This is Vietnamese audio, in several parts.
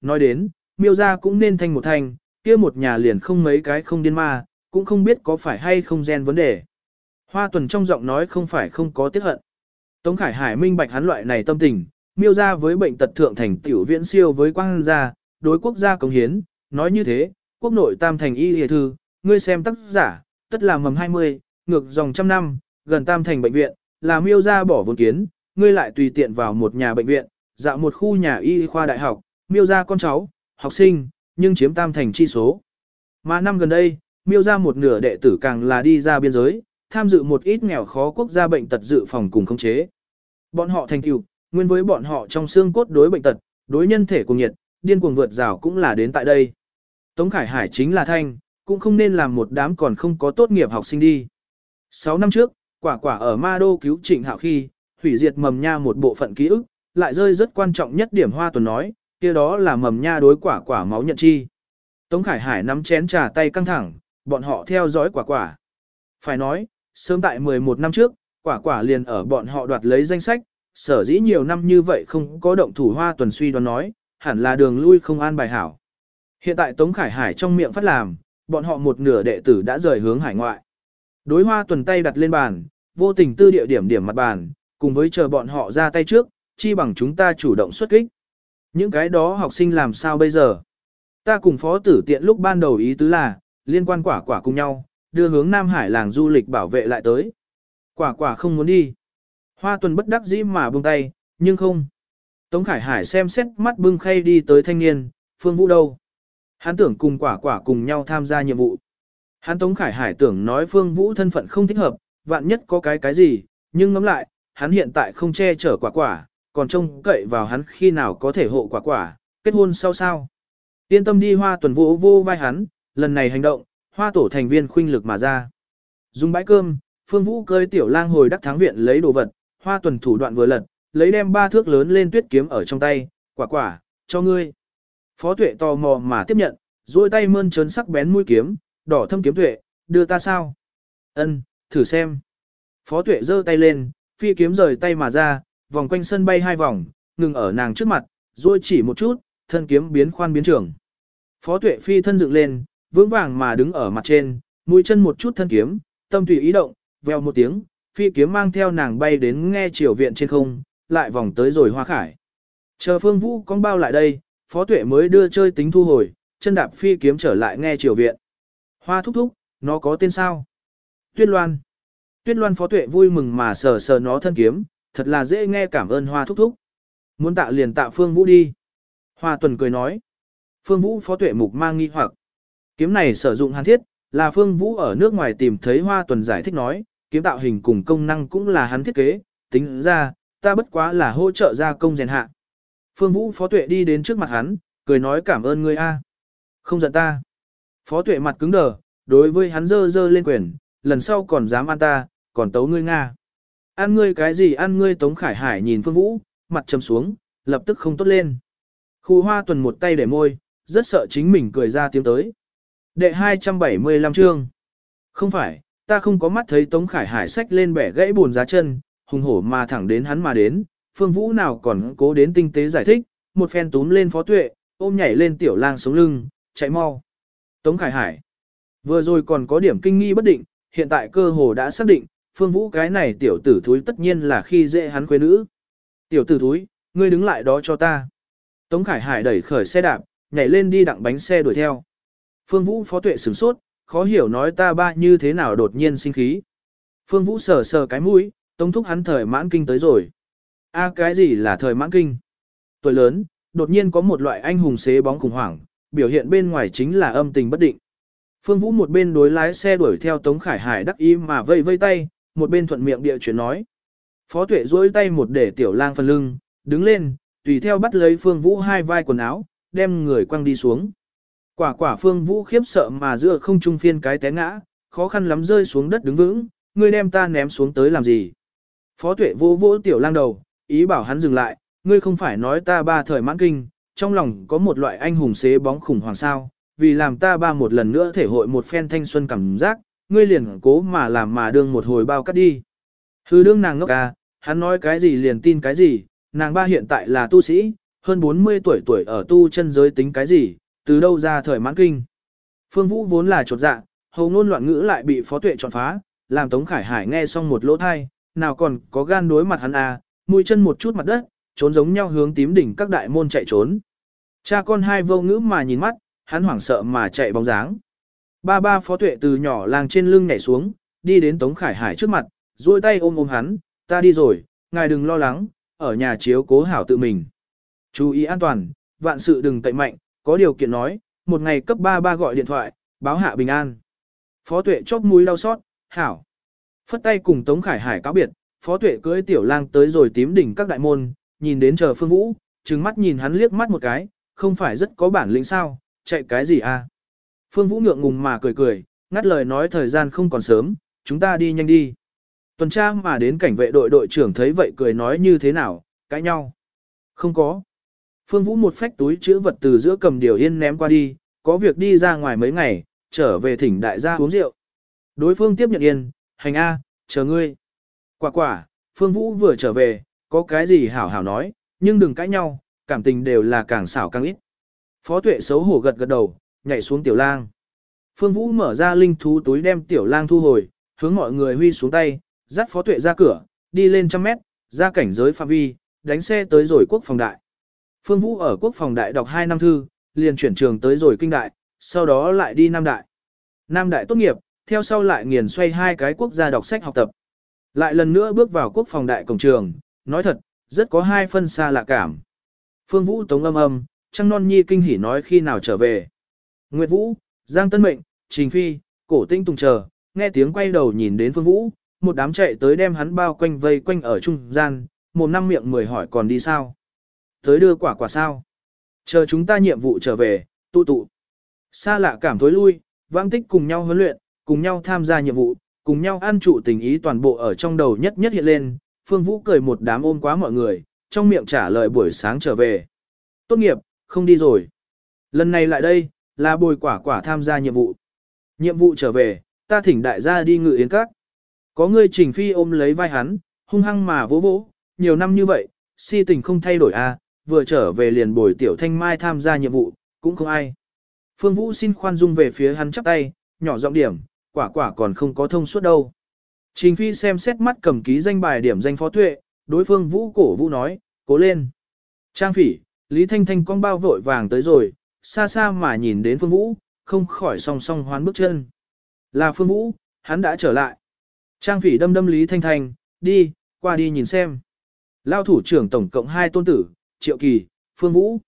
nói đến, miêu ra cũng nên thanh một thanh, kia một nhà liền không mấy cái không điên ma, cũng không biết có phải hay không gen vấn đề. Hoa tuần trong giọng nói không phải không có tiếc hận. Tống Khải Hải minh bạch hắn loại này tâm tình, miêu ra với bệnh tật thượng thành tiểu viễn siêu với quang gia, đối quốc gia cống hiến, nói như thế, quốc nội tam thành y hề thư, ngươi xem tác giả, tất là mầm 20, ngược dòng trăm năm, gần tam thành bệnh viện, là miêu ra bỏ vốn kiến, ngươi lại tùy tiện vào một nhà bệnh viện, dạo một khu nhà y khoa đại học, miêu ra con cháu, học sinh, nhưng chiếm tam thành chi số. Mà năm gần đây, miêu ra một nửa đệ tử càng là đi ra biên giới, tham dự một ít nghèo khó quốc gia bệnh tật dự phòng cùng khống chế. Bọn họ thành tựu, nguyên với bọn họ trong xương cốt đối bệnh tật, đối nhân thể cùng nhiệt, điên cuồng vượt rào cũng là đến tại đây. Tống Khải Hải chính là thanh, cũng không nên làm một đám còn không có tốt nghiệp học sinh đi. 6 năm trước, quả quả ở Ma Đô cứu Trịnh Hạo khi, hủy diệt mầm nha một bộ phận ký ức, lại rơi rất quan trọng nhất điểm Hoa Tuần nói, kia đó là mầm nha đối quả quả máu nhận chi. Tống Khải Hải nắm chén trà tay căng thẳng, bọn họ theo dõi quả quả. Phải nói, sớm tại 11 năm trước, quả quả liền ở bọn họ đoạt lấy danh sách, sở dĩ nhiều năm như vậy không có động thủ Hoa Tuần suy đoán nói, hẳn là đường lui không an bài hảo. Hiện tại Tống Khải Hải trong miệng phát làm, bọn họ một nửa đệ tử đã rời hướng hải ngoại. Đối hoa tuần tay đặt lên bàn, vô tình tư địa điểm điểm mặt bàn, cùng với chờ bọn họ ra tay trước, chi bằng chúng ta chủ động xuất kích. Những cái đó học sinh làm sao bây giờ? Ta cùng phó tử tiện lúc ban đầu ý tứ là, liên quan quả quả cùng nhau, đưa hướng Nam Hải làng du lịch bảo vệ lại tới. Quả quả không muốn đi. Hoa tuần bất đắc dĩ mà buông tay, nhưng không. Tống Khải Hải xem xét mắt bưng khay đi tới thanh niên, Phương Vũ đâu? Hắn tưởng cùng quả quả cùng nhau tham gia nhiệm vụ. Hắn Tống Khải Hải tưởng nói Phương Vũ thân phận không thích hợp, vạn nhất có cái cái gì, nhưng ngẫm lại, hắn hiện tại không che chở quả quả, còn trông cậy vào hắn khi nào có thể hộ quả quả, kết hôn sau sao. Yên tâm đi hoa tuần vũ vô vai hắn, lần này hành động, hoa tổ thành viên khuynh lực mà ra. Dùng bãi cơm, Phương Vũ cơi tiểu lang hồi đắc thắng viện lấy đồ vật, hoa tuần thủ đoạn vừa lật, lấy đem ba thước lớn lên tuyết kiếm ở trong tay, quả quả, cho ngươi. Phó tuệ tò mò mà tiếp nhận, duỗi tay mơn trớn sắc bén mũi kiếm, đỏ thâm kiếm tuệ, đưa ta sao? Ân, thử xem. Phó tuệ giơ tay lên, phi kiếm rời tay mà ra, vòng quanh sân bay hai vòng, ngừng ở nàng trước mặt, rồi chỉ một chút, thân kiếm biến khoan biến trường. Phó tuệ phi thân dựng lên, vững vàng mà đứng ở mặt trên, mũi chân một chút thân kiếm, tâm tùy ý động, veo một tiếng, phi kiếm mang theo nàng bay đến nghe triều viện trên không, lại vòng tới rồi hoa khải. Chờ phương vũ con bao lại đây, phó tuệ mới đưa chơi tính thu hồi, chân đạp phi kiếm trở lại nghe triều viện. Hoa thúc thúc, nó có tên sao? Tuyết Loan. Tuyết Loan phó tuệ vui mừng mà sờ sờ nó thân kiếm, thật là dễ nghe cảm ơn Hoa thúc thúc. Muốn tạ liền tạ Phương Vũ đi. Hoa tuần cười nói. Phương Vũ phó tuệ mục mang nghi hoặc. Kiếm này sử dụng hàn thiết, là Phương Vũ ở nước ngoài tìm thấy Hoa tuần giải thích nói, kiếm tạo hình cùng công năng cũng là hắn thiết kế, tính ra, ta bất quá là hỗ trợ gia công rèn hạ. Phương Vũ phó tuệ đi đến trước mặt hắn, cười nói cảm ơn ngươi a. Không giận ta. Phó tuệ mặt cứng đờ, đối với hắn dơ dơ lên quyền, lần sau còn dám ăn ta, còn tấu ngươi Nga. Ăn ngươi cái gì ăn ngươi Tống Khải Hải nhìn Phương Vũ, mặt trầm xuống, lập tức không tốt lên. Khu hoa tuần một tay để môi, rất sợ chính mình cười ra tiếng tới. Đệ 275 chương. Không phải, ta không có mắt thấy Tống Khải Hải sách lên bẻ gãy buồn giá chân, hùng hổ mà thẳng đến hắn mà đến, Phương Vũ nào còn cố đến tinh tế giải thích, một phen túm lên phó tuệ, ôm nhảy lên tiểu lang sống lưng, chạy mau. Tống Khải Hải. Vừa rồi còn có điểm kinh nghi bất định, hiện tại cơ hồ đã xác định, Phương Vũ cái này tiểu tử thúi tất nhiên là khi dễ hắn quê nữ. Tiểu tử thúi, ngươi đứng lại đó cho ta. Tống Khải Hải đẩy khởi xe đạp, nhảy lên đi đặng bánh xe đuổi theo. Phương Vũ phó tuệ sửng sốt, khó hiểu nói ta ba như thế nào đột nhiên sinh khí. Phương Vũ sờ sờ cái mũi, tống thúc hắn thời mãn kinh tới rồi. a cái gì là thời mãn kinh? Tuổi lớn, đột nhiên có một loại anh hùng xế bóng khủng hoảng, biểu hiện bên ngoài chính là âm tình bất định. Phương Vũ một bên đối lái xe đuổi theo Tống Khải Hải đắc ý mà vây vây tay, một bên thuận miệng địa chuyện nói. Phó tuệ duỗi tay một để tiểu lang phần lưng, đứng lên, tùy theo bắt lấy Phương Vũ hai vai quần áo, đem người quăng đi xuống. Quả quả Phương Vũ khiếp sợ mà giữa không trung phiên cái té ngã, khó khăn lắm rơi xuống đất đứng vững, ngươi đem ta ném xuống tới làm gì. Phó tuệ vô vỗ tiểu lang đầu, ý bảo hắn dừng lại, ngươi không phải nói ta ba thời mãn kinh, trong lòng có một loại anh hùng xế bóng khủng hoảng sao, vì làm ta ba một lần nữa thể hội một phen thanh xuân cảm giác, ngươi liền cố mà làm mà đương một hồi bao cắt đi. Hư đương nàng ngốc à, hắn nói cái gì liền tin cái gì, nàng ba hiện tại là tu sĩ, Hơn 40 tuổi tuổi ở tu chân giới tính cái gì, từ đâu ra thời mãn kinh. Phương Vũ vốn là trột dạ, hầu ngôn loạn ngữ lại bị phó tuệ chọn phá, làm Tống Khải Hải nghe xong một lỗ thai, nào còn có gan đối mặt hắn à, mũi chân một chút mặt đất, trốn giống nhau hướng tím đỉnh các đại môn chạy trốn. Cha con hai vô ngữ mà nhìn mắt, hắn hoảng sợ mà chạy bóng dáng. Ba ba phó tuệ từ nhỏ làng trên lưng nhảy xuống, đi đến Tống Khải Hải trước mặt, duỗi tay ôm ôm hắn, ta đi rồi, ngài đừng lo lắng, ở nhà chiếu cố hảo tự mình. Chú ý an toàn, vạn sự đừng tệ mạnh, có điều kiện nói, một ngày cấp ba ba gọi điện thoại, báo hạ bình an. Phó tuệ chóp mũi đau xót, hảo. Phất tay cùng Tống Khải Hải cáo biệt, phó tuệ cưới tiểu lang tới rồi tím đỉnh các đại môn, nhìn đến chờ phương vũ, trừng mắt nhìn hắn liếc mắt một cái, không phải rất có bản lĩnh sao, chạy cái gì à. Phương Vũ ngượng ngùng mà cười cười, ngắt lời nói thời gian không còn sớm, chúng ta đi nhanh đi. Tuần tra mà đến cảnh vệ đội đội trưởng thấy vậy cười nói như thế nào, cãi nhau. Không có. Phương Vũ một phách túi chữ vật từ giữa cầm điều yên ném qua đi, có việc đi ra ngoài mấy ngày, trở về thỉnh đại gia uống rượu. Đối phương tiếp nhận yên, hành A, chờ ngươi. Quả quả, Phương Vũ vừa trở về, có cái gì hảo hảo nói, nhưng đừng cãi nhau, cảm tình đều là càng xảo càng ít. Phó tuệ xấu hổ gật gật đầu, nhảy xuống tiểu lang. Phương Vũ mở ra linh thú túi đem tiểu lang thu hồi, hướng mọi người huy xuống tay, dắt phó tuệ ra cửa, đi lên trăm mét, ra cảnh giới phạm vi, đánh xe tới rồi quốc phòng đại. Phương Vũ ở quốc phòng đại đọc 2 năm thư, liền chuyển trường tới rồi kinh đại, sau đó lại đi Nam Đại. Nam Đại tốt nghiệp, theo sau lại nghiền xoay hai cái quốc gia đọc sách học tập. Lại lần nữa bước vào quốc phòng đại cổng trường, nói thật, rất có hai phân xa lạ cảm. Phương Vũ tống âm âm, Trăng Non Nhi kinh hỉ nói khi nào trở về. Nguyệt Vũ, Giang Tân Mệnh, Trình Phi, Cổ Tinh Tùng chờ, nghe tiếng quay đầu nhìn đến Phương Vũ, một đám chạy tới đem hắn bao quanh vây quanh ở trung gian, một năm miệng mười hỏi còn đi sao. Tới đưa quả quả sao. Chờ chúng ta nhiệm vụ trở về, tụ tụ. Xa lạ cảm thối lui, vãng tích cùng nhau huấn luyện, cùng nhau tham gia nhiệm vụ, cùng nhau ăn trụ tình ý toàn bộ ở trong đầu nhất nhất hiện lên. Phương Vũ cười một đám ôm quá mọi người, trong miệng trả lời buổi sáng trở về. Tốt nghiệp, không đi rồi. Lần này lại đây, là bồi quả quả tham gia nhiệm vụ. Nhiệm vụ trở về, ta thỉnh đại gia đi ngự yến các. Có người trình phi ôm lấy vai hắn, hung hăng mà vỗ vỗ, nhiều năm như vậy, si tình không thay đổi à, vừa trở về liền bồi tiểu thanh mai tham gia nhiệm vụ, cũng không ai. Phương Vũ xin khoan dung về phía hắn chắp tay, nhỏ giọng điểm, quả quả còn không có thông suốt đâu. Trình phi xem xét mắt cầm ký danh bài điểm danh phó tuệ, đối phương Vũ cổ Vũ nói, cố lên. Trang phỉ, Lý Thanh Thanh con bao vội vàng tới rồi, xa xa mà nhìn đến Phương Vũ, không khỏi song song hoán bước chân. Là Phương Vũ, hắn đã trở lại. Trang phỉ đâm đâm Lý Thanh Thanh, đi, qua đi nhìn xem. Lao thủ trưởng tổng cộng hai tôn tử, Triệu Kỳ, Phương Vũ.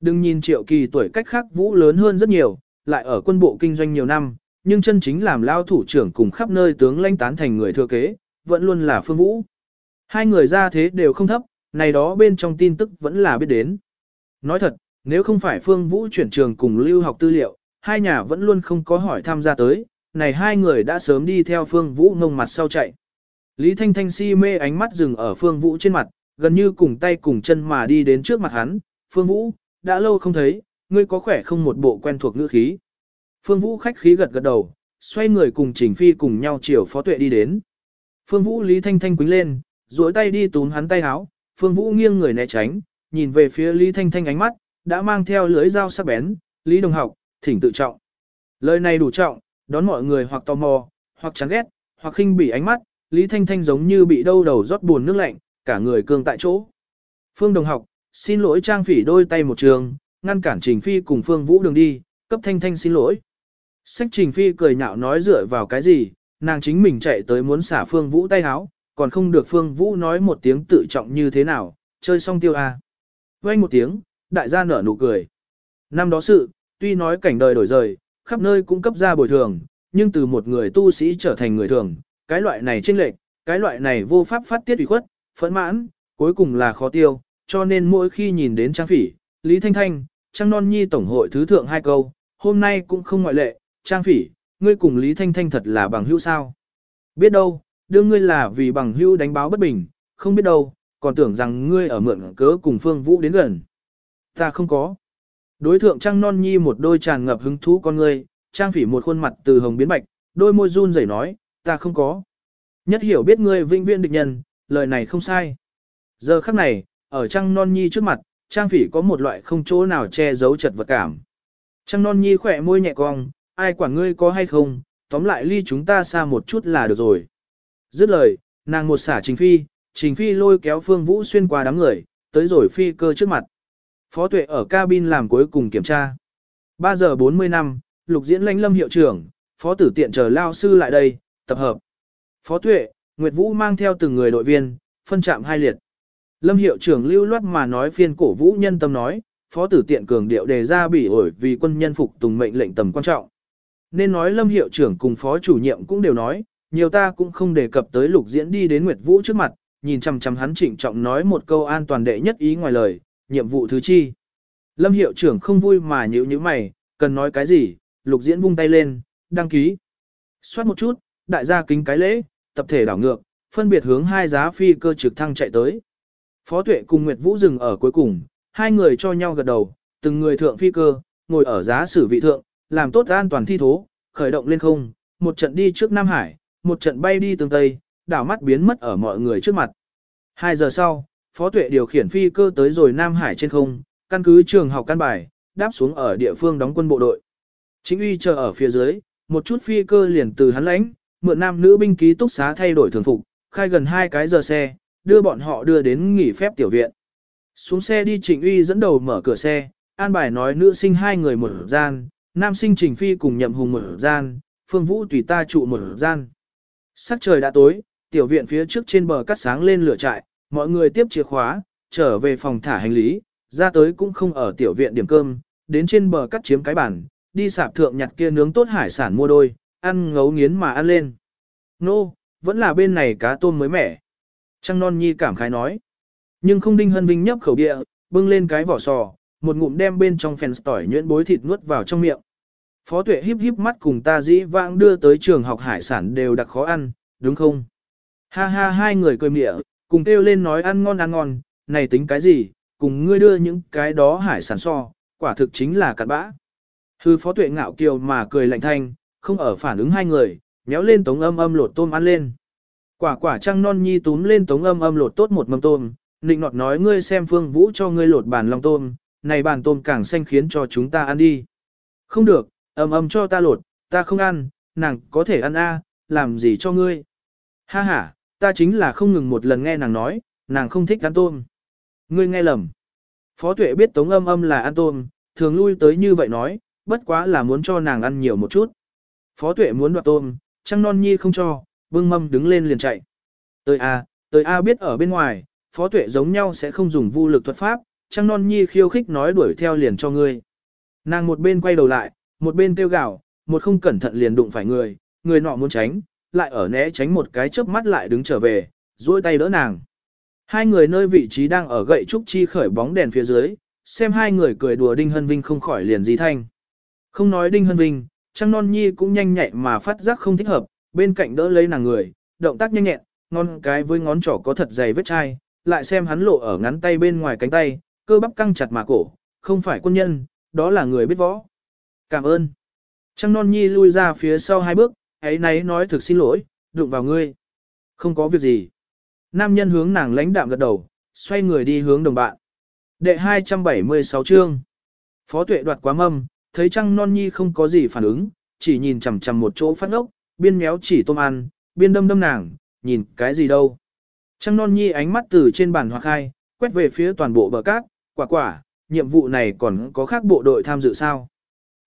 Đừng nhìn Triệu Kỳ tuổi cách khác Vũ lớn hơn rất nhiều, lại ở quân bộ kinh doanh nhiều năm, nhưng chân chính làm Lao thủ trưởng cùng khắp nơi tướng lãnh tán thành người thừa kế, vẫn luôn là Phương Vũ. Hai người ra thế đều không thấp, này đó bên trong tin tức vẫn là biết đến. Nói thật, nếu không phải Phương Vũ chuyển trường cùng lưu học tư liệu, hai nhà vẫn luôn không có hỏi tham gia tới, này hai người đã sớm đi theo Phương Vũ ngông mặt sau chạy. Lý Thanh Thanh si mê ánh mắt dừng ở Phương Vũ trên mặt, gần như cùng tay cùng chân mà đi đến trước mặt hắn, Phương Vũ, đã lâu không thấy, ngươi có khỏe không một bộ quen thuộc ngữ khí. Phương Vũ khách khí gật gật đầu, xoay người cùng Trình Phi cùng nhau chiều Phó Tuệ đi đến. Phương Vũ Lý Thanh Thanh quính lên, duỗi tay đi túm hắn tay háo, Phương Vũ nghiêng người né tránh, nhìn về phía Lý Thanh Thanh ánh mắt, đã mang theo lưới dao sắc bén, Lý Đồng học, thỉnh tự trọng. Lời này đủ trọng, đón mọi người hoặc tò mò, hoặc chán ghét, hoặc khinh bỉ ánh mắt, Lý Thanh Thanh giống như bị đâu đầu rót buồn nước lạnh, cả người cương tại chỗ. Phương Đồng học, xin lỗi Trang Phỉ đôi tay một trường, ngăn cản Trình Phi cùng Phương Vũ đường đi, cấp Thanh Thanh xin lỗi. Sách Trình Phi cười nhạo nói dựa vào cái gì, nàng chính mình chạy tới muốn xả Phương Vũ tay háo, còn không được Phương Vũ nói một tiếng tự trọng như thế nào, chơi xong tiêu à. Quay một tiếng, đại gia nở nụ cười. Năm đó sự, tuy nói cảnh đời đổi rời, khắp nơi cũng cấp ra bồi thường, nhưng từ một người tu sĩ trở thành người thường, cái loại này chênh lệch, cái loại này vô pháp phát tiết ủy khuất, phẫn mãn, cuối cùng là khó tiêu, cho nên mỗi khi nhìn đến Trang Phỉ, Lý Thanh Thanh, Trang Non Nhi tổng hội thứ thượng hai câu, hôm nay cũng không ngoại lệ, Trang Phỉ, ngươi cùng Lý Thanh Thanh thật là bằng hữu sao? Biết đâu, đương ngươi là vì bằng hữu đánh báo bất bình, không biết đâu, còn tưởng rằng ngươi ở mượn cớ cùng Phương Vũ đến gần. Ta không có. Đối thượng Trang Non Nhi một đôi tràn ngập hứng thú con ngươi, Trang Phỉ một khuôn mặt từ hồng biến bạch, đôi môi run rẩy nói, ta không có. Nhất hiểu biết ngươi vinh viên địch nhân, lời này không sai. Giờ khắc này, ở Trang Non Nhi trước mặt, Trang Phỉ có một loại không chỗ nào che giấu chật vật cảm. Trang Non Nhi khỏe môi nhẹ cong, ai quản ngươi có hay không, tóm lại ly chúng ta xa một chút là được rồi. Dứt lời, nàng một xả Trình Phi, Trình Phi lôi kéo Phương Vũ xuyên qua đám người, tới rồi phi cơ trước mặt. Phó tuệ ở cabin làm cuối cùng kiểm tra. 3 giờ 40 năm, lục diễn lãnh lâm hiệu trưởng, phó tử tiện chờ lao sư lại đây, tập hợp. Phó tuệ, Nguyệt Vũ mang theo từng người đội viên, phân chạm hai liệt. Lâm hiệu trưởng lưu loát mà nói phiên cổ vũ nhân tâm nói, phó tử tiện cường điệu đề ra bỉ ổi vì quân nhân phục tùng mệnh lệnh tầm quan trọng. Nên nói lâm hiệu trưởng cùng phó chủ nhiệm cũng đều nói, nhiều ta cũng không đề cập tới lục diễn đi đến Nguyệt Vũ trước mặt, nhìn chằm chằm hắn trịnh trọng nói một câu an toàn đệ nhất ý ngoài lời, nhiệm vụ thứ chi. Lâm hiệu trưởng không vui mà nhữ như mày, cần nói cái gì, lục diễn vung tay lên, đăng ký. Xoát một chút, đại gia kính cái lễ, tập thể đảo ngược, phân biệt hướng hai giá phi cơ trực thăng chạy tới. Phó tuệ cùng Nguyệt Vũ dừng ở cuối cùng, hai người cho nhau gật đầu, từng người thượng phi cơ, ngồi ở giá sử vị thượng, làm tốt an toàn thi thố, khởi động lên không, một trận đi trước Nam Hải, một trận bay đi tương Tây, đảo mắt biến mất ở mọi người trước mặt. Hai giờ sau, Phó Tuệ điều khiển phi cơ tới rồi Nam Hải trên không, căn cứ trường học căn bài, đáp xuống ở địa phương đóng quân bộ đội. Chính uy chờ ở phía dưới, một chút phi cơ liền từ hắn lãnh, mượn nam nữ binh ký túc xá thay đổi thường phục, khai gần hai cái giờ xe, đưa bọn họ đưa đến nghỉ phép tiểu viện. Xuống xe đi Trịnh Uy dẫn đầu mở cửa xe, an bài nói nữ sinh hai người một gian, nam sinh Trình Phi cùng nhậm hùng một gian, Phương Vũ tùy ta trụ một gian. Sắc trời đã tối, tiểu viện phía trước trên bờ cắt sáng lên lửa trại, mọi người tiếp chìa khóa, trở về phòng thả hành lý, ra tới cũng không ở tiểu viện điểm cơm, đến trên bờ cắt chiếm cái bản, đi sạp thượng nhặt kia nướng tốt hải sản mua đôi, ăn ngấu nghiến mà ăn lên. Nô, vẫn là bên này cá tôm mới mẻ. Trăng non nhi cảm khái nói. Nhưng không đinh hân vinh nhấp khẩu địa, bưng lên cái vỏ sò, một ngụm đem bên trong phèn tỏi nhuyễn bối thịt nuốt vào trong miệng. Phó tuệ híp híp mắt cùng ta dĩ vãng đưa tới trường học hải sản đều đặc khó ăn, đúng không? Ha ha hai người cười mịa, cùng kêu lên nói ăn ngon ăn ngon, này tính cái gì, cùng ngươi đưa những cái đó hải sản so, quả thực chính là cặn bã. Hư phó tuệ ngạo kiều mà cười lạnh thanh, không ở phản ứng hai người, méo lên tống âm âm lột tôm ăn lên. Quả quả trăng non nhi túm lên tống âm âm lột tốt một mâm tôm, nịnh nọt nói ngươi xem phương vũ cho ngươi lột bàn long tôm, này bàn tôm càng xanh khiến cho chúng ta ăn đi. Không được, âm âm cho ta lột, ta không ăn, nàng có thể ăn a, làm gì cho ngươi. Ha ha, ta chính là không ngừng một lần nghe nàng nói, nàng không thích ăn tôm. Ngươi nghe lầm. Phó tuệ biết tống âm âm là ăn tôm, thường lui tới như vậy nói, bất quá là muốn cho nàng ăn nhiều một chút. Phó tuệ muốn đoạt tôm, trăng non nhi không cho, bưng mâm đứng lên liền chạy. Tới A, tới A biết ở bên ngoài, phó tuệ giống nhau sẽ không dùng vô lực thuật pháp, trăng non nhi khiêu khích nói đuổi theo liền cho ngươi. Nàng một bên quay đầu lại, một bên kêu gào, một không cẩn thận liền đụng phải người, người nọ muốn tránh, lại ở né tránh một cái chớp mắt lại đứng trở về, duỗi tay đỡ nàng. Hai người nơi vị trí đang ở gậy trúc chi khởi bóng đèn phía dưới, xem hai người cười đùa Đinh Hân Vinh không khỏi liền di thanh. Không nói Đinh Hân Vinh, Trăng Non Nhi cũng nhanh nhạy mà phát giác không thích hợp, bên cạnh đỡ lấy nàng người, động tác nhanh nhẹn, ngon cái với ngón trỏ có thật dày vết chai, lại xem hắn lộ ở ngắn tay bên ngoài cánh tay, cơ bắp căng chặt mà cổ, không phải quân nhân, đó là người biết võ. Cảm ơn. Trăng Non Nhi lui ra phía sau hai bước, ấy nấy nói thực xin lỗi, đụng vào ngươi. Không có việc gì. Nam nhân hướng nàng lãnh đạm gật đầu, xoay người đi hướng đồng bạn. Đệ 276 chương. Phó tuệ đoạt quá mâm, thấy Trăng Non Nhi không có gì phản ứng, chỉ nhìn chằm chằm một chỗ phát ốc, biên méo chỉ tôm ăn, biên đâm đâm nàng, nhìn cái gì đâu. Trăng Non Nhi ánh mắt từ trên bàn hoặc hai, quét về phía toàn bộ bờ cát, quả quả, nhiệm vụ này còn có khác bộ đội tham dự sao.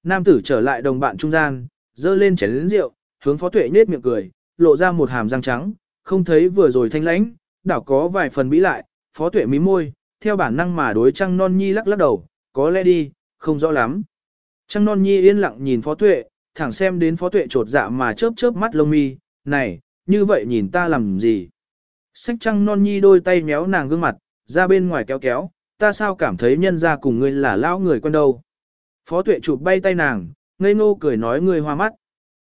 Nam tử trở lại đồng bạn trung gian, dơ lên chén lĩnh rượu, hướng phó tuệ nết miệng cười, lộ ra một hàm răng trắng, không thấy vừa rồi thanh lãnh, đảo có vài phần bí lại, phó tuệ mí môi, theo bản năng mà đối trăng non nhi lắc lắc đầu, có lẽ đi, không rõ lắm. Trăng non nhi yên lặng nhìn phó tuệ, thẳng xem đến phó tuệ trột dạ mà chớp chớp mắt lông mi, này, như vậy nhìn ta làm gì? Sách trăng non nhi đôi tay méo nàng gương mặt, ra bên ngoài kéo kéo, ta sao cảm thấy nhân ra cùng ngươi là lão người quen đâu. Phó tuệ chụp bay tay nàng, ngây ngô cười nói ngươi hoa mắt.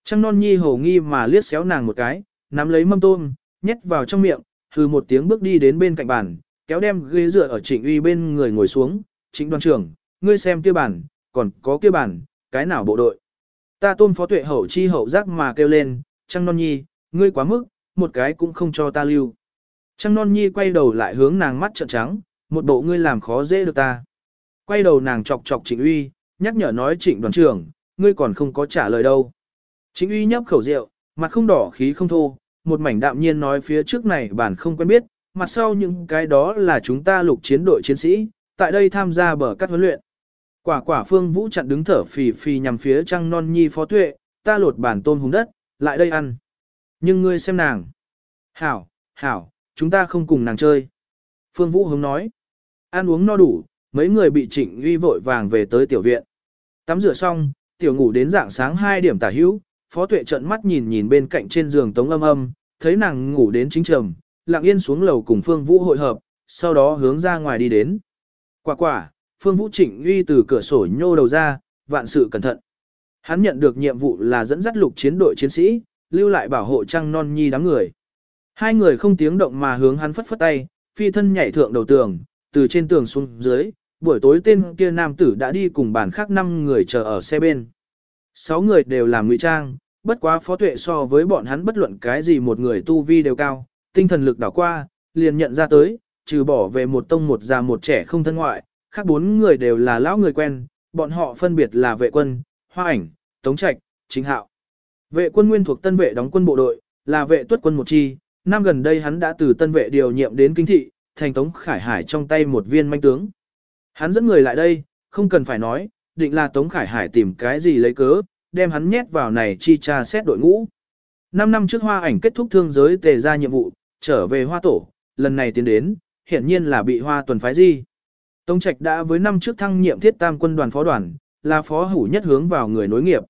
Trăng non nhi hổ nghi mà liếc xéo nàng một cái, nắm lấy mâm tôm, nhét vào trong miệng, hừ một tiếng bước đi đến bên cạnh bàn, kéo đem ghế dựa ở trịnh uy bên người ngồi xuống, trịnh đoàn trưởng, ngươi xem kia bàn, còn có kia bàn, cái nào bộ đội. Ta tôm phó tuệ hậu chi hậu giác mà kêu lên, trăng non nhi, ngươi quá mức, một cái cũng không cho ta lưu. Trăng non nhi quay đầu lại hướng nàng mắt trợn trắng, một bộ ngươi làm khó dễ được ta. Quay đầu nàng chọc chọc Trịnh Uy, nhắc nhở nói Trịnh đoàn trưởng, ngươi còn không có trả lời đâu chính Uy nhấp khẩu rượu, mặt không đỏ khí không thô, một mảnh đạm nhiên nói phía trước này bản không quen biết, mặt sau những cái đó là chúng ta lục chiến đội chiến sĩ, tại đây tham gia bờ cắt huấn luyện. Quả quả phương vũ chặn đứng thở phì phì nhằm phía trăng non nhi phó tuệ, ta lột bản tôm hùng đất, lại đây ăn. Nhưng ngươi xem nàng. Hảo, hảo, chúng ta không cùng nàng chơi. Phương Vũ hướng nói. Ăn uống no đủ, mấy người bị trịnh uy vội vàng về tới tiểu viện. Tắm rửa xong, tiểu ngủ đến dạng sáng 2 điểm tả hữu, phó tuệ trợn mắt nhìn nhìn bên cạnh trên giường tống âm âm, thấy nàng ngủ đến chính trầm, lặng yên xuống lầu cùng Phương Vũ hội hợp, sau đó hướng ra ngoài đi đến. Quả quả, Phương Vũ Trịnh Uy từ cửa sổ nhô đầu ra, vạn sự cẩn thận. Hắn nhận được nhiệm vụ là dẫn dắt lục chiến đội chiến sĩ, lưu lại bảo hộ trăng non nhi đám người. Hai người không tiếng động mà hướng hắn phất phất tay, phi thân nhảy thượng đầu tường, từ trên tường xuống dưới, buổi tối tên kia nam tử đã đi cùng bàn khác năm người chờ ở xe bên. Sáu người đều làm ngụy trang, bất quá phó tuệ so với bọn hắn bất luận cái gì một người tu vi đều cao, tinh thần lực đảo qua, liền nhận ra tới, trừ bỏ về một tông một già một trẻ không thân ngoại, khác bốn người đều là lão người quen, bọn họ phân biệt là vệ quân, hoa ảnh, tống trạch, chính hạo. Vệ quân nguyên thuộc tân vệ đóng quân bộ đội, là vệ tuất quân một chi, năm gần đây hắn đã từ tân vệ điều nhiệm đến kinh thị, thành tống khải hải trong tay một viên manh tướng. Hắn dẫn người lại đây, không cần phải nói, định là tống khải hải tìm cái gì lấy cớ, đem hắn nhét vào này chi tra xét đội ngũ. Năm năm trước hoa ảnh kết thúc thương giới tề ra nhiệm vụ, trở về hoa tổ, lần này tiến đến, hiển nhiên là bị hoa tuần phái di. Tống Trạch đã với năm trước thăng nhiệm thiết tam quân đoàn phó đoàn, là phó hủ nhất hướng vào người nối nghiệp.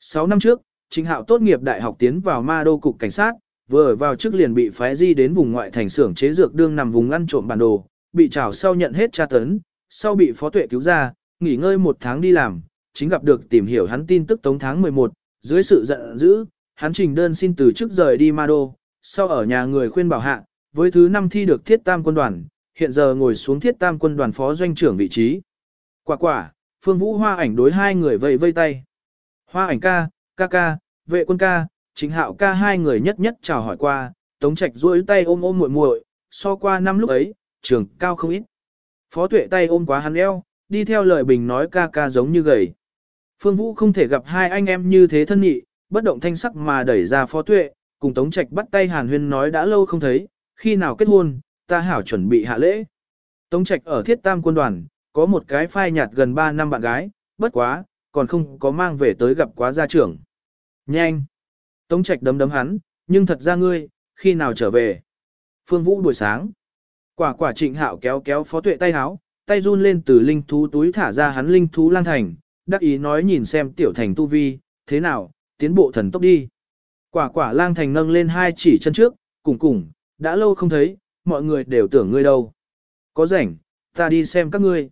6 năm trước, Trình Hạo tốt nghiệp đại học tiến vào ma đô cục cảnh sát, vừa vào trước liền bị phái di đến vùng ngoại thành xưởng chế dược đương nằm vùng ăn trộm bản đồ, bị trảo sau nhận hết tra tấn, sau bị phó tuệ cứu ra, nghỉ ngơi một tháng đi làm, chính gặp được tìm hiểu hắn tin tức tống tháng 11, dưới sự giận dữ, hắn trình đơn xin từ chức rời đi ma đô, sau ở nhà người khuyên bảo hạ, với thứ năm thi được thiết tam quân đoàn, hiện giờ ngồi xuống thiết tam quân đoàn phó doanh trưởng vị trí. Quả quả, Phương Vũ Hoa ảnh đối hai người vây vây tay. Hoa ảnh ca, ca ca, vệ quân ca, chính hạo ca hai người nhất nhất chào hỏi qua, tống trạch duỗi tay ôm ôm muội muội, so qua năm lúc ấy, trường cao không ít. Phó tuệ tay ôm quá hắn eo, đi theo lời bình nói ca ca giống như gầy. Phương Vũ không thể gặp hai anh em như thế thân nhị, bất động thanh sắc mà đẩy ra phó tuệ, cùng tống trạch bắt tay hàn huyên nói đã lâu không thấy, khi nào kết hôn, ta hảo chuẩn bị hạ lễ. Tống trạch ở thiết tam quân đoàn, có một cái phai nhạt gần 3 năm bạn gái, bất quá, còn không có mang về tới gặp quá gia trưởng. Nhanh! Tống Trạch đấm đấm hắn, nhưng thật ra ngươi, khi nào trở về? Phương Vũ buổi sáng. Quả quả trịnh hạo kéo kéo phó tuệ tay háo, tay run lên từ linh thú túi thả ra hắn linh thú lang thành, đắc ý nói nhìn xem tiểu thành tu vi, thế nào, tiến bộ thần tốc đi. Quả quả lang thành nâng lên hai chỉ chân trước, cùng cùng, đã lâu không thấy, mọi người đều tưởng ngươi đâu. Có rảnh, ta đi xem các ngươi.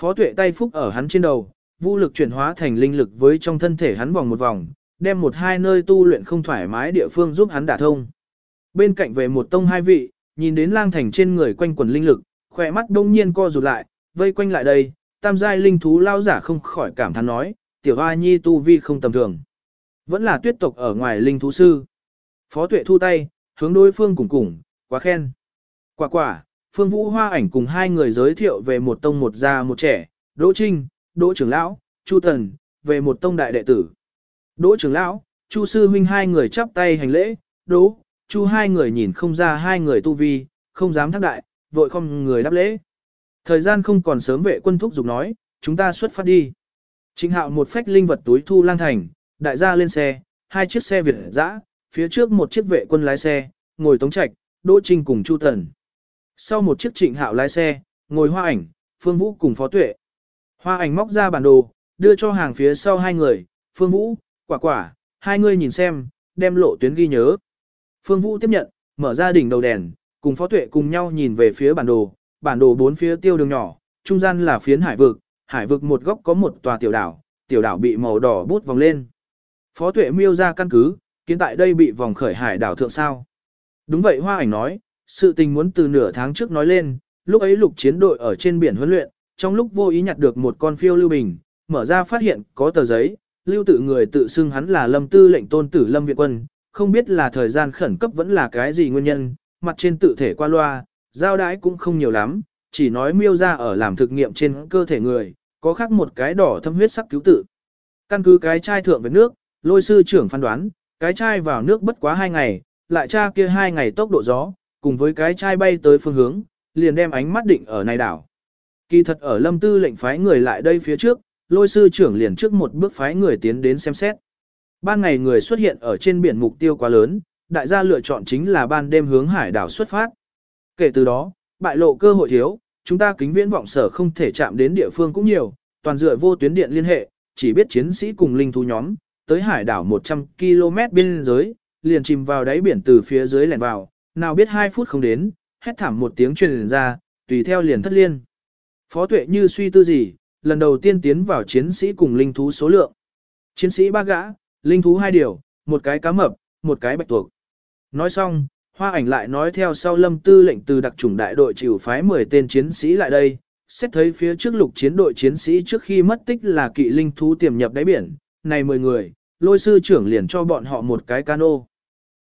Phó tuệ tay phúc ở hắn trên đầu, vũ lực chuyển hóa thành linh lực với trong thân thể hắn vòng một vòng, đem một hai nơi tu luyện không thoải mái địa phương giúp hắn đả thông. Bên cạnh về một tông hai vị, nhìn đến lang thành trên người quanh quần linh lực, khỏe mắt đông nhiên co rụt lại, vây quanh lại đây, tam giai linh thú lao giả không khỏi cảm thán nói, tiểu hoa nhi tu vi không tầm thường. Vẫn là tuyết tộc ở ngoài linh thú sư. Phó tuệ thu tay, hướng đối phương cùng cùng, quá khen. Quả quả, phương vũ hoa ảnh cùng hai người giới thiệu về một tông một già một trẻ, Đỗ Trinh, Đỗ trưởng lão, Chu Thần, về một tông đại đệ tử. Đỗ trưởng lão, Chu sư huynh hai người chắp tay hành lễ, Đỗ, Chu hai người nhìn không ra hai người tu vi, không dám thác đại, vội không người đáp lễ. Thời gian không còn sớm vệ quân thúc giục nói, chúng ta xuất phát đi. Trịnh hạo một phách linh vật túi thu lang thành, đại gia lên xe, hai chiếc xe Việt dã, phía trước một chiếc vệ quân lái xe, ngồi tống trạch, Đỗ Trinh cùng Chu Thần. Sau một chiếc trịnh hạo lái xe, ngồi hoa ảnh, Phương Vũ cùng Phó Tuệ. Hoa ảnh móc ra bản đồ, đưa cho hàng phía sau hai người, Phương Vũ, quả quả, hai người nhìn xem, đem lộ tuyến ghi nhớ. Phương Vũ tiếp nhận, mở ra đỉnh đầu đèn, cùng Phó Tuệ cùng nhau nhìn về phía bản đồ, bản đồ bốn phía tiêu đường nhỏ, trung gian là phiến hải vực, hải vực một góc có một tòa tiểu đảo, tiểu đảo bị màu đỏ bút vòng lên. Phó Tuệ miêu ra căn cứ, kiến tại đây bị vòng khởi hải đảo thượng sao. Đúng vậy Hoa ảnh nói, sự tình muốn từ nửa tháng trước nói lên, lúc ấy lục chiến đội ở trên biển huấn luyện, trong lúc vô ý nhặt được một con phiêu lưu bình, mở ra phát hiện có tờ giấy, lưu tự người tự xưng hắn là lâm tư lệnh tôn tử lâm viện quân, không biết là thời gian khẩn cấp vẫn là cái gì nguyên nhân, mặt trên tự thể qua loa, giao đãi cũng không nhiều lắm, chỉ nói miêu ra ở làm thực nghiệm trên cơ thể người, có khác một cái đỏ thâm huyết sắc cứu tử. Căn cứ cái chai thượng với nước, lôi sư trưởng phán đoán, cái chai vào nước bất quá hai ngày, lại tra kia hai ngày tốc độ gió, cùng với cái chai bay tới phương hướng, liền đem ánh mắt định ở này đảo. Kỳ thật ở lâm tư lệnh phái người lại đây phía trước, lôi sư trưởng liền trước một bước phái người tiến đến xem xét. Ban ngày người xuất hiện ở trên biển mục tiêu quá lớn, đại gia lựa chọn chính là ban đêm hướng hải đảo xuất phát. Kể từ đó, bại lộ cơ hội thiếu, chúng ta kính viễn vọng sở không thể chạm đến địa phương cũng nhiều, toàn dựa vô tuyến điện liên hệ, chỉ biết chiến sĩ cùng linh thú nhóm, tới hải đảo 100 km biên giới, liền chìm vào đáy biển từ phía dưới lẻn vào, nào biết 2 phút không đến, hét thảm một tiếng truyền ra, tùy theo liền thất liên. Phó tuệ như suy tư gì, lần đầu tiên tiến vào chiến sĩ cùng linh thú số lượng. Chiến sĩ ba gã, linh thú hai điều, một cái cá mập, một cái bạch tuộc. Nói xong, hoa ảnh lại nói theo sau lâm tư lệnh từ đặc chủng đại đội chịu phái 10 tên chiến sĩ lại đây, xét thấy phía trước lục chiến đội chiến sĩ trước khi mất tích là kỵ linh thú tiềm nhập đáy biển, này 10 người, lôi sư trưởng liền cho bọn họ một cái cano.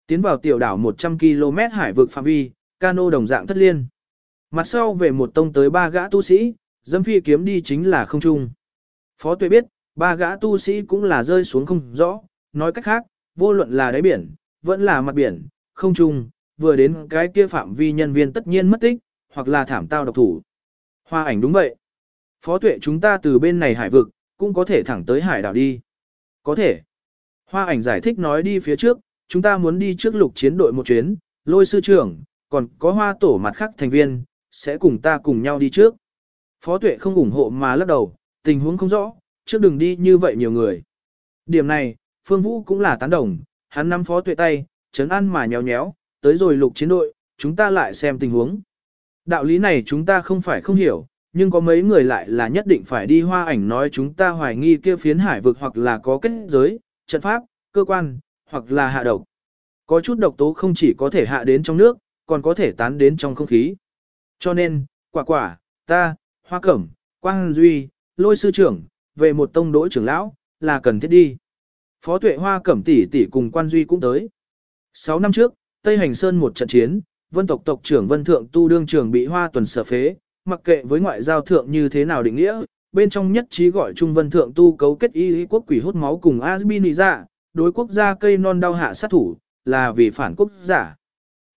Tiến vào tiểu đảo 100 km hải vực phạm vi, cano đồng dạng thất liên. Mặt sau về một tông tới ba gã tu sĩ, dâm phi kiếm đi chính là không trung. Phó tuệ biết, ba gã tu sĩ cũng là rơi xuống không rõ, nói cách khác, vô luận là đáy biển, vẫn là mặt biển, không trung, vừa đến cái kia phạm vi nhân viên tất nhiên mất tích, hoặc là thảm tao độc thủ. Hoa ảnh đúng vậy. Phó tuệ chúng ta từ bên này hải vực, cũng có thể thẳng tới hải đảo đi. Có thể. Hoa ảnh giải thích nói đi phía trước, chúng ta muốn đi trước lục chiến đội một chuyến, lôi sư trưởng, còn có hoa tổ mặt khác thành viên, sẽ cùng ta cùng nhau đi trước. Phó tuệ không ủng hộ mà lắc đầu, tình huống không rõ, trước đừng đi như vậy nhiều người. Điểm này, Phương Vũ cũng là tán đồng, hắn nắm phó tuệ tay, chấn ăn mà nhéo nhéo, tới rồi lục chiến đội, chúng ta lại xem tình huống. Đạo lý này chúng ta không phải không hiểu, nhưng có mấy người lại là nhất định phải đi hoa ảnh nói chúng ta hoài nghi kia phiến hải vực hoặc là có kết giới, trận pháp, cơ quan, hoặc là hạ độc. Có chút độc tố không chỉ có thể hạ đến trong nước, còn có thể tán đến trong không khí. Cho nên, quả quả, ta, hoa cẩm, quang duy, lôi sư trưởng, về một tông đỗ trưởng lão, là cần thiết đi. Phó tuệ hoa cẩm tỷ tỷ cùng quan duy cũng tới. 6 năm trước, Tây Hành Sơn một trận chiến, vân tộc tộc trưởng vân thượng tu đương trưởng bị hoa tuần sở phế, mặc kệ với ngoại giao thượng như thế nào định nghĩa, bên trong nhất trí gọi trung vân thượng tu cấu kết y lý quốc quỷ hút máu cùng Asbiniza, đối quốc gia cây non đau hạ sát thủ, là vì phản quốc giả.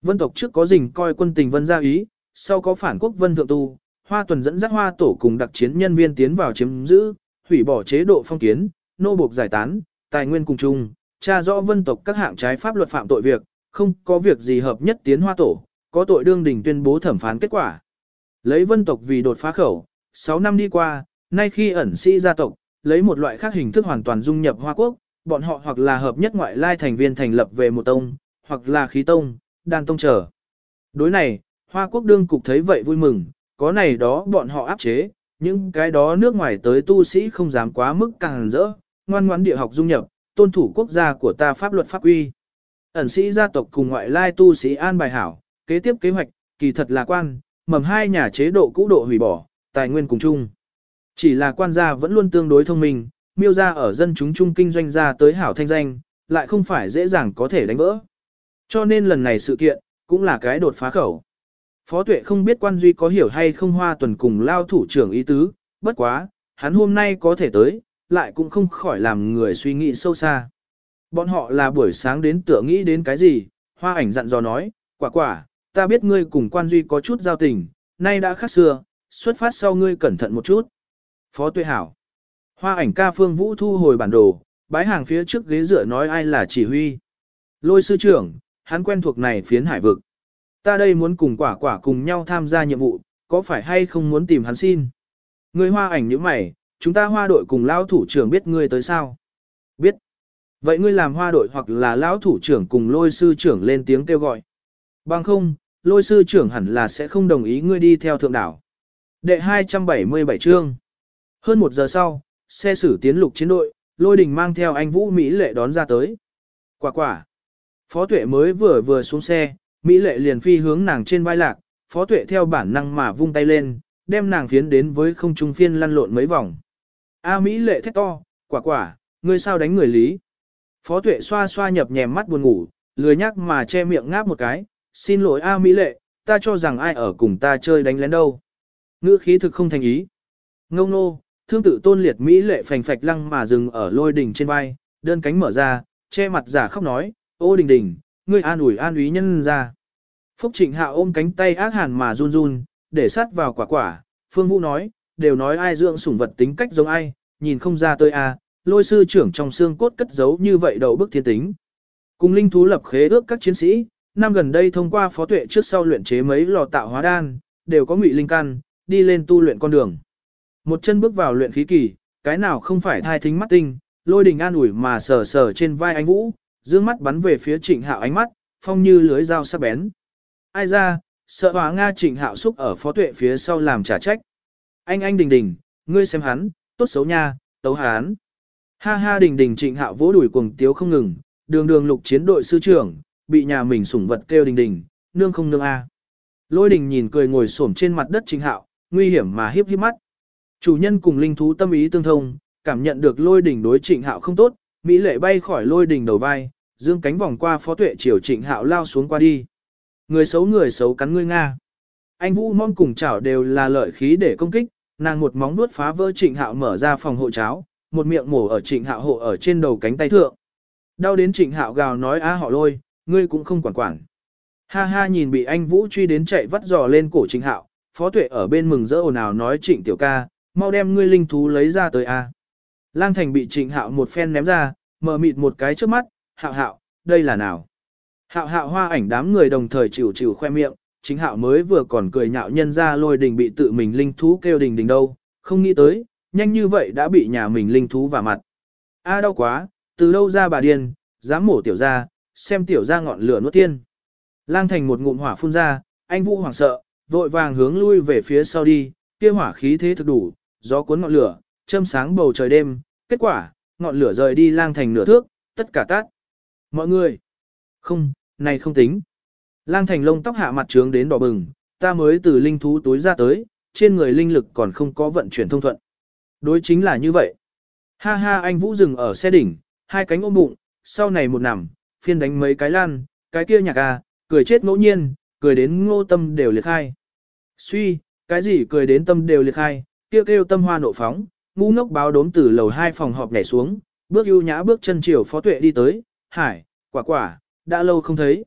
Vân tộc trước có dình coi quân tình vân gia ý, sau có phản quốc vân thượng tu, hoa tuần dẫn dắt hoa tổ cùng đặc chiến nhân viên tiến vào chiếm giữ, hủy bỏ chế độ phong kiến, nô buộc giải tán, tài nguyên cùng chung, tra rõ vân tộc các hạng trái pháp luật phạm tội việc, không có việc gì hợp nhất tiến hoa tổ, có tội đương đình tuyên bố thẩm phán kết quả. Lấy vân tộc vì đột phá khẩu, 6 năm đi qua, nay khi ẩn sĩ gia tộc, lấy một loại khác hình thức hoàn toàn dung nhập Hoa Quốc, bọn họ hoặc là hợp nhất ngoại lai thành viên thành lập về một tông, hoặc là khí tông, đan tông trở. Đối này, Hoa Quốc đương cục thấy vậy vui mừng, có này đó bọn họ áp chế, những cái đó nước ngoài tới tu sĩ không dám quá mức càng rỡ, ngoan ngoãn địa học dung nhập, tôn thủ quốc gia của ta pháp luật pháp quy. Ẩn sĩ gia tộc cùng ngoại lai tu sĩ an bài hảo, kế tiếp kế hoạch, kỳ thật là quan, mầm hai nhà chế độ cũ độ hủy bỏ, tài nguyên cùng chung. Chỉ là quan gia vẫn luôn tương đối thông minh, miêu gia ở dân chúng chung kinh doanh ra tới hảo thanh danh, lại không phải dễ dàng có thể đánh vỡ. Cho nên lần này sự kiện, cũng là cái đột phá khẩu. Phó tuệ không biết quan duy có hiểu hay không hoa tuần cùng lao thủ trưởng ý tứ, bất quá, hắn hôm nay có thể tới, lại cũng không khỏi làm người suy nghĩ sâu xa. Bọn họ là buổi sáng đến tựa nghĩ đến cái gì, hoa ảnh dặn dò nói, quả quả, ta biết ngươi cùng quan duy có chút giao tình, nay đã khác xưa, xuất phát sau ngươi cẩn thận một chút. Phó tuệ hảo. Hoa ảnh ca phương vũ thu hồi bản đồ, bái hàng phía trước ghế dựa nói ai là chỉ huy. Lôi sư trưởng, hắn quen thuộc này phiến hải vực. Ta đây muốn cùng quả quả cùng nhau tham gia nhiệm vụ, có phải hay không muốn tìm hắn xin? Ngươi hoa ảnh như mày, chúng ta hoa đội cùng lão thủ trưởng biết ngươi tới sao? Biết. Vậy ngươi làm hoa đội hoặc là lão thủ trưởng cùng lôi sư trưởng lên tiếng kêu gọi. Bằng không, lôi sư trưởng hẳn là sẽ không đồng ý ngươi đi theo thượng đảo. Đệ 277 chương. Hơn một giờ sau, xe sử tiến lục chiến đội, lôi đình mang theo anh Vũ Mỹ lệ đón ra tới. Quả quả. Phó tuệ mới vừa vừa xuống xe, Mỹ lệ liền phi hướng nàng trên vai lạc, phó tuệ theo bản năng mà vung tay lên, đem nàng phiến đến với không trung phiên lăn lộn mấy vòng. A Mỹ lệ thét to, quả quả, ngươi sao đánh người lý. Phó tuệ xoa xoa nhập nhèm mắt buồn ngủ, lười nhắc mà che miệng ngáp một cái, xin lỗi A Mỹ lệ, ta cho rằng ai ở cùng ta chơi đánh lén đâu. Ngữ khí thực không thành ý. Ngông nô, thương tự tôn liệt Mỹ lệ phành phạch lăng mà dừng ở lôi đỉnh trên vai, đơn cánh mở ra, che mặt giả khóc nói, ô đình đình, ngươi an ủi an úy nhân ra. Phúc trịnh hạ ôm cánh tay ác hàn mà run run, để sát vào quả quả, phương vũ nói, đều nói ai dưỡng sủng vật tính cách giống ai, nhìn không ra tôi à, lôi sư trưởng trong xương cốt cất giấu như vậy đầu bức thiên tính. Cùng linh thú lập khế ước các chiến sĩ, năm gần đây thông qua phó tuệ trước sau luyện chế mấy lò tạo hóa đan, đều có ngụy linh căn, đi lên tu luyện con đường. Một chân bước vào luyện khí kỳ, cái nào không phải thai thính mắt tinh, lôi đình an ủi mà sờ sờ trên vai anh Vũ, dương mắt bắn về phía trịnh hạo ánh mắt, phong như lưới dao sắc bén. Ai ra, sợ hóa Nga trịnh hạo xúc ở phó tuệ phía sau làm trả trách. Anh anh đình đình, ngươi xem hắn, tốt xấu nha, tấu hán. Ha ha đình đình trịnh hạo vỗ đuổi cuồng tiếu không ngừng, đường đường lục chiến đội sư trưởng, bị nhà mình sủng vật kêu đình đình, nương không nương a. Lôi đình nhìn cười ngồi xổm trên mặt đất trịnh hạo, nguy hiểm mà hiếp hiếp mắt. Chủ nhân cùng linh thú tâm ý tương thông, cảm nhận được lôi đình đối trịnh hạo không tốt, Mỹ lệ bay khỏi lôi đình đầu vai, dương cánh vòng qua phó tuệ triều trịnh hạo lao xuống qua đi. Người xấu người xấu cắn ngươi Nga. Anh Vũ mong cùng chảo đều là lợi khí để công kích, nàng một móng vuốt phá vỡ trịnh hạo mở ra phòng hộ cháo, một miệng mổ ở trịnh hạo hộ ở trên đầu cánh tay thượng. Đau đến trịnh hạo gào nói á họ lôi, ngươi cũng không quản quản. Ha ha nhìn bị anh Vũ truy đến chạy vắt giò lên cổ trịnh hạo, phó tuệ ở bên mừng rỡ ồn ào nói trịnh tiểu ca, mau đem ngươi linh thú lấy ra tới a. Lang thành bị trịnh hạo một phen ném ra, mở mịt một cái trước mắt, hạo hạo, đây là nào? Hạo hạo hoa ảnh đám người đồng thời chịu chịu khoe miệng, chính hạo mới vừa còn cười nhạo nhân ra lôi đình bị tự mình linh thú kêu đình đình đâu, không nghĩ tới, nhanh như vậy đã bị nhà mình linh thú vào mặt. A đau quá, từ đâu ra bà điên, dám mổ tiểu ra, xem tiểu ra ngọn lửa nuốt tiên. Lang thành một ngụm hỏa phun ra, anh vũ hoảng sợ, vội vàng hướng lui về phía sau đi, kia hỏa khí thế thực đủ, gió cuốn ngọn lửa, châm sáng bầu trời đêm, kết quả, ngọn lửa rời đi lang thành nửa thước, tất cả tát. Mọi người, không, này không tính. Lang thành lông tóc hạ mặt trướng đến đỏ bừng, ta mới từ linh thú túi ra tới, trên người linh lực còn không có vận chuyển thông thuận. Đối chính là như vậy. Ha ha anh Vũ dừng ở xe đỉnh, hai cánh ôm bụng, sau này một nằm, phiên đánh mấy cái lan, cái kia nhạc à, cười chết ngẫu nhiên, cười đến ngô tâm đều liệt khai. Suy, cái gì cười đến tâm đều liệt khai, kia kêu, kêu tâm hoa nộ phóng, ngu ngốc báo đốm từ lầu hai phòng họp nhảy xuống, bước ưu nhã bước chân chiều phó tuệ đi tới, hải, quả quả, đã lâu không thấy.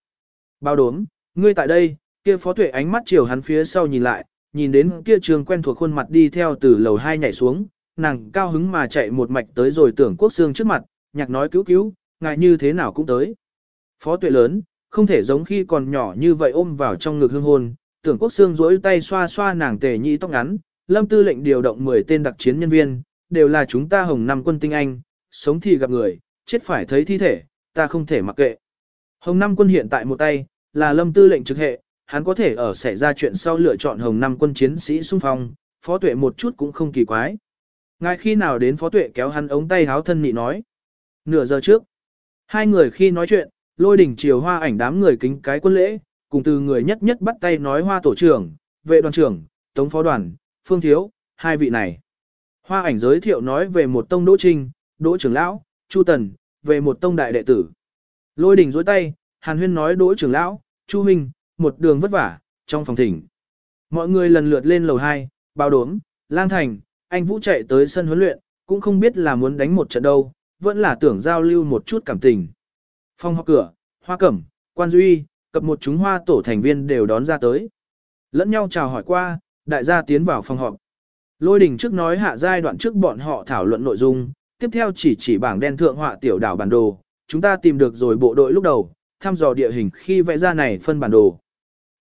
Báo đốm, ngươi tại đây, kia phó tuệ ánh mắt chiều hắn phía sau nhìn lại, nhìn đến kia trường quen thuộc khuôn mặt đi theo từ lầu hai nhảy xuống, nàng cao hứng mà chạy một mạch tới rồi tưởng quốc xương trước mặt, nhạc nói cứu cứu, ngài như thế nào cũng tới. Phó tuệ lớn, không thể giống khi còn nhỏ như vậy ôm vào trong ngực hương hôn, tưởng quốc xương duỗi tay xoa xoa nàng tề nhị tóc ngắn, lâm tư lệnh điều động 10 tên đặc chiến nhân viên, đều là chúng ta hồng năm quân tinh anh, sống thì gặp người, chết phải thấy thi thể, ta không thể mặc kệ. Hồng năm quân hiện tại một tay, là lâm tư lệnh trực hệ, hắn có thể ở xảy ra chuyện sau lựa chọn hồng năm quân chiến sĩ xung phong, phó tuệ một chút cũng không kỳ quái. Ngay khi nào đến phó tuệ kéo hắn ống tay háo thân nị nói. Nửa giờ trước, hai người khi nói chuyện, lôi đỉnh chiều hoa ảnh đám người kính cái quân lễ, cùng từ người nhất nhất bắt tay nói hoa tổ trưởng, vệ đoàn trưởng, tống phó đoàn, phương thiếu, hai vị này. Hoa ảnh giới thiệu nói về một tông đỗ trinh, đỗ trưởng lão, chu tần, về một tông đại đệ tử. Lôi đỉnh dối tay, hàn huyên nói đỗ trưởng lão, chu huynh, một đường vất vả, trong phòng thỉnh. Mọi người lần lượt lên lầu 2, bao đốm, lang thành, anh Vũ chạy tới sân huấn luyện, cũng không biết là muốn đánh một trận đâu, vẫn là tưởng giao lưu một chút cảm tình. Phong học cửa, hoa cẩm, quan duy, cập một chúng hoa tổ thành viên đều đón ra tới. Lẫn nhau chào hỏi qua, đại gia tiến vào phòng họp. Lôi đình trước nói hạ giai đoạn trước bọn họ thảo luận nội dung, tiếp theo chỉ chỉ bảng đen thượng họa tiểu đảo bản đồ, chúng ta tìm được rồi bộ đội lúc đầu, thăm dò địa hình khi vẽ ra này phân bản đồ.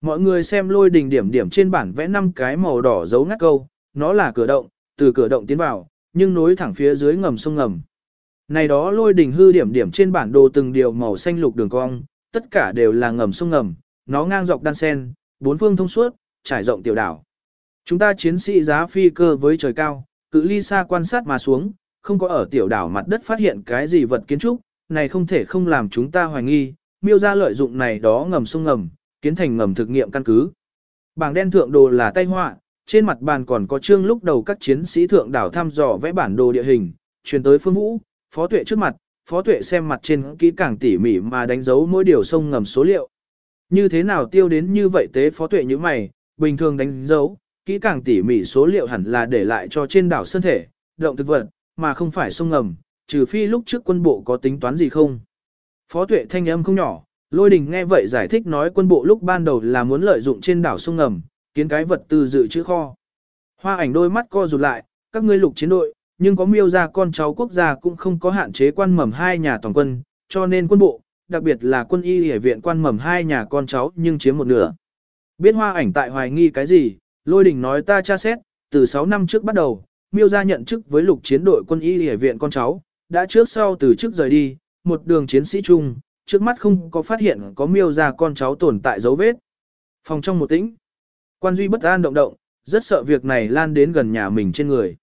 Mọi người xem lôi đình điểm điểm trên bản vẽ 5 cái màu đỏ dấu ngắt câu, nó là cửa động, từ cửa động tiến vào, nhưng nối thẳng phía dưới ngầm sông ngầm. Này đó lôi đình hư điểm điểm trên bản đồ từng điều màu xanh lục đường cong, tất cả đều là ngầm sông ngầm, nó ngang dọc đan sen, bốn phương thông suốt, trải rộng tiểu đảo. Chúng ta chiến sĩ giá phi cơ với trời cao, cự ly xa quan sát mà xuống, không có ở tiểu đảo mặt đất phát hiện cái gì vật kiến trúc, này không thể không làm chúng ta hoài nghi, miêu ra lợi dụng này đó ngầm sông ngầm, kiến thành ngầm thực nghiệm căn cứ. Bảng đen thượng đồ là tay họa, trên mặt bàn còn có chương lúc đầu các chiến sĩ thượng đảo thăm dò vẽ bản đồ địa hình, truyền tới phương vũ, phó tuệ trước mặt, phó tuệ xem mặt trên kỹ càng tỉ mỉ mà đánh dấu mỗi điều sông ngầm số liệu. Như thế nào tiêu đến như vậy tế phó tuệ như mày, bình thường đánh dấu, kỹ càng tỉ mỉ số liệu hẳn là để lại cho trên đảo sơn thể, động thực vật, mà không phải sông ngầm, trừ phi lúc trước quân bộ có tính toán gì không. Phó tuệ thanh âm không nhỏ, lôi đình nghe vậy giải thích nói quân bộ lúc ban đầu là muốn lợi dụng trên đảo sông ngầm, kiến cái vật tư dự trữ kho. Hoa ảnh đôi mắt co rụt lại, các ngươi lục chiến đội, nhưng có miêu ra con cháu quốc gia cũng không có hạn chế quan mầm hai nhà toàn quân, cho nên quân bộ, đặc biệt là quân y hệ viện quan mầm hai nhà con cháu nhưng chiếm một nửa. Biết hoa ảnh tại hoài nghi cái gì, lôi đình nói ta tra xét, từ 6 năm trước bắt đầu, miêu ra nhận chức với lục chiến đội quân y hệ viện con cháu, đã trước sau từ trước rời đi, một đường chiến sĩ chung, trước mắt không có phát hiện có miêu ra con cháu tồn tại dấu vết. Phòng trong một tĩnh, quan duy bất an động động, rất sợ việc này lan đến gần nhà mình trên người.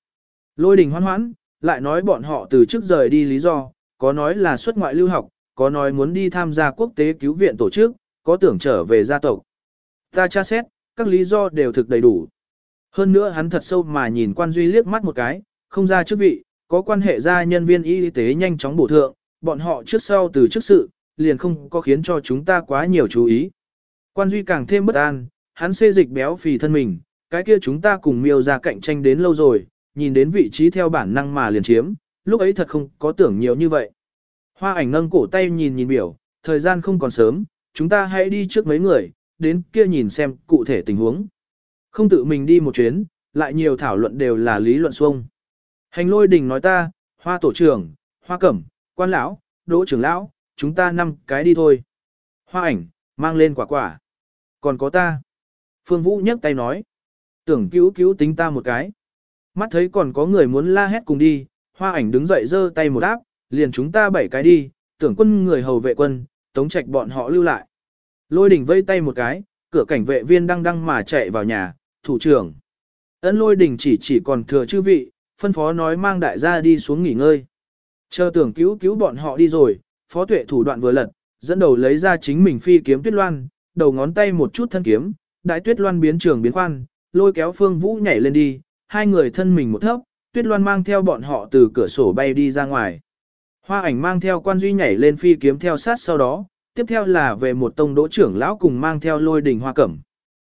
Lôi đình hoan hoãn, lại nói bọn họ từ trước rời đi lý do, có nói là xuất ngoại lưu học, có nói muốn đi tham gia quốc tế cứu viện tổ chức, có tưởng trở về gia tộc. Ta tra xét, các lý do đều thực đầy đủ. Hơn nữa hắn thật sâu mà nhìn quan duy liếc mắt một cái, không ra chức vị, có quan hệ gia nhân viên y tế nhanh chóng bổ thượng, bọn họ trước sau từ trước sự, liền không có khiến cho chúng ta quá nhiều chú ý. Quan duy càng thêm bất an, hắn xê dịch béo phì thân mình, cái kia chúng ta cùng miêu ra cạnh tranh đến lâu rồi, nhìn đến vị trí theo bản năng mà liền chiếm, lúc ấy thật không có tưởng nhiều như vậy. Hoa ảnh nâng cổ tay nhìn nhìn biểu, thời gian không còn sớm, chúng ta hãy đi trước mấy người, đến kia nhìn xem cụ thể tình huống. Không tự mình đi một chuyến, lại nhiều thảo luận đều là lý luận xuông. Hành lôi đình nói ta, hoa tổ trưởng, hoa cẩm, quan lão, đỗ trưởng lão, chúng ta năm cái đi thôi. Hoa ảnh, mang lên quả quả. Còn có ta. Phương Vũ nhấc tay nói. Tưởng cứu cứu tính ta một cái. Mắt thấy còn có người muốn la hét cùng đi, hoa ảnh đứng dậy giơ tay một áp, liền chúng ta bảy cái đi, tưởng quân người hầu vệ quân, tống trạch bọn họ lưu lại. Lôi đỉnh vây tay một cái, cửa cảnh vệ viên đang đăng mà chạy vào nhà, thủ trưởng. Ấn lôi đỉnh chỉ chỉ còn thừa chư vị, phân phó nói mang đại gia đi xuống nghỉ ngơi. Chờ tưởng cứu cứu bọn họ đi rồi, phó tuệ thủ đoạn vừa lật, dẫn đầu lấy ra chính mình phi kiếm tuyết loan, đầu ngón tay một chút thân kiếm, đại tuyết loan biến trường biến khoan, lôi kéo phương vũ nhảy lên đi, hai người thân mình một thấp, tuyết loan mang theo bọn họ từ cửa sổ bay đi ra ngoài. Hoa ảnh mang theo quan duy nhảy lên phi kiếm theo sát sau đó, tiếp theo là về một tông đỗ trưởng lão cùng mang theo lôi đình hoa cẩm.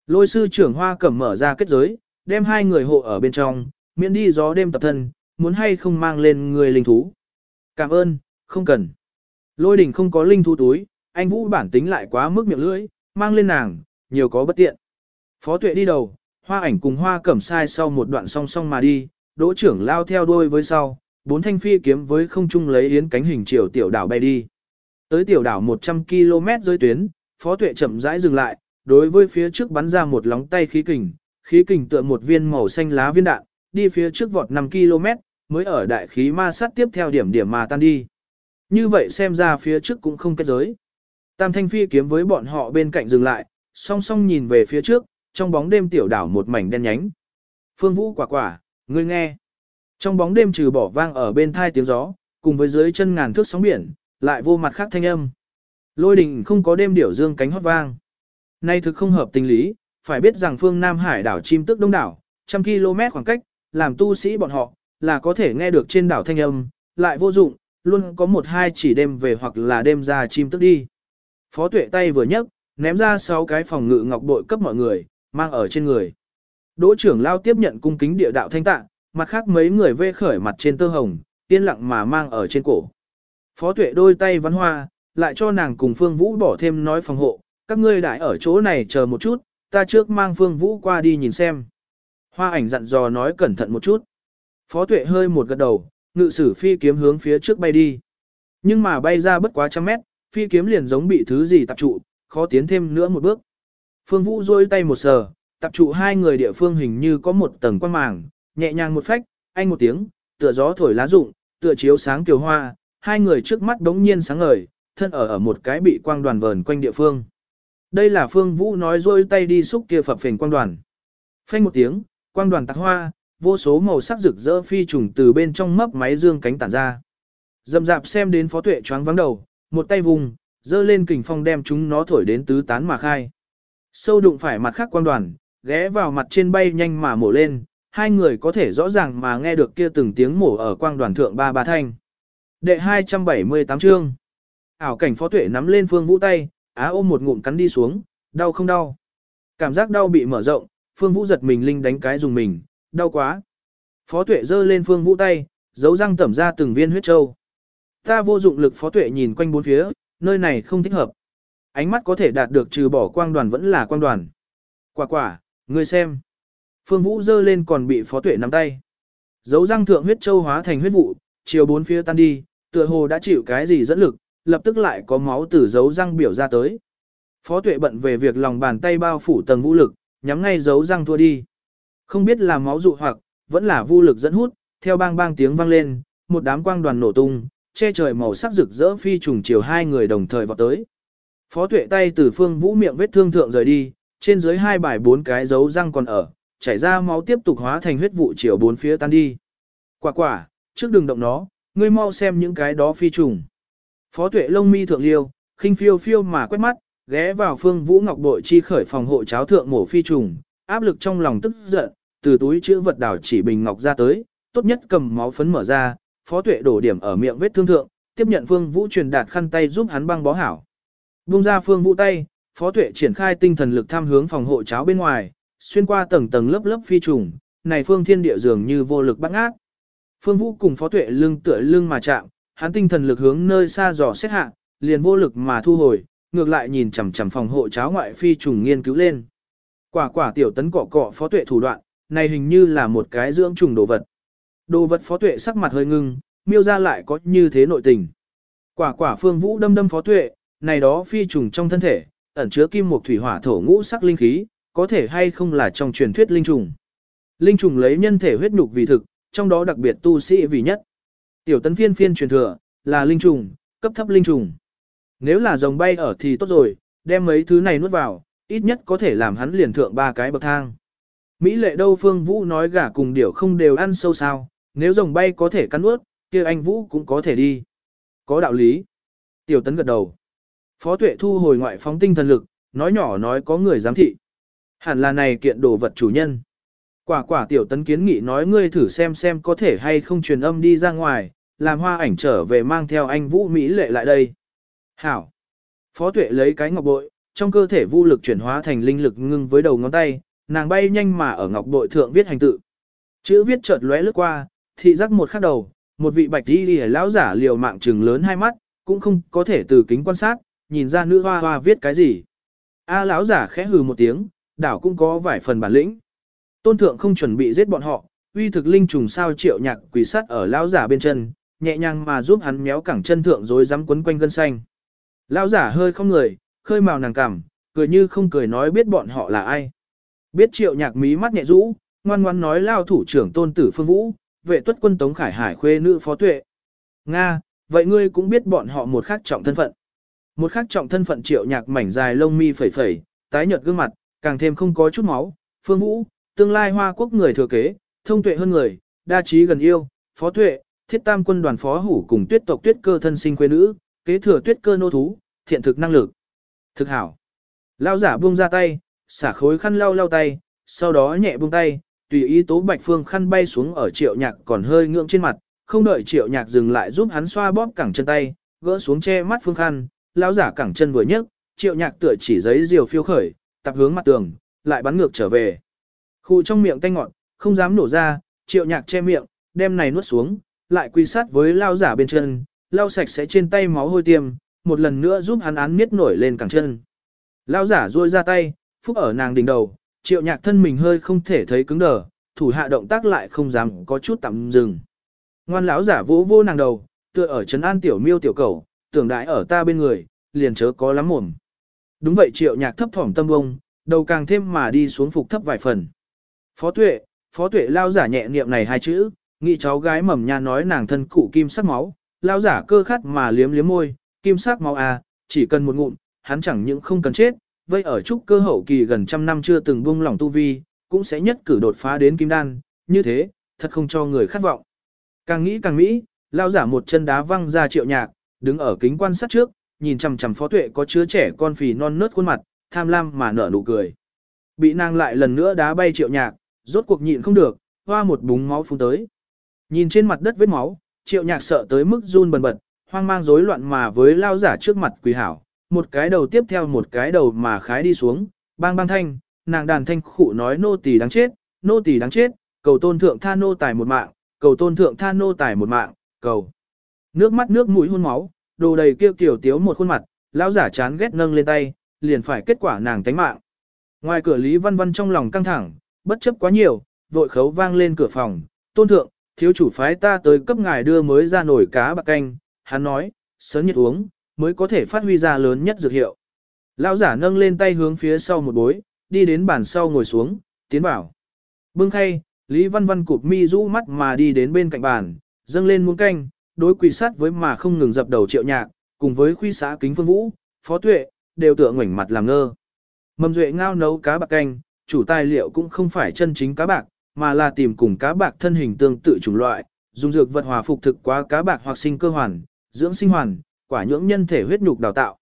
Lôi sư trưởng hoa cẩm mở ra kết giới, đem hai người hộ ở bên trong, miễn đi gió đêm tập thân, muốn hay không mang lên người linh thú. Cảm ơn, không cần. Lôi đình không có linh thu túi, anh Vũ bản tính lại quá mức miệng lưỡi, mang lên nàng, nhiều có bất tiện. Phó tuệ đi đầu, hoa ảnh cùng hoa cẩm sai sau một đoạn song song mà đi, đỗ trưởng lao theo đuôi với sau, bốn thanh phi kiếm với không trung lấy yến cánh hình chiều tiểu đảo bay đi. Tới tiểu đảo 100 km dưới tuyến, phó tuệ chậm rãi dừng lại, đối với phía trước bắn ra một lóng tay khí kình, khí kình tựa một viên màu xanh lá viên đạn, đi phía trước vọt 5 km, mới ở đại khí ma sát tiếp theo điểm điểm mà tan đi. Như vậy xem ra phía trước cũng không kết giới. Tam thanh phi kiếm với bọn họ bên cạnh dừng lại, song song nhìn về phía trước, trong bóng đêm tiểu đảo một mảnh đen nhánh. Phương Vũ quả quả, ngươi nghe. Trong bóng đêm trừ bỏ vang ở bên thai tiếng gió, cùng với dưới chân ngàn thước sóng biển, lại vô mặt khác thanh âm. Lôi đình không có đêm điểu dương cánh hót vang. Nay thực không hợp tình lý, phải biết rằng phương Nam Hải đảo chim tức đông đảo, trăm km khoảng cách, làm tu sĩ bọn họ, là có thể nghe được trên đảo thanh âm, lại vô dụng, luôn có một hai chỉ đêm về hoặc là đêm ra chim tức đi. Phó tuệ tay vừa nhấc, ném ra sáu cái phòng ngự ngọc bội cấp mọi người, mang ở trên người. Đỗ trưởng lao tiếp nhận cung kính địa đạo thanh tạ, mặt khác mấy người vê khởi mặt trên tơ hồng, yên lặng mà mang ở trên cổ. Phó tuệ đôi tay văn hoa, lại cho nàng cùng Phương Vũ bỏ thêm nói phòng hộ, các ngươi đại ở chỗ này chờ một chút, ta trước mang Phương Vũ qua đi nhìn xem. Hoa ảnh dặn dò nói cẩn thận một chút. Phó tuệ hơi một gật đầu, ngự sử phi kiếm hướng phía trước bay đi. Nhưng mà bay ra bất quá trăm mét, phi kiếm liền giống bị thứ gì tập trụ, khó tiến thêm nữa một bước. Phương Vũ rôi tay một sờ, tập trụ hai người địa phương hình như có một tầng quan màng, nhẹ nhàng một phách, anh một tiếng, tựa gió thổi lá rụng, tựa chiếu sáng kiều hoa, hai người trước mắt đống nhiên sáng ngời, thân ở ở một cái bị quang đoàn vờn quanh địa phương. Đây là Phương Vũ nói rôi tay đi xúc kia phập phình quang đoàn. Phanh một tiếng, quang đoàn tạc hoa, vô số màu sắc rực rỡ phi trùng từ bên trong mấp máy dương cánh tản ra. Dầm dạp xem đến phó tuệ choáng vắng đầu, một tay vùng, dơ lên kình phong đem chúng nó thổi đến tứ tán mà khai. Sâu đụng phải mặt khác quang đoàn, ghé vào mặt trên bay nhanh mà mổ lên, hai người có thể rõ ràng mà nghe được kia từng tiếng mổ ở quang đoàn thượng ba ba thanh. Đệ 278 chương. Ảo cảnh phó tuệ nắm lên phương vũ tay, á ôm một ngụm cắn đi xuống, đau không đau. Cảm giác đau bị mở rộng, Phương Vũ giật mình linh đánh cái dùng mình, đau quá. Phó tuệ giơ lên Phương Vũ tay, giấu răng tẩm ra từng viên huyết châu. Ta vô dụng lực phó tuệ nhìn quanh bốn phía, nơi này không thích hợp. Ánh mắt có thể đạt được trừ bỏ quang đoàn vẫn là quang đoàn. Quả quả, ngươi xem. Phương Vũ giơ lên còn bị phó tuệ nắm tay. Dấu răng thượng huyết châu hóa thành huyết vụ, chiều bốn phía tan đi, tựa hồ đã chịu cái gì dẫn lực, lập tức lại có máu từ dấu răng biểu ra tới. Phó tuệ bận về việc lòng bàn tay bao phủ tầng vũ lực, nhắm ngay dấu răng thua đi. Không biết là máu dụ hoặc, vẫn là vô lực dẫn hút, theo bang bang tiếng vang lên, một đám quang đoàn nổ tung, che trời màu sắc rực rỡ phi trùng chiều hai người đồng thời vọt tới. Phó tuệ tay từ phương vũ miệng vết thương thượng rời đi, trên dưới hai bài bốn cái dấu răng còn ở, chảy ra máu tiếp tục hóa thành huyết vụ chiều bốn phía tan đi. Quả quả, trước đừng động nó, ngươi mau xem những cái đó phi trùng. Phó tuệ lông mi thượng liêu, khinh phiêu phiêu mà quét mắt, ghé vào phương vũ ngọc bội chi khởi phòng hộ cháo thượng mổ phi trùng, áp lực trong lòng tức giận, từ túi chữ vật đảo chỉ bình ngọc ra tới, tốt nhất cầm máu phấn mở ra, phó tuệ đổ điểm ở miệng vết thương thượng, tiếp nhận phương vũ truyền đạt khăn tay giúp hắn băng bó hảo. Bung ra phương vũ tay, phó tuệ triển khai tinh thần lực tham hướng phòng hộ cháo bên ngoài, xuyên qua tầng tầng lớp lớp phi trùng, này phương thiên địa dường như vô lực bắt ngát. Phương vũ cùng phó tuệ lưng tựa lưng mà chạm, hắn tinh thần lực hướng nơi xa dò xét hạ, liền vô lực mà thu hồi, ngược lại nhìn chằm chằm phòng hộ cháo ngoại phi trùng nghiên cứu lên. Quả quả tiểu tấn cọ cọ phó tuệ thủ đoạn, này hình như là một cái dưỡng trùng đồ vật. Đồ vật phó tuệ sắc mặt hơi ngưng, miêu ra lại có như thế nội tình. Quả quả phương vũ đâm đâm phó tuệ, này đó phi trùng trong thân thể, ẩn chứa kim một thủy hỏa thổ ngũ sắc linh khí, có thể hay không là trong truyền thuyết linh trùng. Linh trùng lấy nhân thể huyết nhục vì thực, trong đó đặc biệt tu sĩ vì nhất. Tiểu tấn phiên phiên truyền thừa, là linh trùng, cấp thấp linh trùng. Nếu là rồng bay ở thì tốt rồi, đem mấy thứ này nuốt vào, ít nhất có thể làm hắn liền thượng ba cái bậc thang. Mỹ lệ đâu Phương Vũ nói gà cùng điểu không đều ăn sâu sao, nếu rồng bay có thể cắn nuốt, kia anh Vũ cũng có thể đi. Có đạo lý. Tiểu tấn gật đầu. Phó tuệ thu hồi ngoại phóng tinh thần lực, nói nhỏ nói có người giám thị. Hẳn là này kiện đồ vật chủ nhân. Quả quả tiểu tấn kiến nghị nói ngươi thử xem xem có thể hay không truyền âm đi ra ngoài, làm hoa ảnh trở về mang theo anh Vũ Mỹ lệ lại đây. Hảo. Phó tuệ lấy cái ngọc bội, trong cơ thể vô lực chuyển hóa thành linh lực ngưng với đầu ngón tay, nàng bay nhanh mà ở ngọc bội thượng viết hành tự. Chữ viết chợt lóe lướt qua, thị giác một khắc đầu, một vị bạch đi lìa lão giả liều mạng trừng lớn hai mắt, cũng không có thể từ kính quan sát, nhìn ra nữ hoa hoa viết cái gì. A lão giả khẽ hừ một tiếng, đảo cũng có vài phần bản lĩnh. Tôn thượng không chuẩn bị giết bọn họ, uy thực linh trùng sao triệu nhạc quỳ sắt ở lão giả bên chân, nhẹ nhàng mà giúp hắn méo cẳng chân thượng rồi dám quấn quanh gân xanh. Lão giả hơi không người, khơi màu nàng cảm, cười như không cười nói biết bọn họ là ai. Biết triệu nhạc mí mắt nhẹ rũ, ngoan ngoan nói lao thủ trưởng tôn tử phương vũ, vệ tuất quân tống khải hải khuê nữ phó tuệ. Nga, vậy ngươi cũng biết bọn họ một khác trọng thân phận. Một khác trọng thân phận triệu nhạc mảnh dài lông mi phẩy phẩy, tái nhợt gương mặt, càng thêm không có chút máu, phương vũ, tương lai hoa quốc người thừa kế, thông tuệ hơn người, đa trí gần yêu, phó tuệ, thiết tam quân đoàn phó hủ cùng tuyết tộc tuyết cơ thân sinh quê nữ, kế thừa tuyết cơ nô thú, thiện thực năng lực. Thực hảo. Lao giả buông ra tay, xả khối khăn lau lau tay, sau đó nhẹ buông tay, tùy ý tố bạch phương khăn bay xuống ở triệu nhạc còn hơi ngượng trên mặt, không đợi triệu nhạc dừng lại giúp hắn xoa bóp cẳng chân tay, gỡ xuống che mắt phương khăn, lão giả cẳng chân vừa nhấc, triệu nhạc tựa chỉ giấy diều phiêu khởi, tập hướng mặt tường, lại bắn ngược trở về. Khu trong miệng tanh ngọt, không dám nổ ra, triệu nhạc che miệng, đem này nuốt xuống, lại quy sát với lao giả bên chân, lau sạch sẽ trên tay máu hôi tiêm, một lần nữa giúp hắn án miết nổi lên cẳng chân. Lao giả duỗi ra tay, phúc ở nàng đỉnh đầu, triệu nhạc thân mình hơi không thể thấy cứng đờ, thủ hạ động tác lại không dám có chút tạm dừng. Ngoan lão giả vỗ vô nàng đầu, tựa ở trấn an tiểu miêu tiểu cầu, tưởng đại ở ta bên người, liền chớ có lắm mồm. Đúng vậy triệu nhạc thấp thỏm tâm bông, đầu càng thêm mà đi xuống phục thấp vài phần. Phó tuệ, phó tuệ lao giả nhẹ niệm này hai chữ, nghĩ cháu gái mầm nha nói nàng thân cụ kim sắc máu, lao giả cơ khát mà liếm liếm môi, kim sắc máu à, chỉ cần một ngụm, hắn chẳng những không cần chết, vây ở trúc cơ hậu kỳ gần trăm năm chưa từng buông lỏng tu vi, cũng sẽ nhất cử đột phá đến kim đan, như thế, thật không cho người khát vọng. Càng nghĩ càng mỹ, lao giả một chân đá văng ra triệu nhạc, đứng ở kính quan sát trước, nhìn chằm chằm phó tuệ có chứa trẻ con phì non nớt khuôn mặt, tham lam mà nở nụ cười. Bị nàng lại lần nữa đá bay triệu nhạc, rốt cuộc nhịn không được, hoa một búng máu phun tới. Nhìn trên mặt đất vết máu, triệu nhạc sợ tới mức run bần bật, hoang mang rối loạn mà với lao giả trước mặt quỳ hảo, một cái đầu tiếp theo một cái đầu mà khái đi xuống, bang bang thanh, nàng đàn thanh khụ nói nô tỳ đáng chết, nô tỳ đáng chết, cầu tôn thượng tha nô tài một mạng, cầu tôn thượng tha nô tài một mạng, cầu. Nước mắt nước mũi hôn máu, đồ đầy kêu tiểu tiếu một khuôn mặt, lão giả chán ghét nâng lên tay, liền phải kết quả nàng tánh mạng. Ngoài cửa Lý Văn Văn trong lòng căng thẳng, bất chấp quá nhiều, vội khấu vang lên cửa phòng, tôn thượng, thiếu chủ phái ta tới cấp ngài đưa mới ra nổi cá bạc canh, hắn nói, sớm nhiệt uống, mới có thể phát huy ra lớn nhất dược hiệu. Lão giả nâng lên tay hướng phía sau một bối, đi đến bàn sau ngồi xuống, tiến vào. Bưng khay, Lý Văn Văn cụp mi rũ mắt mà đi đến bên cạnh bàn, dâng lên muỗng canh, đối quỳ sát với mà không ngừng dập đầu triệu nhạc, cùng với khuy xã kính phương vũ, phó tuệ, đều tựa ngoảnh mặt làm ngơ. Mầm duệ ngao nấu cá bạc canh, chủ tài liệu cũng không phải chân chính cá bạc, mà là tìm cùng cá bạc thân hình tương tự chủng loại, dùng dược vật hòa phục thực quá cá bạc hoặc sinh cơ hoàn, dưỡng sinh hoàn, quả nhưỡng nhân thể huyết nhục đào tạo.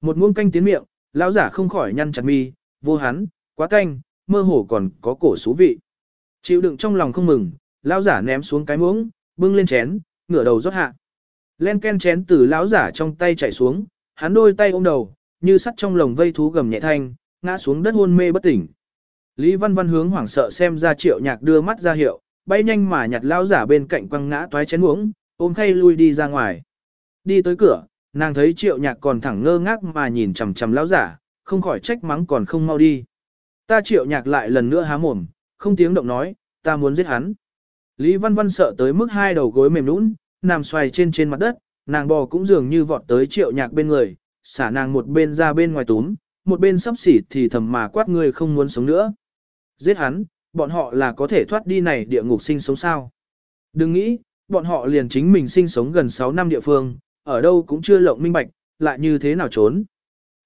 Một muỗng canh tiến miệng, lão giả không khỏi nhăn chặt mi, vô hắn, quá canh, mơ hồ còn có cổ xú vị. Chịu đựng trong lòng không mừng, lão giả ném xuống cái muỗng, bưng lên chén, ngửa đầu rót hạ. Len ken chén từ lão giả trong tay chảy xuống, hắn đôi tay ôm đầu, như sắt trong lồng vây thú gầm nhẹ thanh, ngã xuống đất hôn mê bất tỉnh. Lý Văn Văn hướng hoảng sợ xem ra triệu nhạc đưa mắt ra hiệu, bay nhanh mà nhặt lão giả bên cạnh quăng ngã toái chén uống, ôm khay lui đi ra ngoài. Đi tới cửa, nàng thấy triệu nhạc còn thẳng ngơ ngác mà nhìn chằm chằm lão giả, không khỏi trách mắng còn không mau đi. Ta triệu nhạc lại lần nữa há mồm, không tiếng động nói, ta muốn giết hắn. Lý Văn Văn sợ tới mức hai đầu gối mềm nũng, nằm xoay trên trên mặt đất, nàng bò cũng dường như vọt tới triệu nhạc bên người, xả nàng một bên ra bên ngoài túm, một bên sắp xỉ thì thầm mà quát người không muốn sống nữa. Giết hắn, bọn họ là có thể thoát đi này địa ngục sinh sống sao. Đừng nghĩ, bọn họ liền chính mình sinh sống gần 6 năm địa phương, ở đâu cũng chưa lộng minh bạch, lại như thế nào trốn.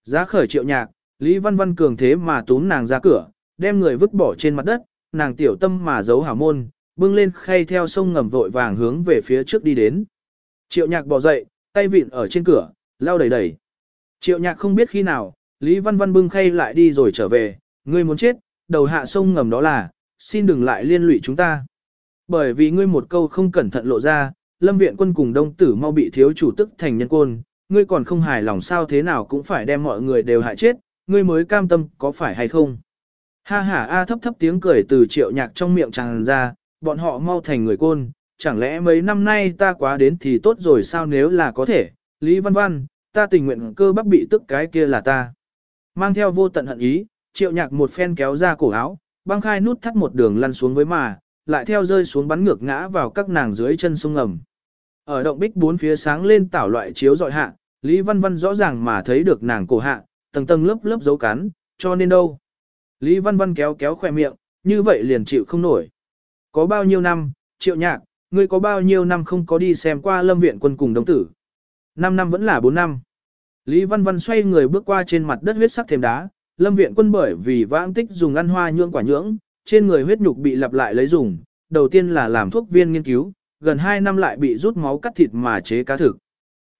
Giá khởi triệu nhạc, Lý Văn Văn cường thế mà túm nàng ra cửa, đem người vứt bỏ trên mặt đất, nàng tiểu tâm mà giấu hảo môn, bưng lên khay theo sông ngầm vội vàng hướng về phía trước đi đến. Triệu nhạc bỏ dậy, tay vịn ở trên cửa, lao đẩy đẩy. Triệu nhạc không biết khi nào, Lý Văn Văn bưng khay lại đi rồi trở về, ngươi muốn chết, đầu hạ sông ngầm đó là, xin đừng lại liên lụy chúng ta. Bởi vì ngươi một câu không cẩn thận lộ ra, lâm viện quân cùng đông tử mau bị thiếu chủ tức thành nhân côn, ngươi còn không hài lòng sao thế nào cũng phải đem mọi người đều hại chết, ngươi mới cam tâm có phải hay không. Ha ha a thấp thấp tiếng cười từ triệu nhạc trong miệng tràn ra, bọn họ mau thành người côn, chẳng lẽ mấy năm nay ta quá đến thì tốt rồi sao nếu là có thể, Lý Văn Văn, ta tình nguyện cơ bắp bị tức cái kia là ta. Mang theo vô tận hận ý, triệu nhạc một phen kéo ra cổ áo, băng khai nút thắt một đường lăn xuống với mà, lại theo rơi xuống bắn ngược ngã vào các nàng dưới chân sông ngầm. Ở động bích bốn phía sáng lên tảo loại chiếu dọi hạ, Lý Văn Văn rõ ràng mà thấy được nàng cổ hạ, tầng tầng lớp lớp dấu cắn, cho nên đâu. Lý Văn Văn kéo kéo khỏe miệng, như vậy liền chịu không nổi. Có bao nhiêu năm, triệu nhạc, ngươi có bao nhiêu năm không có đi xem qua lâm viện quân cùng đồng tử. Năm năm vẫn là bốn năm. Lý Văn Văn xoay người bước qua trên mặt đất huyết sắc thềm đá, lâm viện quân bởi vì vãng tích dùng ăn hoa nhưỡng quả nhưỡng, trên người huyết nhục bị lặp lại lấy dùng, đầu tiên là làm thuốc viên nghiên cứu, gần 2 năm lại bị rút máu cắt thịt mà chế cá thực.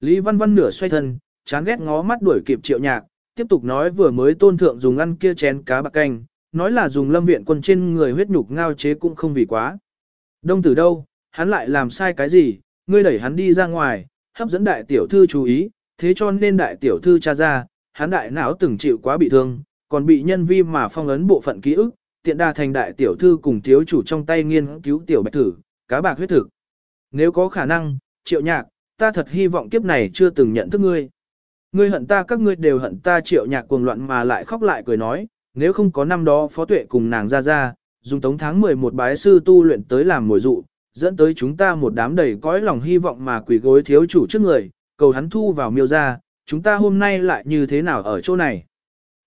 Lý Văn Văn nửa xoay thân, chán ghét ngó mắt đuổi kịp triệu nhạc, tiếp tục nói vừa mới tôn thượng dùng ăn kia chén cá bạc canh, nói là dùng lâm viện quân trên người huyết nhục ngao chế cũng không vì quá. Đông tử đâu, hắn lại làm sai cái gì, ngươi đẩy hắn đi ra ngoài, hấp dẫn đại tiểu thư chú ý, thế cho nên đại tiểu thư tra ra, hắn đại não từng chịu quá bị thương, còn bị nhân vi mà phong ấn bộ phận ký ức, tiện đà thành đại tiểu thư cùng thiếu chủ trong tay nghiên cứu tiểu bạch thử, cá bạc huyết thực. Nếu có khả năng, triệu nhạc, ta thật hy vọng kiếp này chưa từng nhận thức ngươi. Ngươi hận ta các ngươi đều hận ta triệu nhạc cuồng loạn mà lại khóc lại cười nói, nếu không có năm đó phó tuệ cùng nàng ra ra, dùng tống tháng 11 bái sư tu luyện tới làm mồi dụ, dẫn tới chúng ta một đám đầy cõi lòng hy vọng mà quỳ gối thiếu chủ trước người, cầu hắn thu vào miêu ra, chúng ta hôm nay lại như thế nào ở chỗ này.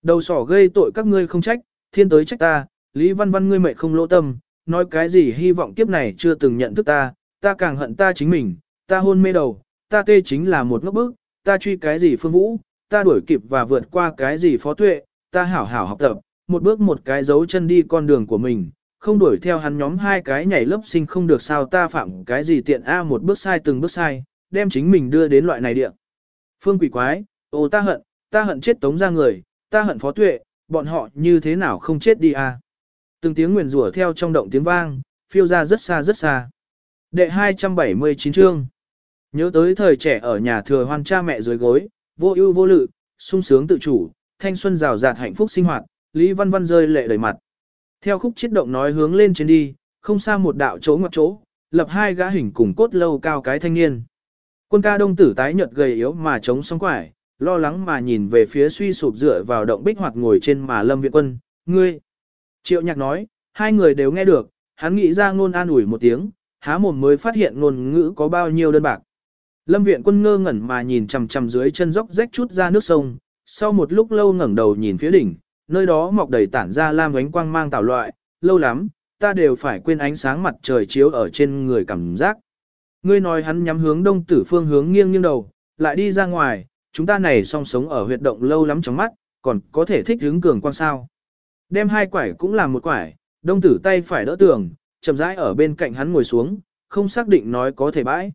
Đầu sỏ gây tội các ngươi không trách, thiên tới trách ta, Lý Văn Văn ngươi mệt không lỗ tâm, nói cái gì hy vọng kiếp này chưa từng nhận thức ta, ta càng hận ta chính mình, ta hôn mê đầu, ta tê chính là một ngốc bức, ta truy cái gì phương vũ, ta đuổi kịp và vượt qua cái gì phó tuệ, ta hảo hảo học tập, một bước một cái dấu chân đi con đường của mình, không đuổi theo hắn nhóm hai cái nhảy lớp sinh không được sao ta phạm cái gì tiện A một bước sai từng bước sai, đem chính mình đưa đến loại này địa. Phương quỷ quái, ồ ta hận, ta hận chết tống ra người, ta hận phó tuệ, bọn họ như thế nào không chết đi a? Từng tiếng nguyền rủa theo trong động tiếng vang, phiêu ra rất xa rất xa. Đệ 279 chương. Nhớ tới thời trẻ ở nhà thừa hoan cha mẹ dưới gối, vô ưu vô lự, sung sướng tự chủ, thanh xuân rào rạt hạnh phúc sinh hoạt, Lý Văn Văn rơi lệ đầy mặt. Theo khúc chiết động nói hướng lên trên đi, không xa một đạo chỗ ngoặt chỗ, lập hai gã hình cùng cốt lâu cao cái thanh niên. Quân ca đông tử tái nhợt gầy yếu mà chống sóng quải, lo lắng mà nhìn về phía suy sụp dựa vào động bích hoặc ngồi trên mà lâm viện quân, ngươi. Triệu nhạc nói, hai người đều nghe được, hắn nghĩ ra ngôn an ủi một tiếng, há mồm mới phát hiện ngôn ngữ có bao nhiêu đơn bạc. Lâm viện quân ngơ ngẩn mà nhìn chằm chằm dưới chân dốc rách chút ra nước sông, sau một lúc lâu ngẩng đầu nhìn phía đỉnh, nơi đó mọc đầy tản ra lam ánh quang mang tạo loại, lâu lắm, ta đều phải quên ánh sáng mặt trời chiếu ở trên người cảm giác. Ngươi nói hắn nhắm hướng đông tử phương hướng nghiêng nghiêng đầu, lại đi ra ngoài, chúng ta này song sống ở huyệt động lâu lắm trong mắt, còn có thể thích hướng cường quang sao. Đem hai quải cũng làm một quải, đông tử tay phải đỡ tường, chậm rãi ở bên cạnh hắn ngồi xuống, không xác định nói có thể bãi.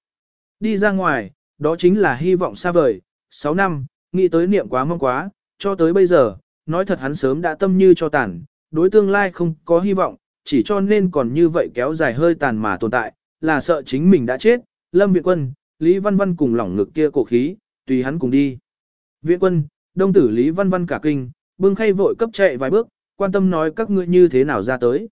Đi ra ngoài, đó chính là hy vọng xa vời, 6 năm, nghĩ tới niệm quá mong quá, cho tới bây giờ, nói thật hắn sớm đã tâm như cho tàn, đối tương lai không có hy vọng, chỉ cho nên còn như vậy kéo dài hơi tàn mà tồn tại, là sợ chính mình đã chết, Lâm Viện Quân, Lý Văn Văn cùng lỏng ngực kia cổ khí, tùy hắn cùng đi. Viện Quân, đông tử Lý Văn Văn cả kinh, bưng khay vội cấp chạy vài bước, quan tâm nói các ngươi như thế nào ra tới.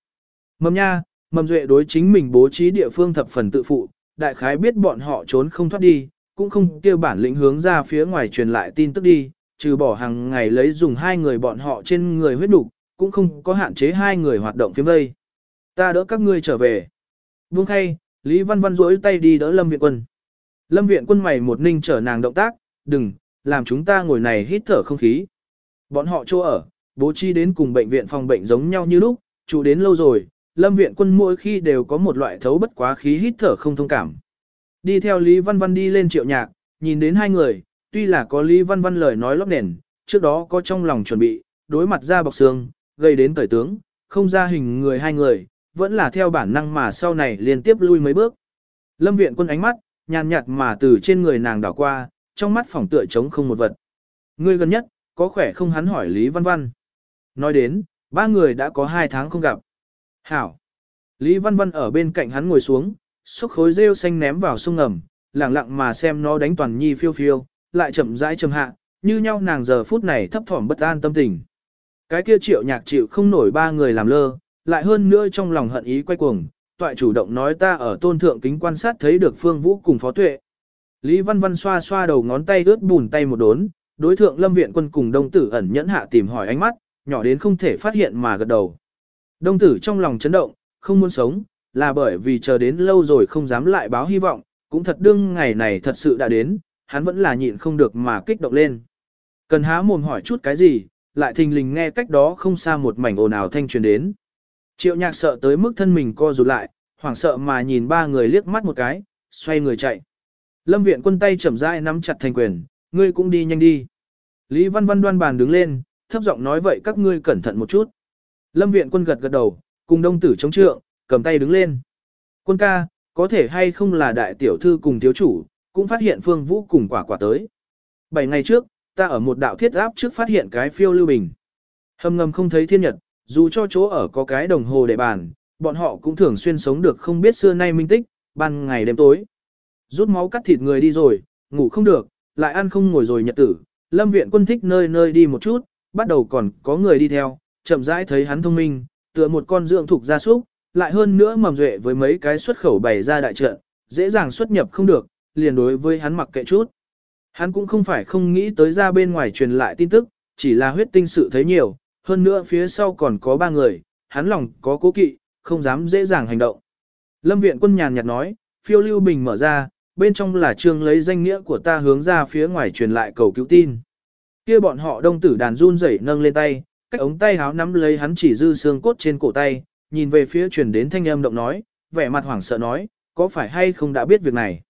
Mầm nha, mầm duệ đối chính mình bố trí địa phương thập phần tự phụ, đại khái biết bọn họ trốn không thoát đi, cũng không kêu bản lĩnh hướng ra phía ngoài truyền lại tin tức đi, trừ bỏ hàng ngày lấy dùng hai người bọn họ trên người huyết đủ, cũng không có hạn chế hai người hoạt động phía vây. Ta đỡ các ngươi trở về. vương khay, Lý Văn Văn rỗi tay đi đỡ Lâm Viện Quân. Lâm Viện Quân mày một ninh trở nàng động tác, đừng, làm chúng ta ngồi này hít thở không khí. Bọn họ chỗ ở, bố trí đến cùng bệnh viện phòng bệnh giống nhau như lúc, chủ đến lâu rồi, Lâm Viện Quân mỗi khi đều có một loại thấu bất quá khí hít thở không thông cảm. Đi theo Lý Văn Văn đi lên triệu nhạc, nhìn đến hai người, tuy là có Lý Văn Văn lời nói lóc nền, trước đó có trong lòng chuẩn bị, đối mặt ra bọc xương, gây đến cởi tướng, không ra hình người hai người, vẫn là theo bản năng mà sau này liên tiếp lui mấy bước. Lâm viện quân ánh mắt, nhàn nhạt mà từ trên người nàng đảo qua, trong mắt phòng tựa trống không một vật. Người gần nhất, có khỏe không hắn hỏi Lý Văn Văn. Nói đến, ba người đã có hai tháng không gặp. Hảo. Lý Văn Văn ở bên cạnh hắn ngồi xuống, xúc khối rêu xanh ném vào sông ngầm, lặng lặng mà xem nó đánh toàn nhi phiêu phiêu, lại chậm rãi chậm hạ, như nhau nàng giờ phút này thấp thỏm bất an tâm tình. Cái kia triệu nhạc chịu không nổi ba người làm lơ, lại hơn nữa trong lòng hận ý quay cuồng, toại chủ động nói ta ở tôn thượng kính quan sát thấy được phương vũ cùng phó tuệ. Lý Văn Văn xoa xoa đầu ngón tay ướt bùn tay một đốn, đối thượng lâm viện quân cùng đông tử ẩn nhẫn hạ tìm hỏi ánh mắt, nhỏ đến không thể phát hiện mà gật đầu. Đông tử trong lòng chấn động, không muốn sống, là bởi vì chờ đến lâu rồi không dám lại báo hy vọng, cũng thật đương ngày này thật sự đã đến, hắn vẫn là nhịn không được mà kích động lên. Cần há mồm hỏi chút cái gì, lại thình lình nghe cách đó không xa một mảnh ồn ào thanh truyền đến. Triệu nhạc sợ tới mức thân mình co rụt lại, hoảng sợ mà nhìn ba người liếc mắt một cái, xoay người chạy. Lâm viện quân tay chậm rãi nắm chặt thành quyền, ngươi cũng đi nhanh đi. Lý Văn Văn đoan bàn đứng lên, thấp giọng nói vậy các ngươi cẩn thận một chút. Lâm viện quân gật gật đầu, cùng đông tử chống trượng, cầm tay đứng lên. Quân ca, có thể hay không là đại tiểu thư cùng thiếu chủ, cũng phát hiện phương vũ cùng quả quả tới. Bảy ngày trước, ta ở một đạo thiết áp trước phát hiện cái phiêu lưu bình. Hầm ngầm không thấy thiên nhật, dù cho chỗ ở có cái đồng hồ để bàn, bọn họ cũng thường xuyên sống được không biết xưa nay minh tích, ban ngày đêm tối. Rút máu cắt thịt người đi rồi, ngủ không được, lại ăn không ngồi rồi nhật tử. Lâm viện quân thích nơi nơi đi một chút, bắt đầu còn có người đi theo, chậm rãi thấy hắn thông minh, tựa một con dưỡng thuộc gia súc, lại hơn nữa mầm duệ với mấy cái xuất khẩu bày ra đại trận, dễ dàng xuất nhập không được, liền đối với hắn mặc kệ chút. Hắn cũng không phải không nghĩ tới ra bên ngoài truyền lại tin tức, chỉ là huyết tinh sự thấy nhiều, hơn nữa phía sau còn có ba người, hắn lòng có cố kỵ, không dám dễ dàng hành động. Lâm viện quân nhàn nhạt nói, phiêu lưu bình mở ra, bên trong là trương lấy danh nghĩa của ta hướng ra phía ngoài truyền lại cầu cứu tin kia bọn họ đông tử đàn run rẩy nâng lên tay, cách ống tay háo nắm lấy hắn chỉ dư xương cốt trên cổ tay, nhìn về phía truyền đến thanh âm động nói, vẻ mặt hoảng sợ nói, có phải hay không đã biết việc này.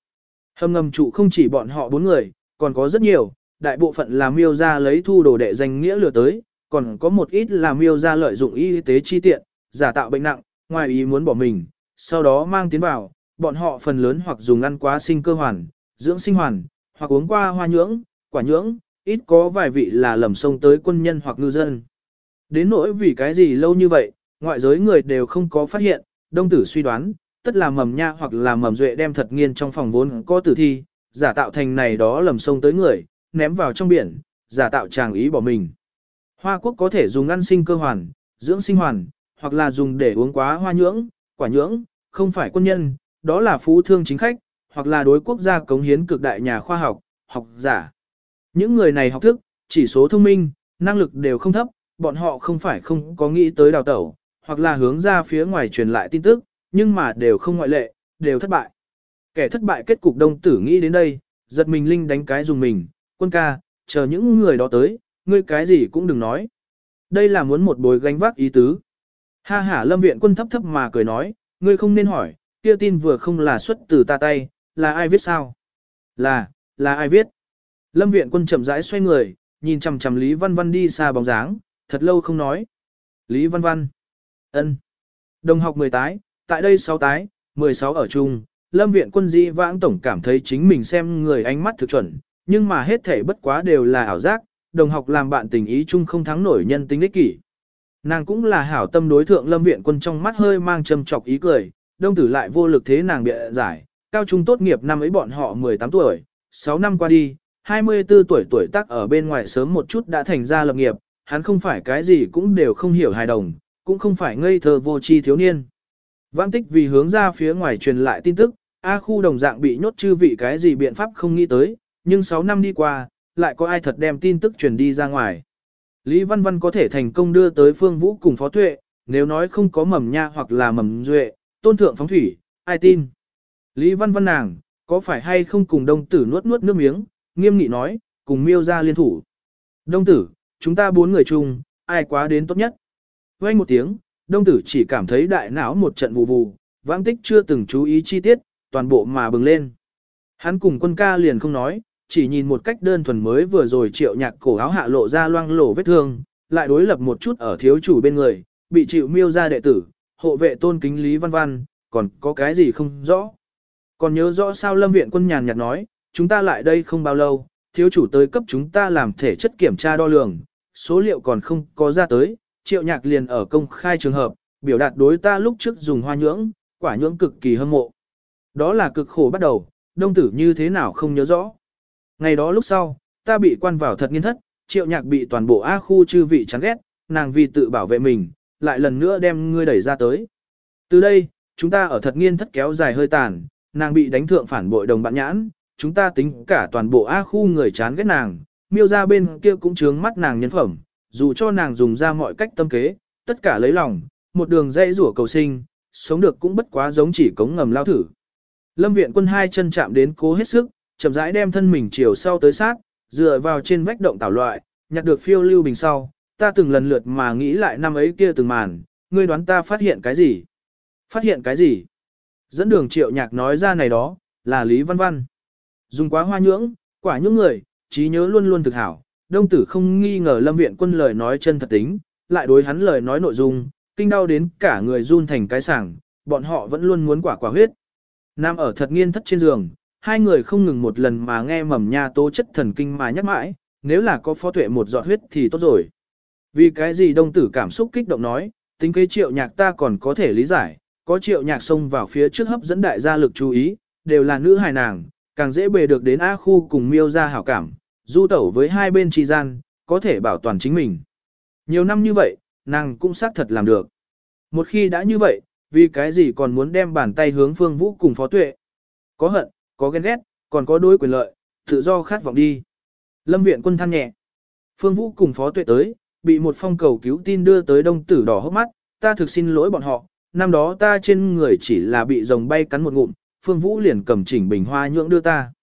Hầm ngầm trụ không chỉ bọn họ bốn người, còn có rất nhiều, đại bộ phận là miêu ra lấy thu đồ đệ danh nghĩa lừa tới, còn có một ít là miêu ra lợi dụng y tế chi tiện, giả tạo bệnh nặng, ngoài ý muốn bỏ mình, sau đó mang tiến vào, bọn họ phần lớn hoặc dùng ăn quá sinh cơ hoàn, dưỡng sinh hoàn, hoặc uống qua hoa nhưỡng, quả nhưỡng, ít có vài vị là lầm sông tới quân nhân hoặc ngư dân. Đến nỗi vì cái gì lâu như vậy, ngoại giới người đều không có phát hiện, đông tử suy đoán, tất là mầm nha hoặc là mầm duệ đem thật nghiên trong phòng vốn có tử thi, giả tạo thành này đó lầm sông tới người, ném vào trong biển, giả tạo chàng ý bỏ mình. Hoa quốc có thể dùng ăn sinh cơ hoàn, dưỡng sinh hoàn, hoặc là dùng để uống quá hoa nhưỡng, quả nhưỡng, không phải quân nhân, đó là phú thương chính khách, hoặc là đối quốc gia cống hiến cực đại nhà khoa học, học giả. Những người này học thức, chỉ số thông minh, năng lực đều không thấp, bọn họ không phải không có nghĩ tới đào tẩu, hoặc là hướng ra phía ngoài truyền lại tin tức, nhưng mà đều không ngoại lệ, đều thất bại. Kẻ thất bại kết cục đông tử nghĩ đến đây, giật mình linh đánh cái dùng mình, quân ca, chờ những người đó tới, ngươi cái gì cũng đừng nói. Đây là muốn một bồi gánh vác ý tứ. Ha ha lâm viện quân thấp thấp mà cười nói, ngươi không nên hỏi, kia tin vừa không là xuất từ ta tay, là ai viết sao? Là, là ai viết? Lâm viện quân chậm rãi xoay người, nhìn chằm chằm Lý Văn Văn đi xa bóng dáng, thật lâu không nói. Lý Văn Văn. ân, Đồng học 10 tái, tại đây 6 tái, 16 ở chung, Lâm viện quân di vãng tổng cảm thấy chính mình xem người ánh mắt thực chuẩn, nhưng mà hết thể bất quá đều là ảo giác, đồng học làm bạn tình ý chung không thắng nổi nhân tính ích kỷ. Nàng cũng là hảo tâm đối thượng lâm viện quân trong mắt hơi mang châm chọc ý cười, đông tử lại vô lực thế nàng bịa giải, cao trung tốt nghiệp năm ấy bọn họ 18 tuổi, 6 năm qua đi, 24 tuổi tuổi tác ở bên ngoài sớm một chút đã thành ra lập nghiệp, hắn không phải cái gì cũng đều không hiểu hài đồng, cũng không phải ngây thơ vô tri thiếu niên. Vãng tích vì hướng ra phía ngoài truyền lại tin tức, A khu đồng dạng bị nhốt chư vị cái gì biện pháp không nghĩ tới, nhưng 6 năm đi qua, lại có ai thật đem tin tức truyền đi ra ngoài. Lý Văn Văn có thể thành công đưa tới Phương Vũ cùng Phó Tuệ, nếu nói không có mầm nha hoặc là mầm duệ, tôn thượng phóng thủy, ai tin. Lý Văn Văn nàng, có phải hay không cùng đông tử nuốt nuốt nước miếng, nghiêm nghị nói, cùng miêu ra liên thủ. Đông tử, chúng ta bốn người chung, ai quá đến tốt nhất. Quay một tiếng, đông tử chỉ cảm thấy đại não một trận vụ vụ, vãng tích chưa từng chú ý chi tiết, toàn bộ mà bừng lên. Hắn cùng quân ca liền không nói, chỉ nhìn một cách đơn thuần mới vừa rồi triệu nhạc cổ áo hạ lộ ra loang lổ vết thương, lại đối lập một chút ở thiếu chủ bên người, bị chịu miêu ra đệ tử, hộ vệ tôn kính Lý Văn Văn, còn có cái gì không rõ. Còn nhớ rõ sao lâm viện quân nhàn nhạt nói, chúng ta lại đây không bao lâu, thiếu chủ tới cấp chúng ta làm thể chất kiểm tra đo lường, số liệu còn không có ra tới, triệu nhạc liền ở công khai trường hợp, biểu đạt đối ta lúc trước dùng hoa nhưỡng, quả nhưỡng cực kỳ hâm mộ. Đó là cực khổ bắt đầu, đông tử như thế nào không nhớ rõ. Ngày đó lúc sau, ta bị quan vào thật nghiên thất, triệu nhạc bị toàn bộ A khu chư vị chán ghét, nàng vì tự bảo vệ mình, lại lần nữa đem ngươi đẩy ra tới. Từ đây, chúng ta ở thật nghiên thất kéo dài hơi tàn, nàng bị đánh thượng phản bội đồng bạn nhãn, chúng ta tính cả toàn bộ A khu người chán ghét nàng, miêu ra bên kia cũng chướng mắt nàng nhân phẩm, dù cho nàng dùng ra mọi cách tâm kế, tất cả lấy lòng, một đường dây rủa cầu sinh, sống được cũng bất quá giống chỉ cống ngầm lao thử. Lâm viện quân hai chân chạm đến cố hết sức, chậm rãi đem thân mình chiều sau tới sát, dựa vào trên vách động tảo loại, nhặt được phiêu lưu bình sau, ta từng lần lượt mà nghĩ lại năm ấy kia từng màn, ngươi đoán ta phát hiện cái gì? Phát hiện cái gì? Dẫn đường triệu nhạc nói ra này đó, là Lý Văn Văn. Dùng quá hoa nhưỡng, quả những người, trí nhớ luôn luôn thực hảo, đông tử không nghi ngờ lâm viện quân lời nói chân thật tính, lại đối hắn lời nói nội dung, kinh đau đến cả người run thành cái sảng, bọn họ vẫn luôn muốn quả quả huyết. Nam ở thật nghiên thất trên giường, hai người không ngừng một lần mà nghe mầm nha tố chất thần kinh mà nhắc mãi, nếu là có phó tuệ một giọt huyết thì tốt rồi. Vì cái gì đông tử cảm xúc kích động nói, tính kế triệu nhạc ta còn có thể lý giải, có triệu nhạc xông vào phía trước hấp dẫn đại gia lực chú ý, đều là nữ hài nàng, càng dễ bề được đến A khu cùng miêu ra hảo cảm, du tẩu với hai bên tri gian, có thể bảo toàn chính mình. Nhiều năm như vậy, nàng cũng xác thật làm được. Một khi đã như vậy, vì cái gì còn muốn đem bàn tay hướng phương vũ cùng phó tuệ. Có hận, có ghen ghét, còn có đối quyền lợi, tự do khát vọng đi. Lâm viện quân than nhẹ. Phương vũ cùng phó tuệ tới, bị một phong cầu cứu tin đưa tới đông tử đỏ hốc mắt, ta thực xin lỗi bọn họ, năm đó ta trên người chỉ là bị rồng bay cắn một ngụm, phương vũ liền cầm chỉnh bình hoa nhượng đưa ta.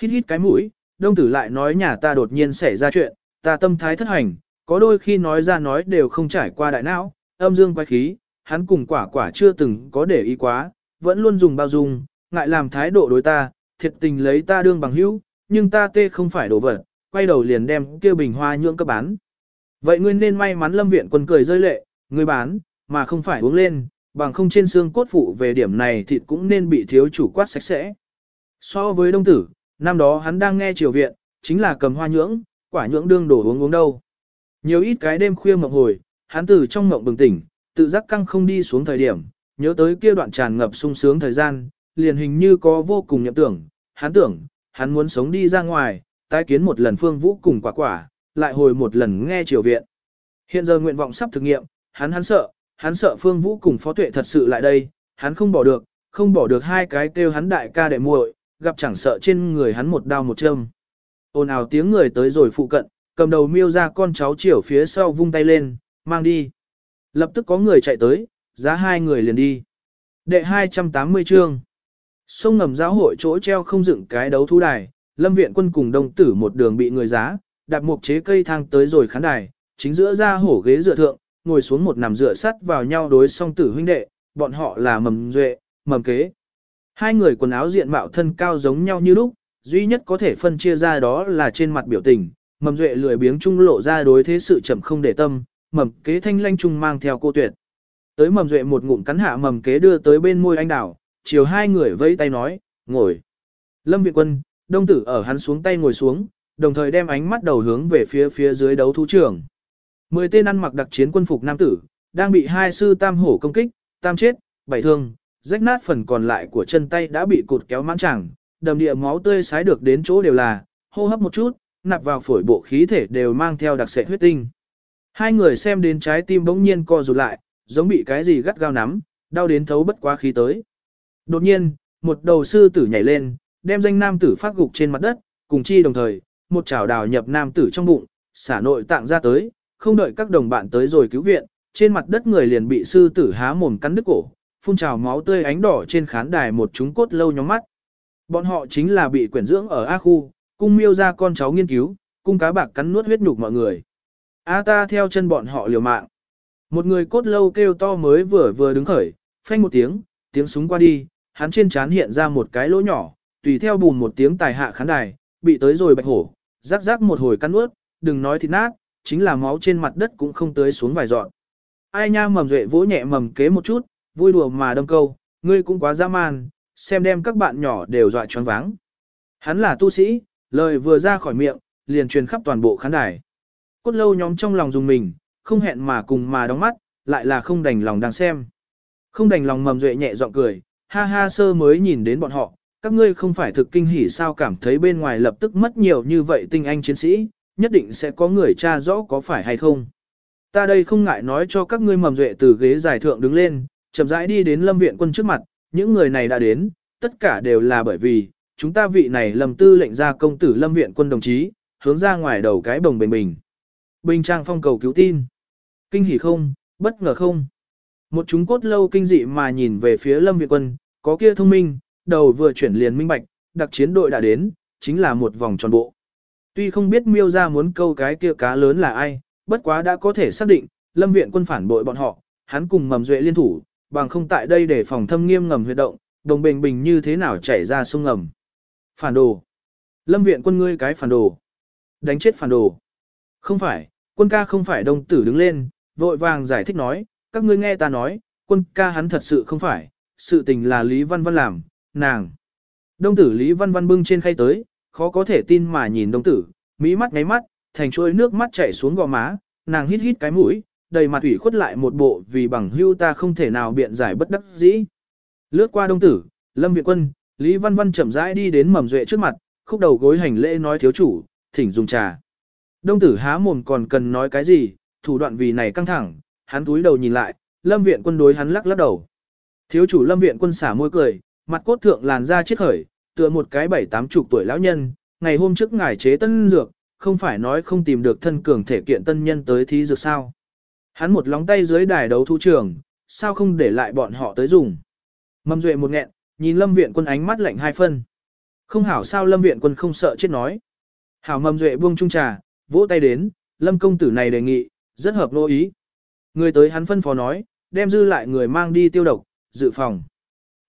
Hít hít cái mũi, đông tử lại nói nhà ta đột nhiên xảy ra chuyện, ta tâm thái thất hành, có đôi khi nói ra nói đều không trải qua đại não, âm dương quái khí, hắn cùng quả quả chưa từng có để ý quá, vẫn luôn dùng bao dung, ngại làm thái độ đối ta, thiệt tình lấy ta đương bằng hữu, nhưng ta tê không phải đồ vật, quay đầu liền đem kia bình hoa nhượng cấp bán. Vậy ngươi nên may mắn lâm viện quân cười rơi lệ, ngươi bán, mà không phải uống lên, bằng không trên xương cốt phụ về điểm này thịt cũng nên bị thiếu chủ quát sạch sẽ. So với đông tử, năm đó hắn đang nghe triều viện, chính là cầm hoa nhưỡng, quả nhưỡng đương đổ uống uống đâu. Nhiều ít cái đêm khuya mộng hồi, hắn từ trong mộng bừng tỉnh, tự giác căng không đi xuống thời điểm, nhớ tới kia đoạn tràn ngập sung sướng thời gian, liền hình như có vô cùng nhậm tưởng, hắn tưởng, hắn muốn sống đi ra ngoài, tái kiến một lần phương vũ cùng quả quả, lại hồi một lần nghe triều viện. Hiện giờ nguyện vọng sắp thực nghiệm, hắn hắn sợ, hắn sợ Phương Vũ cùng Phó Tuệ thật sự lại đây, hắn không bỏ được, không bỏ được hai cái kêu hắn đại ca đệ muội, gặp chẳng sợ trên người hắn một đao một châm. Ồn ào tiếng người tới rồi phụ cận, cầm đầu miêu ra con cháu chiều phía sau vung tay lên, mang đi. Lập tức có người chạy tới, giá hai người liền đi. Đệ 280 chương. Sông ngầm giáo hội chỗ treo không dựng cái đấu thú đài, lâm viện quân cùng đồng tử một đường bị người giá, đặt một chế cây thang tới rồi khán đài, chính giữa ra hổ ghế dựa thượng, ngồi xuống một nằm dựa sắt vào nhau đối song tử huynh đệ, bọn họ là mầm duệ, mầm kế. Hai người quần áo diện mạo thân cao giống nhau như lúc, duy nhất có thể phân chia ra đó là trên mặt biểu tình, mầm duệ lười biếng trung lộ ra đối thế sự chậm không để tâm, mầm kế thanh lanh trung mang theo cô tuyệt. Tới mầm duệ một ngụm cắn hạ mầm kế đưa tới bên môi anh đảo, chiều hai người vẫy tay nói, ngồi. Lâm Viện Quân, đông tử ở hắn xuống tay ngồi xuống, đồng thời đem ánh mắt đầu hướng về phía phía dưới đấu thú trường. Mười tên ăn mặc đặc chiến quân phục nam tử, đang bị hai sư tam hổ công kích, tam chết, bảy thương, rách nát phần còn lại của chân tay đã bị cột kéo mãn chẳng, đầm địa máu tươi sái được đến chỗ đều là, hô hấp một chút, nạp vào phổi bộ khí thể đều mang theo đặc sệ huyết tinh. Hai người xem đến trái tim bỗng nhiên co rụt lại, giống bị cái gì gắt gao nắm, đau đến thấu bất quá khí tới. Đột nhiên, một đầu sư tử nhảy lên, đem danh nam tử phát gục trên mặt đất, cùng chi đồng thời, một chảo đào nhập nam tử trong bụng, xả nội tạng ra tới, không đợi các đồng bạn tới rồi cứu viện, trên mặt đất người liền bị sư tử há mồm cắn đứt cổ, phun trào máu tươi ánh đỏ trên khán đài một chúng cốt lâu nhóm mắt. Bọn họ chính là bị quyển dưỡng ở A khu, cung miêu ra con cháu nghiên cứu, cung cá bạc cắn nuốt huyết nhục mọi người. A ta theo chân bọn họ liều mạng. Một người cốt lâu kêu to mới vừa vừa đứng khởi, phanh một tiếng, tiếng súng qua đi, hắn trên trán hiện ra một cái lỗ nhỏ, tùy theo bùn một tiếng tài hạ khán đài, bị tới rồi bạch hổ, rắc rắc một hồi cắn nuốt, đừng nói thịt nát, chính là máu trên mặt đất cũng không tới xuống vài dọn. Ai nha mầm duệ vỗ nhẹ mầm kế một chút, vui đùa mà đâm câu, ngươi cũng quá dã man, xem đem các bạn nhỏ đều dọa choáng váng. Hắn là tu sĩ, lời vừa ra khỏi miệng, liền truyền khắp toàn bộ khán đài. Cốt lâu nhóm trong lòng dùng mình, không hẹn mà cùng mà đóng mắt, lại là không đành lòng đang xem. Không đành lòng mầm duệ nhẹ giọng cười, ha ha sơ mới nhìn đến bọn họ, các ngươi không phải thực kinh hỉ sao cảm thấy bên ngoài lập tức mất nhiều như vậy tinh anh chiến sĩ, nhất định sẽ có người tra rõ có phải hay không. Ta đây không ngại nói cho các ngươi mầm duệ từ ghế giải thượng đứng lên, chậm rãi đi đến lâm viện quân trước mặt, những người này đã đến, tất cả đều là bởi vì, chúng ta vị này lầm tư lệnh ra công tử lâm viện quân đồng chí, hướng ra ngoài đầu cái bồng bình bình. Bình trang phong cầu cứu tin. Kinh hỉ không, bất ngờ không. Một chúng cốt lâu kinh dị mà nhìn về phía lâm viện quân, có kia thông minh, đầu vừa chuyển liền minh bạch, đặc chiến đội đã đến, chính là một vòng tròn bộ. Tuy không biết miêu ra muốn câu cái kia cá lớn là ai, bất quá đã có thể xác định, lâm viện quân phản bội bọn họ, hắn cùng mầm duệ liên thủ, bằng không tại đây để phòng thâm nghiêm ngầm huyệt động, đồng bình bình như thế nào chảy ra sông ngầm. Phản đồ. Lâm viện quân ngươi cái phản đồ. Đánh chết phản đồ. Không phải, quân ca không phải đông tử đứng lên, vội vàng giải thích nói, các ngươi nghe ta nói, quân ca hắn thật sự không phải, sự tình là Lý Văn Văn làm, nàng. Đông tử Lý Văn Văn bưng trên khay tới, khó có thể tin mà nhìn đông tử, mỹ mắt ngáy mắt, thành chuỗi nước mắt chảy xuống gò má, nàng hít hít cái mũi, đầy mặt ủy khuất lại một bộ vì bằng hưu ta không thể nào biện giải bất đắc dĩ. Lướt qua đông tử, Lâm Viện Quân, Lý Văn Văn chậm rãi đi đến mầm duệ trước mặt, khúc đầu gối hành lễ nói thiếu chủ, thỉnh dùng trà. Đông tử há mồm còn cần nói cái gì, thủ đoạn vì này căng thẳng, hắn túi đầu nhìn lại, Lâm Viện Quân đối hắn lắc lắc đầu. Thiếu chủ Lâm Viện Quân xả môi cười, mặt cốt thượng làn da chiếc khởi, tựa một cái bảy tám chục tuổi lão nhân, ngày hôm trước ngài chế tân dược, không phải nói không tìm được thân cường thể kiện tân nhân tới thí dược sao. Hắn một lóng tay dưới đài đấu thu trường, sao không để lại bọn họ tới dùng. Mâm duệ một nghẹn, nhìn lâm viện quân ánh mắt lạnh hai phân. Không hảo sao lâm viện quân không sợ chết nói. Hảo mâm duệ buông trung trà, vỗ tay đến, lâm công tử này đề nghị, rất hợp lô ý. Người tới hắn phân phó nói, đem dư lại người mang đi tiêu độc, dự phòng.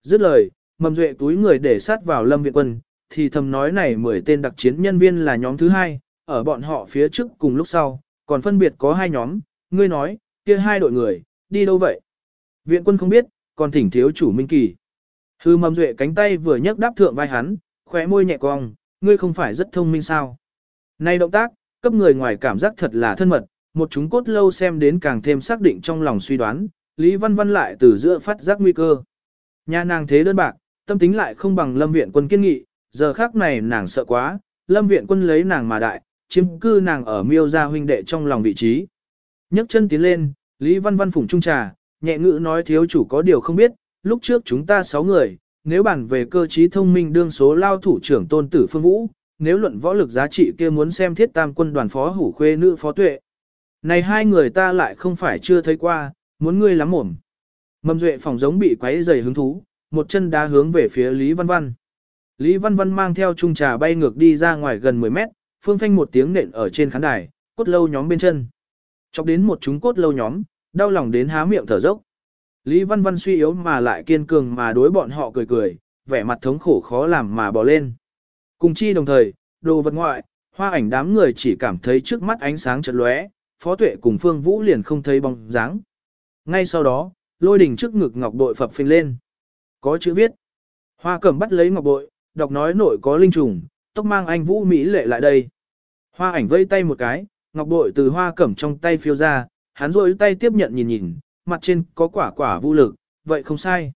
Dứt lời, mầm duệ túi người để sát vào lâm viện quân, thì thầm nói này 10 tên đặc chiến nhân viên là nhóm thứ hai, ở bọn họ phía trước cùng lúc sau, còn phân biệt có hai nhóm, ngươi nói, kia hai đội người, đi đâu vậy? Viện quân không biết, còn thỉnh thiếu chủ Minh Kỳ. Hư mầm duệ cánh tay vừa nhấc đáp thượng vai hắn, khóe môi nhẹ cong, ngươi không phải rất thông minh sao? Nay động tác, cấp người ngoài cảm giác thật là thân mật, một chúng cốt lâu xem đến càng thêm xác định trong lòng suy đoán, Lý Văn Văn lại từ giữa phát giác nguy cơ. Nhà nàng thế đơn bạc, tâm tính lại không bằng lâm viện quân kiên nghị, giờ khác này nàng sợ quá, lâm viện quân lấy nàng mà đại, chiếm cư nàng ở miêu gia huynh đệ trong lòng vị trí. nhấc chân tiến lên, Lý Văn Văn phủng trung trà, nhẹ ngữ nói thiếu chủ có điều không biết, lúc trước chúng ta 6 người, nếu bàn về cơ trí thông minh đương số lao thủ trưởng tôn tử phương vũ, nếu luận võ lực giá trị kia muốn xem thiết tam quân đoàn phó hủ khuê nữ phó tuệ. Này hai người ta lại không phải chưa thấy qua, muốn ngươi lắm mồm. Mầm duệ phòng giống bị quấy dày hứng thú, một chân đá hướng về phía Lý Văn Văn. Lý Văn Văn mang theo chung trà bay ngược đi ra ngoài gần 10 mét, phương phanh một tiếng nện ở trên khán đài, cốt lâu nhóm bên chân. Chọc đến một chúng cốt lâu nhóm, đau lòng đến há miệng thở dốc. Lý Văn Văn suy yếu mà lại kiên cường mà đối bọn họ cười cười, vẻ mặt thống khổ khó làm mà bỏ lên. Cùng chi đồng thời, đồ vật ngoại, hoa ảnh đám người chỉ cảm thấy trước mắt ánh sáng chợt lóe, Phó Tuệ cùng Phương Vũ liền không thấy bóng dáng. Ngay sau đó, lôi đỉnh trước ngực ngọc bội phập phình lên. Có chữ viết. Hoa cẩm bắt lấy ngọc bội, đọc nói nội có linh trùng, tốc mang anh Vũ Mỹ lệ lại đây. Hoa ảnh vây tay một cái, ngọc bội từ hoa cẩm trong tay phiêu ra, hắn rôi tay tiếp nhận nhìn nhìn, mặt trên có quả quả vũ lực, vậy không sai.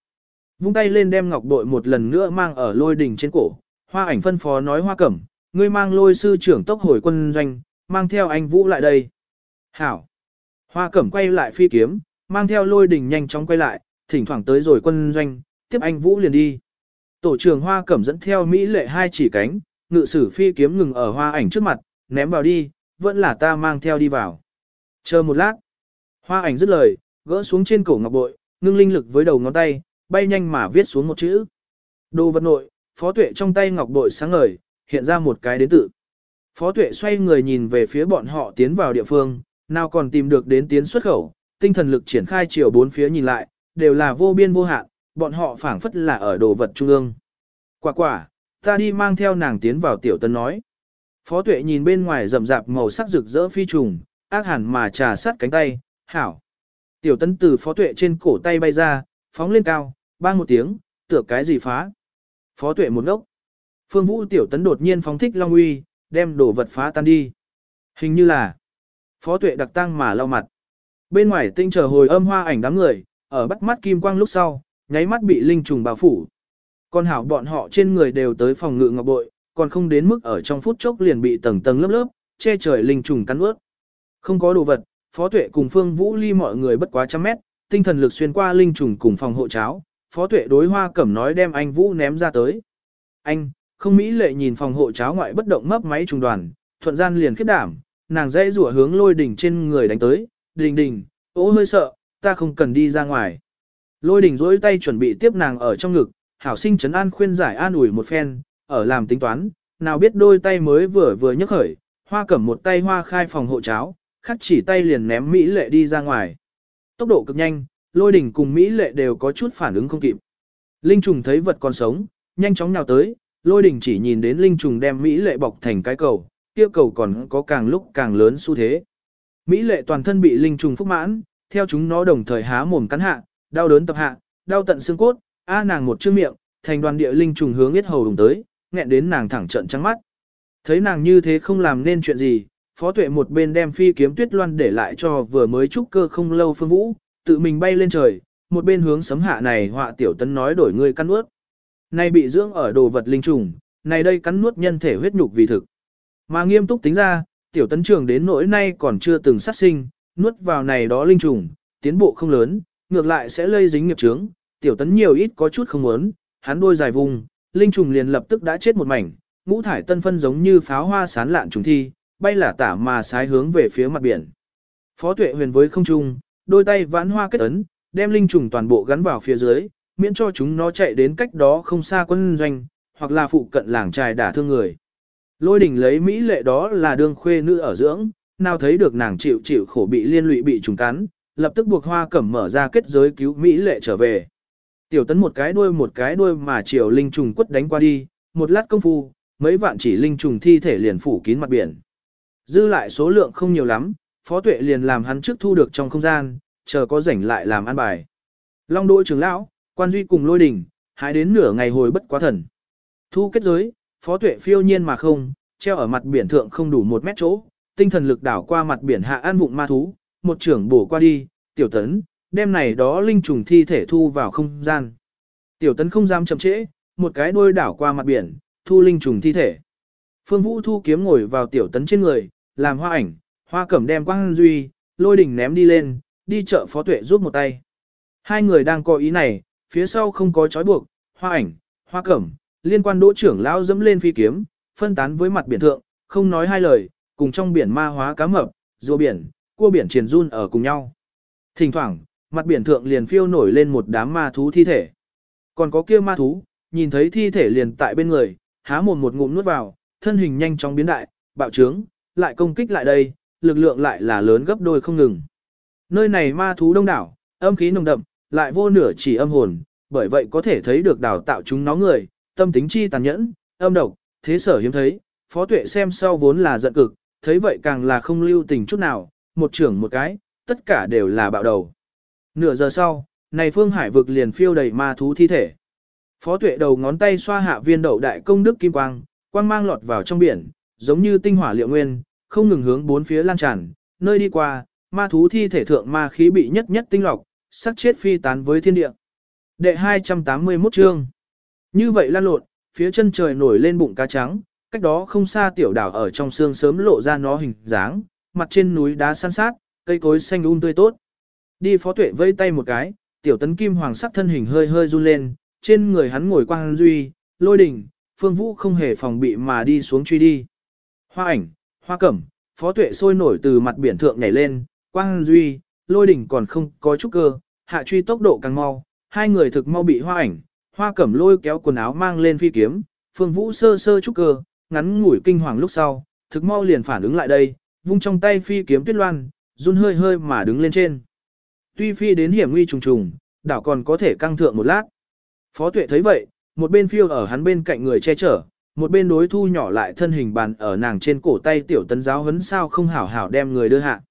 Vung tay lên đem ngọc bội một lần nữa mang ở lôi đỉnh trên cổ, hoa ảnh phân phó nói hoa cẩm, ngươi mang lôi sư trưởng tốc hồi quân doanh, mang theo anh Vũ lại đây. Hảo. Hoa cẩm quay lại phi kiếm, mang theo lôi đỉnh nhanh chóng quay lại, thỉnh thoảng tới rồi quân doanh, tiếp anh Vũ liền đi. Tổ trưởng hoa cẩm dẫn theo Mỹ lệ hai chỉ cánh, ngự sử phi kiếm ngừng ở hoa ảnh trước mặt, ném vào đi, vẫn là ta mang theo đi vào. Chờ một lát. Hoa ảnh dứt lời, gỡ xuống trên cổ ngọc bội, ngưng linh lực với đầu ngón tay, bay nhanh mà viết xuống một chữ. Đồ vật nội, phó tuệ trong tay ngọc bội sáng ngời, hiện ra một cái đến tự. Phó tuệ xoay người nhìn về phía bọn họ tiến vào địa phương, nào còn tìm được đến tiến xuất khẩu, tinh thần lực triển khai chiều bốn phía nhìn lại, đều là vô biên vô hạn, bọn họ phảng phất là ở đồ vật trung ương. Quả quả, ta đi mang theo nàng tiến vào tiểu tân nói. Phó tuệ nhìn bên ngoài rậm rạp màu sắc rực rỡ phi trùng, ác hẳn mà trà sát cánh tay, hảo. Tiểu tân từ phó tuệ trên cổ tay bay ra, phóng lên cao, bang một tiếng, tựa cái gì phá. Phó tuệ một ngốc. Phương vũ tiểu tấn đột nhiên phóng thích long uy, đem đồ vật phá tan đi. Hình như là phó tuệ đặc tăng mà lau mặt. Bên ngoài tinh chờ hồi âm hoa ảnh đám người, ở bắt mắt kim quang lúc sau, nháy mắt bị linh trùng bao phủ. con hảo bọn họ trên người đều tới phòng ngự ngọc bội, còn không đến mức ở trong phút chốc liền bị tầng tầng lớp lớp, che trời linh trùng cắn ướt. Không có đồ vật, Phó Tuệ cùng Phương Vũ Ly mọi người bất quá trăm mét, tinh thần lực xuyên qua linh trùng cùng phòng hộ cháo, Phó Tuệ đối Hoa Cẩm nói đem anh Vũ ném ra tới. Anh, không mỹ lệ nhìn phòng hộ cháo ngoại bất động mấp máy trùng đoàn, thuận gian liền khiếp đảm, nàng dãy rủa hướng lôi đỉnh trên người đánh tới, đình đình, ố hơi sợ, ta không cần đi ra ngoài. Lôi đỉnh rỗi tay chuẩn bị tiếp nàng ở trong ngực, hảo sinh trấn an khuyên giải an ủi một phen, ở làm tính toán, nào biết đôi tay mới vừa vừa nhấc khởi, hoa cẩm một tay hoa khai phòng hộ cháo, khắc chỉ tay liền ném Mỹ lệ đi ra ngoài. Tốc độ cực nhanh, lôi đỉnh cùng Mỹ lệ đều có chút phản ứng không kịp. Linh trùng thấy vật còn sống, nhanh chóng nhào tới, lôi đỉnh chỉ nhìn đến linh trùng đem Mỹ lệ bọc thành cái cầu, kia cầu còn có càng lúc càng lớn xu thế. Mỹ lệ toàn thân bị linh trùng phúc mãn, theo chúng nó đồng thời há mồm cắn hạ, đau đớn tập hạ, đau tận xương cốt, a nàng một chữ miệng, thành đoàn địa linh trùng hướng yết hầu đùng tới, nghẹn đến nàng thẳng trận trắng mắt. Thấy nàng như thế không làm nên chuyện gì, phó tuệ một bên đem phi kiếm tuyết loan để lại cho vừa mới trúc cơ không lâu phương vũ, tự mình bay lên trời, một bên hướng sấm hạ này họa tiểu tấn nói đổi người cắn nuốt. Này bị dưỡng ở đồ vật linh trùng, này đây cắn nuốt nhân thể huyết nhục vì thực. Mà nghiêm túc tính ra, tiểu tấn trường đến nỗi nay còn chưa từng sát sinh, nuốt vào này đó linh trùng, tiến bộ không lớn, ngược lại sẽ lây dính nghiệp trướng, tiểu tấn nhiều ít có chút không muốn, hắn đôi dài vùng, linh trùng liền lập tức đã chết một mảnh, ngũ thải tân phân giống như pháo hoa sán lạn trùng thi, bay là tả mà sái hướng về phía mặt biển. Phó tuệ huyền với không trung, đôi tay vãn hoa kết ấn, đem linh trùng toàn bộ gắn vào phía dưới, miễn cho chúng nó chạy đến cách đó không xa quân doanh, hoặc là phụ cận làng trài đả thương người. Lôi đỉnh lấy mỹ lệ đó là đương khuê nữ ở dưỡng, nào thấy được nàng chịu chịu khổ bị liên lụy bị trùng cắn, lập tức buộc hoa cẩm mở ra kết giới cứu mỹ lệ trở về. Tiểu tấn một cái đuôi một cái đuôi mà chiều linh trùng quất đánh qua đi, một lát công phu, mấy vạn chỉ linh trùng thi thể liền phủ kín mặt biển. Dư lại số lượng không nhiều lắm, phó tuệ liền làm hắn trước thu được trong không gian, chờ có rảnh lại làm ăn bài. Long đỗ trưởng lão, quan duy cùng lôi đỉnh, hai đến nửa ngày hồi bất quá thần. Thu kết giới, phó tuệ phiêu nhiên mà không, treo ở mặt biển thượng không đủ một mét chỗ, tinh thần lực đảo qua mặt biển hạ an vụng ma thú, một trưởng bổ qua đi, tiểu tấn, đem này đó linh trùng thi thể thu vào không gian. Tiểu tấn không dám chậm trễ, một cái đôi đảo qua mặt biển, thu linh trùng thi thể. Phương Vũ thu kiếm ngồi vào tiểu tấn trên người, làm hoa ảnh, hoa cẩm đem quang duy, lôi đỉnh ném đi lên, đi chợ phó tuệ giúp một tay. Hai người đang có ý này, phía sau không có trói buộc, hoa ảnh, hoa cẩm, liên quan đỗ trưởng lão dẫm lên phi kiếm, phân tán với mặt biển thượng, không nói hai lời, cùng trong biển ma hóa cá mập, rùa biển, cua biển triền run ở cùng nhau. Thỉnh thoảng, mặt biển thượng liền phiêu nổi lên một đám ma thú thi thể. Còn có kia ma thú, nhìn thấy thi thể liền tại bên người, há mồm một ngụm nuốt vào, thân hình nhanh chóng biến đại, bạo trướng, lại công kích lại đây, lực lượng lại là lớn gấp đôi không ngừng. Nơi này ma thú đông đảo, âm khí nồng đậm, lại vô nửa chỉ âm hồn, bởi vậy có thể thấy được đào tạo chúng nó người, tâm tính chi tàn nhẫn, âm độc, thế sở hiếm thấy, phó tuệ xem sau vốn là giận cực, thấy vậy càng là không lưu tình chút nào, một trưởng một cái, tất cả đều là bạo đầu. Nửa giờ sau, này phương hải vực liền phiêu đầy ma thú thi thể. Phó tuệ đầu ngón tay xoa hạ viên đậu đại công đức kim quang, quang mang lọt vào trong biển, giống như tinh hỏa liệu nguyên, không ngừng hướng bốn phía lan tràn, nơi đi qua, ma thú thi thể thượng ma khí bị nhất nhất tinh lọc, sắc chết phi tán với thiên địa. Đệ 281 chương. Như vậy lan lộn, phía chân trời nổi lên bụng cá trắng, cách đó không xa tiểu đảo ở trong xương sớm lộ ra nó hình dáng, mặt trên núi đá san sát, cây cối xanh um tươi tốt. Đi phó tuệ vây tay một cái, tiểu tấn kim hoàng sắc thân hình hơi hơi run lên, trên người hắn ngồi quang duy, lôi đỉnh, phương vũ không hề phòng bị mà đi xuống truy đi. Hoa ảnh, hoa cẩm, phó tuệ sôi nổi từ mặt biển thượng nhảy lên, quang duy, lôi đỉnh còn không có chút cơ, hạ truy tốc độ càng mau, hai người thực mau bị hoa ảnh, hoa cẩm lôi kéo quần áo mang lên phi kiếm, phương vũ sơ sơ chút cơ, ngắn ngủi kinh hoàng lúc sau, thực mau liền phản ứng lại đây, vung trong tay phi kiếm tuyết loan, run hơi hơi mà đứng lên trên. Tuy phi đến hiểm nguy trùng trùng, đảo còn có thể căng thượng một lát. Phó tuệ thấy vậy, một bên phiêu ở hắn bên cạnh người che chở, một bên đối thu nhỏ lại thân hình bàn ở nàng trên cổ tay tiểu tấn giáo hấn sao không hảo hảo đem người đưa hạ.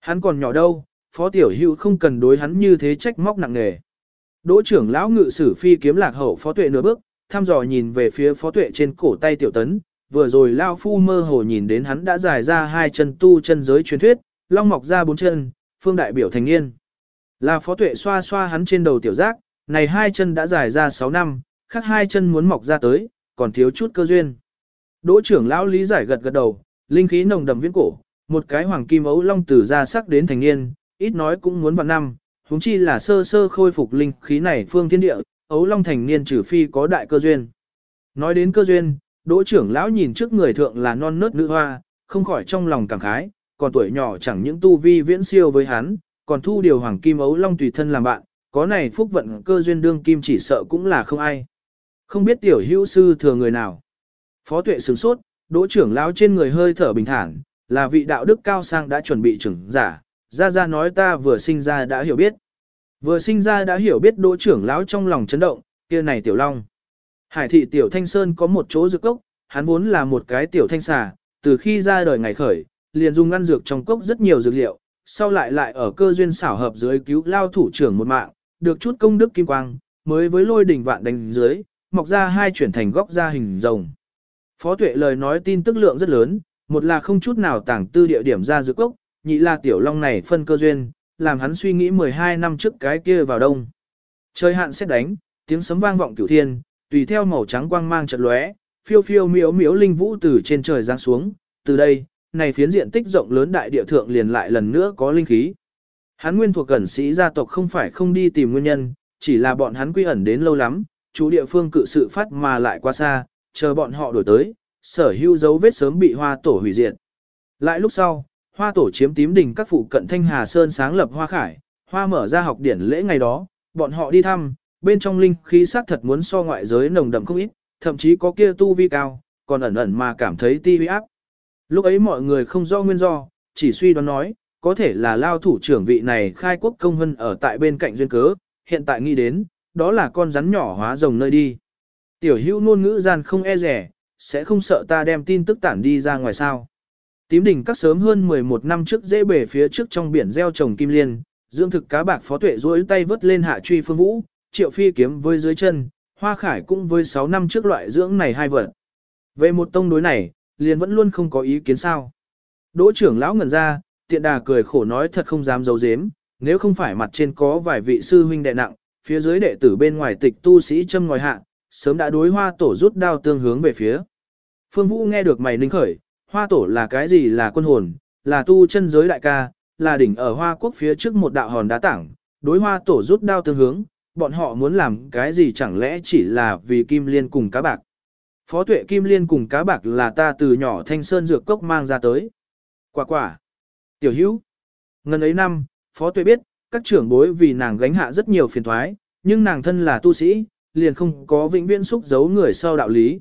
Hắn còn nhỏ đâu, phó tiểu hữu không cần đối hắn như thế trách móc nặng nề. Đỗ trưởng lão ngự sử phi kiếm lạc hậu phó tuệ nửa bước, thăm dò nhìn về phía phó tuệ trên cổ tay tiểu tấn, vừa rồi lao phu mơ hồ nhìn đến hắn đã dài ra hai chân tu chân giới truyền thuyết, long mọc ra bốn chân, phương đại biểu thành niên. Là phó tuệ xoa xoa hắn trên đầu tiểu giác, này hai chân đã dài ra 6 năm, khác hai chân muốn mọc ra tới, còn thiếu chút cơ duyên. Đỗ trưởng lão lý giải gật gật đầu, linh khí nồng đậm viễn cổ, một cái hoàng kim ấu long từ ra sắc đến thành niên, ít nói cũng muốn vào năm, huống chi là sơ sơ khôi phục linh khí này phương thiên địa, ấu long thành niên trừ phi có đại cơ duyên. Nói đến cơ duyên, đỗ trưởng lão nhìn trước người thượng là non nớt nữ hoa, không khỏi trong lòng cảm khái, còn tuổi nhỏ chẳng những tu vi viễn siêu với hắn, còn thu điều hoàng kim ấu long tùy thân làm bạn, có này phúc vận cơ duyên đương kim chỉ sợ cũng là không ai. Không biết tiểu hữu sư thừa người nào. Phó tuệ sửng sốt, đỗ trưởng lão trên người hơi thở bình thản, là vị đạo đức cao sang đã chuẩn bị trưởng giả, ra ra nói ta vừa sinh ra đã hiểu biết. Vừa sinh ra đã hiểu biết đỗ trưởng lão trong lòng chấn động, kia này tiểu long. Hải thị tiểu thanh sơn có một chỗ dược cốc, hắn vốn là một cái tiểu thanh xà, từ khi ra đời ngày khởi, liền dùng ngăn dược trong cốc rất nhiều dược liệu, sau lại lại ở cơ duyên xảo hợp dưới cứu lao thủ trưởng một mạng, được chút công đức kim quang, mới với lôi đỉnh vạn đánh dưới, mọc ra hai chuyển thành góc ra hình rồng. Phó tuệ lời nói tin tức lượng rất lớn, một là không chút nào tảng tư địa điểm ra dược cốc, nhị là tiểu long này phân cơ duyên, làm hắn suy nghĩ 12 năm trước cái kia vào đông. Trời hạn xét đánh, tiếng sấm vang vọng cửu thiên, tùy theo màu trắng quang mang chợt lóe, phiêu phiêu miếu miếu linh vũ từ trên trời giáng xuống, từ đây, này phiến diện tích rộng lớn đại địa thượng liền lại lần nữa có linh khí. Hắn nguyên thuộc cẩn sĩ gia tộc không phải không đi tìm nguyên nhân, chỉ là bọn hắn quy ẩn đến lâu lắm, chú địa phương cự sự phát mà lại quá xa, chờ bọn họ đổi tới, sở hữu dấu vết sớm bị hoa tổ hủy diệt. Lại lúc sau, hoa tổ chiếm tím đỉnh các phụ cận Thanh Hà Sơn sáng lập hoa khải, hoa mở ra học điển lễ ngày đó, bọn họ đi thăm, bên trong linh khí sát thật muốn so ngoại giới nồng đậm không ít, thậm chí có kia tu vi cao, còn ẩn ẩn mà cảm thấy ti huy áp. Lúc ấy mọi người không do nguyên do, chỉ suy đoán nói, có thể là lao thủ trưởng vị này khai quốc công hân ở tại bên cạnh duyên cớ, hiện tại nghĩ đến, đó là con rắn nhỏ hóa rồng nơi đi. Tiểu hữu ngôn ngữ gian không e rẻ, sẽ không sợ ta đem tin tức tản đi ra ngoài sao. Tím đỉnh các sớm hơn 11 năm trước dễ bể phía trước trong biển gieo trồng kim liên, dưỡng thực cá bạc phó tuệ duỗi tay vớt lên hạ truy phương vũ, triệu phi kiếm với dưới chân, hoa khải cũng với 6 năm trước loại dưỡng này hai vật. Về một tông đối này, liền vẫn luôn không có ý kiến sao. Đỗ trưởng lão ngẩn ra, tiện đà cười khổ nói thật không dám giấu giếm, nếu không phải mặt trên có vài vị sư huynh đệ nặng, phía dưới đệ tử bên ngoài tịch tu sĩ châm ngòi hạ, sớm đã đối hoa tổ rút đao tương hướng về phía. Phương Vũ nghe được mày ninh khởi, hoa tổ là cái gì là quân hồn, là tu chân giới đại ca, là đỉnh ở hoa quốc phía trước một đạo hòn đá tảng, đối hoa tổ rút đao tương hướng, bọn họ muốn làm cái gì chẳng lẽ chỉ là vì kim liên cùng cá bạc. Phó tuệ kim liên cùng cá bạc là ta từ nhỏ thanh sơn dược cốc mang ra tới. Quả quả. Tiểu hữu. Ngân ấy năm, phó tuệ biết, các trưởng bối vì nàng gánh hạ rất nhiều phiền thoái, nhưng nàng thân là tu sĩ, liền không có vĩnh viễn xúc giấu người sau đạo lý.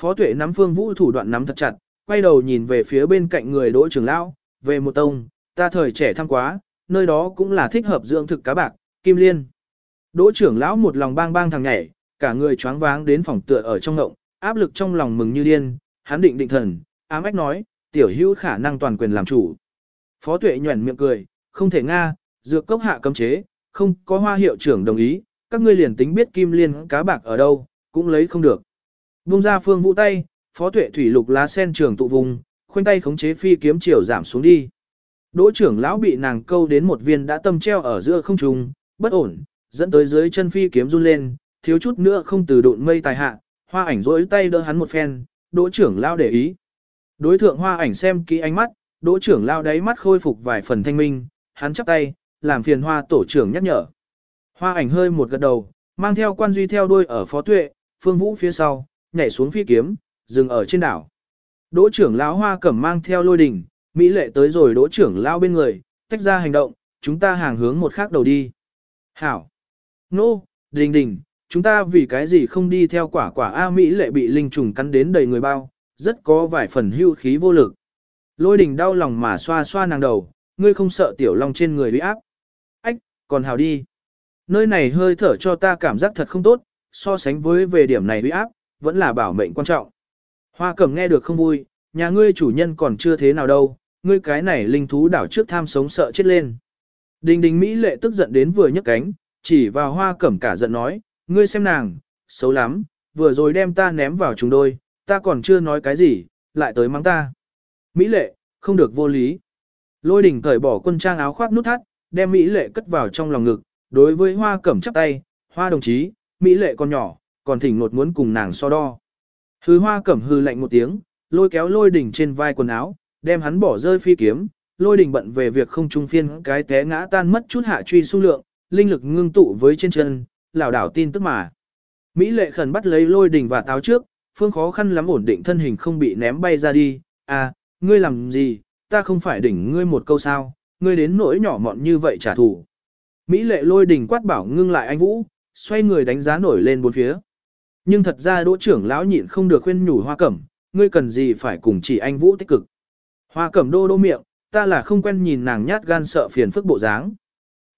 Phó tuệ nắm phương vũ thủ đoạn nắm thật chặt, quay đầu nhìn về phía bên cạnh người đỗ trưởng lão, về một tông, ta thời trẻ thăm quá, nơi đó cũng là thích hợp dưỡng thực cá bạc, kim liên. Đỗ trưởng lão một lòng bang bang thằng nhảy, cả người choáng váng đến phòng tựa ở trong ngộng, áp lực trong lòng mừng như điên, hắn định định thần, ám ách nói, tiểu hữu khả năng toàn quyền làm chủ. Phó tuệ nhuẩn miệng cười, không thể nga, dược cốc hạ cấm chế, không có hoa hiệu trưởng đồng ý, các ngươi liền tính biết kim liên cá bạc ở đâu, cũng lấy không được. Vung ra phương vũ tay, phó tuệ thủy lục lá sen trường tụ vùng, khoanh tay khống chế phi kiếm chiều giảm xuống đi. Đỗ trưởng lão bị nàng câu đến một viên đã tâm treo ở giữa không trung, bất ổn, dẫn tới dưới chân phi kiếm run lên, thiếu chút nữa không từ độn mây tài hạ, hoa ảnh rỗi tay đỡ hắn một phen, đỗ trưởng lão để ý. Đối thượng hoa ảnh xem kỹ ánh mắt, đỗ trưởng lão đáy mắt khôi phục vài phần thanh minh, hắn chắp tay, làm phiền hoa tổ trưởng nhắc nhở. Hoa ảnh hơi một gật đầu, mang theo quan duy theo đuôi ở phó tuệ, phương vũ phía sau, nhảy xuống phi kiếm, dừng ở trên đảo. Đỗ trưởng lão hoa cẩm mang theo lôi đình, Mỹ lệ tới rồi đỗ trưởng lão bên người, tách ra hành động, chúng ta hàng hướng một khác đầu đi. Hảo! Nô, no, đình đình, chúng ta vì cái gì không đi theo quả quả A Mỹ lệ bị linh trùng cắn đến đầy người bao, rất có vài phần hưu khí vô lực. Lôi đình đau lòng mà xoa xoa nàng đầu, ngươi không sợ tiểu long trên người bị áp. Ách, còn hào đi. Nơi này hơi thở cho ta cảm giác thật không tốt, so sánh với về điểm này bị áp, vẫn là bảo mệnh quan trọng. Hoa cẩm nghe được không vui, nhà ngươi chủ nhân còn chưa thế nào đâu, ngươi cái này linh thú đảo trước tham sống sợ chết lên. Đình đình Mỹ lệ tức giận đến vừa nhấc cánh, chỉ vào hoa cẩm cả giận nói, ngươi xem nàng, xấu lắm, vừa rồi đem ta ném vào chúng đôi, ta còn chưa nói cái gì, lại tới mắng ta. Mỹ lệ, không được vô lý. Lôi đỉnh cởi bỏ quân trang áo khoác nút thắt, đem Mỹ lệ cất vào trong lòng ngực, đối với hoa cẩm chắp tay, hoa đồng chí, Mỹ lệ còn nhỏ, còn thỉnh nột muốn cùng nàng so đo. Hư hoa cẩm hư lạnh một tiếng, lôi kéo lôi đỉnh trên vai quần áo, đem hắn bỏ rơi phi kiếm, lôi đỉnh bận về việc không trung phiên cái té ngã tan mất chút hạ truy su lượng, linh lực ngưng tụ với trên chân, lảo đảo tin tức mà. Mỹ lệ khẩn bắt lấy lôi đỉnh và táo trước, phương khó khăn lắm ổn định thân hình không bị ném bay ra đi, à, ngươi làm gì, ta không phải đỉnh ngươi một câu sao, ngươi đến nỗi nhỏ mọn như vậy trả thù. Mỹ lệ lôi đỉnh quát bảo ngưng lại anh Vũ, xoay người đánh giá nổi lên bốn phía. Nhưng thật ra đỗ trưởng lão nhịn không được khuyên nhủ hoa cẩm, ngươi cần gì phải cùng chỉ anh Vũ tích cực. Hoa cẩm đô đô miệng, ta là không quen nhìn nàng nhát gan sợ phiền phức bộ dáng.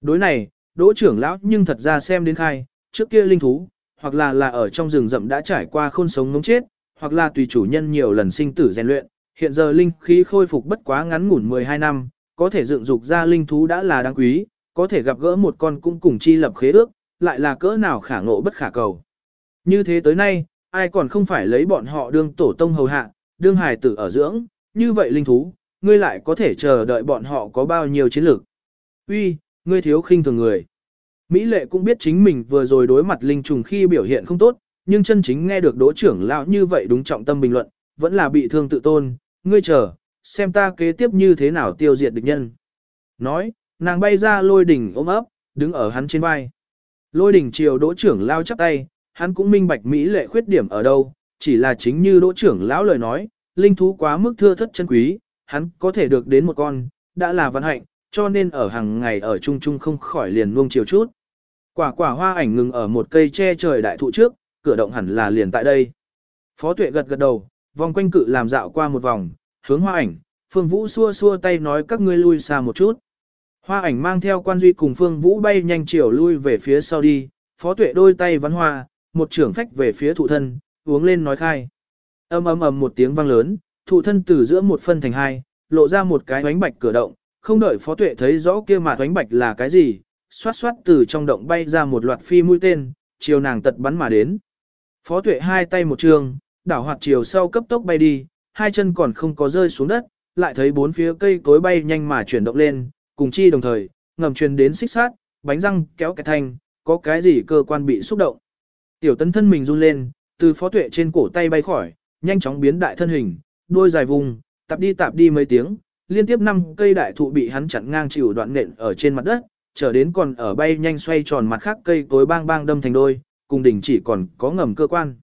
Đối này, đỗ trưởng lão nhưng thật ra xem đến khai, trước kia linh thú, hoặc là là ở trong rừng rậm đã trải qua khôn sống ngống chết, hoặc là tùy chủ nhân nhiều lần sinh tử rèn luyện, hiện giờ linh khí khôi phục bất quá ngắn ngủn 12 năm, có thể dựng dục ra linh thú đã là đáng quý, có thể gặp gỡ một con cũng cùng chi lập khế ước, lại là cỡ nào khả ngộ bất khả cầu. Như thế tới nay, ai còn không phải lấy bọn họ đương tổ tông hầu hạ, đương hài tử ở dưỡng, như vậy linh thú, ngươi lại có thể chờ đợi bọn họ có bao nhiêu chiến lược. Uy, ngươi thiếu khinh thường người. Mỹ lệ cũng biết chính mình vừa rồi đối mặt linh trùng khi biểu hiện không tốt, nhưng chân chính nghe được đỗ trưởng lão như vậy đúng trọng tâm bình luận, vẫn là bị thương tự tôn, ngươi chờ, xem ta kế tiếp như thế nào tiêu diệt địch nhân. Nói, nàng bay ra lôi đỉnh ôm ấp, đứng ở hắn trên vai. Lôi đỉnh chiều đỗ trưởng lao chắp tay, hắn cũng minh bạch Mỹ lệ khuyết điểm ở đâu, chỉ là chính như đỗ trưởng lão lời nói, linh thú quá mức thưa thất chân quý, hắn có thể được đến một con, đã là vận hạnh, cho nên ở hàng ngày ở chung chung không khỏi liền nuông chiều chút. Quả quả hoa ảnh ngừng ở một cây che trời đại thụ trước, cửa động hẳn là liền tại đây. Phó tuệ gật gật đầu, vòng quanh cự làm dạo qua một vòng, hướng hoa ảnh, phương vũ xua xua tay nói các ngươi lui xa một chút. Hoa ảnh mang theo quan duy cùng phương vũ bay nhanh chiều lui về phía sau đi, phó tuệ đôi tay vắn hoa, một trưởng phách về phía thụ thân, uống lên nói khai. Âm ầm ầm một tiếng vang lớn, thụ thân từ giữa một phân thành hai, lộ ra một cái ánh bạch cửa động, không đợi phó tuệ thấy rõ kia mà ánh bạch là cái gì, xoát xoát từ trong động bay ra một loạt phi mũi tên, chiều nàng tật bắn mà đến. Phó tuệ hai tay một trường, đảo hoạt chiều sau cấp tốc bay đi, hai chân còn không có rơi xuống đất, lại thấy bốn phía cây cối bay nhanh mà chuyển động lên, cùng chi đồng thời, ngầm truyền đến xích sát, bánh răng kéo cái thanh, có cái gì cơ quan bị xúc động. Tiểu tấn thân mình run lên, từ phó tuệ trên cổ tay bay khỏi, nhanh chóng biến đại thân hình, đuôi dài vùng, tạp đi tạp đi mấy tiếng, liên tiếp năm cây đại thụ bị hắn chặn ngang chịu đoạn nện ở trên mặt đất, trở đến còn ở bay nhanh xoay tròn mặt khác cây cối bang bang đâm thành đôi, cùng đỉnh chỉ còn có ngầm cơ quan.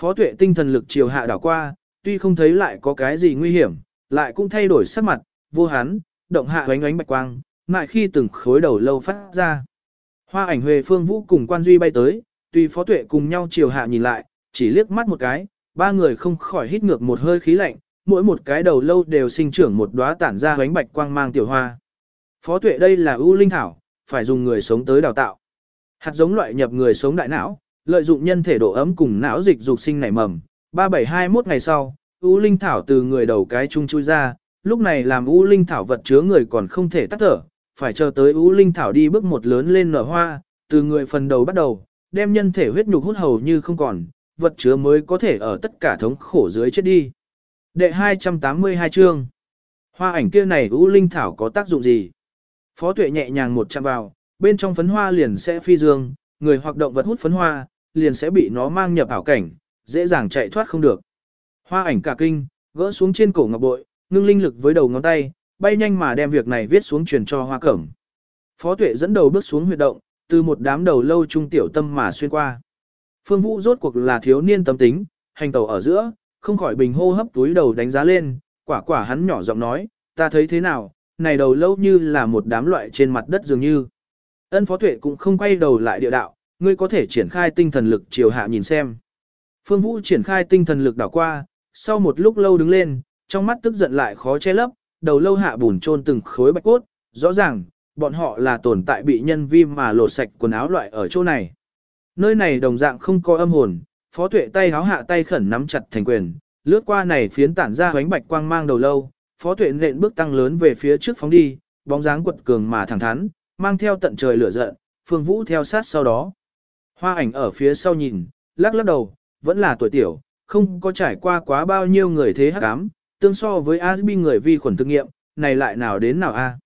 Phó tuệ tinh thần lực chiều hạ đảo qua, tuy không thấy lại có cái gì nguy hiểm, lại cũng thay đổi sắc mặt, vô hán, động hạ ánh ánh bạch quang, ngại khi từng khối đầu lâu phát ra. Hoa ảnh huề Phương Vũ cùng quan duy bay tới, tuy phó tuệ cùng nhau chiều hạ nhìn lại, chỉ liếc mắt một cái, ba người không khỏi hít ngược một hơi khí lạnh, mỗi một cái đầu lâu đều sinh trưởng một đóa tản ra ánh bạch quang mang tiểu hoa. Phó tuệ đây là ưu linh thảo, phải dùng người sống tới đào tạo. Hạt giống loại nhập người sống đại não, lợi dụng nhân thể độ ấm cùng não dịch dục sinh nảy mầm. 3721 ngày sau, ưu linh thảo từ người đầu cái chung chui ra, lúc này làm ưu linh thảo vật chứa người còn không thể tắt thở, phải chờ tới ưu linh thảo đi bước một lớn lên nở hoa, từ người phần đầu bắt đầu, đem nhân thể huyết nhục hút hầu như không còn, vật chứa mới có thể ở tất cả thống khổ dưới chết đi. Đệ 282 chương Hoa ảnh kia này ưu linh thảo có tác dụng gì? Phó tuệ nhẹ nhàng một chạm vào, bên trong phấn hoa liền sẽ phi dương, người hoặc động vật hút phấn hoa, liền sẽ bị nó mang nhập ảo cảnh, dễ dàng chạy thoát không được. Hoa ảnh cả kinh, gỡ xuống trên cổ ngọc bội, ngưng linh lực với đầu ngón tay, bay nhanh mà đem việc này viết xuống truyền cho hoa cẩm. Phó tuệ dẫn đầu bước xuống huyệt động, từ một đám đầu lâu trung tiểu tâm mà xuyên qua. Phương Vũ rốt cuộc là thiếu niên tâm tính, hành tàu ở giữa, không khỏi bình hô hấp túi đầu đánh giá lên, quả quả hắn nhỏ giọng nói, ta thấy thế nào, này đầu lâu như là một đám loại trên mặt đất dường như. Ân phó tuệ cũng không quay đầu lại địa đạo, ngươi có thể triển khai tinh thần lực chiều hạ nhìn xem. Phương Vũ triển khai tinh thần lực đảo qua, sau một lúc lâu đứng lên, trong mắt tức giận lại khó che lấp, đầu lâu hạ bùn chôn từng khối bạch cốt, rõ ràng, bọn họ là tồn tại bị nhân vi mà lột sạch quần áo loại ở chỗ này. Nơi này đồng dạng không có âm hồn, phó tuệ tay háo hạ tay khẩn nắm chặt thành quyền, lướt qua này phiến tản ra hoánh bạch quang mang đầu lâu, phó tuệ nện bước tăng lớn về phía trước phóng đi, bóng dáng quật cường mà thẳng thắn, mang theo tận trời lửa giận, phương vũ theo sát sau đó. Hoa ảnh ở phía sau nhìn, lắc lắc đầu, vẫn là tuổi tiểu, không có trải qua quá bao nhiêu người thế hắc ám, tương so với Asbi người vi khuẩn thực nghiệm, này lại nào đến nào a?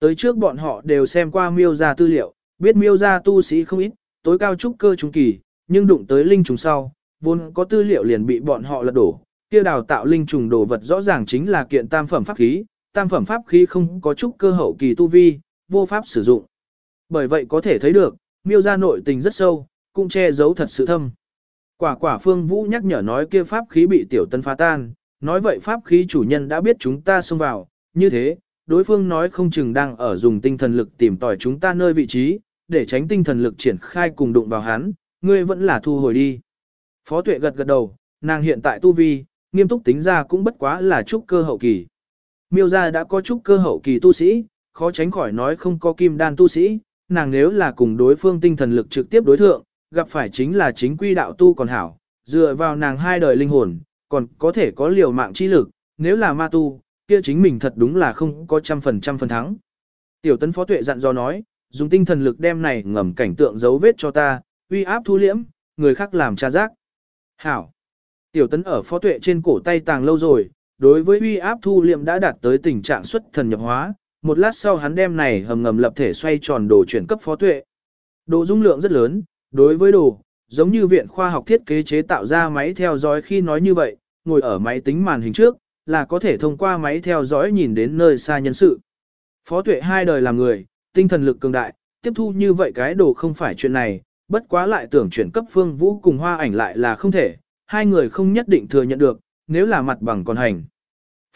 Tới trước bọn họ đều xem qua miêu ra tư liệu, biết miêu ra tu sĩ không ít, tối cao trúc cơ trung kỳ, nhưng đụng tới linh trùng sau, vốn có tư liệu liền bị bọn họ lật đổ. Kia đào tạo linh trùng đồ vật rõ ràng chính là kiện tam phẩm pháp khí, tam phẩm pháp khí không có chút cơ hậu kỳ tu vi, vô pháp sử dụng. Bởi vậy có thể thấy được, miêu ra nội tình rất sâu, cũng che giấu thật sự thâm. Quả quả phương vũ nhắc nhở nói kia pháp khí bị tiểu tân phá tan, nói vậy pháp khí chủ nhân đã biết chúng ta xông vào, như thế, đối phương nói không chừng đang ở dùng tinh thần lực tìm tòi chúng ta nơi vị trí, để tránh tinh thần lực triển khai cùng đụng vào hắn, ngươi vẫn là thu hồi đi. Phó tuệ gật gật đầu, nàng hiện tại tu vi, nghiêm túc tính ra cũng bất quá là trúc cơ hậu kỳ. Miêu gia đã có trúc cơ hậu kỳ tu sĩ, khó tránh khỏi nói không có kim đan tu sĩ, nàng nếu là cùng đối phương tinh thần lực trực tiếp đối thượng, gặp phải chính là chính quy đạo tu còn hảo, dựa vào nàng hai đời linh hồn, còn có thể có liều mạng chi lực, nếu là ma tu, kia chính mình thật đúng là không có trăm phần trăm phần thắng. Tiểu tấn phó tuệ dặn dò nói, dùng tinh thần lực đem này ngầm cảnh tượng dấu vết cho ta, uy áp thu liễm, người khác làm tra giác. Hảo. Tiểu tấn ở phó tuệ trên cổ tay tàng lâu rồi, đối với uy áp thu liệm đã đạt tới tình trạng xuất thần nhập hóa, một lát sau hắn đem này hầm ngầm lập thể xoay tròn đồ chuyển cấp phó tuệ. Đồ dung lượng rất lớn, đối với đồ, giống như viện khoa học thiết kế chế tạo ra máy theo dõi khi nói như vậy, ngồi ở máy tính màn hình trước, là có thể thông qua máy theo dõi nhìn đến nơi xa nhân sự. Phó tuệ hai đời làm người, tinh thần lực cường đại, tiếp thu như vậy cái đồ không phải chuyện này, bất quá lại tưởng chuyển cấp phương vũ cùng hoa ảnh lại là không thể, hai người không nhất định thừa nhận được, nếu là mặt bằng còn hành.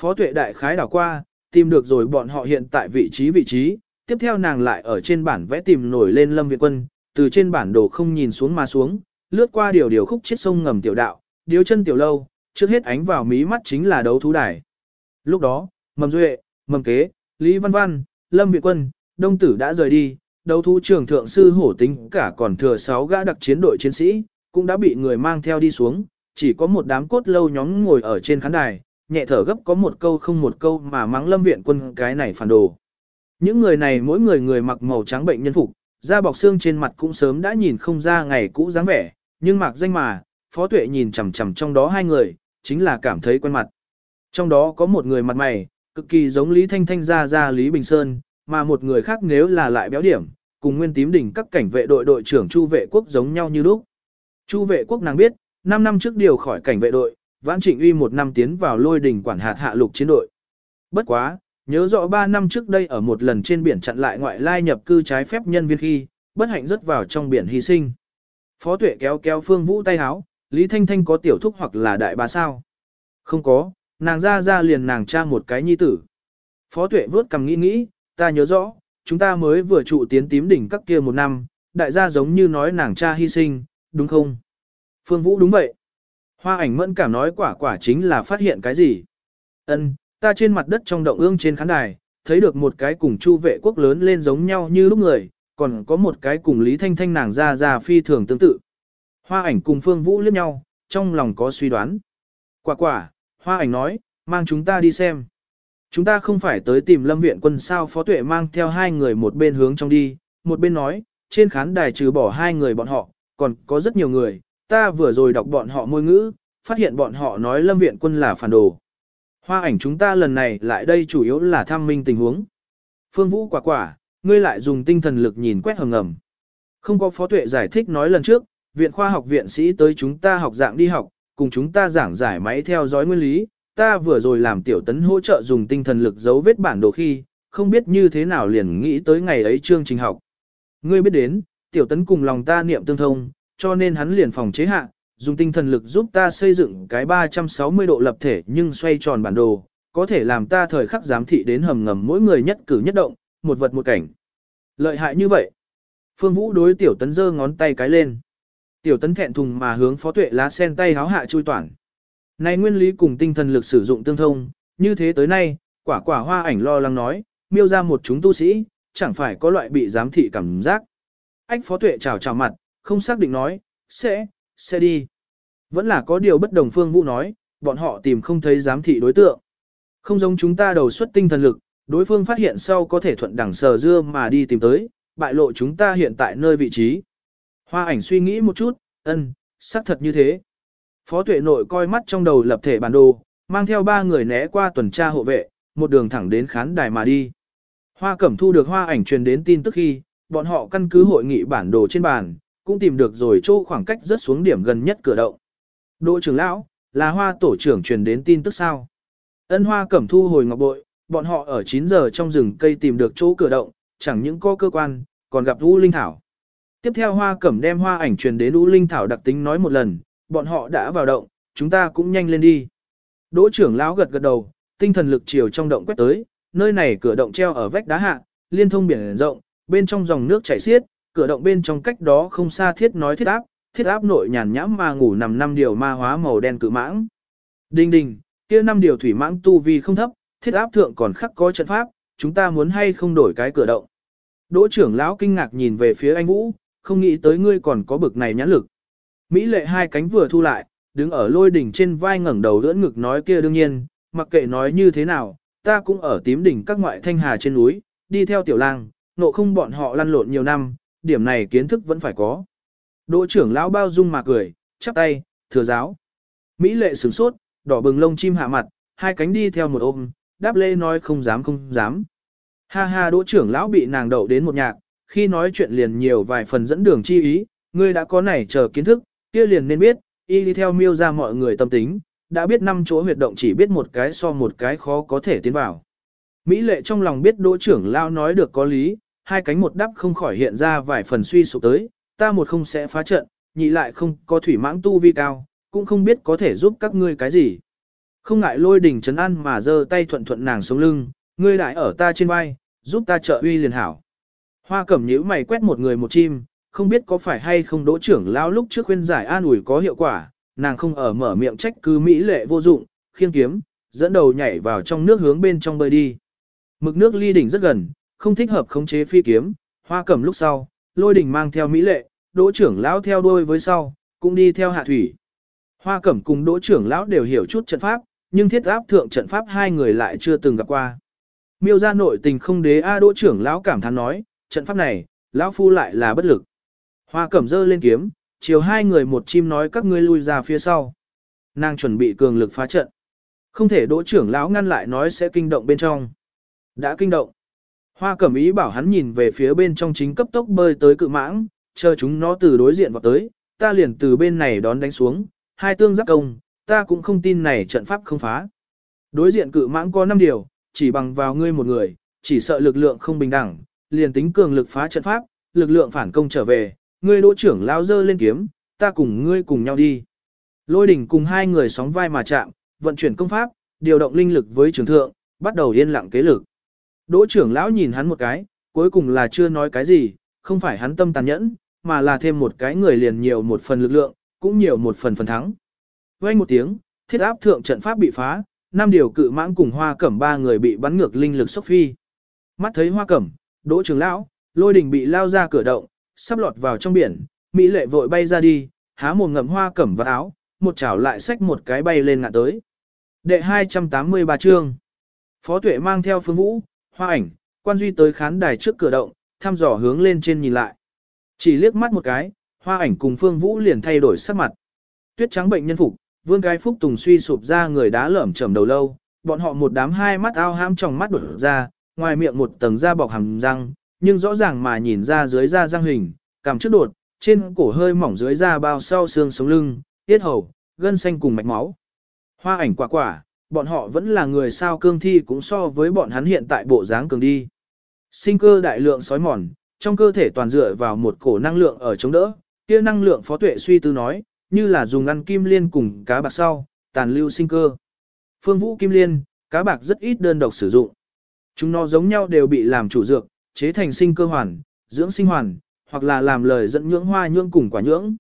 Phó tuệ đại khái đảo qua, tìm được rồi bọn họ hiện tại vị trí vị trí, tiếp theo nàng lại ở trên bản vẽ tìm nổi lên lâm viện quân, từ trên bản đồ không nhìn xuống mà xuống, lướt qua điều điều khúc chết sông ngầm tiểu đạo, điếu chân tiểu lâu, trước hết ánh vào mí mắt chính là đấu thú đài. Lúc đó, Mầm Duệ, Mầm Kế, Lý Văn Văn, Lâm Viện Quân, Đông Tử đã rời đi, đấu thú trưởng thượng sư hổ tính cả còn thừa 6 gã đặc chiến đội chiến sĩ, cũng đã bị người mang theo đi xuống, chỉ có một đám cốt lâu nhóm ngồi ở trên khán đài, nhẹ thở gấp có một câu không một câu mà mắng Lâm Viện Quân cái này phản đồ. Những người này mỗi người người mặc màu trắng bệnh nhân phục, da bọc xương trên mặt cũng sớm đã nhìn không ra ngày cũ dáng vẻ, nhưng mặc danh mà, Phó Tuệ nhìn chằm chằm trong đó hai người, chính là cảm thấy quen mặt. Trong đó có một người mặt mày, cực kỳ giống Lý Thanh Thanh ra ra Lý Bình Sơn, mà một người khác nếu là lại béo điểm, cùng nguyên tím đỉnh các cảnh vệ đội đội trưởng Chu vệ quốc giống nhau như lúc. Chu vệ quốc nàng biết, 5 năm trước điều khỏi cảnh vệ đội, Vãn Trịnh Uy một năm tiến vào lôi đỉnh quản hạt hạ lục chiến đội. Bất quá, nhớ rõ 3 năm trước đây ở một lần trên biển chặn lại ngoại lai nhập cư trái phép nhân viên khi, bất hạnh rớt vào trong biển hy sinh. Phó tuệ kéo kéo Phương Vũ tay háo, Lý Thanh Thanh có tiểu thúc hoặc là đại bá sao? Không có, nàng ra ra liền nàng cha một cái nhi tử. Phó tuệ vớt cầm nghĩ nghĩ, ta nhớ rõ, chúng ta mới vừa trụ tiến tím đỉnh các kia một năm, đại gia giống như nói nàng cha hy sinh, đúng không? Phương Vũ đúng vậy. Hoa ảnh mẫn cảm nói quả quả chính là phát hiện cái gì? Ân, ta trên mặt đất trong động ương trên khán đài, thấy được một cái cùng chu vệ quốc lớn lên giống nhau như lúc người, còn có một cái cùng Lý Thanh Thanh nàng ra ra phi thường tương tự. Hoa ảnh cùng Phương Vũ liếc nhau, trong lòng có suy đoán. Quả quả, hoa ảnh nói, mang chúng ta đi xem. Chúng ta không phải tới tìm lâm viện quân sao phó tuệ mang theo hai người một bên hướng trong đi, một bên nói, trên khán đài trừ bỏ hai người bọn họ, còn có rất nhiều người, ta vừa rồi đọc bọn họ môi ngữ, phát hiện bọn họ nói lâm viện quân là phản đồ. Hoa ảnh chúng ta lần này lại đây chủ yếu là tham minh tình huống. Phương Vũ quả quả, ngươi lại dùng tinh thần lực nhìn quét hầm ngầm. Không có phó tuệ giải thích nói lần trước, viện khoa học viện sĩ tới chúng ta học dạng đi học, cùng chúng ta giảng giải máy theo dõi nguyên lý, ta vừa rồi làm tiểu tấn hỗ trợ dùng tinh thần lực dấu vết bản đồ khi, không biết như thế nào liền nghĩ tới ngày ấy chương trình học. Ngươi biết đến, tiểu tấn cùng lòng ta niệm tương thông, cho nên hắn liền phòng chế hạ, dùng tinh thần lực giúp ta xây dựng cái 360 độ lập thể nhưng xoay tròn bản đồ, có thể làm ta thời khắc giám thị đến hầm ngầm mỗi người nhất cử nhất động, một vật một cảnh. Lợi hại như vậy. Phương Vũ đối tiểu tấn giơ ngón tay cái lên. Tiểu tấn thẹn thùng mà hướng phó tuệ lá sen tay háo hạ chui toàn. Này nguyên lý cùng tinh thần lực sử dụng tương thông, như thế tới nay, quả quả hoa ảnh lo lắng nói, miêu ra một chúng tu sĩ, chẳng phải có loại bị giám thị cảm giác. Ách phó tuệ chào chào mặt, không xác định nói, sẽ, sẽ đi. Vẫn là có điều bất đồng phương vũ nói, bọn họ tìm không thấy giám thị đối tượng. Không giống chúng ta đầu xuất tinh thần lực, đối phương phát hiện sau có thể thuận đẳng sờ dưa mà đi tìm tới, bại lộ chúng ta hiện tại nơi vị trí. Hoa ảnh suy nghĩ một chút, ân, xác thật như thế. Phó tuệ nội coi mắt trong đầu lập thể bản đồ, mang theo ba người né qua tuần tra hộ vệ, một đường thẳng đến khán đài mà đi. Hoa cẩm thu được hoa ảnh truyền đến tin tức khi, bọn họ căn cứ hội nghị bản đồ trên bàn, cũng tìm được rồi chỗ khoảng cách rất xuống điểm gần nhất cửa động. Đỗ trưởng lão, là hoa tổ trưởng truyền đến tin tức sao? Ân hoa cẩm thu hồi ngọc bội, bọn họ ở 9 giờ trong rừng cây tìm được chỗ cửa động, chẳng những có cơ quan, còn gặp U Linh Thảo. Tiếp theo hoa cẩm đem hoa ảnh truyền đến U Linh Thảo đặc tính nói một lần, bọn họ đã vào động, chúng ta cũng nhanh lên đi. Đỗ trưởng lão gật gật đầu, tinh thần lực chiều trong động quét tới, nơi này cửa động treo ở vách đá hạ, liên thông biển rộng, bên trong dòng nước chảy xiết, cửa động bên trong cách đó không xa thiết nói thiết áp, thiết áp nội nhàn nhãm mà ngủ nằm năm điều ma hóa màu đen cự mãng. Đinh đình, kia năm điều thủy mãng tu vi không thấp, thiết áp thượng còn khắc có trận pháp, chúng ta muốn hay không đổi cái cửa động. Đỗ trưởng lão kinh ngạc nhìn về phía anh Vũ, không nghĩ tới ngươi còn có bực này nhãn lực. Mỹ lệ hai cánh vừa thu lại, đứng ở lôi đỉnh trên vai ngẩng đầu đỡ ngực nói kia đương nhiên, mặc kệ nói như thế nào, ta cũng ở tím đỉnh các ngoại thanh hà trên núi, đi theo tiểu lang, nộ không bọn họ lăn lộn nhiều năm, điểm này kiến thức vẫn phải có. Đỗ trưởng lão bao dung mà cười, chắp tay, thừa giáo. Mỹ lệ sửng sốt, đỏ bừng lông chim hạ mặt, hai cánh đi theo một ôm, đáp lê nói không dám không dám. Ha ha đỗ trưởng lão bị nàng đậu đến một nhạc, khi nói chuyện liền nhiều vài phần dẫn đường chi ý, ngươi đã có này chờ kiến thức, kia liền nên biết, y đi theo miêu ra mọi người tâm tính, đã biết năm chỗ huyệt động chỉ biết một cái so một cái khó có thể tiến vào. Mỹ lệ trong lòng biết đỗ trưởng lão nói được có lý, hai cánh một đắp không khỏi hiện ra vài phần suy sụp tới, ta một không sẽ phá trận, nhị lại không có thủy mãng tu vi cao, cũng không biết có thể giúp các ngươi cái gì. Không ngại lôi đỉnh chấn ăn mà giơ tay thuận thuận nàng xuống lưng, ngươi lại ở ta trên vai, giúp ta trợ uy liền hảo. Hoa cẩm nhíu mày quét một người một chim, không biết có phải hay không đỗ trưởng lão lúc trước khuyên giải an ủi có hiệu quả, nàng không ở mở miệng trách cứ mỹ lệ vô dụng, khiêng kiếm, dẫn đầu nhảy vào trong nước hướng bên trong bơi đi. Mực nước ly đỉnh rất gần, không thích hợp khống chế phi kiếm, hoa cẩm lúc sau, lôi đỉnh mang theo mỹ lệ, đỗ trưởng lão theo đuôi với sau, cũng đi theo hạ thủy. Hoa cẩm cùng đỗ trưởng lão đều hiểu chút trận pháp, nhưng thiết áp thượng trận pháp hai người lại chưa từng gặp qua. Miêu ra nội tình không đế A đỗ trưởng lão cảm thán nói, trận pháp này, lão phu lại là bất lực. Hoa cẩm dơ lên kiếm, chiều hai người một chim nói các ngươi lui ra phía sau. Nàng chuẩn bị cường lực phá trận. Không thể đỗ trưởng lão ngăn lại nói sẽ kinh động bên trong. Đã kinh động. Hoa cẩm ý bảo hắn nhìn về phía bên trong chính cấp tốc bơi tới cự mãng, chờ chúng nó từ đối diện vào tới, ta liền từ bên này đón đánh xuống, hai tương giáp công, ta cũng không tin này trận pháp không phá. Đối diện cự mãng có 5 điều, chỉ bằng vào ngươi một người, chỉ sợ lực lượng không bình đẳng, liền tính cường lực phá trận pháp, lực lượng phản công trở về, ngươi đỗ trưởng lao dơ lên kiếm, ta cùng ngươi cùng nhau đi. Lôi đỉnh cùng hai người sóng vai mà chạm, vận chuyển công pháp, điều động linh lực với trường thượng, bắt đầu yên lặng kế lực. Đỗ trưởng lão nhìn hắn một cái, cuối cùng là chưa nói cái gì, không phải hắn tâm tàn nhẫn, mà là thêm một cái người liền nhiều một phần lực lượng, cũng nhiều một phần phần thắng. Vang một tiếng, thiết áp thượng trận pháp bị phá, năm điều cự mãng cùng hoa cẩm ba người bị bắn ngược linh lực sốc phi. Mắt thấy hoa cẩm, đỗ trưởng lão, lôi đình bị lao ra cửa động, sắp lọt vào trong biển, Mỹ lệ vội bay ra đi, há mồm ngậm hoa cẩm vào áo, một chảo lại xách một cái bay lên ngạn tới. Đệ 283 chương Phó tuệ mang theo phương vũ, hoa ảnh, quan duy tới khán đài trước cửa động, thăm dò hướng lên trên nhìn lại. Chỉ liếc mắt một cái, hoa ảnh cùng phương vũ liền thay đổi sắc mặt. Tuyết trắng bệnh nhân phục, vương cái phúc tùng suy sụp ra người đá lởm chởm đầu lâu, bọn họ một đám hai mắt ao ham trong mắt đổ ra, ngoài miệng một tầng da bọc hàm răng, nhưng rõ ràng mà nhìn ra dưới da răng hình, cảm trước đột, trên cổ hơi mỏng dưới da bao sau xương sống lưng, tiết hầu, gân xanh cùng mạch máu. Hoa ảnh quả quả, bọn họ vẫn là người sao cương thi cũng so với bọn hắn hiện tại bộ dáng cường đi. Sinh cơ đại lượng sói mòn, trong cơ thể toàn dựa vào một cổ năng lượng ở chống đỡ, kia năng lượng phó tuệ suy tư nói, như là dùng ăn kim liên cùng cá bạc sau, tàn lưu sinh cơ. Phương vũ kim liên, cá bạc rất ít đơn độc sử dụng. Chúng nó giống nhau đều bị làm chủ dược, chế thành sinh cơ hoàn, dưỡng sinh hoàn, hoặc là làm lời dẫn nhưỡng hoa nhưỡng cùng quả nhưỡng.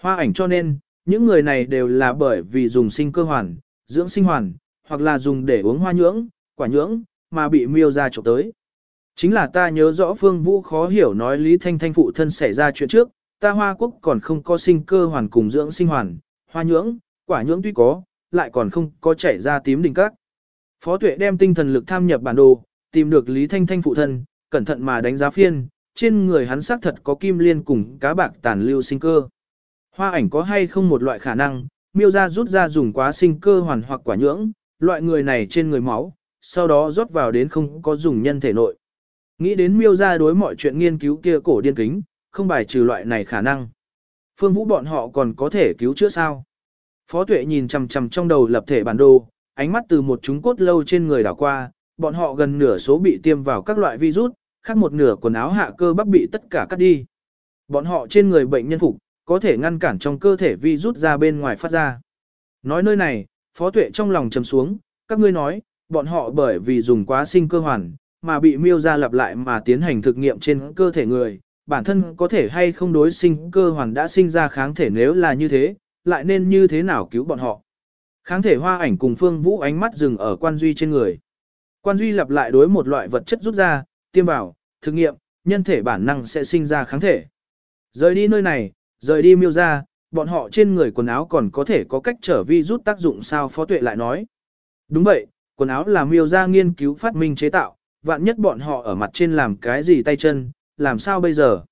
Hoa ảnh cho nên, những người này đều là bởi vì dùng sinh cơ hoàn, dưỡng sinh hoàn, hoặc là dùng để uống hoa nhưỡng, quả nhưỡng, mà bị miêu ra trộm tới. Chính là ta nhớ rõ Phương Vũ khó hiểu nói Lý Thanh Thanh phụ thân xảy ra chuyện trước, ta Hoa Quốc còn không có sinh cơ hoàn cùng dưỡng sinh hoàn, hoa nhưỡng, quả nhưỡng tuy có, lại còn không có chảy ra tím đỉnh các. Phó Tuệ đem tinh thần lực tham nhập bản đồ, tìm được Lý Thanh Thanh phụ thân, cẩn thận mà đánh giá phiên, trên người hắn xác thật có kim liên cùng cá bạc tàn lưu sinh cơ. Hoa ảnh có hay không một loại khả năng, miêu ra rút ra dùng quá sinh cơ hoàn hoặc quả nhưỡng, loại người này trên người máu, sau đó rót vào đến không có dùng nhân thể nội. Nghĩ đến miêu ra đối mọi chuyện nghiên cứu kia cổ điên kính, không bài trừ loại này khả năng. Phương Vũ bọn họ còn có thể cứu chữa sao? Phó Tuệ nhìn chằm chằm trong đầu lập thể bản đồ, ánh mắt từ một chúng cốt lâu trên người đảo qua, bọn họ gần nửa số bị tiêm vào các loại virus, khác một nửa quần áo hạ cơ bắp bị tất cả cắt đi. Bọn họ trên người bệnh nhân phục, có thể ngăn cản trong cơ thể vi rút ra bên ngoài phát ra. Nói nơi này, Phó Tuệ trong lòng trầm xuống, các ngươi nói, bọn họ bởi vì dùng quá sinh cơ hoàn, mà bị miêu ra lặp lại mà tiến hành thực nghiệm trên cơ thể người, bản thân có thể hay không đối sinh cơ hoàn đã sinh ra kháng thể nếu là như thế, lại nên như thế nào cứu bọn họ. Kháng thể hoa ảnh cùng phương vũ ánh mắt dừng ở quan duy trên người. Quan duy lặp lại đối một loại vật chất rút ra, tiêm vào, thực nghiệm, nhân thể bản năng sẽ sinh ra kháng thể. Rời đi nơi này, rời đi miêu ra, bọn họ trên người quần áo còn có thể có cách trở vi rút tác dụng sao phó tuệ lại nói. Đúng vậy, quần áo là miêu ra nghiên cứu phát minh chế tạo, vạn nhất bọn họ ở mặt trên làm cái gì tay chân, làm sao bây giờ?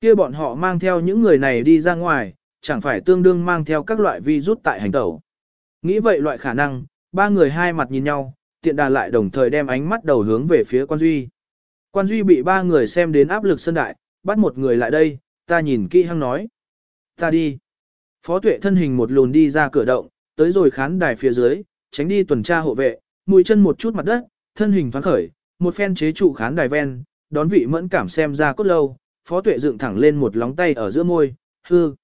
kia bọn họ mang theo những người này đi ra ngoài, chẳng phải tương đương mang theo các loại vi rút tại hành tẩu. Nghĩ vậy loại khả năng, ba người hai mặt nhìn nhau, tiện đà lại đồng thời đem ánh mắt đầu hướng về phía quan duy. Quan duy bị ba người xem đến áp lực sân đại, bắt một người lại đây, ta nhìn kỹ hăng nói. Ta đi. Phó tuệ thân hình một lùn đi ra cửa động, tới rồi khán đài phía dưới, tránh đi tuần tra hộ vệ, mũi chân một chút mặt đất, thân hình thoáng khởi, một phen chế trụ khán đài ven, đón vị mẫn cảm xem ra cốt lâu, phó tuệ dựng thẳng lên một lóng tay ở giữa môi, hư.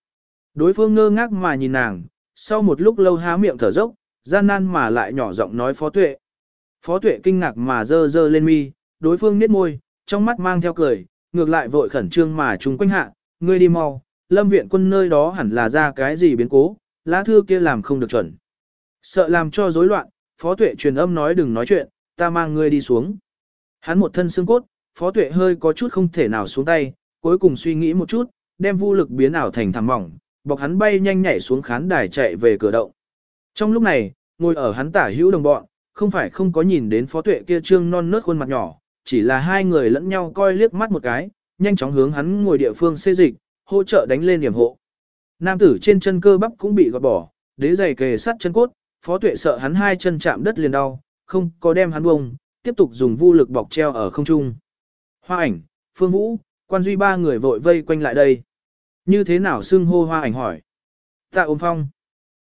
Đối phương ngơ ngác mà nhìn nàng, sau một lúc lâu há miệng thở dốc, gian nan mà lại nhỏ giọng nói phó tuệ. Phó tuệ kinh ngạc mà dơ dơ lên mi, đối phương niết môi, trong mắt mang theo cười, ngược lại vội khẩn trương mà trùng quanh hạ, ngươi đi mau, lâm viện quân nơi đó hẳn là ra cái gì biến cố, lá thư kia làm không được chuẩn. Sợ làm cho rối loạn, phó tuệ truyền âm nói đừng nói chuyện, ta mang ngươi đi xuống. Hắn một thân xương cốt, phó tuệ hơi có chút không thể nào xuống tay, cuối cùng suy nghĩ một chút, đem vô lực biến ảo thành thẳng mỏng, bọc hắn bay nhanh nhảy xuống khán đài chạy về cửa động. Trong lúc này, ngồi ở hắn tả hữu đồng bọn, không phải không có nhìn đến phó tuệ kia trương non nớt khuôn mặt nhỏ, chỉ là hai người lẫn nhau coi liếc mắt một cái, nhanh chóng hướng hắn ngồi địa phương xê dịch, hỗ trợ đánh lên điểm hộ. Nam tử trên chân cơ bắp cũng bị gọt bỏ, đế giày kề sắt chân cốt, phó tuệ sợ hắn hai chân chạm đất liền đau, không có đem hắn bông, tiếp tục dùng vu lực bọc treo ở không trung. Hoa ảnh, phương vũ, quan duy ba người vội vây quanh lại đây. Như thế nào xưng hô hoa ảnh hỏi. Tạ ôm phong.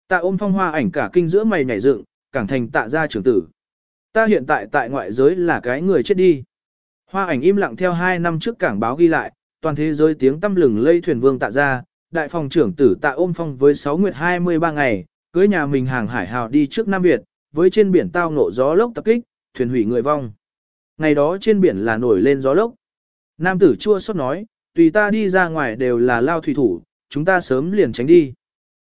Tạ ôm phong hoa ảnh cả kinh giữa mày nhảy dựng, cảng thành tạ gia trưởng tử. Ta hiện tại tại ngoại giới là cái người chết đi. Hoa ảnh im lặng theo hai năm trước cảng báo ghi lại, toàn thế giới tiếng tâm lừng lây thuyền vương tạ ra, đại phòng trưởng tử tạ ôm phong với 6 nguyệt 23 ngày, cưới nhà mình hàng hải hào đi trước Nam Việt, với trên biển tao nổ gió lốc tập kích, thuyền hủy người vong. Ngày đó trên biển là nổi lên gió lốc. Nam tử chua xót nói, tùy ta đi ra ngoài đều là lao thủy thủ, chúng ta sớm liền tránh đi.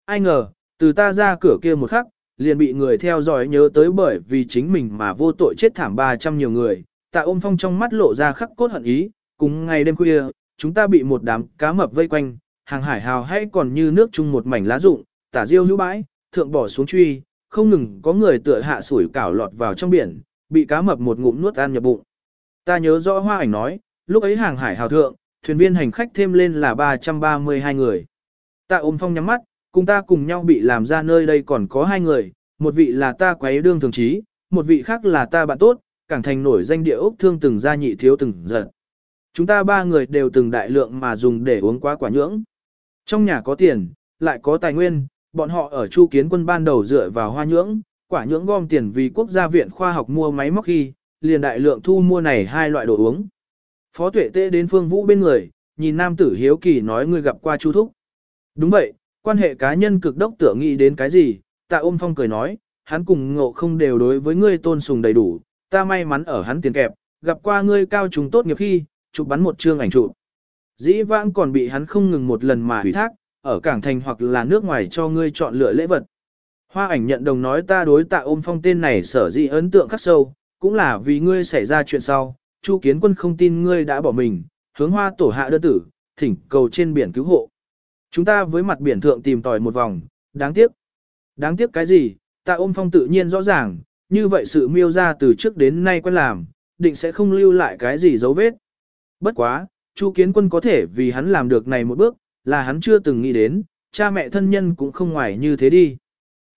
Ai ngờ, từ ta ra cửa kia một khắc, liền bị người theo dõi nhớ tới bởi vì chính mình mà vô tội chết thảm 300 nhiều người. Tạ ôm phong trong mắt lộ ra khắc cốt hận ý, cùng ngày đêm khuya, chúng ta bị một đám cá mập vây quanh, hàng hải hào hay còn như nước chung một mảnh lá rụng, tả diêu hữu bãi, thượng bỏ xuống truy, không ngừng có người tựa hạ sủi cảo lọt vào trong biển, bị cá mập một ngụm nuốt ăn nhập bụng. Ta nhớ rõ hoa ảnh nói, lúc ấy hàng hải hào thượng, thuyền viên hành khách thêm lên là 332 người. Ta ôm phong nhắm mắt, cùng ta cùng nhau bị làm ra nơi đây còn có hai người, một vị là ta quấy đương thường trí, một vị khác là ta bạn tốt, cảng thành nổi danh địa ốc thương từng gia nhị thiếu từng giận. Chúng ta ba người đều từng đại lượng mà dùng để uống quá quả nhưỡng. Trong nhà có tiền, lại có tài nguyên, bọn họ ở chu kiến quân ban đầu dựa vào hoa nhưỡng, quả nhưỡng gom tiền vì quốc gia viện khoa học mua máy móc khi, liền đại lượng thu mua này hai loại đồ uống. Phó tuệ tê đến phương vũ bên người, nhìn nam tử hiếu kỳ nói người gặp qua chu thúc. Đúng vậy, quan hệ cá nhân cực đốc tưởng nghĩ đến cái gì, tạ ôm phong cười nói, hắn cùng ngộ không đều đối với ngươi tôn sùng đầy đủ, ta may mắn ở hắn tiền kẹp, gặp qua ngươi cao trùng tốt nghiệp khi, chụp bắn một chương ảnh chụp. Dĩ vãng còn bị hắn không ngừng một lần mà hủy thác, ở cảng thành hoặc là nước ngoài cho ngươi chọn lựa lễ vật. Hoa ảnh nhận đồng nói ta đối tạ ôm phong tên này sở dĩ ấn tượng khắc sâu, cũng là vì ngươi xảy ra chuyện sau, Chu Kiến Quân không tin ngươi đã bỏ mình, hướng hoa tổ hạ đơn tử, thỉnh cầu trên biển cứu hộ. Chúng ta với mặt biển thượng tìm tòi một vòng, đáng tiếc. Đáng tiếc cái gì, tạ ôm phong tự nhiên rõ ràng, như vậy sự miêu ra từ trước đến nay quen làm, định sẽ không lưu lại cái gì dấu vết. Bất quá, Chu Kiến Quân có thể vì hắn làm được này một bước, là hắn chưa từng nghĩ đến, cha mẹ thân nhân cũng không ngoài như thế đi.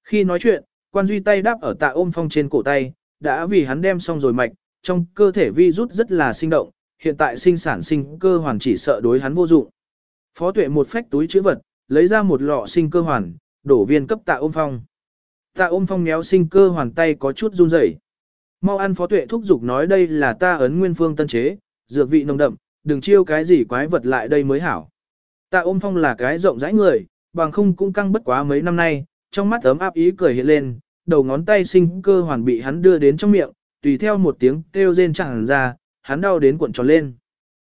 Khi nói chuyện, quan duy tay đáp ở tạ ôm phong trên cổ tay, đã vì hắn đem xong rồi mạch, trong cơ thể vi rút rất là sinh động, hiện tại sinh sản sinh cơ hoàn chỉ sợ đối hắn vô dụng. Phó tuệ một phách túi chữ vật, lấy ra một lọ sinh cơ hoàn, đổ viên cấp tạ ôm phong. Tạ ôm phong méo sinh cơ hoàn tay có chút run rẩy. Mau ăn phó tuệ thúc giục nói đây là ta ấn nguyên phương tân chế, dược vị nồng đậm, đừng chiêu cái gì quái vật lại đây mới hảo. Tạ ôm phong là cái rộng rãi người, bằng không cũng căng bất quá mấy năm nay, trong mắt ấm áp ý cười hiện lên, đầu ngón tay sinh cơ hoàn bị hắn đưa đến trong miệng, tùy theo một tiếng kêu rên chẳng ra, hắn đau đến cuộn tròn lên.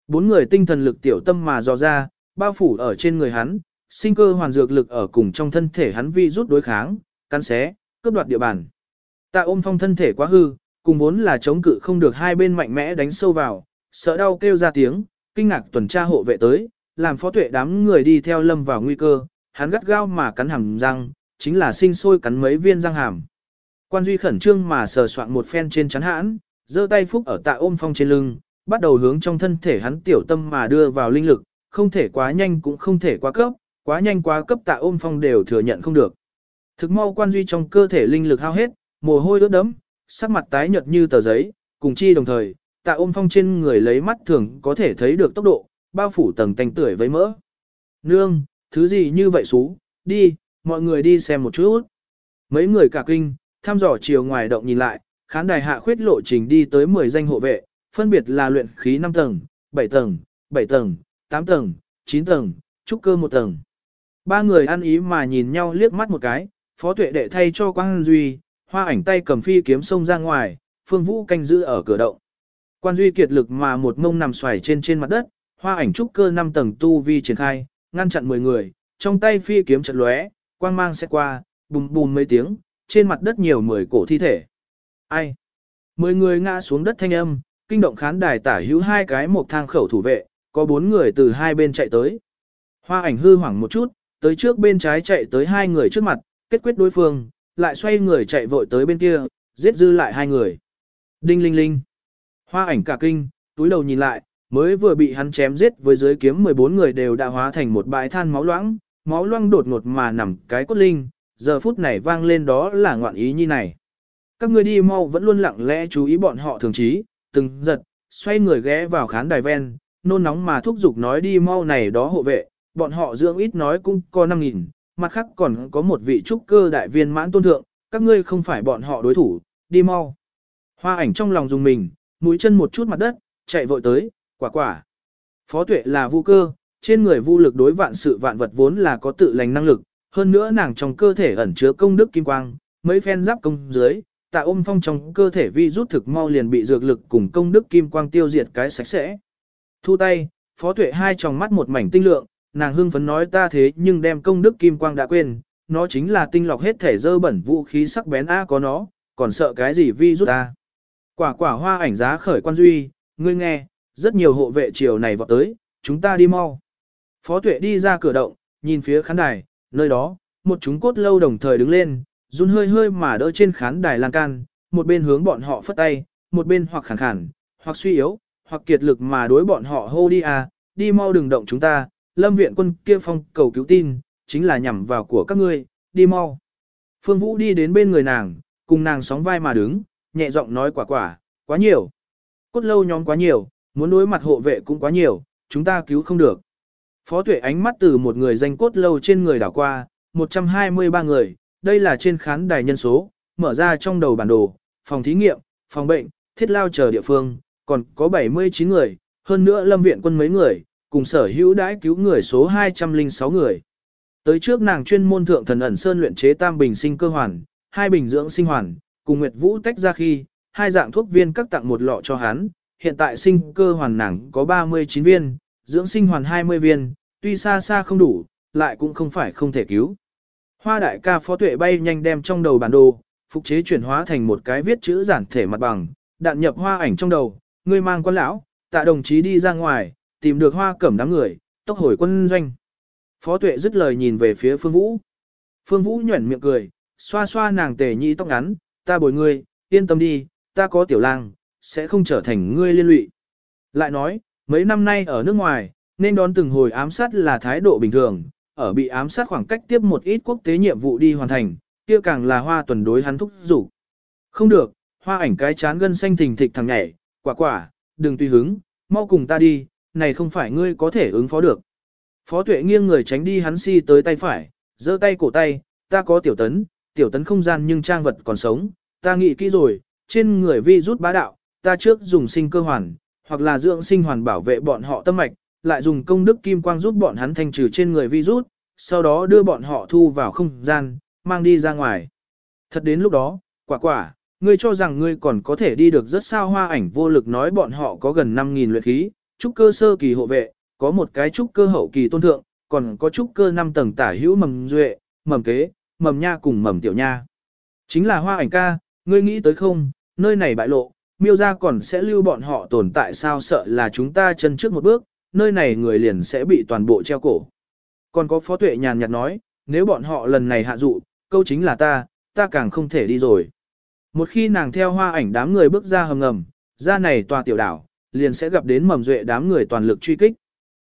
Bốn người tinh thần lực tiểu tâm mà dò ra, bao phủ ở trên người hắn, sinh cơ hoàn dược lực ở cùng trong thân thể hắn vi rút đối kháng, cắn xé, cướp đoạt địa bàn. Tạ ôm phong thân thể quá hư, cùng vốn là chống cự không được hai bên mạnh mẽ đánh sâu vào, sợ đau kêu ra tiếng, kinh ngạc tuần tra hộ vệ tới, làm phó tuệ đám người đi theo lâm vào nguy cơ, hắn gắt gao mà cắn hàm răng, chính là sinh sôi cắn mấy viên răng hàm. Quan Duy khẩn trương mà sờ soạn một phen trên chắn hãn, giơ tay phúc ở tạ ôm phong trên lưng, bắt đầu hướng trong thân thể hắn tiểu tâm mà đưa vào linh lực, không thể quá nhanh cũng không thể quá cấp, quá nhanh quá cấp tạ ôm phong đều thừa nhận không được. Thực mau Quan Duy trong cơ thể linh lực hao hết, mồ hôi ướt đẫm, sắc mặt tái nhợt như tờ giấy, cùng chi đồng thời, tạ ôm phong trên người lấy mắt thường có thể thấy được tốc độ, bao phủ tầng tành tưởi với mỡ. Nương, thứ gì như vậy xú, đi, mọi người đi xem một chút. Mấy người cả kinh, thăm dò chiều ngoài động nhìn lại, khán đài hạ khuyết lộ trình đi tới 10 danh hộ vệ, phân biệt là luyện khí 5 tầng, 7 tầng, 7 tầng, 8 tầng, 9 tầng, trúc cơ 1 tầng. Ba người ăn ý mà nhìn nhau liếc mắt một cái, phó tuệ đệ thay cho Quang Duy, hoa ảnh tay cầm phi kiếm sông ra ngoài, phương vũ canh giữ ở cửa động. Quan Duy kiệt lực mà một mông nằm xoài trên trên mặt đất, hoa ảnh trúc cơ 5 tầng tu vi triển khai, ngăn chặn 10 người, trong tay phi kiếm chật lóe, quang mang sẽ qua, bùm bùm mấy tiếng, trên mặt đất nhiều 10 cổ thi thể. Ai? 10 người ngã xuống đất thanh âm, kinh động khán đài tả hữu hai cái một thang khẩu thủ vệ, có bốn người từ hai bên chạy tới. Hoa ảnh hư hoảng một chút, tới trước bên trái chạy tới hai người trước mặt, kết quyết đối phương, lại xoay người chạy vội tới bên kia, giết dư lại hai người. Đinh linh linh. Hoa ảnh cả kinh, túi đầu nhìn lại, mới vừa bị hắn chém giết với dưới kiếm 14 người đều đã hóa thành một bãi than máu loãng, máu loãng đột ngột mà nằm cái cốt linh, giờ phút này vang lên đó là ngoạn ý như này. Các người đi mau vẫn luôn lặng lẽ chú ý bọn họ thường trí, từng giật, xoay người ghé vào khán đài ven, nôn nóng mà thúc giục nói đi mau này đó hộ vệ, bọn họ dưỡng ít nói cũng có 5.000, mặt khác còn có một vị trúc cơ đại viên mãn tôn thượng, các ngươi không phải bọn họ đối thủ, đi mau. Hoa ảnh trong lòng dùng mình, mũi chân một chút mặt đất, chạy vội tới, quả quả. Phó tuệ là vu cơ, trên người vu lực đối vạn sự vạn vật vốn là có tự lành năng lực, hơn nữa nàng trong cơ thể ẩn chứa công đức kim quang, mấy phen giáp công dưới, tạ ôm phong trong cơ thể vi rút thực mau liền bị dược lực cùng công đức kim quang tiêu diệt cái sạch sẽ. Thu tay, phó tuệ hai tròng mắt một mảnh tinh lượng, nàng hưng phấn nói ta thế nhưng đem công đức kim quang đã quên, nó chính là tinh lọc hết thể dơ bẩn vũ khí sắc bén A có nó, còn sợ cái gì vi rút ta. Quả quả hoa ảnh giá khởi quan duy, ngươi nghe, rất nhiều hộ vệ chiều này vọt tới, chúng ta đi mau. Phó tuệ đi ra cửa động, nhìn phía khán đài, nơi đó, một chúng cốt lâu đồng thời đứng lên, run hơi hơi mà đỡ trên khán đài lan can, một bên hướng bọn họ phất tay, một bên hoặc khẳng khẳng, hoặc suy yếu, hoặc kiệt lực mà đối bọn họ hô đi à, đi mau đừng động chúng ta, lâm viện quân kia phong cầu cứu tin, chính là nhằm vào của các ngươi, đi mau. Phương Vũ đi đến bên người nàng, cùng nàng sóng vai mà đứng, nhẹ giọng nói quả quả, quá nhiều. Cốt lâu nhóm quá nhiều, muốn đối mặt hộ vệ cũng quá nhiều, chúng ta cứu không được. Phó tuệ ánh mắt từ một người danh cốt lâu trên người đảo qua, 123 người, đây là trên khán đài nhân số, mở ra trong đầu bản đồ, phòng thí nghiệm, phòng bệnh, thiết lao chờ địa phương, còn có 79 người, hơn nữa lâm viện quân mấy người, cùng sở hữu đãi cứu người số 206 người. Tới trước nàng chuyên môn thượng thần ẩn sơn luyện chế tam bình sinh cơ hoàn, hai bình dưỡng sinh hoàn, cùng Nguyệt Vũ tách ra khi, hai dạng thuốc viên các tặng một lọ cho hắn, hiện tại sinh cơ hoàn nàng có 39 viên, dưỡng sinh hoàn 20 viên, tuy xa xa không đủ, lại cũng không phải không thể cứu. Hoa đại ca phó tuệ bay nhanh đem trong đầu bản đồ, phục chế chuyển hóa thành một cái viết chữ giản thể mặt bằng, đạn nhập hoa ảnh trong đầu, người mang quan lão, tạ đồng chí đi ra ngoài, tìm được hoa cẩm đám người, tốc hồi quân doanh. Phó tuệ dứt lời nhìn về phía phương vũ. Phương vũ nhuẩn miệng cười, xoa xoa nàng tề nhi tóc ngắn, ta bồi ngươi, yên tâm đi, ta có tiểu lang, sẽ không trở thành ngươi liên lụy. Lại nói, mấy năm nay ở nước ngoài, nên đón từng hồi ám sát là thái độ bình thường, ở bị ám sát khoảng cách tiếp một ít quốc tế nhiệm vụ đi hoàn thành, kia càng là hoa tuần đối hắn thúc rủ. Không được, hoa ảnh cái chán gân xanh thình thịch thằng nhảy, quả quả, đừng tùy hứng, mau cùng ta đi, này không phải ngươi có thể ứng phó được. Phó tuệ nghiêng người tránh đi hắn si tới tay phải, giơ tay cổ tay, ta có tiểu tấn, tiểu tấn không gian nhưng trang vật còn sống, ta nghĩ kỹ rồi, trên người vi rút bá đạo, ta trước dùng sinh cơ hoàn, hoặc là dưỡng sinh hoàn bảo vệ bọn họ tâm mạch, lại dùng công đức kim quang giúp bọn hắn thanh trừ trên người Vi Rút, sau đó đưa bọn họ thu vào không gian, mang đi ra ngoài. Thật đến lúc đó, quả quả, ngươi cho rằng ngươi còn có thể đi được rất sao hoa ảnh vô lực nói bọn họ có gần 5.000 luyện khí, trúc cơ sơ kỳ hộ vệ, có một cái trúc cơ hậu kỳ tôn thượng, còn có trúc cơ 5 tầng tả hữu mầm duệ, mầm kế, mầm nha cùng mầm tiểu nha. Chính là hoa ảnh ca, ngươi nghĩ tới không, nơi này bại lộ, miêu ra còn sẽ lưu bọn họ tồn tại sao sợ là chúng ta chân trước một bước, nơi này người liền sẽ bị toàn bộ treo cổ. Còn có phó tuệ nhàn nhạt nói, nếu bọn họ lần này hạ dụ, câu chính là ta, ta càng không thể đi rồi. Một khi nàng theo hoa ảnh đám người bước ra hầm ngầm, ra này tòa tiểu đảo, liền sẽ gặp đến mầm duệ đám người toàn lực truy kích.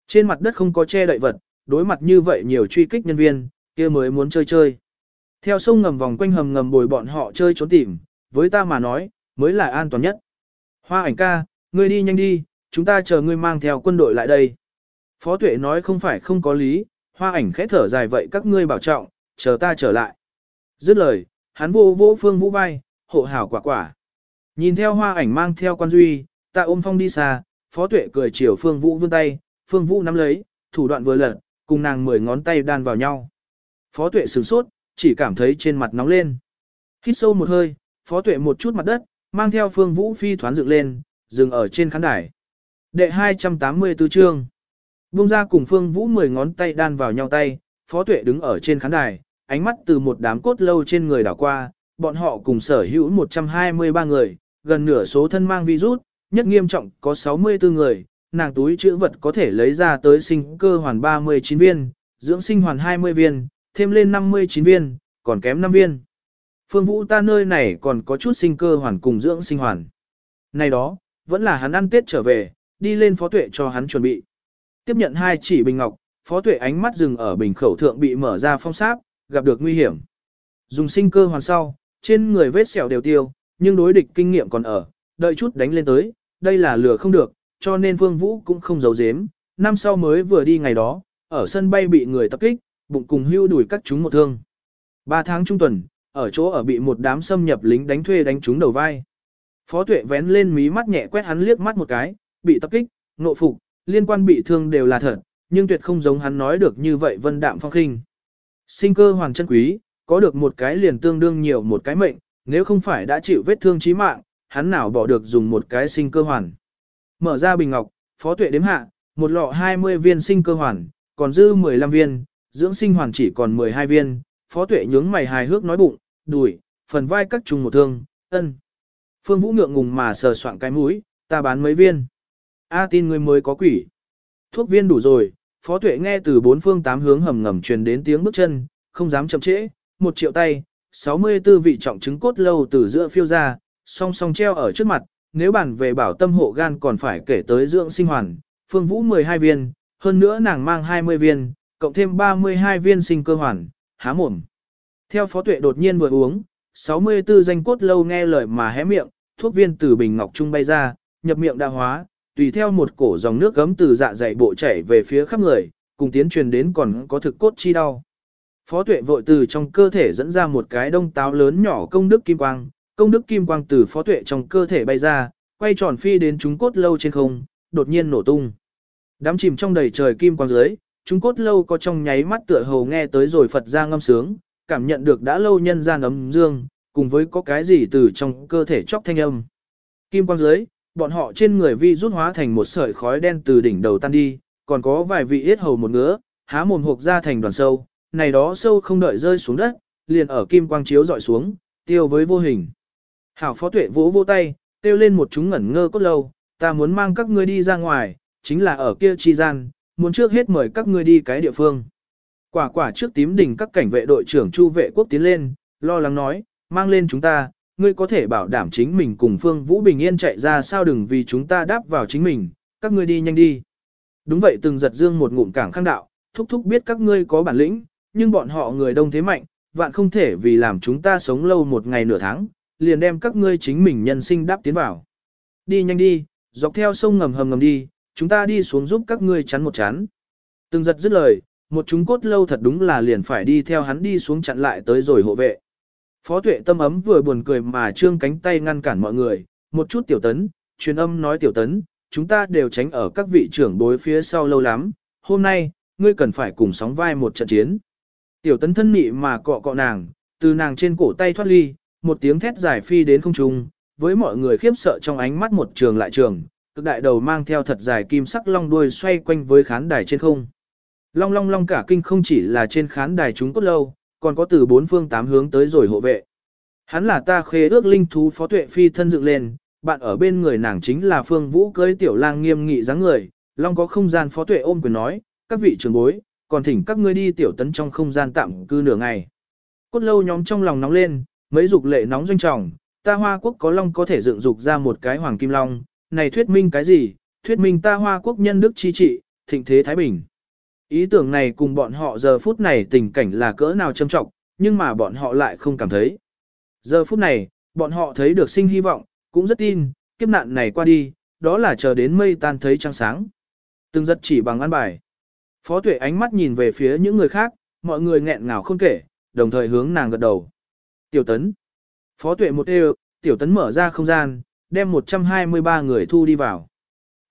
Trên mặt đất không có che đậy vật, đối mặt như vậy nhiều truy kích nhân viên, kia mới muốn chơi chơi. Theo sông ngầm vòng quanh hầm ngầm bồi bọn họ chơi trốn tìm, với ta mà nói, mới là an toàn nhất. Hoa ảnh ca, ngươi đi nhanh đi, chúng ta chờ ngươi mang theo quân đội lại đây. Phó tuệ nói không phải không có lý, hoa ảnh khẽ thở dài vậy các ngươi bảo trọng, chờ ta trở lại. Dứt lời, hắn vô vô phương vũ vai, hộ hảo quả quả. Nhìn theo hoa ảnh mang theo quan duy, ta ôm phong đi xa, phó tuệ cười chiều phương vũ vươn tay, phương vũ nắm lấy, thủ đoạn vừa lật, cùng nàng mười ngón tay đan vào nhau. Phó tuệ sửng sốt, chỉ cảm thấy trên mặt nóng lên. Hít sâu một hơi, phó tuệ một chút mặt đất, mang theo phương vũ phi thoán dựng lên, dừng ở trên khán đài. Đệ 284 chương. Bung ra cùng Phương Vũ mười ngón tay đan vào nhau tay, Phó Tuệ đứng ở trên khán đài, ánh mắt từ một đám cốt lâu trên người đảo qua, bọn họ cùng sở hữu 123 người, gần nửa số thân mang virus, nhất nghiêm trọng có 64 người, nàng túi chữ vật có thể lấy ra tới sinh cơ hoàn 39 viên, dưỡng sinh hoàn 20 viên, thêm lên 59 viên, còn kém 5 viên. Phương Vũ ta nơi này còn có chút sinh cơ hoàn cùng dưỡng sinh hoàn. Này đó, vẫn là hắn ăn Tết trở về, đi lên phó tuệ cho hắn chuẩn bị. Tiếp nhận hai chỉ bình ngọc, phó tuệ ánh mắt dừng ở bình khẩu thượng bị mở ra phong sáp, gặp được nguy hiểm. Dùng sinh cơ hoàn sau, trên người vết sẹo đều tiêu, nhưng đối địch kinh nghiệm còn ở, đợi chút đánh lên tới, đây là lừa không được, cho nên Phương Vũ cũng không giấu giếm. Năm sau mới vừa đi ngày đó, ở sân bay bị người tập kích, bụng cùng hưu đuổi cắt chúng một thương. Ba tháng trung tuần, ở chỗ ở bị một đám xâm nhập lính đánh thuê đánh trúng đầu vai. Phó tuệ vén lên mí mắt nhẹ quét hắn liếc mắt một cái, bị tập kích, nộ phục, liên quan bị thương đều là thật, nhưng tuyệt không giống hắn nói được như vậy vân đạm phong khinh. Sinh cơ hoàng chân quý, có được một cái liền tương đương nhiều một cái mệnh, nếu không phải đã chịu vết thương chí mạng, hắn nào bỏ được dùng một cái sinh cơ hoàn. Mở ra bình ngọc, phó tuệ đếm hạ, một lọ 20 viên sinh cơ hoàn, còn dư 15 viên, dưỡng sinh hoàn chỉ còn 12 viên, phó tuệ nhướng mày hài hước nói bụng, đùi, phần vai cắt trùng một thương, ân. Phương Vũ ngượng ngùng mà sờ soạn cái mũi, ta bán mấy viên. A tin người mới có quỷ. Thuốc viên đủ rồi, phó tuệ nghe từ bốn phương tám hướng hầm ngầm truyền đến tiếng bước chân, không dám chậm trễ, một triệu tay, 64 vị trọng trứng cốt lâu từ giữa phiêu ra, song song treo ở trước mặt, nếu bản về bảo tâm hộ gan còn phải kể tới dưỡng sinh hoàn, phương vũ 12 viên, hơn nữa nàng mang 20 viên, cộng thêm 32 viên sinh cơ hoàn, há mồm. Theo phó tuệ đột nhiên vừa uống, 64 danh cốt lâu nghe lời mà hé miệng, thuốc viên từ bình ngọc trung bay ra, nhập miệng đa hóa, tùy theo một cổ dòng nước gấm từ dạ dày bộ chảy về phía khắp người, cùng tiến truyền đến còn có thực cốt chi đau. Phó tuệ vội từ trong cơ thể dẫn ra một cái đông táo lớn nhỏ công đức kim quang, công đức kim quang từ phó tuệ trong cơ thể bay ra, quay tròn phi đến chúng cốt lâu trên không, đột nhiên nổ tung. Đám chìm trong đầy trời kim quang dưới, chúng cốt lâu có trong nháy mắt tựa hồ nghe tới rồi Phật ra ngâm sướng, cảm nhận được đã lâu nhân gian ấm dương, cùng với có cái gì từ trong cơ thể chóc thanh âm. Kim quang dưới, bọn họ trên người vi rút hóa thành một sợi khói đen từ đỉnh đầu tan đi, còn có vài vị yết hầu một ngứa, há mồm hộp ra thành đoàn sâu, này đó sâu không đợi rơi xuống đất, liền ở kim quang chiếu dọi xuống, tiêu với vô hình. Hảo phó tuệ vỗ vô tay, tiêu lên một chúng ngẩn ngơ cốt lâu, ta muốn mang các ngươi đi ra ngoài, chính là ở kia chi gian, muốn trước hết mời các ngươi đi cái địa phương. Quả quả trước tím đỉnh các cảnh vệ đội trưởng chu vệ quốc tiến lên, lo lắng nói, mang lên chúng ta, ngươi có thể bảo đảm chính mình cùng Phương Vũ Bình Yên chạy ra sao đừng vì chúng ta đáp vào chính mình, các ngươi đi nhanh đi. Đúng vậy từng giật dương một ngụm cảng khang đạo, thúc thúc biết các ngươi có bản lĩnh, nhưng bọn họ người đông thế mạnh, vạn không thể vì làm chúng ta sống lâu một ngày nửa tháng, liền đem các ngươi chính mình nhân sinh đáp tiến vào. Đi nhanh đi, dọc theo sông ngầm hầm ngầm đi, chúng ta đi xuống giúp các ngươi chắn một chắn. Từng giật dứt lời, một chúng cốt lâu thật đúng là liền phải đi theo hắn đi xuống chặn lại tới rồi hộ vệ. Phó tuệ tâm ấm vừa buồn cười mà trương cánh tay ngăn cản mọi người, một chút tiểu tấn, truyền âm nói tiểu tấn, chúng ta đều tránh ở các vị trưởng đối phía sau lâu lắm, hôm nay, ngươi cần phải cùng sóng vai một trận chiến. Tiểu tấn thân nị mà cọ cọ nàng, từ nàng trên cổ tay thoát ly, một tiếng thét dài phi đến không trung, với mọi người khiếp sợ trong ánh mắt một trường lại trường, cực đại đầu mang theo thật dài kim sắc long đuôi xoay quanh với khán đài trên không. Long long long cả kinh không chỉ là trên khán đài chúng cốt lâu, còn có từ bốn phương tám hướng tới rồi hộ vệ. Hắn là ta khế ước linh thú phó tuệ phi thân dựng lên, bạn ở bên người nàng chính là phương vũ cưới tiểu lang nghiêm nghị dáng người, long có không gian phó tuệ ôm quyền nói, các vị trưởng bối, còn thỉnh các ngươi đi tiểu tấn trong không gian tạm cư nửa ngày. Cốt lâu nhóm trong lòng nóng lên, mấy dục lệ nóng doanh trọng, ta hoa quốc có long có thể dựng dục ra một cái hoàng kim long, này thuyết minh cái gì, thuyết minh ta hoa quốc nhân đức chi trị, thịnh thế Thái Bình. Ý tưởng này cùng bọn họ giờ phút này tình cảnh là cỡ nào trâm trọng, nhưng mà bọn họ lại không cảm thấy. Giờ phút này, bọn họ thấy được sinh hy vọng, cũng rất tin, kiếp nạn này qua đi, đó là chờ đến mây tan thấy trăng sáng. Từng giật chỉ bằng ăn bài. Phó tuệ ánh mắt nhìn về phía những người khác, mọi người nghẹn ngào không kể, đồng thời hướng nàng gật đầu. Tiểu tấn. Phó tuệ một đều, tiểu tấn mở ra không gian, đem 123 người thu đi vào.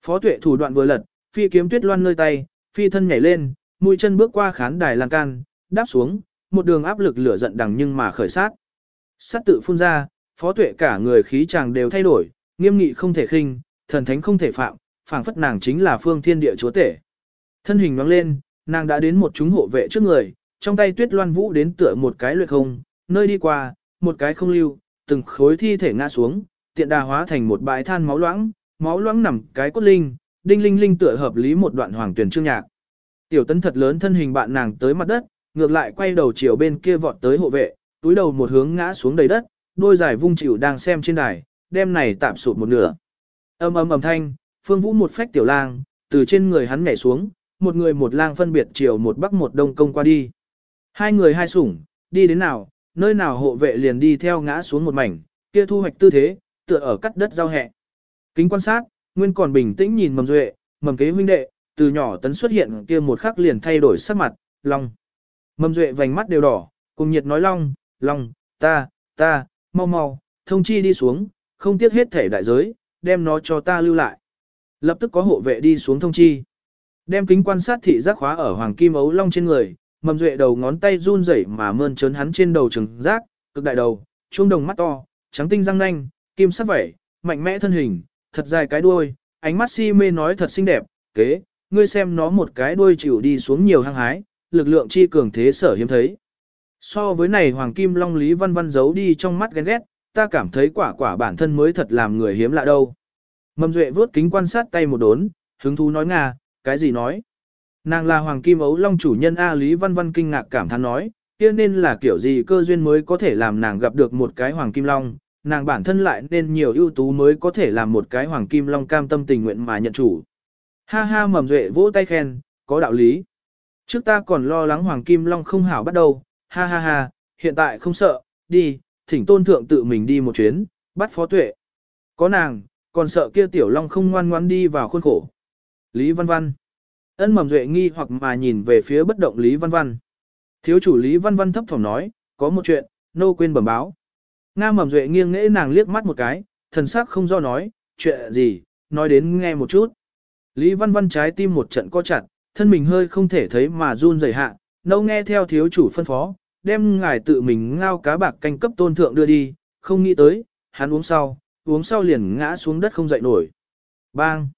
Phó tuệ thủ đoạn vừa lật, phi kiếm tuyết loan nơi tay, phi thân nhảy lên, mũi chân bước qua khán đài lan can, đáp xuống, một đường áp lực lửa giận đằng nhưng mà khởi sát. Sát tự phun ra, phó tuệ cả người khí chàng đều thay đổi, nghiêm nghị không thể khinh, thần thánh không thể phạm, phảng phất nàng chính là phương thiên địa chúa tể. Thân hình nhoáng lên, nàng đã đến một chúng hộ vệ trước người, trong tay tuyết loan vũ đến tựa một cái luyện không, nơi đi qua, một cái không lưu, từng khối thi thể ngã xuống, tiện đà hóa thành một bãi than máu loãng, máu loãng nằm cái cốt linh, đinh linh linh tựa hợp lý một đoạn hoàng tuyển chương nhạc. Tiểu tấn thật lớn thân hình bạn nàng tới mặt đất, ngược lại quay đầu chiều bên kia vọt tới hộ vệ, túi đầu một hướng ngã xuống đầy đất, đôi giải vung chịu đang xem trên đài, đem này tạm sụt một nửa. Âm âm ầm thanh, Phương Vũ một phách tiểu lang, từ trên người hắn nhảy xuống, một người một lang phân biệt chiều một bắc một đông công qua đi. Hai người hai sủng, đi đến nào, nơi nào hộ vệ liền đi theo ngã xuống một mảnh, kia thu hoạch tư thế, tựa ở cắt đất giao hẹ. Kính quan sát, Nguyên còn bình tĩnh nhìn mầm duệ, mầm kế huynh đệ, từ nhỏ tấn xuất hiện kia một khắc liền thay đổi sắc mặt, long. Mầm duệ vành mắt đều đỏ, cùng nhiệt nói long, long, ta, ta, mau mau, thông chi đi xuống, không tiếc hết thể đại giới, đem nó cho ta lưu lại. Lập tức có hộ vệ đi xuống thông chi. Đem kính quan sát thị giác khóa ở hoàng kim ấu long trên người, mầm duệ đầu ngón tay run rẩy mà mơn trớn hắn trên đầu trừng giác, cực đại đầu, chuông đồng mắt to, trắng tinh răng nanh, kim sắc vẩy, mạnh mẽ thân hình, thật dài cái đuôi, ánh mắt si mê nói thật xinh đẹp, kế, ngươi xem nó một cái đuôi chịu đi xuống nhiều hăng hái, lực lượng chi cường thế sở hiếm thấy. So với này hoàng kim long lý văn văn giấu đi trong mắt ghen ghét, ta cảm thấy quả quả bản thân mới thật làm người hiếm lạ đâu. Mầm duệ vớt kính quan sát tay một đốn, hứng thú nói ngà, cái gì nói. Nàng là hoàng kim ấu long chủ nhân A Lý Văn Văn kinh ngạc cảm thán nói, kia nên là kiểu gì cơ duyên mới có thể làm nàng gặp được một cái hoàng kim long, nàng bản thân lại nên nhiều ưu tú mới có thể làm một cái hoàng kim long cam tâm tình nguyện mà nhận chủ. Ha ha mầm duệ vỗ tay khen, có đạo lý. Trước ta còn lo lắng hoàng kim long không hảo bắt đầu, ha ha ha, hiện tại không sợ, đi, thỉnh tôn thượng tự mình đi một chuyến, bắt phó tuệ. Có nàng, còn sợ kia tiểu long không ngoan ngoan đi vào khuôn khổ. Lý Văn Văn. Ân mầm duệ nghi hoặc mà nhìn về phía bất động Lý Văn Văn. Thiếu chủ Lý Văn Văn thấp thỏm nói, có một chuyện, nô quên bẩm báo. Nga mầm duệ nghiêng nghễ nàng liếc mắt một cái, thần sắc không do nói, chuyện gì, nói đến nghe một chút. Lý Văn Văn trái tim một trận co chặt, thân mình hơi không thể thấy mà run rẩy hạ, nâu nghe theo thiếu chủ phân phó, đem ngài tự mình ngao cá bạc canh cấp tôn thượng đưa đi, không nghĩ tới, hắn uống sau, uống sau liền ngã xuống đất không dậy nổi. Bang!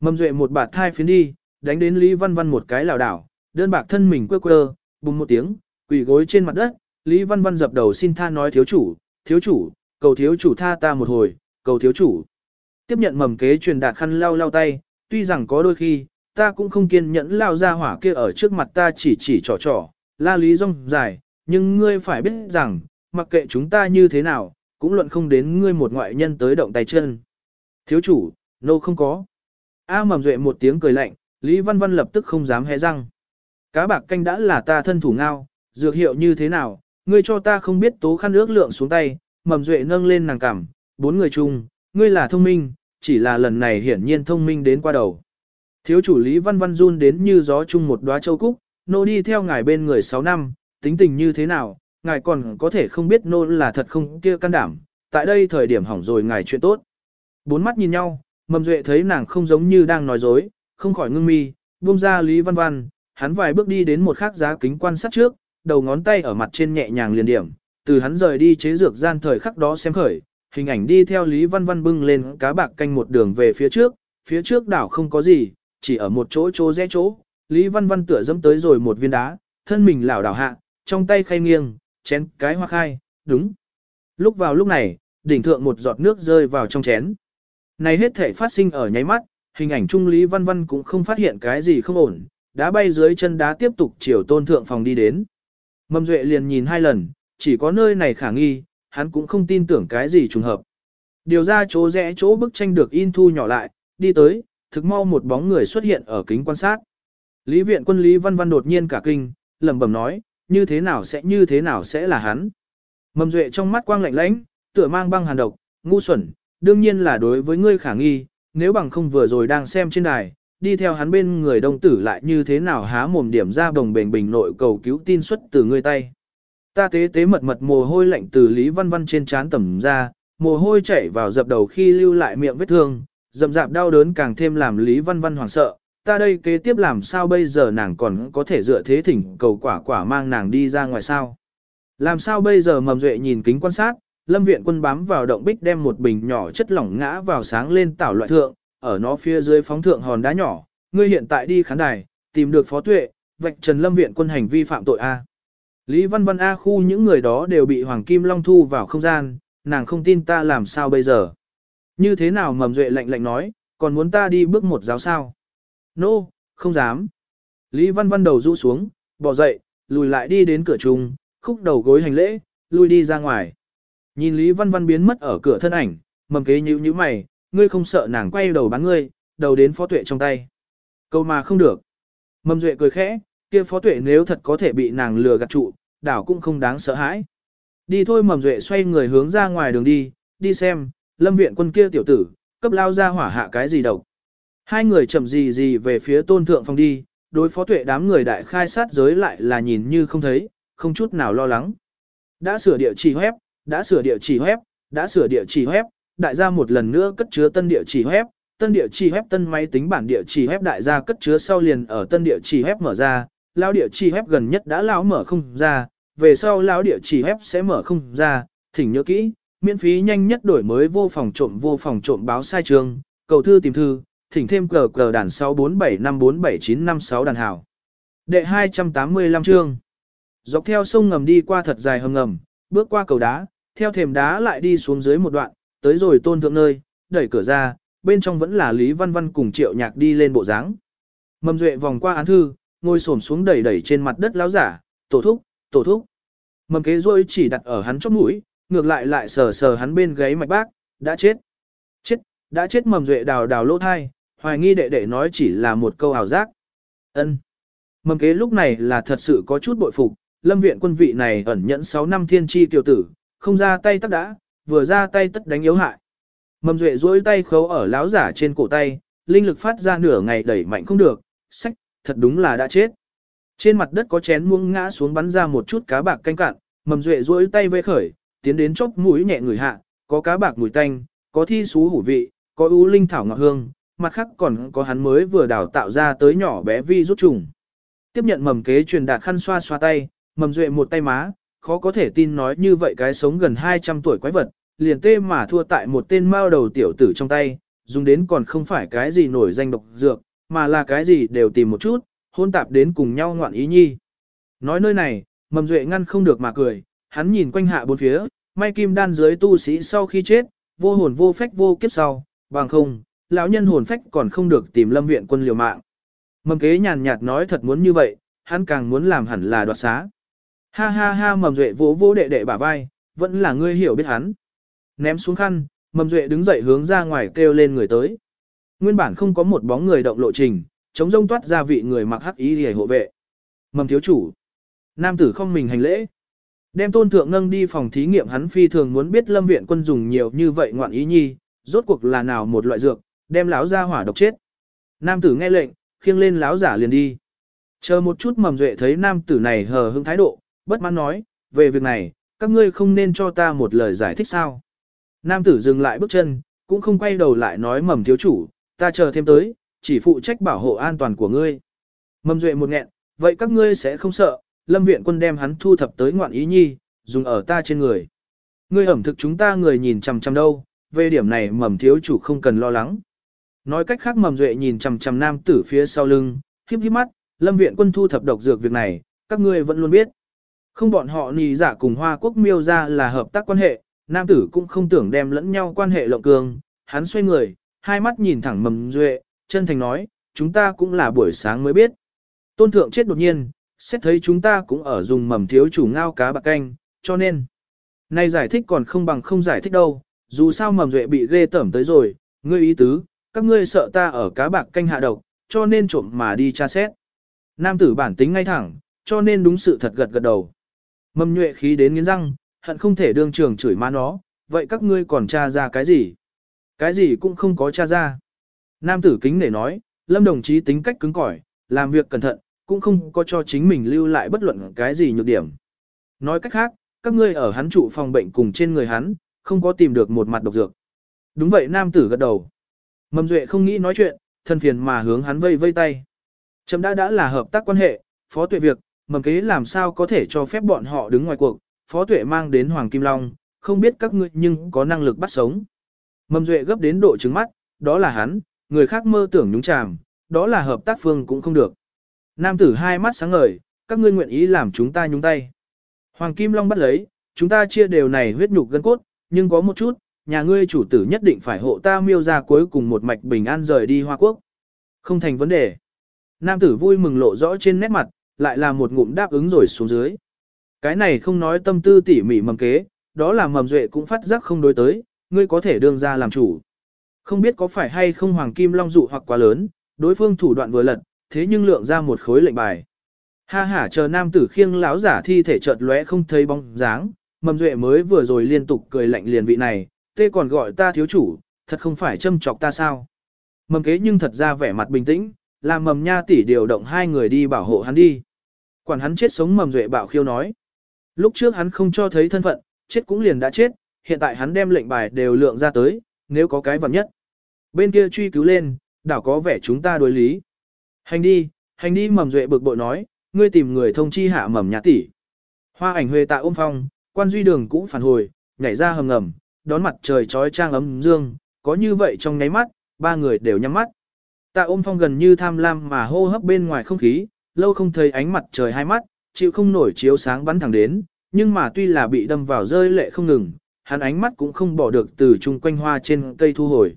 Mầm duệ một bạt thai phiến đi, đánh đến Lý Văn Văn một cái lảo đảo, đơn bạc thân mình quơ quơ, bùng một tiếng, quỳ gối trên mặt đất, Lý Văn Văn dập đầu xin tha nói thiếu chủ, thiếu chủ, cầu thiếu chủ tha ta một hồi, cầu thiếu chủ. Tiếp nhận mầm kế truyền đạt khăn lau lau tay, tuy rằng có đôi khi, ta cũng không kiên nhẫn lao ra hỏa kia ở trước mặt ta chỉ chỉ trò trò, la lý rong dài, nhưng ngươi phải biết rằng, mặc kệ chúng ta như thế nào, cũng luận không đến ngươi một ngoại nhân tới động tay chân. Thiếu chủ, nô no không có. A mầm duệ một tiếng cười lạnh, Lý Văn Văn lập tức không dám hé răng. Cá bạc canh đã là ta thân thủ ngao, dược hiệu như thế nào, ngươi cho ta không biết tố khăn ước lượng xuống tay, mầm duệ nâng lên nàng cảm, bốn người chung, ngươi là thông minh, chỉ là lần này hiển nhiên thông minh đến qua đầu. Thiếu chủ Lý Văn Văn run đến như gió chung một đóa châu cúc, nô đi theo ngài bên người 6 năm, tính tình như thế nào, ngài còn có thể không biết nô là thật không kia can đảm, tại đây thời điểm hỏng rồi ngài chuyện tốt. Bốn mắt nhìn nhau, mầm duệ thấy nàng không giống như đang nói dối, không khỏi ngưng mi, buông ra Lý Văn Văn, hắn vài bước đi đến một khắc giá kính quan sát trước, đầu ngón tay ở mặt trên nhẹ nhàng liền điểm, từ hắn rời đi chế dược gian thời khắc đó xem khởi, hình ảnh đi theo Lý Văn Văn bưng lên cá bạc canh một đường về phía trước, phía trước đảo không có gì, chỉ ở một chỗ chỗ rẽ chỗ, Lý Văn Văn tựa dẫm tới rồi một viên đá, thân mình lảo đảo hạ, trong tay khay nghiêng, chén cái hoa khai, đúng. Lúc vào lúc này, đỉnh thượng một giọt nước rơi vào trong chén. Này hết thể phát sinh ở nháy mắt, hình ảnh trung Lý Văn Văn cũng không phát hiện cái gì không ổn, đá bay dưới chân đá tiếp tục chiều tôn thượng phòng đi đến. Mâm Duệ liền nhìn hai lần, chỉ có nơi này khả nghi, hắn cũng không tin tưởng cái gì trùng hợp. Điều ra chỗ rẽ chỗ bức tranh được in thu nhỏ lại, đi tới, thực mau một bóng người xuất hiện ở kính quan sát. Lý viện quân Lý Văn Văn đột nhiên cả kinh, lẩm bẩm nói, như thế nào sẽ như thế nào sẽ là hắn. Mầm duệ trong mắt quang lạnh lãnh, tựa mang băng hàn độc, ngu xuẩn, đương nhiên là đối với ngươi khả nghi, nếu bằng không vừa rồi đang xem trên đài, đi theo hắn bên người đông tử lại như thế nào há mồm điểm ra bồng bềnh bình nội cầu cứu tin xuất từ người tay. Ta tế tế mật mật mồ hôi lạnh từ Lý Văn Văn trên trán tẩm ra, mồ hôi chảy vào dập đầu khi lưu lại miệng vết thương, dập dạp đau đớn càng thêm làm Lý Văn Văn hoảng sợ. Ta đây kế tiếp làm sao bây giờ nàng còn có thể dựa thế thỉnh cầu quả quả mang nàng đi ra ngoài sao. Làm sao bây giờ mầm duệ nhìn kính quan sát, lâm viện quân bám vào động bích đem một bình nhỏ chất lỏng ngã vào sáng lên tảo loại thượng, ở nó phía dưới phóng thượng hòn đá nhỏ, ngươi hiện tại đi khán đài, tìm được phó tuệ, vạch trần lâm viện quân hành vi phạm tội A. Lý Văn Văn A khu những người đó đều bị Hoàng Kim Long thu vào không gian, nàng không tin ta làm sao bây giờ. Như thế nào mầm duệ lạnh lạnh nói, còn muốn ta đi bước một giáo sao? Nô, no, không dám. Lý Văn Văn đầu rũ xuống, bỏ dậy, lùi lại đi đến cửa trung, khúc đầu gối hành lễ, lui đi ra ngoài. Nhìn Lý Văn Văn biến mất ở cửa thân ảnh, mầm kế nhíu nhíu mày, ngươi không sợ nàng quay đầu bán ngươi, đầu đến phó tuệ trong tay. Câu mà không được. Mầm duệ cười khẽ, kia phó tuệ nếu thật có thể bị nàng lừa gạt trụ, đảo cũng không đáng sợ hãi. Đi thôi mầm duệ xoay người hướng ra ngoài đường đi, đi xem, lâm viện quân kia tiểu tử, cấp lao ra hỏa hạ cái gì độc. Hai người chậm gì gì về phía tôn thượng phòng đi, đối phó tuệ đám người đại khai sát giới lại là nhìn như không thấy, không chút nào lo lắng. Đã sửa địa chỉ web, đã sửa địa chỉ web, đã sửa địa chỉ web, đại gia một lần nữa cất chứa tân địa chỉ web, tân địa chỉ web tân máy tính bản địa chỉ web đại gia cất chứa sau liền ở tân địa chỉ web mở ra, lão địa chỉ web gần nhất đã lão mở không ra, về sau lão địa chỉ web sẽ mở không ra, thỉnh nhớ kỹ, miễn phí nhanh nhất đổi mới vô phòng trộm vô phòng trộm báo sai trường, cầu thư tìm thư, thỉnh thêm cờ cờ đàn 647547956 đàn hảo. Đệ 285 chương. Dọc theo sông ngầm đi qua thật dài hầm ngầm, bước qua cầu đá, theo thềm đá lại đi xuống dưới một đoạn, tới rồi tôn thượng nơi, đẩy cửa ra, bên trong vẫn là Lý Văn Văn cùng Triệu Nhạc đi lên bộ dáng. Mầm Duệ vòng qua án thư, ngồi xổm xuống đẩy đẩy trên mặt đất lão giả, tổ thúc, tổ thúc. Mầm kế rôi chỉ đặt ở hắn chóp mũi, ngược lại lại sờ sờ hắn bên gáy mạch bác, đã chết. Chết, đã chết mầm Duệ đào đào lỗ thai, hoài nghi đệ đệ nói chỉ là một câu ảo giác. ân Mầm kế lúc này là thật sự có chút bội phục, lâm viện quân vị này ẩn nhẫn 6 năm thiên tri tiểu tử, không ra tay tác đã, vừa ra tay tất đánh yếu hại. Mầm duệ duỗi tay khấu ở láo giả trên cổ tay, linh lực phát ra nửa ngày đẩy mạnh không được, sách, thật đúng là đã chết. Trên mặt đất có chén muông ngã xuống bắn ra một chút cá bạc canh cạn, mầm duệ duỗi tay vây khởi, tiến đến chốc mũi nhẹ người hạ, có cá bạc mùi tanh, có thi xú hủ vị, có ưu linh thảo ngọc hương, mặt khác còn có hắn mới vừa đào tạo ra tới nhỏ bé vi rút trùng. Tiếp nhận mầm kế truyền đạt khăn xoa xoa tay, mầm duệ một tay má, khó có thể tin nói như vậy cái sống gần 200 tuổi quái vật, liền tê mà thua tại một tên mao đầu tiểu tử trong tay, dùng đến còn không phải cái gì nổi danh độc dược, mà là cái gì đều tìm một chút, hôn tạp đến cùng nhau ngoạn ý nhi. Nói nơi này, mầm duệ ngăn không được mà cười, hắn nhìn quanh hạ bốn phía, may kim đan dưới tu sĩ sau khi chết, vô hồn vô phách vô kiếp sau, bằng không, lão nhân hồn phách còn không được tìm lâm viện quân liều mạng. Mầm kế nhàn nhạt nói thật muốn như vậy, hắn càng muốn làm hẳn là đoạt xá. Ha ha ha mầm duệ vỗ vỗ đệ đệ bả vai, vẫn là ngươi hiểu biết hắn. Ném xuống khăn, mầm duệ đứng dậy hướng ra ngoài kêu lên người tới. Nguyên bản không có một bóng người động lộ trình, chống rông toát ra vị người mặc hắc y hề hộ vệ. Mầm thiếu chủ. Nam tử không mình hành lễ. Đem tôn thượng nâng đi phòng thí nghiệm hắn phi thường muốn biết lâm viện quân dùng nhiều như vậy ngoạn ý nhi, rốt cuộc là nào một loại dược, đem lão ra hỏa độc chết. Nam tử nghe lệnh, khiêng lên lão giả liền đi. Chờ một chút mầm duệ thấy nam tử này hờ hững thái độ, bất mãn nói, về việc này, các ngươi không nên cho ta một lời giải thích sao. Nam tử dừng lại bước chân, cũng không quay đầu lại nói mầm thiếu chủ, ta chờ thêm tới, chỉ phụ trách bảo hộ an toàn của ngươi. Mầm duệ một nghẹn, vậy các ngươi sẽ không sợ, lâm viện quân đem hắn thu thập tới ngoạn ý nhi, dùng ở ta trên người. Ngươi ẩm thực chúng ta người nhìn chằm chằm đâu, về điểm này mầm thiếu chủ không cần lo lắng. Nói cách khác mầm duệ nhìn chằm chằm nam tử phía sau lưng, híp híp mắt, lâm viện quân thu thập độc dược việc này, các ngươi vẫn luôn biết. Không bọn họ nì giả cùng Hoa Quốc miêu ra là hợp tác quan hệ, nam tử cũng không tưởng đem lẫn nhau quan hệ lộng cường, hắn xoay người, hai mắt nhìn thẳng mầm duệ, chân thành nói, chúng ta cũng là buổi sáng mới biết. Tôn thượng chết đột nhiên, xét thấy chúng ta cũng ở dùng mầm thiếu chủ ngao cá bạc canh, cho nên. nay giải thích còn không bằng không giải thích đâu, dù sao mầm duệ bị ghê tẩm tới rồi, ngươi ý tứ, các ngươi sợ ta ở cá bạc canh hạ độc, cho nên trộm mà đi tra xét. Nam tử bản tính ngay thẳng, cho nên đúng sự thật gật gật đầu. Mâm nhuệ khí đến nghiến răng, hận không thể đương trường chửi má nó, vậy các ngươi còn tra ra cái gì? Cái gì cũng không có tra ra. Nam tử kính để nói, lâm đồng chí tính cách cứng cỏi, làm việc cẩn thận, cũng không có cho chính mình lưu lại bất luận cái gì nhược điểm. Nói cách khác, các ngươi ở hắn trụ phòng bệnh cùng trên người hắn, không có tìm được một mặt độc dược. Đúng vậy nam tử gật đầu. Mầm duệ không nghĩ nói chuyện, thân phiền mà hướng hắn vây vây tay. Chấm đã đã là hợp tác quan hệ, phó tuệ việc, mầm kế làm sao có thể cho phép bọn họ đứng ngoài cuộc, phó tuệ mang đến Hoàng Kim Long, không biết các ngươi nhưng có năng lực bắt sống. Mầm duệ gấp đến độ trứng mắt, đó là hắn, người khác mơ tưởng nhúng chàm, đó là hợp tác phương cũng không được. Nam tử hai mắt sáng ngời, các ngươi nguyện ý làm chúng ta nhúng tay. Hoàng Kim Long bắt lấy, chúng ta chia đều này huyết nhục gân cốt, nhưng có một chút, nhà ngươi chủ tử nhất định phải hộ ta miêu ra cuối cùng một mạch bình an rời đi Hoa Quốc. Không thành vấn đề. Nam tử vui mừng lộ rõ trên nét mặt, lại là một ngụm đáp ứng rồi xuống dưới. Cái này không nói tâm tư tỉ mỉ mầm kế, đó là mầm duệ cũng phát giác không đối tới, ngươi có thể đương ra làm chủ. Không biết có phải hay không hoàng kim long dụ hoặc quá lớn, đối phương thủ đoạn vừa lật, thế nhưng lượng ra một khối lệnh bài. Ha ha chờ nam tử khiêng lão giả thi thể chợt lóe không thấy bóng dáng, mầm duệ mới vừa rồi liên tục cười lạnh liền vị này, tê còn gọi ta thiếu chủ, thật không phải châm chọc ta sao. Mầm kế nhưng thật ra vẻ mặt bình tĩnh, làm mầm nha tỷ điều động hai người đi bảo hộ hắn đi. Quản hắn chết sống mầm duệ bạo khiêu nói. Lúc trước hắn không cho thấy thân phận, chết cũng liền đã chết, hiện tại hắn đem lệnh bài đều lượng ra tới, nếu có cái vật nhất. Bên kia truy cứu lên, đảo có vẻ chúng ta đối lý. Hành đi, hành đi mầm duệ bực bội nói, ngươi tìm người thông chi hạ mầm nhà tỷ. Hoa ảnh huê tạ ôm phong, quan duy đường cũng phản hồi, nhảy ra hầm ngầm, đón mặt trời trói trang ấm dương, có như vậy trong nháy mắt, ba người đều nhắm mắt. Tạ ôm phong gần như tham lam mà hô hấp bên ngoài không khí, lâu không thấy ánh mặt trời hai mắt, chịu không nổi chiếu sáng bắn thẳng đến, nhưng mà tuy là bị đâm vào rơi lệ không ngừng, hắn ánh mắt cũng không bỏ được từ chung quanh hoa trên cây thu hồi.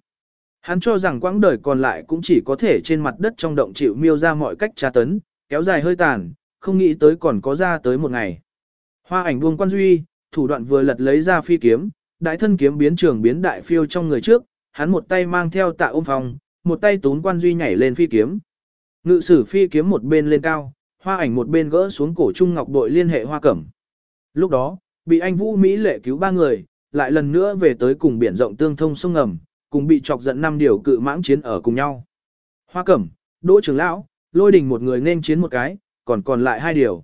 Hắn cho rằng quãng đời còn lại cũng chỉ có thể trên mặt đất trong động chịu miêu ra mọi cách tra tấn, kéo dài hơi tàn, không nghĩ tới còn có ra tới một ngày. Hoa ảnh buông quan duy, thủ đoạn vừa lật lấy ra phi kiếm, đại thân kiếm biến trường biến đại phiêu trong người trước, hắn một tay mang theo tạ ôm phòng, một tay tún quan duy nhảy lên phi kiếm. Ngự sử phi kiếm một bên lên cao, hoa ảnh một bên gỡ xuống cổ trung ngọc bội liên hệ hoa cẩm. Lúc đó, bị anh Vũ Mỹ lệ cứu ba người, lại lần nữa về tới cùng biển rộng tương thông sông ngầm, cùng bị chọc giận năm điều cự mãng chiến ở cùng nhau. Hoa cẩm, đỗ trưởng lão, lôi đình một người nên chiến một cái, còn còn lại hai điều.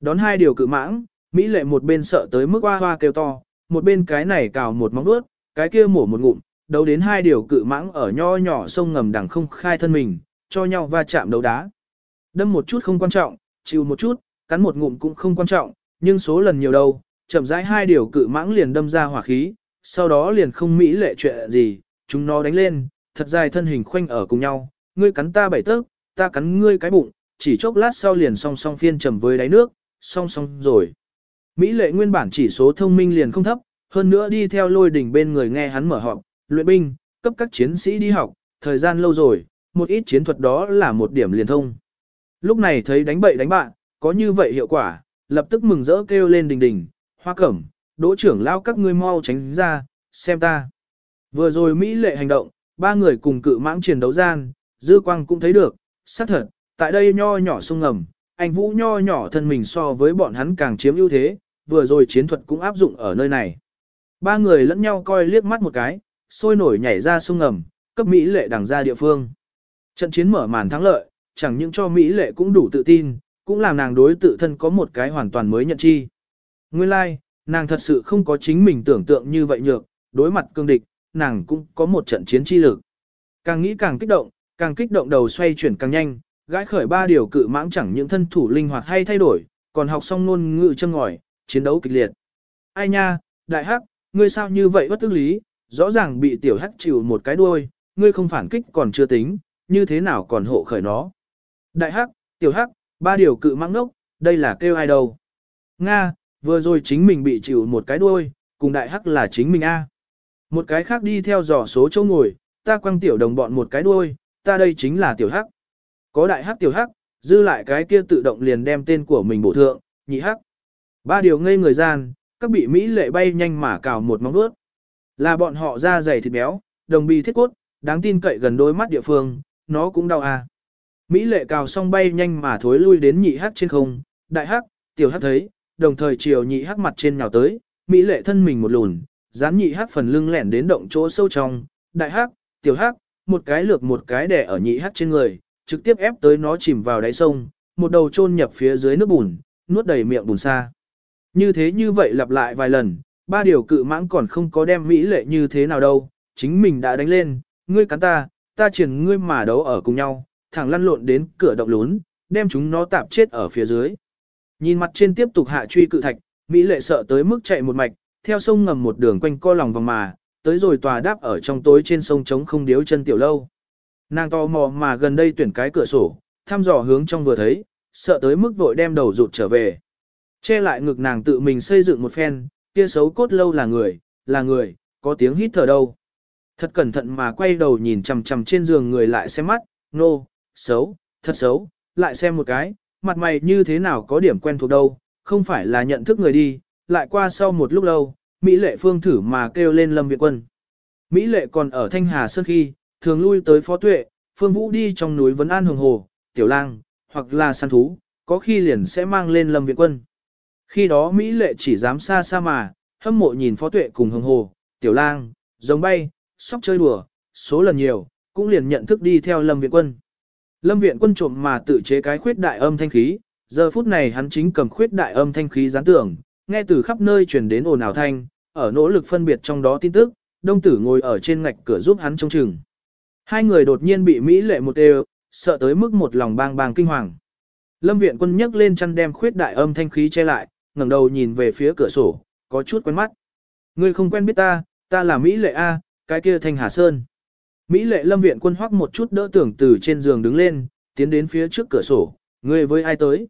Đón hai điều cự mãng, Mỹ lệ một bên sợ tới mức hoa hoa kêu to, một bên cái này cào một móng vuốt, cái kia mổ một ngụm, đấu đến hai điều cự mãng ở nho nhỏ sông ngầm đằng không khai thân mình, cho nhau va chạm đấu đá. Đâm một chút không quan trọng, chịu một chút, cắn một ngụm cũng không quan trọng, nhưng số lần nhiều đâu, chậm rãi hai điều cự mãng liền đâm ra hỏa khí, sau đó liền không mỹ lệ chuyện gì, chúng nó đánh lên, thật dài thân hình khoanh ở cùng nhau, ngươi cắn ta bảy tấc, ta cắn ngươi cái bụng, chỉ chốc lát sau liền song song phiên trầm với đáy nước, song song rồi. Mỹ lệ nguyên bản chỉ số thông minh liền không thấp, hơn nữa đi theo lôi đỉnh bên người nghe hắn mở họng luyện binh, cấp các chiến sĩ đi học, thời gian lâu rồi, một ít chiến thuật đó là một điểm liền thông. Lúc này thấy đánh bậy đánh bạn, có như vậy hiệu quả, lập tức mừng rỡ kêu lên đình đình, hoa cẩm, đỗ trưởng lao các ngươi mau tránh ra, xem ta. Vừa rồi Mỹ lệ hành động, ba người cùng cự mãng chiến đấu gian, dư quang cũng thấy được, xác thật, tại đây nho nhỏ sung ngầm, anh Vũ nho nhỏ thân mình so với bọn hắn càng chiếm ưu thế, vừa rồi chiến thuật cũng áp dụng ở nơi này. Ba người lẫn nhau coi liếc mắt một cái, sôi nổi nhảy ra sông ngầm, cấp Mỹ lệ đằng ra địa phương. Trận chiến mở màn thắng lợi, chẳng những cho Mỹ lệ cũng đủ tự tin, cũng làm nàng đối tự thân có một cái hoàn toàn mới nhận chi. Nguyên lai, like, nàng thật sự không có chính mình tưởng tượng như vậy nhược, đối mặt cương địch, nàng cũng có một trận chiến chi lực. Càng nghĩ càng kích động, càng kích động đầu xoay chuyển càng nhanh, gãi khởi ba điều cự mãng chẳng những thân thủ linh hoạt hay thay đổi, còn học xong ngôn ngữ chân ngòi, chiến đấu kịch liệt. Ai nha, đại hắc, ngươi sao như vậy bất tức lý, rõ ràng bị tiểu hắc chịu một cái đuôi, ngươi không phản kích còn chưa tính, như thế nào còn hộ khởi nó. Đại hắc, tiểu hắc, ba điều cự mang nốc, đây là kêu ai đâu. Nga, vừa rồi chính mình bị chịu một cái đuôi, cùng đại hắc là chính mình A. Một cái khác đi theo dò số chỗ ngồi, ta quăng tiểu đồng bọn một cái đuôi, ta đây chính là tiểu hắc. Có đại hắc tiểu hắc, dư lại cái kia tự động liền đem tên của mình bổ thượng, nhị hắc. Ba điều ngây người gian, các bị Mỹ lệ bay nhanh mà cào một móng vuốt. Là bọn họ da dày thịt béo, đồng bì thiết cốt, đáng tin cậy gần đôi mắt địa phương, nó cũng đau à. Mỹ lệ cào xong bay nhanh mà thối lui đến nhị hắc trên không, đại hắc, tiểu hắc thấy, đồng thời chiều nhị hắc mặt trên nhào tới, Mỹ lệ thân mình một lùn, dán nhị hắc phần lưng lẻn đến động chỗ sâu trong, đại hắc, tiểu hắc, một cái lược một cái đẻ ở nhị hắc trên người, trực tiếp ép tới nó chìm vào đáy sông, một đầu chôn nhập phía dưới nước bùn, nuốt đầy miệng bùn xa. Như thế như vậy lặp lại vài lần, ba điều cự mãng còn không có đem mỹ lệ như thế nào đâu, chính mình đã đánh lên, ngươi cắn ta, ta triển ngươi mà đấu ở cùng nhau, thẳng lăn lộn đến cửa động lún, đem chúng nó tạp chết ở phía dưới. Nhìn mặt trên tiếp tục hạ truy cự thạch, mỹ lệ sợ tới mức chạy một mạch, theo sông ngầm một đường quanh co lòng vòng mà, tới rồi tòa đáp ở trong tối trên sông trống không điếu chân tiểu lâu. Nàng to mò mà gần đây tuyển cái cửa sổ, thăm dò hướng trong vừa thấy, sợ tới mức vội đem đầu rụt trở về. Che lại ngực nàng tự mình xây dựng một phen, kia xấu cốt lâu là người, là người, có tiếng hít thở đâu. Thật cẩn thận mà quay đầu nhìn chằm chằm trên giường người lại xem mắt, nô, no, xấu, thật xấu, lại xem một cái, mặt mày như thế nào có điểm quen thuộc đâu, không phải là nhận thức người đi, lại qua sau một lúc lâu, Mỹ lệ phương thử mà kêu lên lâm viện quân. Mỹ lệ còn ở Thanh Hà Sơn khi, thường lui tới phó tuệ, phương vũ đi trong núi vấn an hồng hồ, tiểu lang, hoặc là săn thú, có khi liền sẽ mang lên lâm viện quân. Khi đó Mỹ lệ chỉ dám xa xa mà, hâm mộ nhìn phó tuệ cùng hồng hồ, tiểu lang, giống bay, sóc chơi đùa, số lần nhiều, cũng liền nhận thức đi theo lâm viện quân. Lâm viện quân trộm mà tự chế cái khuyết đại âm thanh khí, giờ phút này hắn chính cầm khuyết đại âm thanh khí gián tưởng, nghe từ khắp nơi truyền đến ồn ào thanh, ở nỗ lực phân biệt trong đó tin tức, đông tử ngồi ở trên ngạch cửa giúp hắn trông chừng. Hai người đột nhiên bị Mỹ lệ một đều, sợ tới mức một lòng bang bang kinh hoàng. Lâm viện quân nhấc lên chăn đem khuyết đại âm thanh khí che lại, ngẩng đầu nhìn về phía cửa sổ, có chút quen mắt. Ngươi không quen biết ta, ta là Mỹ lệ A, cái kia thanh Hà Sơn. Mỹ lệ lâm viện quân hoắc một chút đỡ tưởng từ trên giường đứng lên, tiến đến phía trước cửa sổ, ngươi với ai tới.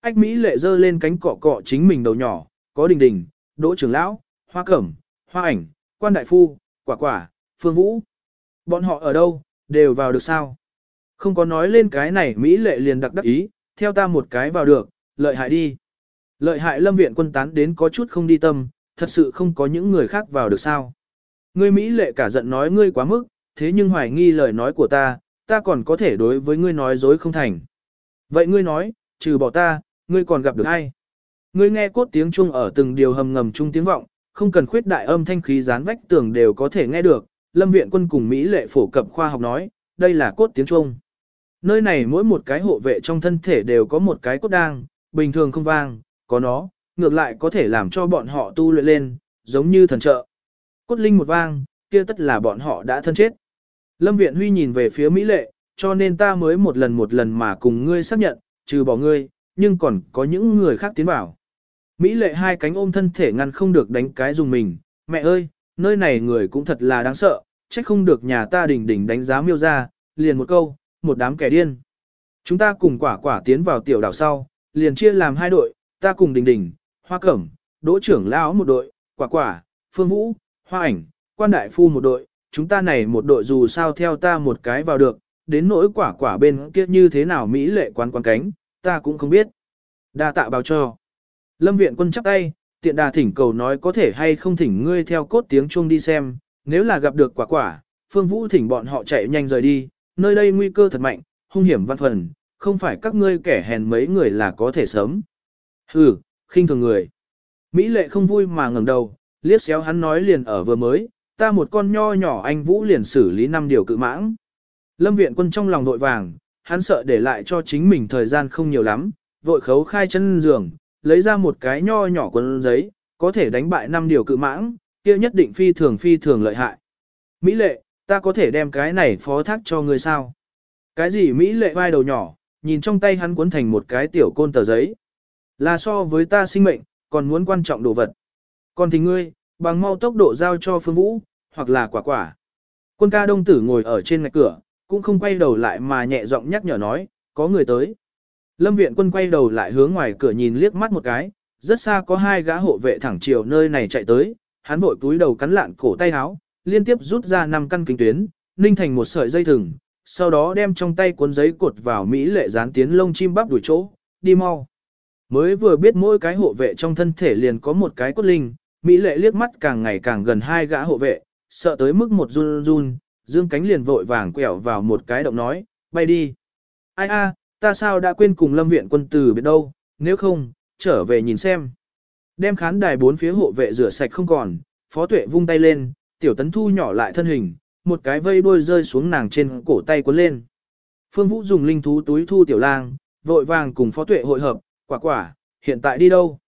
Ách Mỹ lệ giơ lên cánh cọ cọ chính mình đầu nhỏ, có đình đình, đỗ trưởng lão, hoa cẩm, hoa ảnh, quan đại phu, quả quả, phương vũ. Bọn họ ở đâu, đều vào được sao? Không có nói lên cái này Mỹ lệ liền đặc đắc ý, theo ta một cái vào được, lợi hại đi. Lợi hại lâm viện quân tán đến có chút không đi tâm, thật sự không có những người khác vào được sao. Ngươi Mỹ lệ cả giận nói ngươi quá mức, thế nhưng hoài nghi lời nói của ta, ta còn có thể đối với ngươi nói dối không thành. Vậy ngươi nói, trừ bỏ ta, ngươi còn gặp được ai? Ngươi nghe cốt tiếng chuông ở từng điều hầm ngầm chung tiếng vọng, không cần khuyết đại âm thanh khí dán vách tường đều có thể nghe được. Lâm viện quân cùng Mỹ lệ phổ cập khoa học nói, đây là cốt tiếng chuông. Nơi này mỗi một cái hộ vệ trong thân thể đều có một cái cốt đang, bình thường không vang, có nó, ngược lại có thể làm cho bọn họ tu luyện lên, giống như thần trợ. Cốt linh một vang, kia tất là bọn họ đã thân chết. Lâm Viện Huy nhìn về phía Mỹ Lệ, cho nên ta mới một lần một lần mà cùng ngươi xác nhận, trừ bỏ ngươi, nhưng còn có những người khác tiến vào. Mỹ Lệ hai cánh ôm thân thể ngăn không được đánh cái dùng mình, mẹ ơi, nơi này người cũng thật là đáng sợ, trách không được nhà ta đỉnh đỉnh đánh giá miêu ra, liền một câu, một đám kẻ điên. Chúng ta cùng quả quả tiến vào tiểu đảo sau, liền chia làm hai đội, ta cùng đình đình, hoa cẩm, đỗ trưởng lão một đội, quả quả, phương vũ, hoa ảnh, quan đại phu một đội, chúng ta này một đội dù sao theo ta một cái vào được, đến nỗi quả quả bên kia như thế nào Mỹ lệ quán quán cánh, ta cũng không biết. Đa tạ báo cho. Lâm viện quân chắp tay, tiện đà thỉnh cầu nói có thể hay không thỉnh ngươi theo cốt tiếng chuông đi xem, nếu là gặp được quả quả, phương vũ thỉnh bọn họ chạy nhanh rời đi, nơi đây nguy cơ thật mạnh, hung hiểm văn phần, không phải các ngươi kẻ hèn mấy người là có thể sớm. Hừ, khinh thường người. Mỹ lệ không vui mà ngẩng đầu, liếc xéo hắn nói liền ở vừa mới, ta một con nho nhỏ anh Vũ liền xử lý năm điều cự mãng. Lâm viện quân trong lòng vội vàng, hắn sợ để lại cho chính mình thời gian không nhiều lắm, vội khấu khai chân giường, lấy ra một cái nho nhỏ quần giấy, có thể đánh bại năm điều cự mãng, kia nhất định phi thường phi thường lợi hại. Mỹ lệ, ta có thể đem cái này phó thác cho ngươi sao? Cái gì Mỹ lệ vai đầu nhỏ, nhìn trong tay hắn cuốn thành một cái tiểu côn tờ giấy. Là so với ta sinh mệnh, còn muốn quan trọng đồ vật. Còn thì ngươi, bằng mau tốc độ giao cho phương vũ, hoặc là quả quả. Quân ca đông tử ngồi ở trên ngạch cửa, cũng không quay đầu lại mà nhẹ giọng nhắc nhở nói, có người tới. Lâm viện quân quay đầu lại hướng ngoài cửa nhìn liếc mắt một cái, rất xa có hai gã hộ vệ thẳng chiều nơi này chạy tới, hắn vội túi đầu cắn lạn cổ tay áo, liên tiếp rút ra năm căn kính tuyến, ninh thành một sợi dây thừng, sau đó đem trong tay cuốn giấy cột vào Mỹ lệ dán tiến lông chim bắp đuổi chỗ, đi mau. Mới vừa biết mỗi cái hộ vệ trong thân thể liền có một cái cốt linh, Mỹ lệ liếc mắt càng ngày càng gần hai gã hộ vệ, sợ tới mức một run run, dương cánh liền vội vàng quẹo vào một cái động nói, bay đi. Ai a, ta sao đã quên cùng lâm viện quân tử biết đâu, nếu không, trở về nhìn xem. Đem khán đài bốn phía hộ vệ rửa sạch không còn, phó tuệ vung tay lên, tiểu tấn thu nhỏ lại thân hình, một cái vây đuôi rơi xuống nàng trên cổ tay cuốn lên. Phương Vũ dùng linh thú túi thu tiểu lang, vội vàng cùng phó tuệ hội hợp, quả quả, hiện tại đi đâu?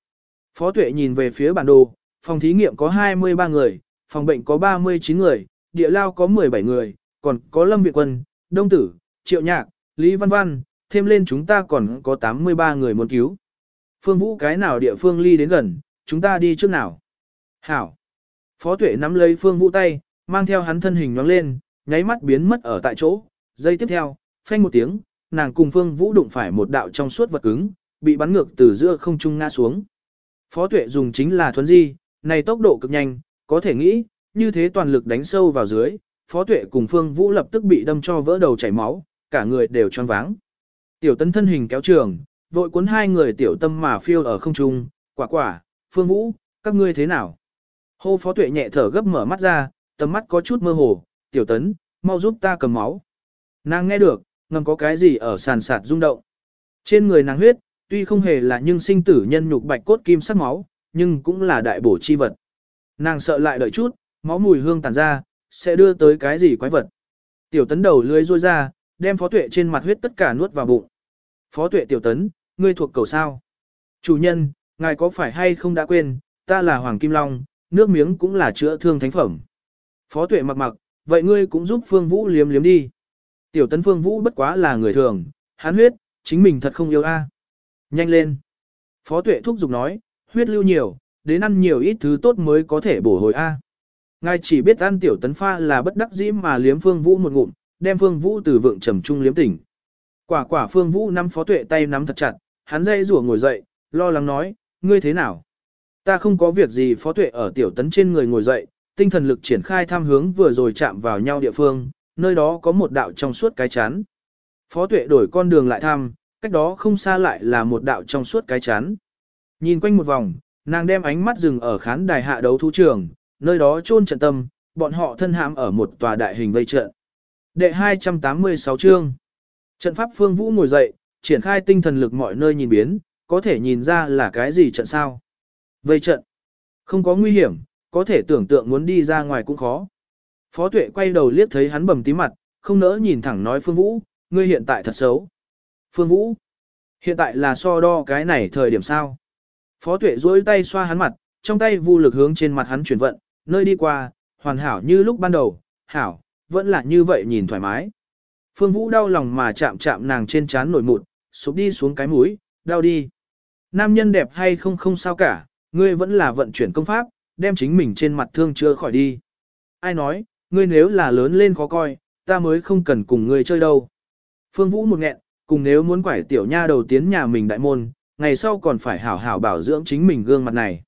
Phó tuệ nhìn về phía bản đồ, phòng thí nghiệm có 23 người, phòng bệnh có 39 người, địa lao có 17 người, còn có Lâm Viện Quân, Đông Tử, Triệu Nhạc, Lý Văn Văn, thêm lên chúng ta còn có 83 người muốn cứu. Phương Vũ cái nào địa phương ly đến gần, chúng ta đi trước nào. Hảo. Phó tuệ nắm lấy Phương Vũ tay, mang theo hắn thân hình nhoáng lên, nháy mắt biến mất ở tại chỗ. Giây tiếp theo, phanh một tiếng, nàng cùng Phương Vũ đụng phải một đạo trong suốt vật cứng, bị bắn ngược từ giữa không trung ngã xuống. Phó tuệ dùng chính là thuấn di, này tốc độ cực nhanh, có thể nghĩ, như thế toàn lực đánh sâu vào dưới, Phó Tuệ cùng Phương Vũ lập tức bị đâm cho vỡ đầu chảy máu, cả người đều choáng váng. Tiểu Tấn thân hình kéo trường, vội cuốn hai người tiểu tâm mà phiêu ở không trung, quả quả, Phương Vũ, các ngươi thế nào? Hô Phó Tuệ nhẹ thở gấp mở mắt ra, tầm mắt có chút mơ hồ, tiểu Tấn, mau giúp ta cầm máu. Nàng nghe được, ngầm có cái gì ở sàn sạt rung động. Trên người nàng huyết, tuy không hề là nhưng sinh tử nhân nhục bạch cốt kim sắc máu, nhưng cũng là đại bổ chi vật. Nàng sợ lại đợi chút, máu mùi hương tàn ra, sẽ đưa tới cái gì quái vật. Tiểu tấn đầu lưới rôi ra, đem phó tuệ trên mặt huyết tất cả nuốt vào bụng. Phó tuệ tiểu tấn, ngươi thuộc cầu sao? Chủ nhân, ngài có phải hay không đã quên, ta là Hoàng Kim Long, nước miếng cũng là chữa thương thánh phẩm. Phó tuệ mặc mặc, vậy ngươi cũng giúp Phương Vũ liếm liếm đi. Tiểu tấn Phương Vũ bất quá là người thường, hắn huyết, chính mình thật không yêu a. Nhanh lên. Phó tuệ thúc giục nói, huyết lưu nhiều, đến ăn nhiều ít thứ tốt mới có thể bổ hồi a. Ngài chỉ biết ăn tiểu tấn pha là bất đắc dĩ mà liếm Phương Vũ một ngụm, đem Phương Vũ từ vượng trầm trung liếm tỉnh. Quả quả Phương Vũ nắm phó tuệ tay nắm thật chặt, hắn dây rủa ngồi dậy, lo lắng nói, ngươi thế nào? Ta không có việc gì phó tuệ ở tiểu tấn trên người ngồi dậy, tinh thần lực triển khai tham hướng vừa rồi chạm vào nhau địa phương, nơi đó có một đạo trong suốt cái chán. Phó tuệ đổi con đường lại thăm, cách đó không xa lại là một đạo trong suốt cái chắn. Nhìn quanh một vòng, nàng đem ánh mắt dừng ở khán đài hạ đấu thú trường, nơi đó chôn trận tâm, bọn họ thân hãm ở một tòa đại hình vây trận. Đệ 286 chương. Trận pháp Phương Vũ ngồi dậy, triển khai tinh thần lực mọi nơi nhìn biến, có thể nhìn ra là cái gì trận sao. Vây trận. Không có nguy hiểm, có thể tưởng tượng muốn đi ra ngoài cũng khó. Phó tuệ quay đầu liếc thấy hắn bầm tí mặt, không nỡ nhìn thẳng nói Phương Vũ, ngươi hiện tại thật xấu. Phương Vũ, hiện tại là so đo cái này thời điểm sao. Phó tuệ duỗi tay xoa hắn mặt, trong tay vô lực hướng trên mặt hắn chuyển vận, nơi đi qua, hoàn hảo như lúc ban đầu, hảo, vẫn là như vậy nhìn thoải mái. Phương Vũ đau lòng mà chạm chạm nàng trên trán nổi mụn, sụp đi xuống cái mũi, đau đi. Nam nhân đẹp hay không không sao cả, ngươi vẫn là vận chuyển công pháp, đem chính mình trên mặt thương chưa khỏi đi. Ai nói, ngươi nếu là lớn lên khó coi, ta mới không cần cùng ngươi chơi đâu. Phương Vũ một nghẹn, cùng nếu muốn quải tiểu nha đầu tiến nhà mình đại môn, ngày sau còn phải hảo hảo bảo dưỡng chính mình gương mặt này.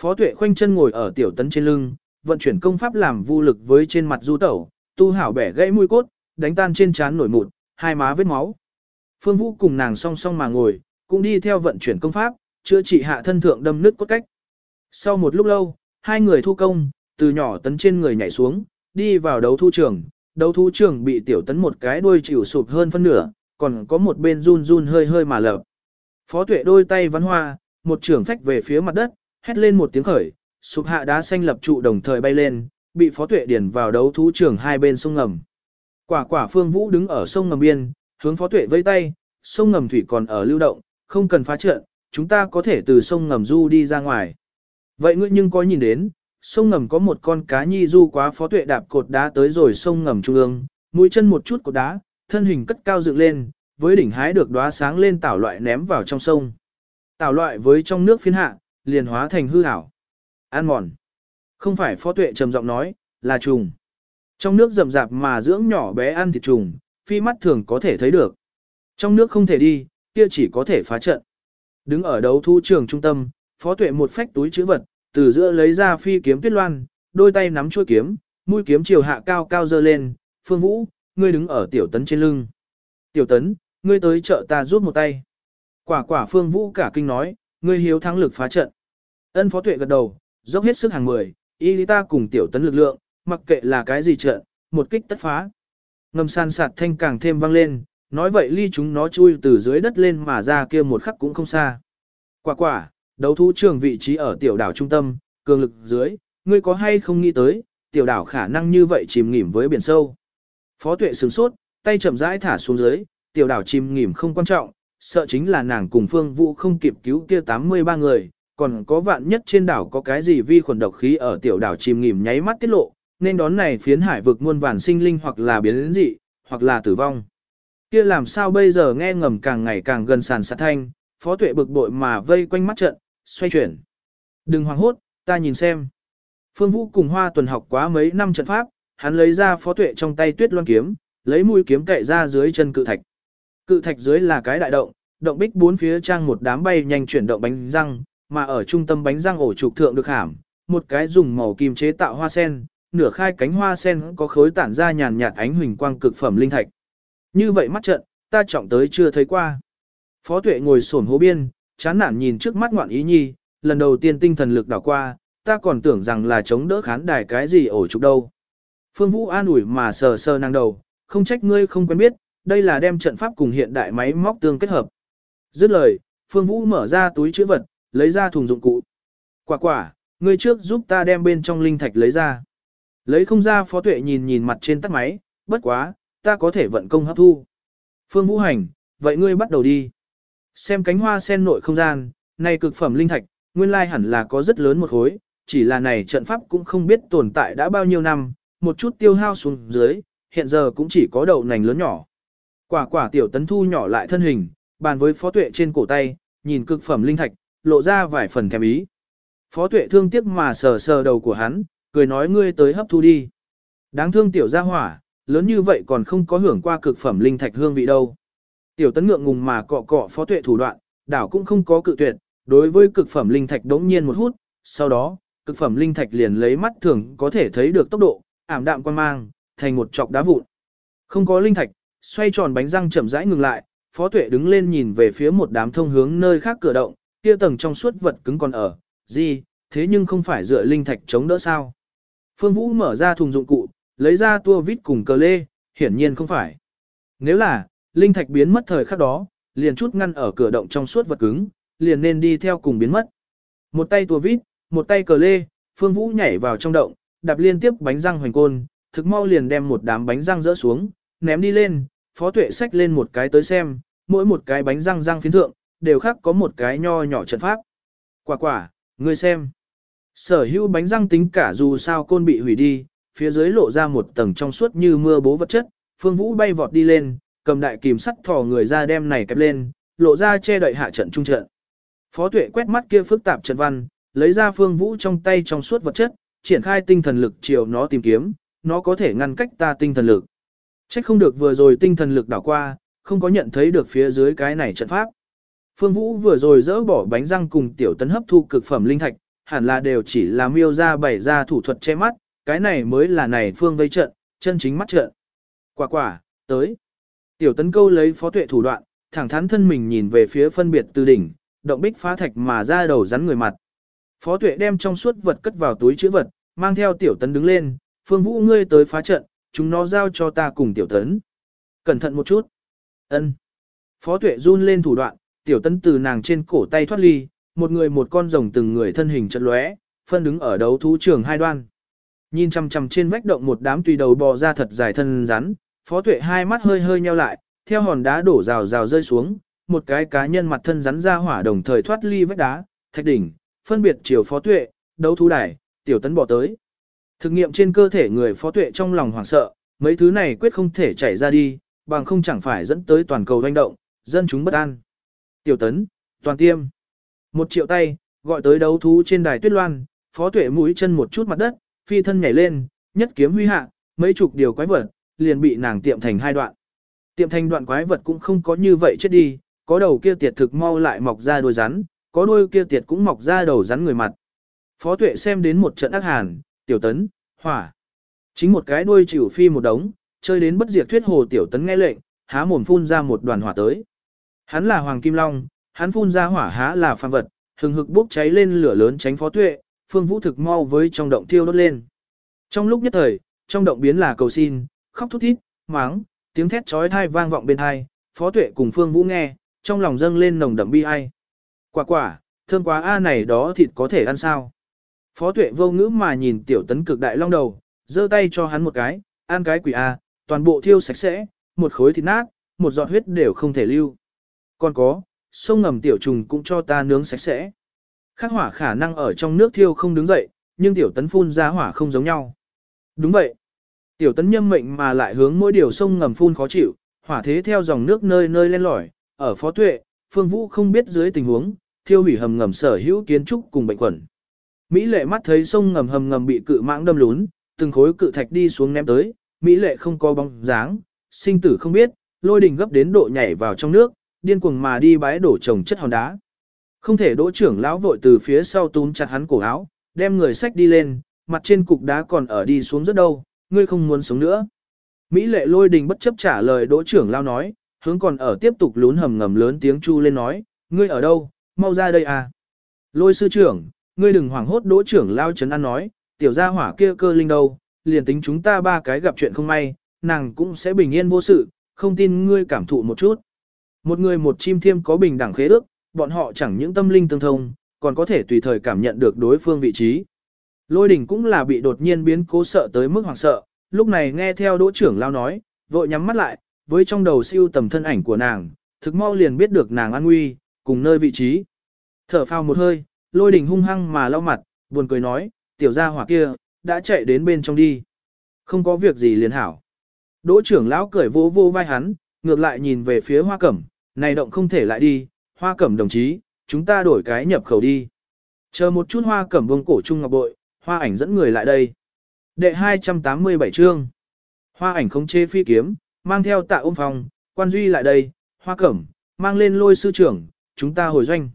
Phó tuệ khoanh chân ngồi ở tiểu tấn trên lưng, vận chuyển công pháp làm vô lực với trên mặt du tẩu, tu hảo bẻ gãy mũi cốt, đánh tan trên trán nổi mụn, hai má vết máu. Phương Vũ cùng nàng song song mà ngồi, cũng đi theo vận chuyển công pháp, chữa trị hạ thân thượng đâm nứt cốt cách. Sau một lúc lâu, hai người thu công, từ nhỏ tấn trên người nhảy xuống, đi vào đấu thu trường. Đấu thu trường bị tiểu tấn một cái đuôi chịu sụp hơn phân nửa, còn có một bên run run hơi hơi mà lợp. Phó tuệ đôi tay văn hoa, một trưởng phách về phía mặt đất, hét lên một tiếng khởi, sụp hạ đá xanh lập trụ đồng thời bay lên, bị phó tuệ điển vào đấu thú trường hai bên sông ngầm. Quả quả phương vũ đứng ở sông ngầm biên, hướng phó tuệ vây tay, sông ngầm thủy còn ở lưu động, không cần phá trận, chúng ta có thể từ sông ngầm du đi ra ngoài. Vậy ngươi nhưng có nhìn đến, sông ngầm có một con cá nhi du quá phó tuệ đạp cột đá tới rồi sông ngầm trung ương, mũi chân một chút cột đá, thân hình cất cao dựng lên, với đỉnh hái được đóa sáng lên tảo loại ném vào trong sông. Tảo loại với trong nước phiến hạ, liền hóa thành hư ảo. An mòn. Không phải phó tuệ trầm giọng nói, là trùng. Trong nước rậm rạp mà dưỡng nhỏ bé ăn thịt trùng, phi mắt thường có thể thấy được. Trong nước không thể đi, kia chỉ có thể phá trận. Đứng ở đấu thu trường trung tâm, phó tuệ một phách túi chữ vật, từ giữa lấy ra phi kiếm tuyết loan, đôi tay nắm chuôi kiếm, mũi kiếm chiều hạ cao cao dơ lên, phương vũ, ngươi đứng ở tiểu tấn trên lưng. Tiểu tấn, ngươi tới chợ ta giúp một tay. Quả quả phương vũ cả kinh nói, ngươi hiếu thắng lực phá trận. Ân phó tuệ gật đầu, dốc hết sức hàng mười, y lý ta cùng tiểu tấn lực lượng, mặc kệ là cái gì trận, một kích tất phá. Ngầm san sạt thanh càng thêm vang lên, nói vậy ly chúng nó chui từ dưới đất lên mà ra kia một khắc cũng không xa. Quả quả, đấu thú trường vị trí ở tiểu đảo trung tâm, cường lực dưới, ngươi có hay không nghĩ tới, tiểu đảo khả năng như vậy chìm nghỉm với biển sâu. Phó tuệ sướng sốt, tay chậm rãi thả xuống dưới, tiểu đảo chìm nghỉm không quan trọng, sợ chính là nàng cùng phương vũ không kịp cứu kia 83 người, còn có vạn nhất trên đảo có cái gì vi khuẩn độc khí ở tiểu đảo chìm nghỉm nháy mắt tiết lộ, nên đón này phiến hải vực muôn vàn sinh linh hoặc là biến dị, hoặc là tử vong. Kia làm sao bây giờ nghe ngầm càng ngày càng gần sàn sát thanh, phó tuệ bực bội mà vây quanh mắt trận, xoay chuyển. Đừng hoảng hốt, ta nhìn xem. Phương Vũ cùng Hoa Tuần học quá mấy năm trận pháp, hắn lấy ra phó tuệ trong tay tuyết loan kiếm, lấy mũi kiếm cậy ra dưới chân cự thạch. Cự thạch dưới là cái đại động, động bích bốn phía trang một đám bay nhanh chuyển động bánh răng, mà ở trung tâm bánh răng ổ trục thượng được hãm một cái dùng màu kim chế tạo hoa sen, nửa khai cánh hoa sen có khối tản ra nhàn nhạt ánh huỳnh quang cực phẩm linh thạch. Như vậy mắt trận, ta trọng tới chưa thấy qua. Phó tuệ ngồi xổm hố biên, chán nản nhìn trước mắt ngoạn ý nhi, lần đầu tiên tinh thần lực đảo qua, ta còn tưởng rằng là chống đỡ khán đài cái gì ổ trục đâu. Phương Vũ an ủi mà sờ sờ năng đầu, không trách ngươi không quen biết, đây là đem trận pháp cùng hiện đại máy móc tương kết hợp. Dứt lời, Phương Vũ mở ra túi chữ vật, lấy ra thùng dụng cụ. Quả quả, ngươi trước giúp ta đem bên trong linh thạch lấy ra. Lấy không ra phó tuệ nhìn nhìn mặt trên tắt máy, bất quá, ta có thể vận công hấp thu. Phương Vũ Hành, vậy ngươi bắt đầu đi. Xem cánh hoa sen nội không gian, này cực phẩm linh thạch, nguyên lai hẳn là có rất lớn một khối, chỉ là này trận pháp cũng không biết tồn tại đã bao nhiêu năm, một chút tiêu hao xuống dưới, hiện giờ cũng chỉ có đậu nành lớn nhỏ. Quả quả tiểu tấn thu nhỏ lại thân hình, bàn với phó tuệ trên cổ tay, nhìn cực phẩm linh thạch, lộ ra vài phần thèm ý. Phó tuệ thương tiếc mà sờ sờ đầu của hắn, cười nói ngươi tới hấp thu đi. Đáng thương tiểu gia hỏa, lớn như vậy còn không có hưởng qua cực phẩm linh thạch hương vị đâu. Tiểu tấn ngượng ngùng mà cọ cọ phó tuệ thủ đoạn, đảo cũng không có cự tuyệt, đối với cực phẩm linh thạch đống nhiên một hút, sau đó, cực phẩm linh thạch liền lấy mắt thường có thể thấy được tốc độ, ảm đạm quan mang, thành một chọc đá vụn. Không có linh thạch, xoay tròn bánh răng chậm rãi ngừng lại, phó tuệ đứng lên nhìn về phía một đám thông hướng nơi khác cửa động, kia tầng trong suốt vật cứng còn ở, gì, thế nhưng không phải dựa linh thạch chống đỡ sao. Phương Vũ mở ra thùng dụng cụ, lấy ra tua vít cùng cờ lê, hiển nhiên không phải. Nếu là, linh thạch biến mất thời khắc đó, liền chút ngăn ở cửa động trong suốt vật cứng, liền nên đi theo cùng biến mất. Một tay tua vít, một tay cờ lê, Phương Vũ nhảy vào trong động, đạp liên tiếp bánh răng hoành côn, thực mau liền đem một đám bánh răng rỡ xuống, ném đi lên, phó tuệ xách lên một cái tới xem, mỗi một cái bánh răng răng phiến thượng, đều khác có một cái nho nhỏ trận pháp. Quả quả, ngươi xem. Sở hữu bánh răng tính cả dù sao côn bị hủy đi, phía dưới lộ ra một tầng trong suốt như mưa bố vật chất, phương vũ bay vọt đi lên, cầm đại kìm sắt thò người ra đem này kẹp lên, lộ ra che đậy hạ trận trung trận. Phó tuệ quét mắt kia phức tạp trận văn, lấy ra phương vũ trong tay trong suốt vật chất, triển khai tinh thần lực chiều nó tìm kiếm, nó có thể ngăn cách ta tinh thần lực. Trách không được vừa rồi tinh thần lực đảo qua, không có nhận thấy được phía dưới cái này trận pháp. Phương Vũ vừa rồi dỡ bỏ bánh răng cùng tiểu tấn hấp thu cực phẩm linh thạch, hẳn là đều chỉ là miêu ra bày ra thủ thuật che mắt, cái này mới là này phương vây trận, chân chính mắt trận. Quả quả, tới. Tiểu tấn câu lấy phó tuệ thủ đoạn, thẳng thắn thân mình nhìn về phía phân biệt từ đỉnh, động bích phá thạch mà ra đầu rắn người mặt. Phó tuệ đem trong suốt vật cất vào túi chữ vật, mang theo tiểu tấn đứng lên, phương vũ ngươi tới phá trận, chúng nó giao cho ta cùng tiểu tấn. Cẩn thận một chút. ân Phó tuệ run lên thủ đoạn, tiểu tấn từ nàng trên cổ tay thoát ly, một người một con rồng từng người thân hình chật lóe, phân đứng ở đấu thú trường hai đoan. Nhìn chằm chằm trên vách động một đám tùy đầu bò ra thật dài thân rắn, phó tuệ hai mắt hơi hơi nheo lại, theo hòn đá đổ rào rào rơi xuống, một cái cá nhân mặt thân rắn ra hỏa đồng thời thoát ly vách đá, thạch đỉnh, phân biệt chiều phó tuệ, đấu thú đài, tiểu tấn bỏ tới. Thực nghiệm trên cơ thể người phó tuệ trong lòng hoảng sợ, mấy thứ này quyết không thể chảy ra đi, bằng không chẳng phải dẫn tới toàn cầu doanh động, dân chúng bất an. Tiểu tấn, toàn tiêm. Một triệu tay, gọi tới đấu thú trên đài tuyết loan, phó tuệ mũi chân một chút mặt đất, phi thân nhảy lên, nhất kiếm huy hạ, mấy chục điều quái vật, liền bị nàng tiệm thành hai đoạn. Tiệm thành đoạn quái vật cũng không có như vậy chết đi, có đầu kia tiệt thực mau lại mọc ra đuôi rắn, có đuôi kia tiệt cũng mọc ra đầu rắn người mặt. Phó tuệ xem đến một trận ác hàn, tiểu tấn, hỏa. Chính một cái đuôi chịu phi một đống, chơi đến bất diệt thuyết hồ tiểu tấn nghe lệnh, há mồm phun ra một đoàn hỏa tới. Hắn là Hoàng Kim Long, hắn phun ra hỏa há là phàm vật, hừng hực bốc cháy lên lửa lớn tránh phó tuệ, phương vũ thực mau với trong động thiêu đốt lên. Trong lúc nhất thời, trong động biến là cầu xin, khóc thút thít, máng, tiếng thét trói thai vang vọng bên thai, phó tuệ cùng phương vũ nghe, trong lòng dâng lên nồng đậm bi ai. Quả quả, thơm quá a này đó thịt có thể ăn sao. Phó tuệ vô ngữ mà nhìn tiểu tấn cực đại long đầu, giơ tay cho hắn một cái, ăn cái quỷ a, toàn bộ thiêu sạch sẽ, một khối thịt nát, một giọt huyết đều không thể lưu. Còn có, sông ngầm tiểu trùng cũng cho ta nướng sạch sẽ. Khắc hỏa khả năng ở trong nước thiêu không đứng dậy, nhưng tiểu tấn phun ra hỏa không giống nhau. Đúng vậy. Tiểu tấn nhâm mệnh mà lại hướng mỗi điều sông ngầm phun khó chịu, hỏa thế theo dòng nước nơi nơi lên lỏi, ở phó tuệ, phương vũ không biết dưới tình huống, thiêu hủy hầm ngầm sở hữu kiến trúc cùng bệnh quẩn. Mỹ lệ mắt thấy sông ngầm hầm ngầm bị cự mãng đâm lún, từng khối cự thạch đi xuống ném tới, Mỹ lệ không có bóng dáng, sinh tử không biết, lôi đình gấp đến độ nhảy vào trong nước, điên cuồng mà đi bái đổ trồng chất hòn đá. Không thể đỗ trưởng lão vội từ phía sau túm chặt hắn cổ áo, đem người sách đi lên, mặt trên cục đá còn ở đi xuống rất đâu, ngươi không muốn sống nữa. Mỹ lệ lôi đình bất chấp trả lời đỗ trưởng lão nói, hướng còn ở tiếp tục lún hầm ngầm lớn tiếng chu lên nói, ngươi ở đâu, mau ra đây à. Lôi sư trưởng, ngươi đừng hoảng hốt đỗ trưởng lao chấn an nói, tiểu gia hỏa kia cơ linh đâu, liền tính chúng ta ba cái gặp chuyện không may, nàng cũng sẽ bình yên vô sự, không tin ngươi cảm thụ một chút. Một người một chim thiêm có bình đẳng khế ước, bọn họ chẳng những tâm linh tương thông, còn có thể tùy thời cảm nhận được đối phương vị trí. Lôi đình cũng là bị đột nhiên biến cố sợ tới mức hoảng sợ, lúc này nghe theo đỗ trưởng lao nói, vội nhắm mắt lại, với trong đầu siêu tầm thân ảnh của nàng, thực mau liền biết được nàng an nguy, cùng nơi vị trí. Thở phào một hơi, lôi đình hung hăng mà lau mặt, buồn cười nói, tiểu gia hỏa kia, đã chạy đến bên trong đi. Không có việc gì liền hảo. Đỗ trưởng lão cười vô vô vai hắn, ngược lại nhìn về phía hoa cẩm, này động không thể lại đi, hoa cẩm đồng chí, chúng ta đổi cái nhập khẩu đi. Chờ một chút hoa cẩm vương cổ trung ngọc bội, hoa ảnh dẫn người lại đây. Đệ 287 chương. Hoa ảnh không chê phi kiếm, mang theo tạ ôm phòng, quan duy lại đây, hoa cẩm, mang lên lôi sư trưởng, chúng ta hồi doanh.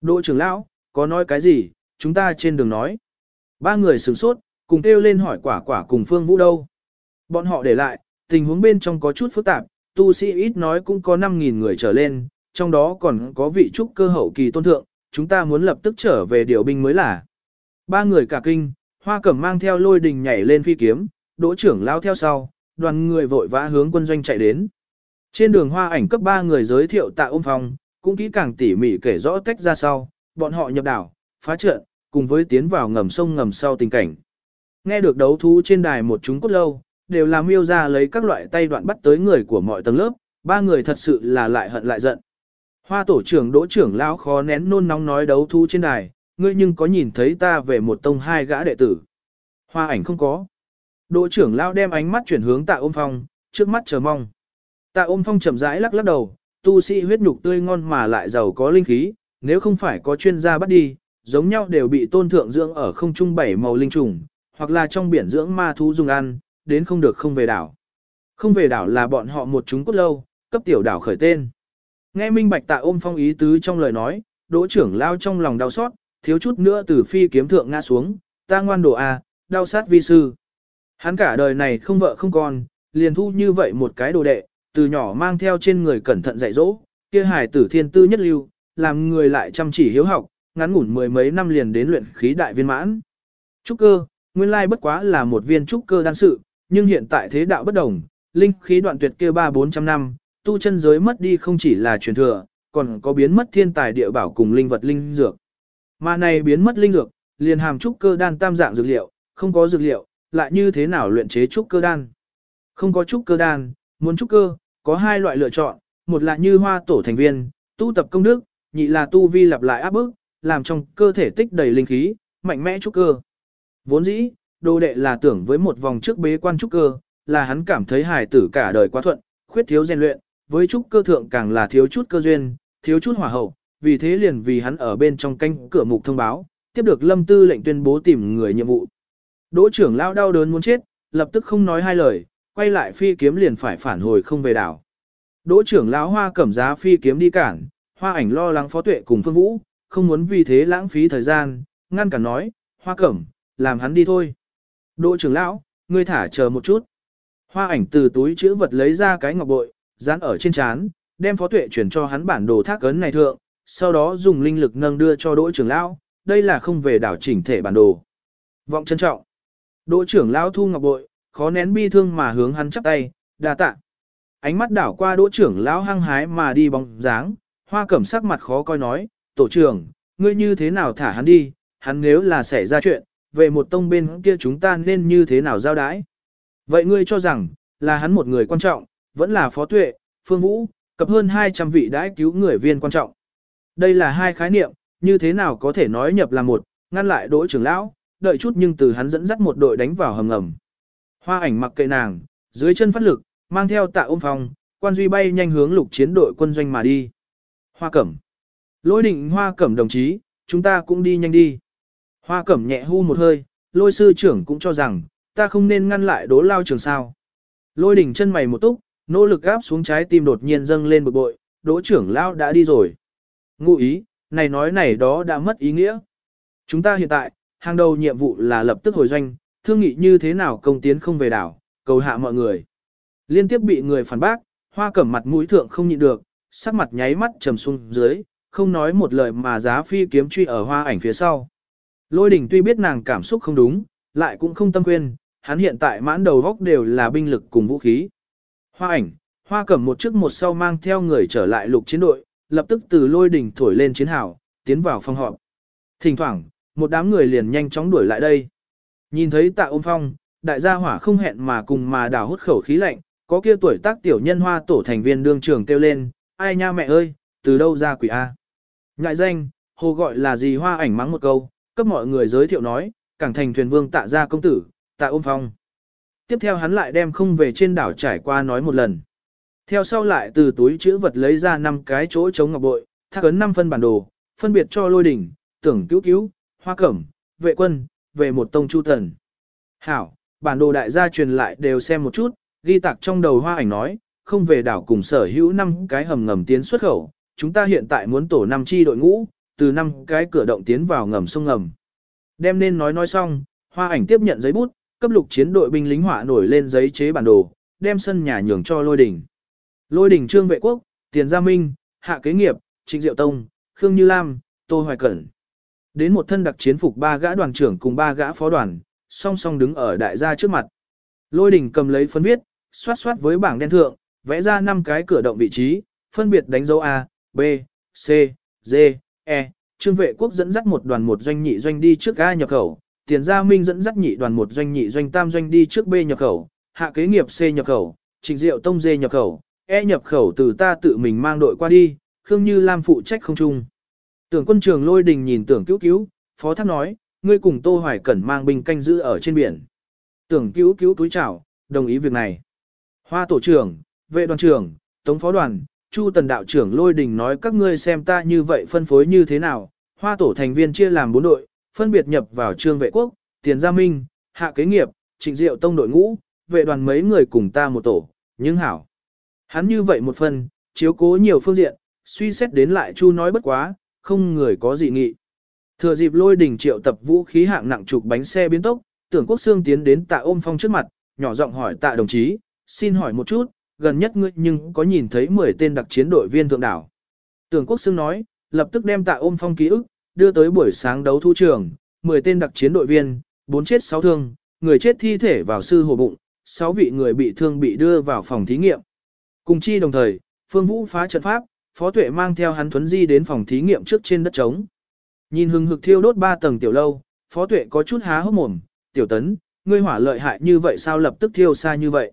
Đỗ trưởng lão, có nói cái gì, chúng ta trên đường nói. Ba người sửng sốt, cùng kêu lên hỏi quả quả cùng phương vũ đâu. Bọn họ để lại, tình huống bên trong có chút phức tạp, tu sĩ ít nói cũng có 5.000 người trở lên, trong đó còn có vị trúc cơ hậu kỳ tôn thượng, chúng ta muốn lập tức trở về điều binh mới là. Ba người cả kinh, hoa cẩm mang theo lôi đình nhảy lên phi kiếm, đỗ trưởng lao theo sau, đoàn người vội vã hướng quân doanh chạy đến. Trên đường hoa ảnh cấp ba người giới thiệu tạ ôm phòng, cũng kỹ càng tỉ mỉ kể rõ tách ra sau, bọn họ nhập đảo, phá trận, cùng với tiến vào ngầm sông ngầm sau tình cảnh. Nghe được đấu thú trên đài một chúng cốt lâu, đều làm miêu ra lấy các loại tay đoạn bắt tới người của mọi tầng lớp, ba người thật sự là lại hận lại giận. Hoa tổ trưởng đỗ trưởng lão khó nén nôn nóng nói đấu thú trên đài, ngươi nhưng có nhìn thấy ta về một tông hai gã đệ tử. Hoa ảnh không có. Đỗ trưởng lão đem ánh mắt chuyển hướng tạ ôm phong, trước mắt chờ mong. Tạ ôm phong chậm rãi lắc lắc đầu, tu sĩ huyết nhục tươi ngon mà lại giàu có linh khí, nếu không phải có chuyên gia bắt đi, giống nhau đều bị tôn thượng dưỡng ở không trung bảy màu linh trùng, hoặc là trong biển dưỡng ma thú dùng ăn, đến không được không về đảo. Không về đảo là bọn họ một chúng cốt lâu, cấp tiểu đảo khởi tên. Nghe minh bạch tạ ôm phong ý tứ trong lời nói, đỗ trưởng lao trong lòng đau xót, thiếu chút nữa từ phi kiếm thượng ngã xuống, ta ngoan đồ a, đau sát vi sư. Hắn cả đời này không vợ không con, liền thu như vậy một cái đồ đệ, từ nhỏ mang theo trên người cẩn thận dạy dỗ, kia hài tử thiên tư nhất lưu, làm người lại chăm chỉ hiếu học, ngắn ngủn mười mấy năm liền đến luyện khí đại viên mãn. Trúc cơ, nguyên lai bất quá là một viên trúc cơ đan sự, nhưng hiện tại thế đạo bất đồng, linh khí đoạn tuyệt kia ba bốn trăm năm, tu chân giới mất đi không chỉ là truyền thừa, còn có biến mất thiên tài địa bảo cùng linh vật linh dược. Mà này biến mất linh dược, liền hàm trúc cơ đan tam dạng dược liệu, không có dược liệu, lại như thế nào luyện chế trúc cơ đan? Không có trúc cơ đan, muốn trúc cơ, có hai loại lựa chọn, một là như hoa tổ thành viên, tu tập công đức, nhị là tu vi lặp lại áp bức, làm trong cơ thể tích đầy linh khí, mạnh mẽ trúc cơ. Vốn dĩ, đồ đệ là tưởng với một vòng trước bế quan trúc cơ, là hắn cảm thấy hài tử cả đời quá thuận, khuyết thiếu rèn luyện, với trúc cơ thượng càng là thiếu chút cơ duyên, thiếu chút hỏa hậu, vì thế liền vì hắn ở bên trong canh cửa mục thông báo, tiếp được lâm tư lệnh tuyên bố tìm người nhiệm vụ. Đỗ trưởng lao đau đớn muốn chết, lập tức không nói hai lời, quay lại phi kiếm liền phải phản hồi không về đảo. Đỗ trưởng lão hoa cẩm giá phi kiếm đi cản, hoa ảnh lo lắng phó tuệ cùng phương vũ, không muốn vì thế lãng phí thời gian, ngăn cản nói, hoa cẩm, làm hắn đi thôi. Đỗ trưởng lão, ngươi thả chờ một chút. Hoa ảnh từ túi chữ vật lấy ra cái ngọc bội, dán ở trên chán, đem phó tuệ chuyển cho hắn bản đồ thác ấn này thượng, sau đó dùng linh lực nâng đưa cho đỗ trưởng lão, đây là không về đảo chỉnh thể bản đồ. Vọng trân trọng. Đỗ trưởng lão thu ngọc bội, khó nén bi thương mà hướng hắn chắp tay, đa tạ. Ánh mắt đảo qua đỗ trưởng lão hăng hái mà đi bóng dáng, hoa cẩm sắc mặt khó coi nói, tổ trưởng, ngươi như thế nào thả hắn đi, hắn nếu là xảy ra chuyện, về một tông bên kia chúng ta nên như thế nào giao đái. Vậy ngươi cho rằng, là hắn một người quan trọng, vẫn là phó tuệ, phương vũ, cập hơn 200 vị đãi cứu người viên quan trọng. Đây là hai khái niệm, như thế nào có thể nói nhập là một, ngăn lại đỗ trưởng lão, đợi chút nhưng từ hắn dẫn dắt một đội đánh vào hầm ngầm. Hoa ảnh mặc kệ nàng, dưới chân phát lực, mang theo tạ ôm phòng, quan duy bay nhanh hướng lục chiến đội quân doanh mà đi. Hoa cẩm. Lôi định hoa cẩm đồng chí, chúng ta cũng đi nhanh đi. Hoa cẩm nhẹ hu một hơi, lôi sư trưởng cũng cho rằng, ta không nên ngăn lại đố lao trường sao. Lôi đỉnh chân mày một túc, nỗ lực gáp xuống trái tim đột nhiên dâng lên bực bội, đỗ trưởng lao đã đi rồi. Ngụ ý, này nói này đó đã mất ý nghĩa. Chúng ta hiện tại, hàng đầu nhiệm vụ là lập tức hồi doanh, thương nghị như thế nào công tiến không về đảo, cầu hạ mọi người. Liên tiếp bị người phản bác, hoa cẩm mặt mũi thượng không nhịn được, sắc mặt nháy mắt trầm xuống dưới, không nói một lời mà giá phi kiếm truy ở hoa ảnh phía sau. Lôi đỉnh tuy biết nàng cảm xúc không đúng, lại cũng không tâm quên, hắn hiện tại mãn đầu góc đều là binh lực cùng vũ khí. Hoa ảnh, hoa cẩm một trước một sau mang theo người trở lại lục chiến đội, lập tức từ lôi đỉnh thổi lên chiến hào, tiến vào phòng họp. Thỉnh thoảng, một đám người liền nhanh chóng đuổi lại đây. Nhìn thấy tạ ôm phong, đại gia hỏa không hẹn mà cùng mà đào hút khẩu khí lạnh, có kia tuổi tác tiểu nhân hoa tổ thành viên đương trường kêu lên, ai nha mẹ ơi, từ đâu ra quỷ A. Ngại danh, hồ gọi là gì hoa ảnh mắng một câu, cấp mọi người giới thiệu nói, cảng thành thuyền vương tạ gia công tử, tạ ôm phong. Tiếp theo hắn lại đem không về trên đảo trải qua nói một lần. Theo sau lại từ túi chữ vật lấy ra năm cái chỗ chống ngọc bội, thác ấn năm phân bản đồ, phân biệt cho lôi đỉnh, tưởng cứu cứu, hoa cẩm, vệ quân, về một tông chu thần. Hảo, bản đồ đại gia truyền lại đều xem một chút, ghi tạc trong đầu hoa ảnh nói, không về đảo cùng sở hữu năm cái hầm ngầm tiến xuất khẩu, chúng ta hiện tại muốn tổ năm chi đội ngũ, từ năm cái cửa động tiến vào ngầm sông ngầm. Đem nên nói nói xong, hoa ảnh tiếp nhận giấy bút, cấp lục chiến đội binh lính họa nổi lên giấy chế bản đồ, đem sân nhà nhường cho lôi đỉnh. Lôi đỉnh trương vệ quốc, tiền gia minh, hạ kế nghiệp, trịnh diệu tông, khương như lam, tô hoài cẩn. Đến một thân đặc chiến phục ba gã đoàn trưởng cùng ba gã phó đoàn, song song đứng ở đại gia trước mặt. Lôi đỉnh cầm lấy phấn viết, xoát xoát với bảng đen thượng, vẽ ra năm cái cửa động vị trí, phân biệt đánh dấu A, B, C, D, E. Trương vệ quốc dẫn dắt một đoàn một doanh nhị doanh đi trước A nhập khẩu, tiền gia minh dẫn dắt nhị đoàn một doanh nhị doanh tam doanh đi trước B nhập khẩu, hạ kế nghiệp C nhập khẩu, trình diệu tông D nhập khẩu, E nhập khẩu từ ta tự mình mang đội qua đi, Khương Như Lam phụ trách không chung. Tưởng quân trường lôi đình nhìn tưởng cứu cứu, phó thác nói, ngươi cùng Tô Hoài Cẩn mang binh canh giữ ở trên biển. Tưởng cứu cứu túi chảo đồng ý việc này. Hoa tổ trưởng, vệ đoàn trưởng, tống phó đoàn, chu tần đạo trưởng lôi đình nói các ngươi xem ta như vậy phân phối như thế nào. Hoa tổ thành viên chia làm bốn đội, phân biệt nhập vào trương vệ quốc, tiền gia minh, hạ kế nghiệp, trịnh diệu tông đội ngũ, vệ đoàn mấy người cùng ta một tổ, nhưng hảo. Hắn như vậy một phần, chiếu cố nhiều phương diện, suy xét đến lại chu nói bất quá, không người có dị nghị. Thừa dịp lôi đỉnh triệu tập vũ khí hạng nặng chụp bánh xe biến tốc, tưởng quốc xương tiến đến tạ ôm phong trước mặt, nhỏ giọng hỏi tạ đồng chí, xin hỏi một chút, gần nhất ngươi nhưng có nhìn thấy 10 tên đặc chiến đội viên thượng đảo. Tưởng quốc xương nói, lập tức đem tạ ôm phong ký ức, đưa tới buổi sáng đấu thu trường, 10 tên đặc chiến đội viên, 4 chết 6 thương, người chết thi thể vào sư hồ bụng, 6 vị người bị thương bị đưa vào phòng thí nghiệm. Cùng chi đồng thời, Phương Vũ phá trận pháp, Phó Tuệ mang theo hắn thuấn di đến phòng thí nghiệm trước trên đất trống. Nhìn hừng hực thiêu đốt ba tầng tiểu lâu, Phó Tuệ có chút há hốc mồm, "Tiểu Tấn, ngươi hỏa lợi hại như vậy sao lập tức thiêu xa như vậy?"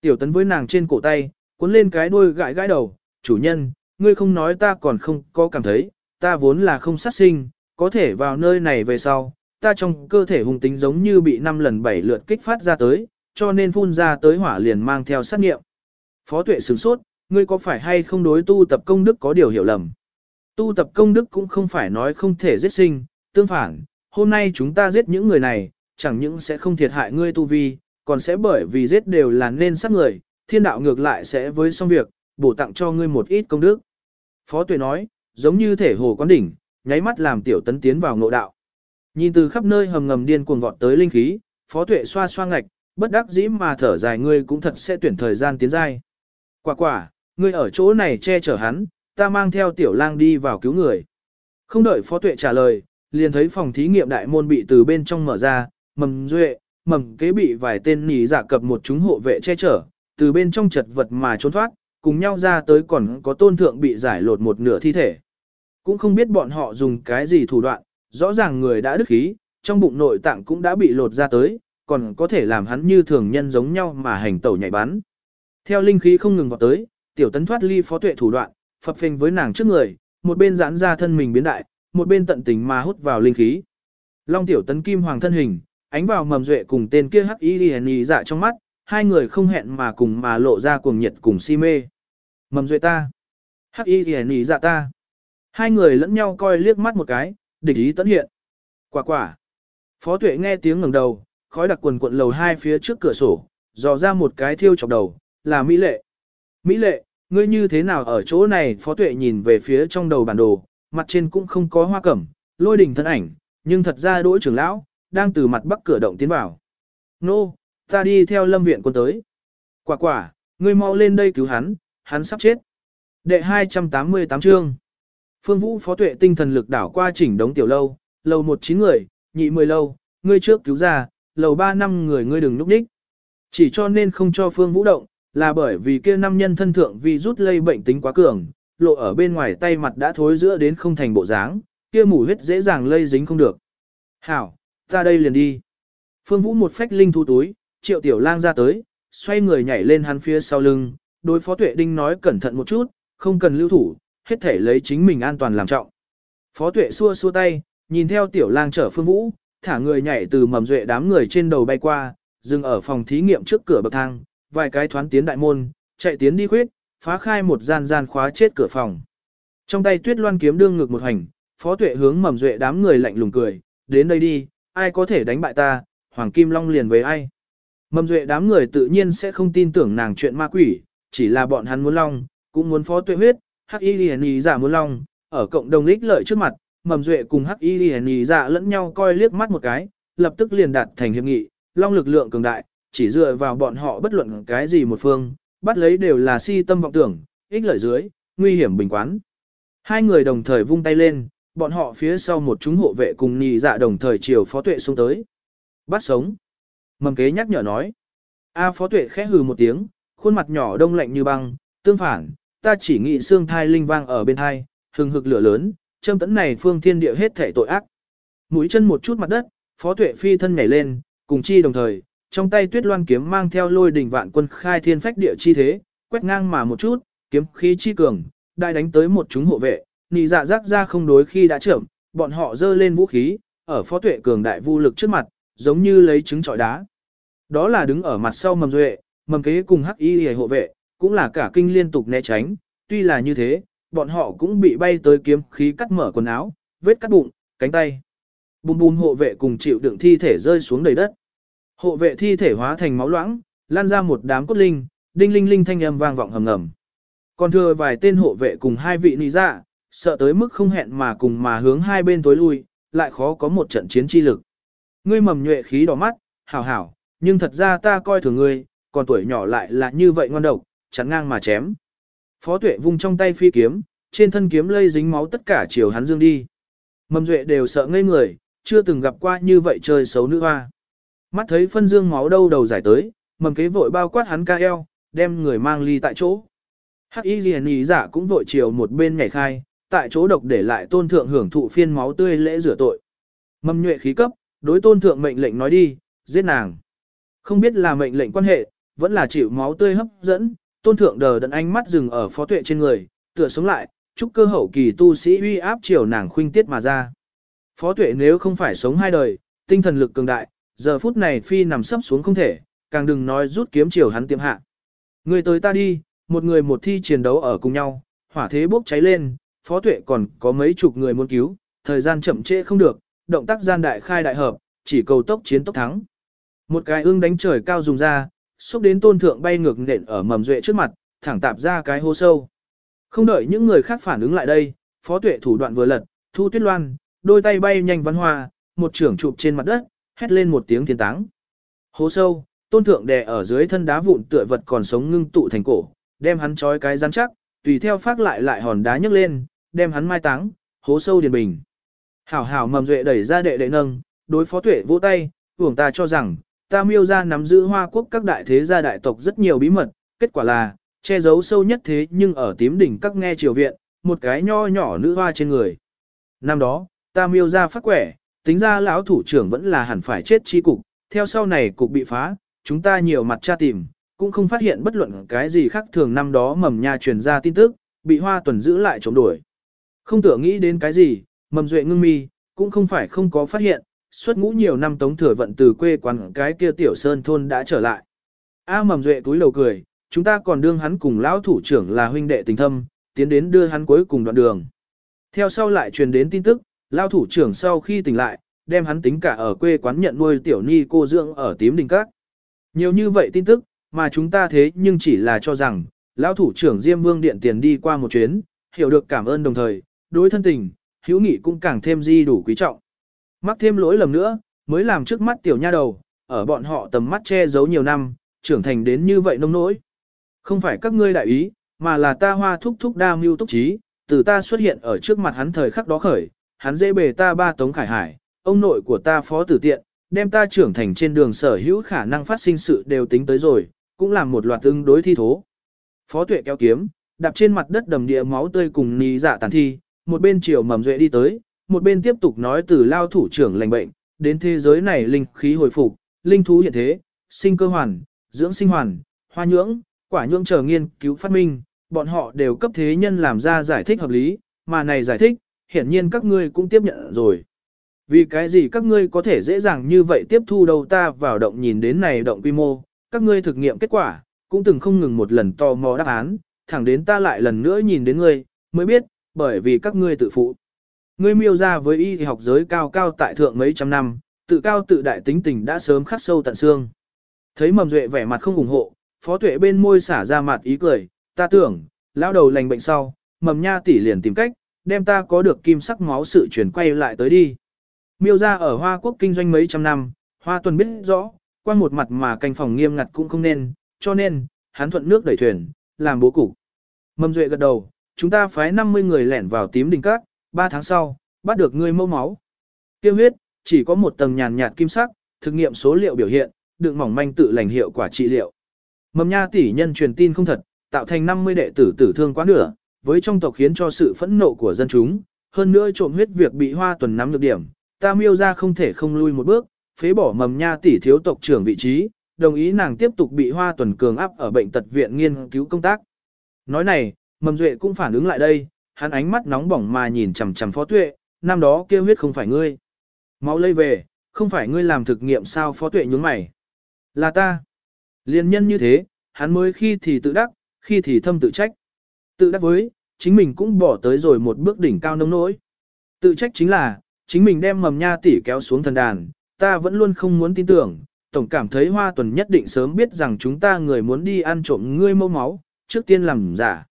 Tiểu Tấn với nàng trên cổ tay, cuốn lên cái đuôi gãi gãi đầu, "Chủ nhân, ngươi không nói ta còn không có cảm thấy, ta vốn là không sát sinh, có thể vào nơi này về sau, ta trong cơ thể hung tính giống như bị năm lần bảy lượt kích phát ra tới, cho nên phun ra tới hỏa liền mang theo sát nghiệm." Phó Tuệ sửng sốt, ngươi có phải hay không đối tu tập công đức có điều hiểu lầm? Tu tập công đức cũng không phải nói không thể giết sinh, tương phản, hôm nay chúng ta giết những người này, chẳng những sẽ không thiệt hại ngươi tu vi, còn sẽ bởi vì giết đều là nên sát người, thiên đạo ngược lại sẽ với xong việc, bổ tặng cho ngươi một ít công đức. Phó tuệ nói, giống như thể hồ quán đỉnh, nháy mắt làm tiểu tấn tiến vào ngộ đạo. Nhìn từ khắp nơi hầm ngầm điên cuồng vọt tới linh khí, phó tuệ xoa xoa ngạch, bất đắc dĩ mà thở dài ngươi cũng thật sẽ tuyển thời gian tiến giai. Quả quả, ngươi ở chỗ này che chở hắn, ta mang theo tiểu lang đi vào cứu người. Không đợi phó tuệ trả lời, liền thấy phòng thí nghiệm đại môn bị từ bên trong mở ra, mầm duệ, mầm kế bị vài tên nỉ giả cập một chúng hộ vệ che chở, từ bên trong chật vật mà trốn thoát, cùng nhau ra tới còn có tôn thượng bị giải lột một nửa thi thể. Cũng không biết bọn họ dùng cái gì thủ đoạn, rõ ràng người đã đứt khí, trong bụng nội tạng cũng đã bị lột ra tới, còn có thể làm hắn như thường nhân giống nhau mà hành tẩu nhảy bắn. Theo linh khí không ngừng vào tới, tiểu tấn thoát ly phó tuệ thủ đoạn, phập phình với nàng trước người, một bên giãn ra thân mình biến đại, một bên tận tình mà hút vào linh khí. Long tiểu tấn kim hoàng thân hình, ánh vào mầm duệ cùng tên kia hắc y liền dạ trong mắt, hai người không hẹn mà cùng mà lộ ra cuồng nhiệt cùng si mê. Mầm duệ ta, hắc y liền dạ ta. Hai người lẫn nhau coi liếc mắt một cái, địch ý tấn hiện. Quả quả. Phó tuệ nghe tiếng ngẩng đầu, khói đặc quần cuộn lầu hai phía trước cửa sổ, dò ra một cái thiêu chọc đầu, là Mỹ lệ. Mỹ lệ, ngươi như thế nào ở chỗ này phó tuệ nhìn về phía trong đầu bản đồ, mặt trên cũng không có hoa cẩm, lôi đình thân ảnh, nhưng thật ra đỗ trưởng lão, đang từ mặt bắc cửa động tiến vào. Nô, no, ta đi theo lâm viện quân tới. Quả quả, ngươi mau lên đây cứu hắn, hắn sắp chết. Đệ 288 chương. Phương Vũ phó tuệ tinh thần lực đảo qua chỉnh đống tiểu lâu, lầu một chín người, nhị mười lâu, ngươi trước cứu ra, lầu ba năm người ngươi đừng núp đích. Chỉ cho nên không cho Phương Vũ động, là bởi vì kia năm nhân thân thượng vì rút lây bệnh tính quá cường, lộ ở bên ngoài tay mặt đã thối giữa đến không thành bộ dáng, kia mủ huyết dễ dàng lây dính không được. Hảo, ta đây liền đi. Phương Vũ một phách linh thu túi, triệu tiểu lang ra tới, xoay người nhảy lên hắn phía sau lưng, đối phó tuệ đinh nói cẩn thận một chút, không cần lưu thủ, hết thể lấy chính mình an toàn làm trọng. Phó tuệ xua xua tay, nhìn theo tiểu lang chở Phương Vũ, thả người nhảy từ mầm duệ đám người trên đầu bay qua, dừng ở phòng thí nghiệm trước cửa bậc thang, vài cái thoán tiến đại môn, chạy tiến đi khuyết, phá khai một gian gian khóa chết cửa phòng. Trong tay tuyết loan kiếm đương ngược một hành, phó tuệ hướng mầm duệ đám người lạnh lùng cười, đến đây đi, ai có thể đánh bại ta, Hoàng Kim Long liền với ai. Mầm duệ đám người tự nhiên sẽ không tin tưởng nàng chuyện ma quỷ, chỉ là bọn hắn muốn long, cũng muốn phó tuệ huyết, hắc y liền giả dạ muốn long, ở cộng đồng ích lợi trước mặt, mầm duệ cùng hắc y liền giả dạ lẫn nhau coi liếc mắt một cái, lập tức liền đạt thành hiệp nghị, long lực lượng cường đại, chỉ dựa vào bọn họ bất luận cái gì một phương, bắt lấy đều là si tâm vọng tưởng, ích lợi dưới, nguy hiểm bình quán. Hai người đồng thời vung tay lên, bọn họ phía sau một chúng hộ vệ cùng nhị dạ đồng thời chiều phó tuệ xuống tới. Bắt sống. Mầm kế nhắc nhở nói. A à, phó tuệ khẽ hừ một tiếng, khuôn mặt nhỏ đông lạnh như băng, tương phản, ta chỉ nghĩ xương thai linh vang ở bên thai, hừng hực lửa lớn, châm tấn này phương thiên địa hết thể tội ác. Mũi chân một chút mặt đất, phó tuệ phi thân nhảy lên, cùng chi đồng thời, trong tay tuyết loan kiếm mang theo lôi đỉnh vạn quân khai thiên phách địa chi thế, quét ngang mà một chút, kiếm khí chi cường, đại đánh tới một chúng hộ vệ, nị dạ rác ra không đối khi đã trưởng, bọn họ dơ lên vũ khí, ở phó tuệ cường đại vu lực trước mặt, giống như lấy trứng trọi đá. Đó là đứng ở mặt sau mầm duệ, mầm kế cùng hắc y hề hộ vệ, cũng là cả kinh liên tục né tránh, tuy là như thế, bọn họ cũng bị bay tới kiếm khí cắt mở quần áo, vết cắt bụng, cánh tay. Bùm bùm hộ vệ cùng chịu đựng thi thể rơi xuống đầy đất. Hộ vệ thi thể hóa thành máu loãng, lan ra một đám cốt linh, đinh linh linh thanh âm vang vọng hầm ngầm. Còn thừa vài tên hộ vệ cùng hai vị nị dạ, sợ tới mức không hẹn mà cùng mà hướng hai bên tối lui, lại khó có một trận chiến chi lực. Ngươi mầm nhuệ khí đỏ mắt, hảo hảo, nhưng thật ra ta coi thường ngươi, còn tuổi nhỏ lại là như vậy ngoan độc, chắn ngang mà chém. Phó tuệ vung trong tay phi kiếm, trên thân kiếm lây dính máu tất cả chiều hắn dương đi. Mầm duệ đều sợ ngây người, chưa từng gặp qua như vậy chơi xấu nữ hoa. Mắt thấy phân dương máu đâu đầu giải tới, mầm kế vội bao quát hắn ca eo, đem người mang ly tại chỗ. Hắc y liền ý giả cũng vội chiều một bên nhảy khai, tại chỗ độc để lại tôn thượng hưởng thụ phiên máu tươi lễ rửa tội. Mầm nhuệ khí cấp, đối tôn thượng mệnh lệnh nói đi, giết nàng. Không biết là mệnh lệnh quan hệ, vẫn là chịu máu tươi hấp dẫn, tôn thượng đờ đẫn ánh mắt dừng ở phó tuệ trên người, tựa sống lại, chúc cơ hậu kỳ tu sĩ uy áp chiều nàng khuynh tiết mà ra. Phó tuệ nếu không phải sống hai đời, tinh thần lực cường đại, giờ phút này phi nằm sấp xuống không thể, càng đừng nói rút kiếm chiều hắn tiệm hạ. Người tới ta đi, một người một thi chiến đấu ở cùng nhau, hỏa thế bốc cháy lên, phó tuệ còn có mấy chục người muốn cứu, thời gian chậm trễ không được, động tác gian đại khai đại hợp, chỉ cầu tốc chiến tốc thắng. Một cái ương đánh trời cao dùng ra, xúc đến tôn thượng bay ngược nện ở mầm duệ trước mặt, thẳng tạp ra cái hố sâu. Không đợi những người khác phản ứng lại đây, phó tuệ thủ đoạn vừa lật, thu tuyết loan, đôi tay bay nhanh văn hoa, một trưởng chụp trên mặt đất, hét lên một tiếng thiên táng. Hố sâu, tôn thượng đè ở dưới thân đá vụn tựa vật còn sống ngưng tụ thành cổ, đem hắn trói cái rắn chắc, tùy theo phát lại lại hòn đá nhấc lên, đem hắn mai táng, hố sâu điền bình. Hảo hảo mầm duệ đẩy ra đệ đệ nâng, đối phó tuệ vỗ tay, tưởng ta cho rằng, ta miêu ra nắm giữ hoa quốc các đại thế gia đại tộc rất nhiều bí mật, kết quả là, che giấu sâu nhất thế nhưng ở tím đỉnh các nghe triều viện, một cái nho nhỏ nữ hoa trên người. Năm đó, ta miêu ra phát quẻ, tính ra lão thủ trưởng vẫn là hẳn phải chết chi cục, theo sau này cục bị phá, chúng ta nhiều mặt tra tìm, cũng không phát hiện bất luận cái gì khác thường năm đó mầm nha truyền ra tin tức, bị hoa tuần giữ lại chống đuổi. Không tưởng nghĩ đến cái gì, mầm duệ ngưng mi, cũng không phải không có phát hiện, suốt ngũ nhiều năm tống thừa vận từ quê quán cái kia tiểu sơn thôn đã trở lại. A mầm duệ túi lầu cười, chúng ta còn đương hắn cùng lão thủ trưởng là huynh đệ tình thâm, tiến đến đưa hắn cuối cùng đoạn đường. Theo sau lại truyền đến tin tức, lão thủ trưởng sau khi tỉnh lại, đem hắn tính cả ở quê quán nhận nuôi tiểu ni cô dưỡng ở tím đình các. Nhiều như vậy tin tức, mà chúng ta thế nhưng chỉ là cho rằng, lão thủ trưởng Diêm Vương điện tiền đi qua một chuyến, hiểu được cảm ơn đồng thời, đối thân tình, hữu nghị cũng càng thêm di đủ quý trọng. Mắc thêm lỗi lầm nữa, mới làm trước mắt tiểu nha đầu, ở bọn họ tầm mắt che giấu nhiều năm, trưởng thành đến như vậy nông nỗi. Không phải các ngươi đại ý, mà là ta hoa thúc thúc đa mưu túc trí, từ ta xuất hiện ở trước mặt hắn thời khắc đó khởi, hắn dễ bề ta ba tống khải hải, ông nội của ta phó tử tiện, đem ta trưởng thành trên đường sở hữu khả năng phát sinh sự đều tính tới rồi, cũng làm một loạt tương đối thi thố. Phó tuệ kéo kiếm, đạp trên mặt đất đầm địa máu tươi cùng ní dạ tàn thi, một bên chiều mầm duệ đi tới, một bên tiếp tục nói từ lao thủ trưởng lành bệnh, đến thế giới này linh khí hồi phục, linh thú hiện thế, sinh cơ hoàn, dưỡng sinh hoàn, hoa nhưỡng, quả nhưỡng chờ nghiên cứu phát minh, bọn họ đều cấp thế nhân làm ra giải thích hợp lý, mà này giải thích, hiển nhiên các ngươi cũng tiếp nhận rồi. Vì cái gì các ngươi có thể dễ dàng như vậy tiếp thu đầu ta vào động nhìn đến này động quy mô, các ngươi thực nghiệm kết quả, cũng từng không ngừng một lần tò mò đáp án, thẳng đến ta lại lần nữa nhìn đến ngươi, mới biết, bởi vì các ngươi tự phụ. Ngươi miêu ra với y học giới cao cao tại thượng mấy trăm năm, tự cao tự đại tính tình đã sớm khắc sâu tận xương. Thấy mầm duệ vẻ mặt không ủng hộ, phó tuệ bên môi xả ra mặt ý cười, ta tưởng, lão đầu lành bệnh sau, mầm nha tỷ liền tìm cách, đem ta có được kim sắc máu sự chuyển quay lại tới đi. Miêu ra ở Hoa Quốc kinh doanh mấy trăm năm, Hoa Tuần biết rõ, qua một mặt mà canh phòng nghiêm ngặt cũng không nên, cho nên, hắn thuận nước đẩy thuyền, làm bố cục. Mầm duệ gật đầu, chúng ta phái 50 người lẻn vào tím đình các, 3 tháng sau, bắt được ngươi mẫu máu. Tiêu huyết, chỉ có một tầng nhàn nhạt kim sắc, thực nghiệm số liệu biểu hiện, đựng mỏng manh tự lành hiệu quả trị liệu. Mầm nha tỷ nhân truyền tin không thật, tạo thành 50 đệ tử tử thương quá nửa, với trong tộc khiến cho sự phẫn nộ của dân chúng, hơn nữa trộm huyết việc bị hoa tuần nắm được điểm, ta miêu ra không thể không lui một bước, phế bỏ mầm nha tỷ thiếu tộc trưởng vị trí, đồng ý nàng tiếp tục bị hoa tuần cường áp ở bệnh tật viện nghiên cứu công tác. Nói này, mầm duệ cũng phản ứng lại đây, hắn ánh mắt nóng bỏng mà nhìn chằm chằm phó tuệ, năm đó kêu huyết không phải ngươi. Máu lây về, không phải ngươi làm thực nghiệm sao phó tuệ nhún mày. Là ta. Liên nhân như thế, hắn mới khi thì tự đắc, khi thì thâm tự trách. Tự đắc với, chính mình cũng bỏ tới rồi một bước đỉnh cao nông nỗi. Tự trách chính là, chính mình đem mầm nha tỷ kéo xuống thần đàn, ta vẫn luôn không muốn tin tưởng, tổng cảm thấy hoa tuần nhất định sớm biết rằng chúng ta người muốn đi ăn trộm ngươi mâu máu, trước tiên làm giả.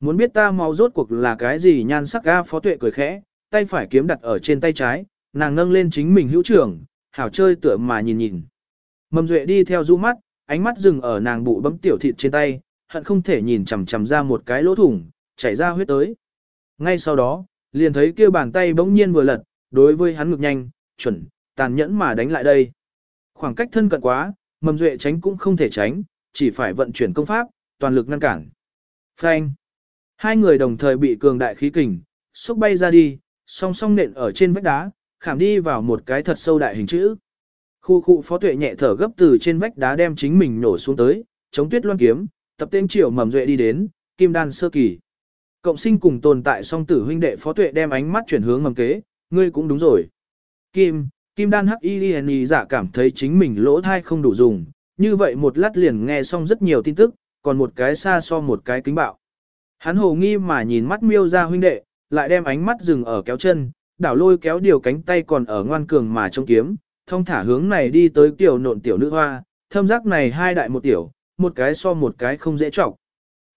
Muốn biết ta máu rốt cuộc là cái gì nhan sắc ga phó tuệ cười khẽ, tay phải kiếm đặt ở trên tay trái, nàng nâng lên chính mình hữu trưởng, hảo chơi tựa mà nhìn nhìn. Mầm duệ đi theo du mắt, ánh mắt dừng ở nàng bụ bấm tiểu thịt trên tay, hận không thể nhìn chằm chằm ra một cái lỗ thủng, chảy ra huyết tới. Ngay sau đó, liền thấy kia bàn tay bỗng nhiên vừa lật, đối với hắn ngực nhanh, chuẩn, tàn nhẫn mà đánh lại đây. Khoảng cách thân cận quá, mầm duệ tránh cũng không thể tránh, chỉ phải vận chuyển công pháp, toàn lực ngăn cản. Phanh. Hai người đồng thời bị cường đại khí kình, xúc bay ra đi, song song nện ở trên vách đá, khảm đi vào một cái thật sâu đại hình chữ. Khu khu phó tuệ nhẹ thở gấp từ trên vách đá đem chính mình nổ xuống tới, chống tuyết loan kiếm, tập tên triệu mầm duệ đi đến, kim đan sơ kỳ. Cộng sinh cùng tồn tại song tử huynh đệ phó tuệ đem ánh mắt chuyển hướng mầm kế, ngươi cũng đúng rồi. Kim, kim đan hắc y giả dạ cảm thấy chính mình lỗ thai không đủ dùng, như vậy một lát liền nghe xong rất nhiều tin tức, còn một cái xa so một cái kính bạo. Hắn hồ nghi mà nhìn mắt miêu ra huynh đệ, lại đem ánh mắt dừng ở kéo chân, đảo lôi kéo điều cánh tay còn ở ngoan cường mà trông kiếm, thông thả hướng này đi tới tiểu nộn tiểu nữ hoa, thâm giác này hai đại một tiểu, một cái so một cái không dễ trọng.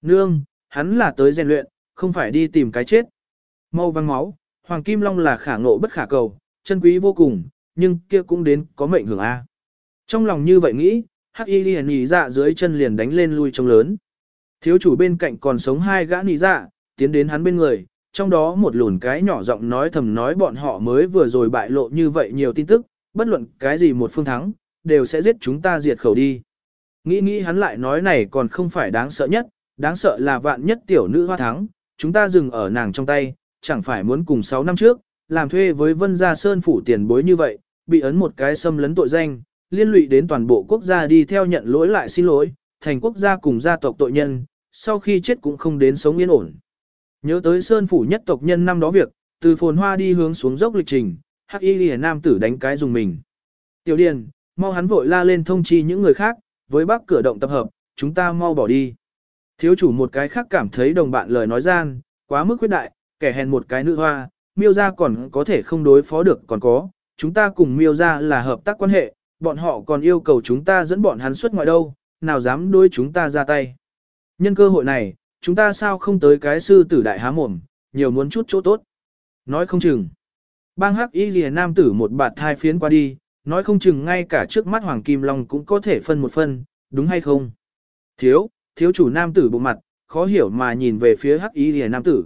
Nương, hắn là tới rèn luyện, không phải đi tìm cái chết. Mau văng máu, Hoàng Kim Long là khả ngộ bất khả cầu, chân quý vô cùng, nhưng kia cũng đến có mệnh hưởng A. Trong lòng như vậy nghĩ, Hắc Y liền nhì dạ dưới chân liền đánh lên lui trông lớn. Thiếu chủ bên cạnh còn sống hai gã nhì dạ, tiến đến hắn bên người, trong đó một lùn cái nhỏ giọng nói thầm nói bọn họ mới vừa rồi bại lộ như vậy nhiều tin tức, bất luận cái gì một phương thắng, đều sẽ giết chúng ta diệt khẩu đi. Nghĩ nghĩ hắn lại nói này còn không phải đáng sợ nhất, đáng sợ là vạn nhất tiểu nữ hoa thắng, chúng ta dừng ở nàng trong tay, chẳng phải muốn cùng 6 năm trước, làm thuê với Vân Gia Sơn phủ tiền bối như vậy, bị ấn một cái xâm lấn tội danh, liên lụy đến toàn bộ quốc gia đi theo nhận lỗi lại xin lỗi, thành quốc gia cùng gia tộc tội nhân, sau khi chết cũng không đến sống yên ổn. Nhớ tới Sơn phủ nhất tộc nhân năm đó việc, từ phồn hoa đi hướng xuống dốc lịch trình, hắc y lìa nam tử đánh cái dùng mình. Tiểu Điền, mau hắn vội la lên thông chi những người khác, với bác cửa động tập hợp, chúng ta mau bỏ đi. Thiếu chủ một cái khác cảm thấy đồng bạn lời nói gian, quá mức quyết đại, kẻ hèn một cái nữ hoa, miêu ra còn có thể không đối phó được còn có, chúng ta cùng miêu ra là hợp tác quan hệ, bọn họ còn yêu cầu chúng ta dẫn bọn hắn xuất ngoại đâu, nào dám đối chúng ta ra tay. Nhân cơ hội này, chúng ta sao không tới cái sư tử đại há mồm, nhiều muốn chút chỗ tốt. Nói không chừng. Bang hắc y lìa nam tử một bạt thai phiến qua đi, nói không chừng ngay cả trước mắt Hoàng Kim Long cũng có thể phân một phân, đúng hay không? Thiếu, thiếu chủ nam tử bộ mặt, khó hiểu mà nhìn về phía hắc y lìa nam tử.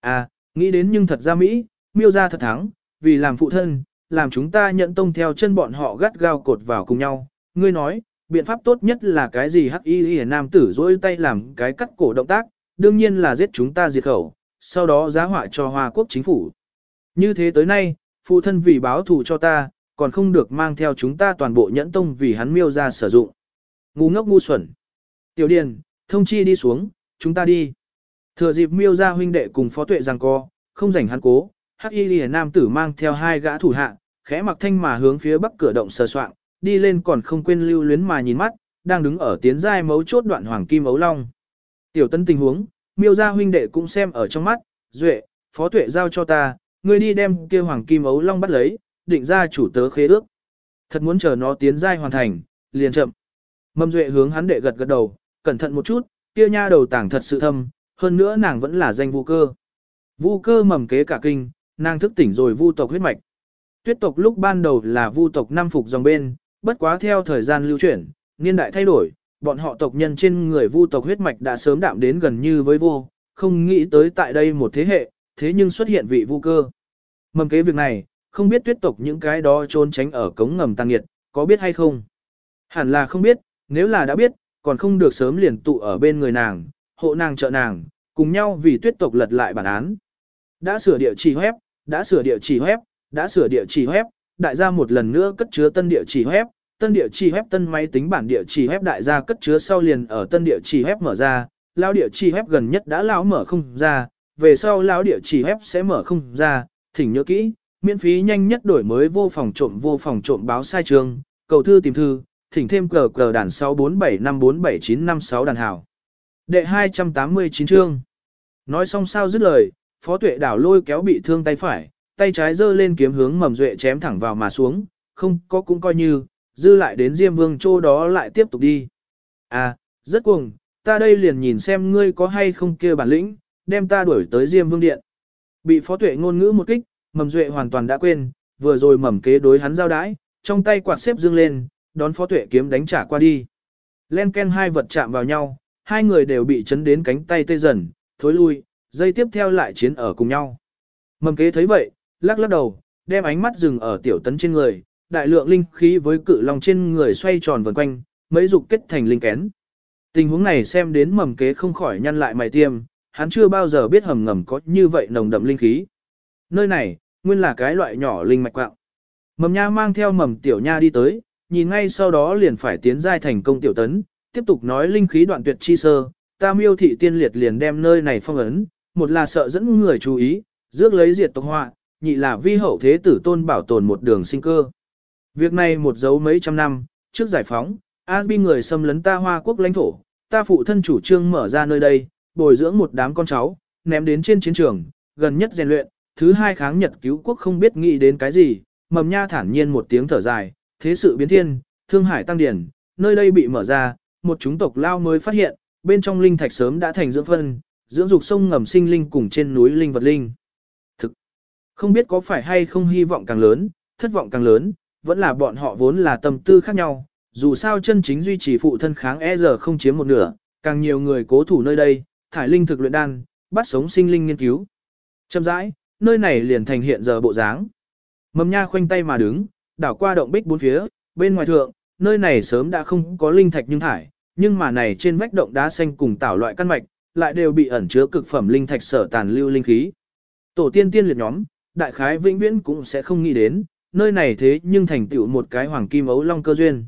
À, nghĩ đến nhưng thật ra Mỹ, miêu ra thật thắng, vì làm phụ thân, làm chúng ta nhận tông theo chân bọn họ gắt gao cột vào cùng nhau. Ngươi nói, biện pháp tốt nhất là cái gì hắc y lìa nam tử dỗi tay làm cái cắt cổ động tác, đương nhiên là giết chúng ta diệt khẩu, sau đó giá họa cho Hoa Quốc chính phủ. Như thế tới nay, phụ thân vì báo thù cho ta, còn không được mang theo chúng ta toàn bộ nhẫn tông vì hắn miêu ra sử dụng. Ngu ngốc ngu xuẩn. Tiểu Điền, thông chi đi xuống, chúng ta đi. Thừa dịp miêu ra huynh đệ cùng phó tuệ rằng co, không rảnh hắn cố, hắc y lìa nam tử mang theo hai gã thủ hạ, khẽ mặc thanh mà hướng phía bắc cửa động sờ soạng, đi lên còn không quên lưu luyến mà nhìn mắt, đang đứng ở tiến giai mấu chốt đoạn hoàng kim ấu long. Tiểu tân tình huống, miêu gia huynh đệ cũng xem ở trong mắt, duệ, phó tuệ giao cho ta, ngươi đi đem kia hoàng kim ấu long bắt lấy, định ra chủ tớ khế ước. Thật muốn chờ nó tiến giai hoàn thành, liền chậm. Mâm duệ hướng hắn đệ gật gật đầu, cẩn thận một chút, kia nha đầu tảng thật sự thâm, hơn nữa nàng vẫn là danh vu cơ. Vu cơ mầm kế cả kinh, nàng thức tỉnh rồi vu tộc huyết mạch. Tuyết tộc lúc ban đầu là vu tộc năm phục dòng bên, bất quá theo thời gian lưu chuyển, niên đại thay đổi, bọn họ tộc nhân trên người vu tộc huyết mạch đã sớm đạm đến gần như với vô, không nghĩ tới tại đây một thế hệ, thế nhưng xuất hiện vị vu cơ. Mầm kế việc này, không biết tuyết tộc những cái đó trốn tránh ở cống ngầm tăng nghiệt, có biết hay không? Hẳn là không biết, nếu là đã biết, còn không được sớm liền tụ ở bên người nàng, hộ nàng trợ nàng, cùng nhau vì tuyết tộc lật lại bản án. Đã sửa địa chỉ web, đã sửa địa chỉ web, đã sửa địa chỉ web, đại gia một lần nữa cất chứa tân địa chỉ web, tân địa chỉ web tân máy tính bản địa chỉ web đại gia cất chứa sau liền ở tân địa chỉ web mở ra, lao địa chỉ web gần nhất đã lão mở không ra, về sau lão địa chỉ web sẽ mở không ra, thỉnh nhớ kỹ, miễn phí nhanh nhất đổi mới vô phòng trộm vô phòng trộm báo sai trường, cầu thư tìm thư, thỉnh thêm cờ cờ đàn 647547956 đàn hảo. Đệ 289 chương. Nói xong sao dứt lời, Phó Tuệ đảo lôi kéo bị thương tay phải, tay trái giơ lên kiếm hướng mầm duệ chém thẳng vào mà xuống, không có cũng coi như, dư lại đến Diêm Vương Châu đó lại tiếp tục đi. À, rất cuồng, ta đây liền nhìn xem ngươi có hay không kia bản lĩnh, đem ta đuổi tới Diêm Vương Điện. Bị Phó Tuệ ngôn ngữ một kích, mầm duệ hoàn toàn đã quên, vừa rồi mầm kế đối hắn giao đãi, trong tay quạt xếp dương lên, đón Phó Tuệ kiếm đánh trả qua đi. Len ken hai vật chạm vào nhau, hai người đều bị chấn đến cánh tay tê dần, thối lui, dây tiếp theo lại chiến ở cùng nhau. Mầm kế thấy vậy, lắc lắc đầu, đem ánh mắt dừng ở tiểu tấn trên người, đại lượng linh khí với cự long trên người xoay tròn vần quanh, mấy dục kết thành linh kén. Tình huống này xem đến mầm kế không khỏi nhăn lại mày tiêm, hắn chưa bao giờ biết hầm ngầm có như vậy nồng đậm linh khí. Nơi này, nguyên là cái loại nhỏ linh mạch quạng. Mầm nha mang theo mầm tiểu nha đi tới, nhìn ngay sau đó liền phải tiến giai thành công tiểu tấn, tiếp tục nói linh khí đoạn tuyệt chi sơ, ta miêu thị tiên liệt liền đem nơi này phong ấn, một là sợ dẫn người chú ý, rước lấy diệt tộc họa, nhị là vi hậu thế tử tôn bảo tồn một đường sinh cơ. Việc này một dấu mấy trăm năm, trước giải phóng, A bi người xâm lấn ta hoa quốc lãnh thổ, ta phụ thân chủ trương mở ra nơi đây, bồi dưỡng một đám con cháu, ném đến trên chiến trường, gần nhất rèn luyện, thứ hai kháng Nhật cứu quốc không biết nghĩ đến cái gì, mầm nha thản nhiên một tiếng thở dài, thế sự biến thiên, thương hải tăng điển, nơi đây bị mở ra, một chúng tộc lao mới phát hiện, bên trong linh thạch sớm đã thành dưỡng phân, dưỡng dục sông ngầm sinh linh cùng trên núi linh vật linh. Thực, không biết có phải hay không hy vọng càng lớn, thất vọng càng lớn, vẫn là bọn họ vốn là tâm tư khác nhau, dù sao chân chính duy trì phụ thân kháng e giờ không chiếm một nửa, càng nhiều người cố thủ nơi đây, thải linh thực luyện đan, bắt sống sinh linh nghiên cứu. Chậm rãi, nơi này liền thành hiện giờ bộ dáng. Mầm nha khoanh tay mà đứng, đảo qua động bích bốn phía, bên ngoài thượng, nơi này sớm đã không có linh thạch nhưng thải, nhưng mà này trên vách động đá xanh cùng tảo loại căn mạch, lại đều bị ẩn chứa cực phẩm linh thạch sở tàn lưu linh khí. Tổ tiên tiên liệt nhóm, đại khái vĩnh viễn cũng sẽ không nghĩ đến, nơi này thế nhưng thành tựu một cái hoàng kim ấu long cơ duyên.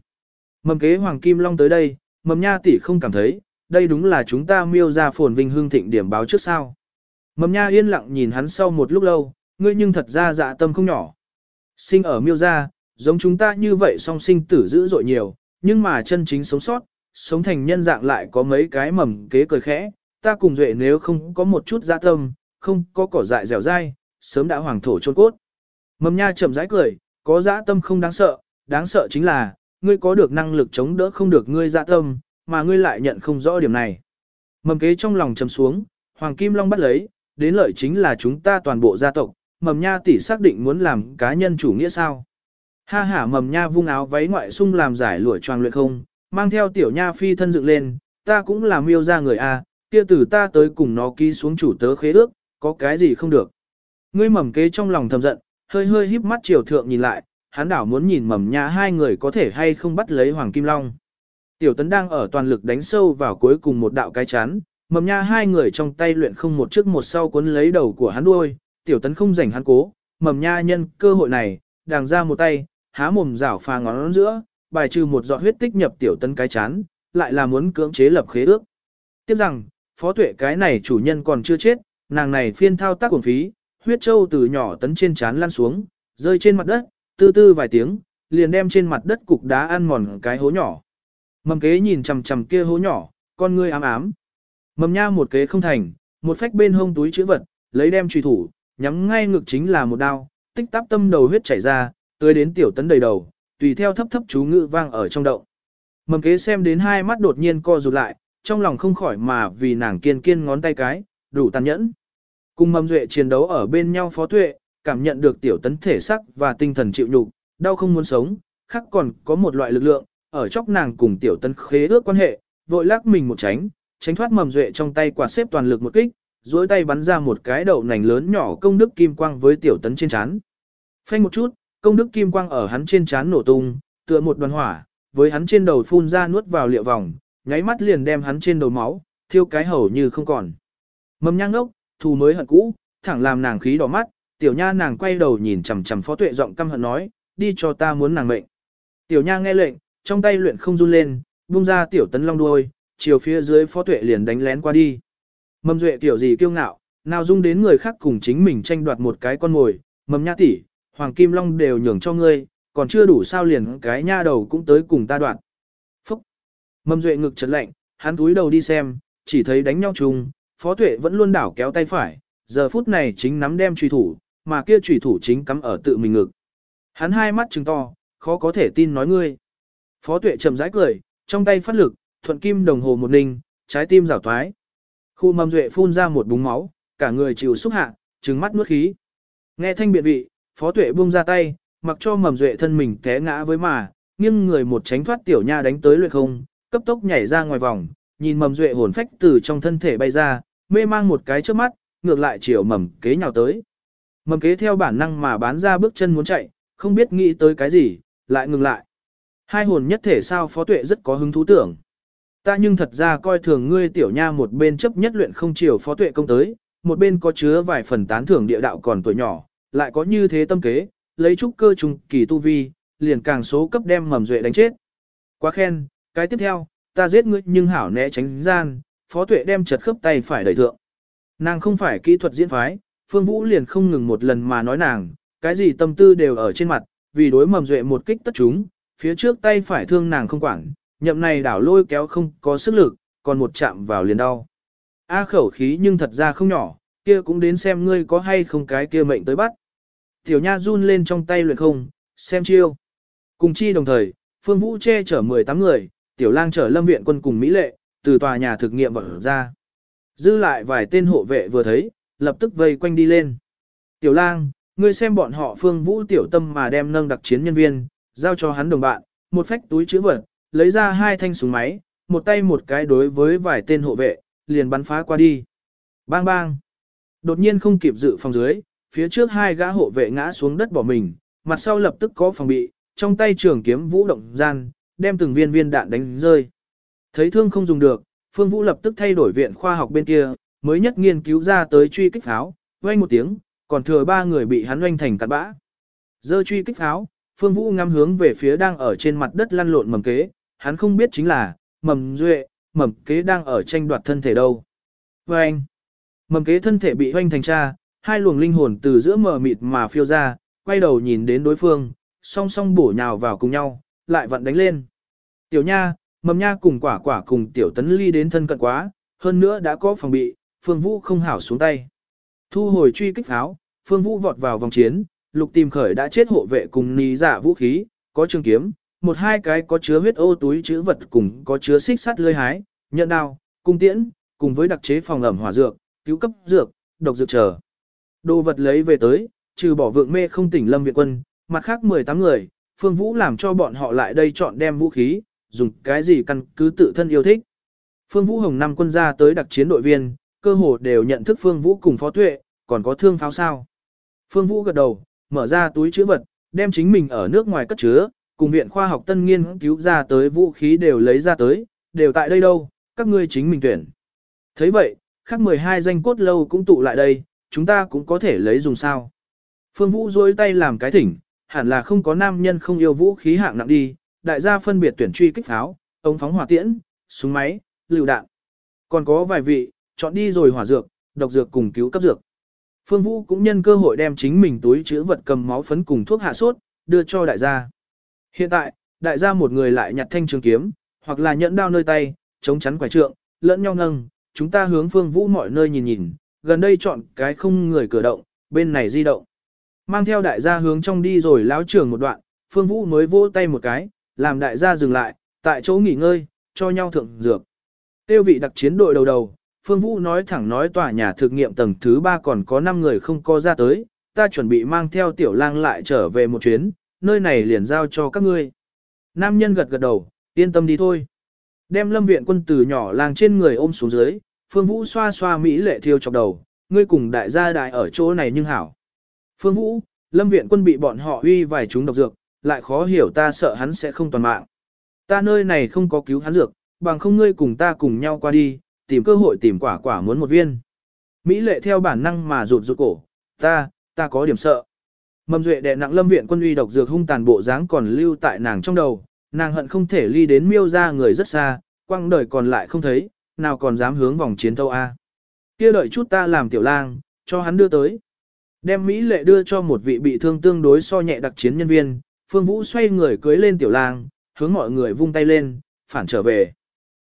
Mầm kế hoàng kim long tới đây, mầm nha tỷ không cảm thấy, đây đúng là chúng ta miêu ra phồn vinh hương thịnh điểm báo trước sao. Mầm nha yên lặng nhìn hắn sau một lúc lâu, ngươi nhưng thật ra dạ tâm không nhỏ. Sinh ở miêu ra, giống chúng ta như vậy song sinh tử dữ dội nhiều, nhưng mà chân chính sống sót, sống thành nhân dạng lại có mấy cái mầm kế cười khẽ, ta cùng duệ nếu không có một chút dạ tâm, không có cỏ dại dẻo dai, sớm đã hoàng thổ chôn cốt. Mầm nha chậm rãi cười, có dạ tâm không đáng sợ, đáng sợ chính là, ngươi có được năng lực chống đỡ không được ngươi dạ tâm, mà ngươi lại nhận không rõ điểm này. Mầm kế trong lòng trầm xuống, Hoàng Kim Long bắt lấy, đến lợi chính là chúng ta toàn bộ gia tộc, mầm nha tỷ xác định muốn làm cá nhân chủ nghĩa sao. Ha hả mầm nha vung áo váy ngoại sung làm giải lụa choàng luyện không, mang theo tiểu nha phi thân dựng lên, ta cũng là miêu ra người a, kia tử ta tới cùng nó ký xuống chủ tớ khế ước, có cái gì không được. Ngươi mầm kế trong lòng thầm giận, hơi hơi híp mắt chiều thượng nhìn lại, hắn đảo muốn nhìn mầm nha hai người có thể hay không bắt lấy Hoàng Kim Long. Tiểu tấn đang ở toàn lực đánh sâu vào cuối cùng một đạo cái chán, mầm nha hai người trong tay luyện không một trước một sau cuốn lấy đầu của hắn đuôi, tiểu tấn không rảnh hắn cố, mầm nha nhân cơ hội này, đàng ra một tay, há mồm rảo phà ngón giữa, bài trừ một giọt huyết tích nhập tiểu tân cái chán, lại là muốn cưỡng chế lập khế ước. Tiếp rằng, phó tuệ cái này chủ nhân còn chưa chết, nàng này phiên thao tác cuồng phí, huyết châu từ nhỏ tấn trên chán lăn xuống, rơi trên mặt đất, tư tư vài tiếng, liền đem trên mặt đất cục đá ăn mòn cái hố nhỏ. Mầm kế nhìn chằm chằm kia hố nhỏ, con ngươi ám ám. Mầm nha một kế không thành, một phách bên hông túi chữ vật, lấy đem truy thủ, nhắm ngay ngực chính là một đao, tích tắp tâm đầu huyết chảy ra, tới đến tiểu tấn đầy đầu, tùy theo thấp thấp chú ngữ vang ở trong động. Mầm kế xem đến hai mắt đột nhiên co rụt lại, trong lòng không khỏi mà vì nàng kiên kiên ngón tay cái, đủ tàn nhẫn. Cùng mầm duệ chiến đấu ở bên nhau phó tuệ, cảm nhận được tiểu tấn thể sắc và tinh thần chịu nhục, đau không muốn sống, khác còn có một loại lực lượng, ở chóc nàng cùng tiểu tấn khế ước quan hệ, vội lắc mình một tránh, tránh thoát mầm duệ trong tay quạt xếp toàn lực một kích, duỗi tay bắn ra một cái đầu nành lớn nhỏ công đức kim quang với tiểu tấn trên chán. Phanh một chút, công đức kim quang ở hắn trên trán nổ tung, tựa một đoàn hỏa, với hắn trên đầu phun ra nuốt vào liệu vòng, nháy mắt liền đem hắn trên đầu máu, thiêu cái hầu như không còn. Mầm nhang ngốc, thù mới hận cũ, thẳng làm nàng khí đỏ mắt, tiểu nha nàng quay đầu nhìn chằm chằm phó tuệ giọng căm hận nói, đi cho ta muốn nàng mệnh. Tiểu nha nghe lệnh, trong tay luyện không run lên, buông ra tiểu tấn long đuôi, chiều phía dưới phó tuệ liền đánh lén qua đi. Mầm duệ tiểu gì kiêu ngạo, nào dung đến người khác cùng chính mình tranh đoạt một cái con mồi, mầm nha tỷ, hoàng kim long đều nhường cho ngươi, còn chưa đủ sao liền cái nha đầu cũng tới cùng ta đoạn. Phúc! Mâm duệ ngực chấn lạnh, hắn túi đầu đi xem, chỉ thấy đánh nhau chung, phó tuệ vẫn luôn đảo kéo tay phải, giờ phút này chính nắm đem truy thủ, mà kia truy thủ chính cắm ở tự mình ngực. Hắn hai mắt trừng to, khó có thể tin nói ngươi. Phó tuệ chậm rãi cười, trong tay phát lực, thuận kim đồng hồ một ninh, trái tim rảo thoái. Khu Mâm duệ phun ra một búng máu, cả người chịu xúc hạ, trừng mắt nuốt khí. Nghe thanh biện vị, phó tuệ buông ra tay, mặc cho mầm duệ thân mình té ngã với mà, nghiêng người một tránh thoát tiểu nha đánh tới luyện không, cấp tốc nhảy ra ngoài vòng, nhìn mầm duệ hồn phách từ trong thân thể bay ra, mê mang một cái trước mắt, ngược lại chiều mầm kế nhào tới. Mầm kế theo bản năng mà bán ra bước chân muốn chạy, không biết nghĩ tới cái gì, lại ngừng lại. Hai hồn nhất thể sao phó tuệ rất có hứng thú tưởng. Ta nhưng thật ra coi thường ngươi tiểu nha một bên chấp nhất luyện không chiều phó tuệ công tới, một bên có chứa vài phần tán thưởng địa đạo còn tuổi nhỏ, lại có như thế tâm kế, lấy trúc cơ trùng kỳ tu vi, liền càng số cấp đem mầm duệ đánh chết. Quá khen, cái tiếp theo, ta giết ngươi nhưng hảo né tránh gian, phó tuệ đem chật khớp tay phải đẩy thượng. Nàng không phải kỹ thuật diễn phái, phương vũ liền không ngừng một lần mà nói nàng, cái gì tâm tư đều ở trên mặt, vì đối mầm duệ một kích tất chúng, phía trước tay phải thương nàng không quản, nhậm này đảo lôi kéo không có sức lực, còn một chạm vào liền đau. A khẩu khí nhưng thật ra không nhỏ, kia cũng đến xem ngươi có hay không cái kia mệnh tới bắt. Tiểu nha run lên trong tay luyện không, xem chiêu. Cùng chi đồng thời, Phương Vũ che chở 18 người, tiểu lang chở lâm viện quân cùng Mỹ lệ, từ tòa nhà thực nghiệm vào ra. Dư lại vài tên hộ vệ vừa thấy, lập tức vây quanh đi lên. Tiểu lang, ngươi xem bọn họ Phương Vũ tiểu tâm mà đem nâng đặc chiến nhân viên, giao cho hắn đồng bạn, một phách túi chữ vật, lấy ra hai thanh súng máy, một tay một cái đối với vài tên hộ vệ, liền bắn phá qua đi. Bang bang. Đột nhiên không kịp dự phòng dưới, phía trước hai gã hộ vệ ngã xuống đất bỏ mình, mặt sau lập tức có phòng bị, trong tay trường kiếm vũ động gian, đem từng viên viên đạn đánh rơi. Thấy thương không dùng được, Phương Vũ lập tức thay đổi viện khoa học bên kia, mới nhất nghiên cứu ra tới truy kích pháo, vang một tiếng, còn thừa ba người bị hắn oanh thành cát bã. Dơ truy kích pháo, Phương Vũ ngắm hướng về phía đang ở trên mặt đất lăn lộn mầm kế, hắn không biết chính là, mầm duệ, mầm kế đang ở tranh đoạt thân thể đâu. Và anh, mầm kế thân thể bị hoanh thành cha, hai luồng linh hồn từ giữa mờ mịt mà phiêu ra, quay đầu nhìn đến đối phương, song song bổ nhào vào cùng nhau, lại vặn đánh lên. Tiểu nha, mầm nha cùng quả quả cùng tiểu tấn ly đến thân cận quá, hơn nữa đã có phòng bị, phương vũ không hảo xuống tay. Thu hồi truy kích pháo, phương vũ vọt vào vòng chiến, lục tìm khởi đã chết hộ vệ cùng ní giả dạ vũ khí, có trường kiếm, một hai cái có chứa huyết ô túi chứa vật cùng có chứa xích sắt lưỡi hái, nhận đao, cung tiễn, cùng với đặc chế phòng ẩm hỏa dược, cứu cấp dược, độc dược chờ. Đồ vật lấy về tới, trừ bỏ vượng mê không tỉnh lâm viện quân, mặt khác 18 người, Phương Vũ làm cho bọn họ lại đây chọn đem vũ khí, dùng cái gì căn cứ tự thân yêu thích. Phương Vũ Hồng năm quân ra tới đặc chiến đội viên, cơ hồ đều nhận thức Phương Vũ cùng Phó Tuệ, còn có thương pháo sao. Phương Vũ gật đầu, mở ra túi chứa vật, đem chính mình ở nước ngoài cất chứa, cùng viện khoa học tân nghiên cứu ra tới vũ khí đều lấy ra tới, đều tại đây đâu, các ngươi chính mình tuyển. thấy vậy, khác 12 danh cốt lâu cũng tụ lại đây, chúng ta cũng có thể lấy dùng sao. Phương Vũ dối tay làm cái thỉnh, hẳn là không có nam nhân không yêu vũ khí hạng nặng đi, đại gia phân biệt tuyển truy kích pháo, ống phóng hỏa tiễn, súng máy, lựu đạn. Còn có vài vị, chọn đi rồi hỏa dược, độc dược cùng cứu cấp dược. Phương Vũ cũng nhân cơ hội đem chính mình túi chứa vật cầm máu phấn cùng thuốc hạ sốt, đưa cho đại gia. Hiện tại, đại gia một người lại nhặt thanh trường kiếm, hoặc là nhẫn đao nơi tay, chống chắn quải trượng, lẫn nhau nâng, chúng ta hướng Phương Vũ mọi nơi nhìn nhìn, gần đây chọn cái không người cửa động, bên này di động. Mang theo đại gia hướng trong đi rồi láo trường một đoạn, Phương Vũ mới vỗ tay một cái, làm đại gia dừng lại, tại chỗ nghỉ ngơi, cho nhau thượng dược. Tiêu vị đặc chiến đội đầu đầu, Phương Vũ nói thẳng nói tòa nhà thực nghiệm tầng thứ 3 còn có 5 người không có ra tới, ta chuẩn bị mang theo tiểu lang lại trở về một chuyến, nơi này liền giao cho các ngươi. Nam nhân gật gật đầu, yên tâm đi thôi. Đem lâm viện quân từ nhỏ làng trên người ôm xuống dưới, Phương Vũ xoa xoa Mỹ lệ thiêu chọc đầu, ngươi cùng đại gia đại ở chỗ này nhưng hảo. Phương Vũ, lâm viện quân bị bọn họ uy vài chúng độc dược, lại khó hiểu ta sợ hắn sẽ không toàn mạng. Ta nơi này không có cứu hắn dược, bằng không ngươi cùng ta cùng nhau qua đi, tìm cơ hội tìm quả quả muốn một viên. Mỹ lệ theo bản năng mà rụt rụt cổ, ta, ta có điểm sợ. Mầm duệ đệ nặng lâm viện quân uy độc dược hung tàn bộ dáng còn lưu tại nàng trong đầu, nàng hận không thể ly đến miêu ra người rất xa, quăng đời còn lại không thấy, nào còn dám hướng vòng chiến thâu A. kia đợi chút ta làm tiểu lang, cho hắn đưa tới. Đem Mỹ lệ đưa cho một vị bị thương tương đối so nhẹ đặc chiến nhân viên, Phương Vũ xoay người cưới lên tiểu lang, hướng mọi người vung tay lên, phản trở về.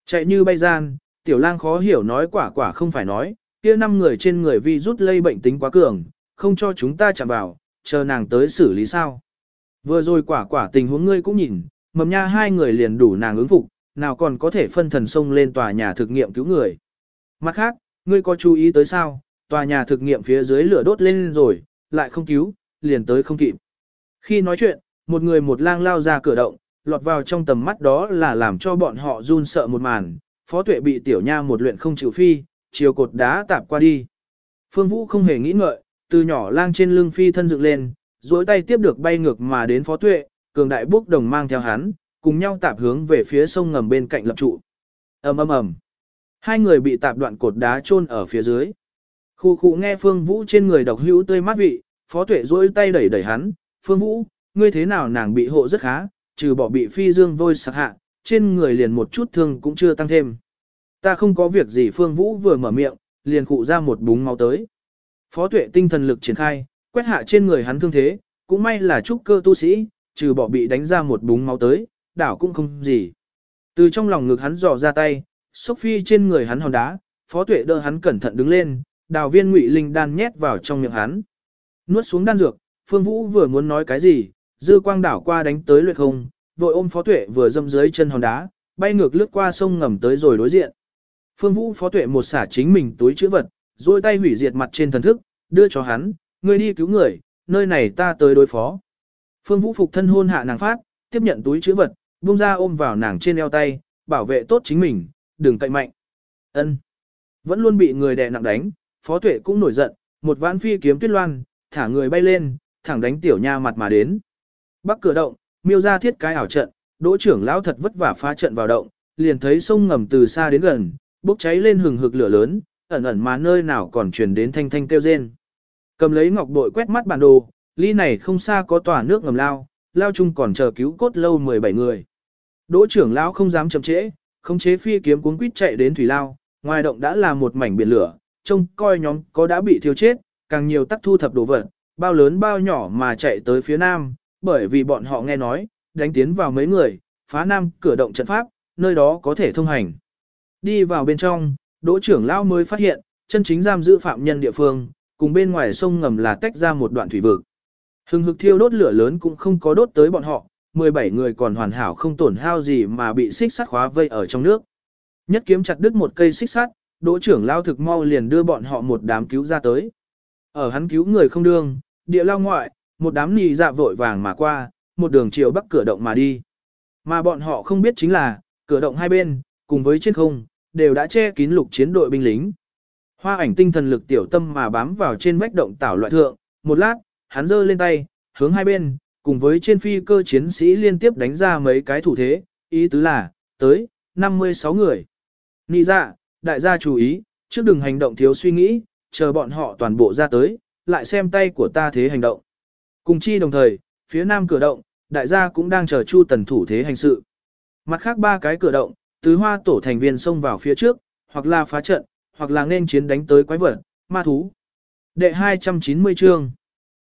Chạy như bay gian, tiểu lang khó hiểu nói quả quả không phải nói, kia năm người trên người vi rút lây bệnh tính quá cường, không cho chúng ta chạm vào, chờ nàng tới xử lý sao. Vừa rồi quả quả tình huống ngươi cũng nhìn, mầm nha hai người liền đủ nàng ứng phục, nào còn có thể phân thần sông lên tòa nhà thực nghiệm cứu người. Mặt khác, ngươi có chú ý tới sao, tòa nhà thực nghiệm phía dưới lửa đốt lên rồi, lại không cứu, liền tới không kịp. Khi nói chuyện, một người một lang lao ra cửa động, lọt vào trong tầm mắt đó là làm cho bọn họ run sợ một màn, phó tuệ bị tiểu nha một luyện không chịu phi, chiều cột đá tạp qua đi. Phương Vũ không hề nghĩ ngợi, từ nhỏ lang trên lưng phi thân dựng lên, duỗi tay tiếp được bay ngược mà đến phó tuệ, cường đại bốc đồng mang theo hắn, cùng nhau tạp hướng về phía sông ngầm bên cạnh lập trụ. ầm ầm ầm, hai người bị tạp đoạn cột đá chôn ở phía dưới. Khu khu nghe Phương Vũ trên người độc hữu tươi mát vị, phó tuệ duỗi tay đẩy đẩy hắn, Phương Vũ, ngươi thế nào nàng bị hộ rất khá, trừ bỏ bị phi dương vôi sạc hạ, trên người liền một chút thương cũng chưa tăng thêm. Ta không có việc gì Phương Vũ vừa mở miệng, liền cụ ra một búng máu tới. Phó tuệ tinh thần lực triển khai, quét hạ trên người hắn thương thế, cũng may là trúc cơ tu sĩ, trừ bỏ bị đánh ra một búng máu tới, đảo cũng không gì. Từ trong lòng ngực hắn dò ra tay, Sophie trên người hắn hòn đá, phó tuệ đỡ hắn cẩn thận đứng lên, đào viên ngụy linh đan nhét vào trong miệng hắn. Nuốt xuống đan dược, Phương Vũ vừa muốn nói cái gì, dư quang đảo qua đánh tới luyện không, vội ôm phó tuệ vừa dâm dưới chân hòn đá, bay ngược lướt qua sông ngầm tới rồi đối diện. Phương Vũ phó tuệ một xả chính mình túi chữ vật, rồi tay hủy diệt mặt trên thần thức, đưa cho hắn, ngươi đi cứu người, nơi này ta tới đối phó. Phương Vũ phục thân hôn hạ nàng phát, tiếp nhận túi chữ vật, buông ra ôm vào nàng trên eo tay, bảo vệ tốt chính mình, đừng cậy mạnh. Ân. Vẫn luôn bị người đè nặng đánh, Phó Tuệ cũng nổi giận, một vãn phi kiếm tuyết loan, thả người bay lên, thẳng đánh tiểu nha mặt mà đến. Bắc cửa động, miêu ra thiết cái ảo trận, đỗ trưởng lão thật vất vả phá trận vào động, liền thấy sông ngầm từ xa đến gần, bốc cháy lên hừng hực lửa lớn, ẩn ẩn mà nơi nào còn truyền đến thanh thanh kêu rên. Cầm lấy ngọc bội quét mắt bản đồ, ly này không xa có tòa nước ngầm lao, lao chung còn chờ cứu cốt lâu 17 người. Đỗ trưởng lão không dám chậm trễ, không chế phi kiếm cuốn quýt chạy đến thủy lao, ngoài động đã là một mảnh biển lửa, trông coi nhóm có đã bị thiêu chết, càng nhiều tắc thu thập đồ vật, bao lớn bao nhỏ mà chạy tới phía nam, bởi vì bọn họ nghe nói, đánh tiến vào mấy người, phá nam cửa động trận pháp, nơi đó có thể thông hành. Đi vào bên trong, đỗ trưởng lão mới phát hiện, chân chính giam giữ phạm nhân địa phương, cùng bên ngoài sông ngầm là tách ra một đoạn thủy vực. Hừng hực thiêu đốt lửa lớn cũng không có đốt tới bọn họ, 17 người còn hoàn hảo không tổn hao gì mà bị xích sắt khóa vây ở trong nước. Nhất kiếm chặt đứt một cây xích sắt, đỗ trưởng lao thực mau liền đưa bọn họ một đám cứu ra tới. Ở hắn cứu người không đương, địa lao ngoại, một đám nì dạ vội vàng mà qua, một đường chiều bắc cửa động mà đi. Mà bọn họ không biết chính là, cửa động hai bên, cùng với trên không, đều đã che kín lục chiến đội binh lính. Hoa ảnh tinh thần lực tiểu tâm mà bám vào trên vách động tảo loại thượng, một lát, hắn giơ lên tay, hướng hai bên, cùng với trên phi cơ chiến sĩ liên tiếp đánh ra mấy cái thủ thế, ý tứ là, tới, 56 người. Nị dạ, đại gia chú ý, trước đừng hành động thiếu suy nghĩ, chờ bọn họ toàn bộ ra tới, lại xem tay của ta thế hành động. Cùng chi đồng thời, phía nam cửa động, đại gia cũng đang chờ Chu Tần thủ thế hành sự. Mặt khác ba cái cửa động, tứ hoa tổ thành viên xông vào phía trước, hoặc là phá trận, hoặc là nên chiến đánh tới quái vật, ma thú. Đệ 290 chương.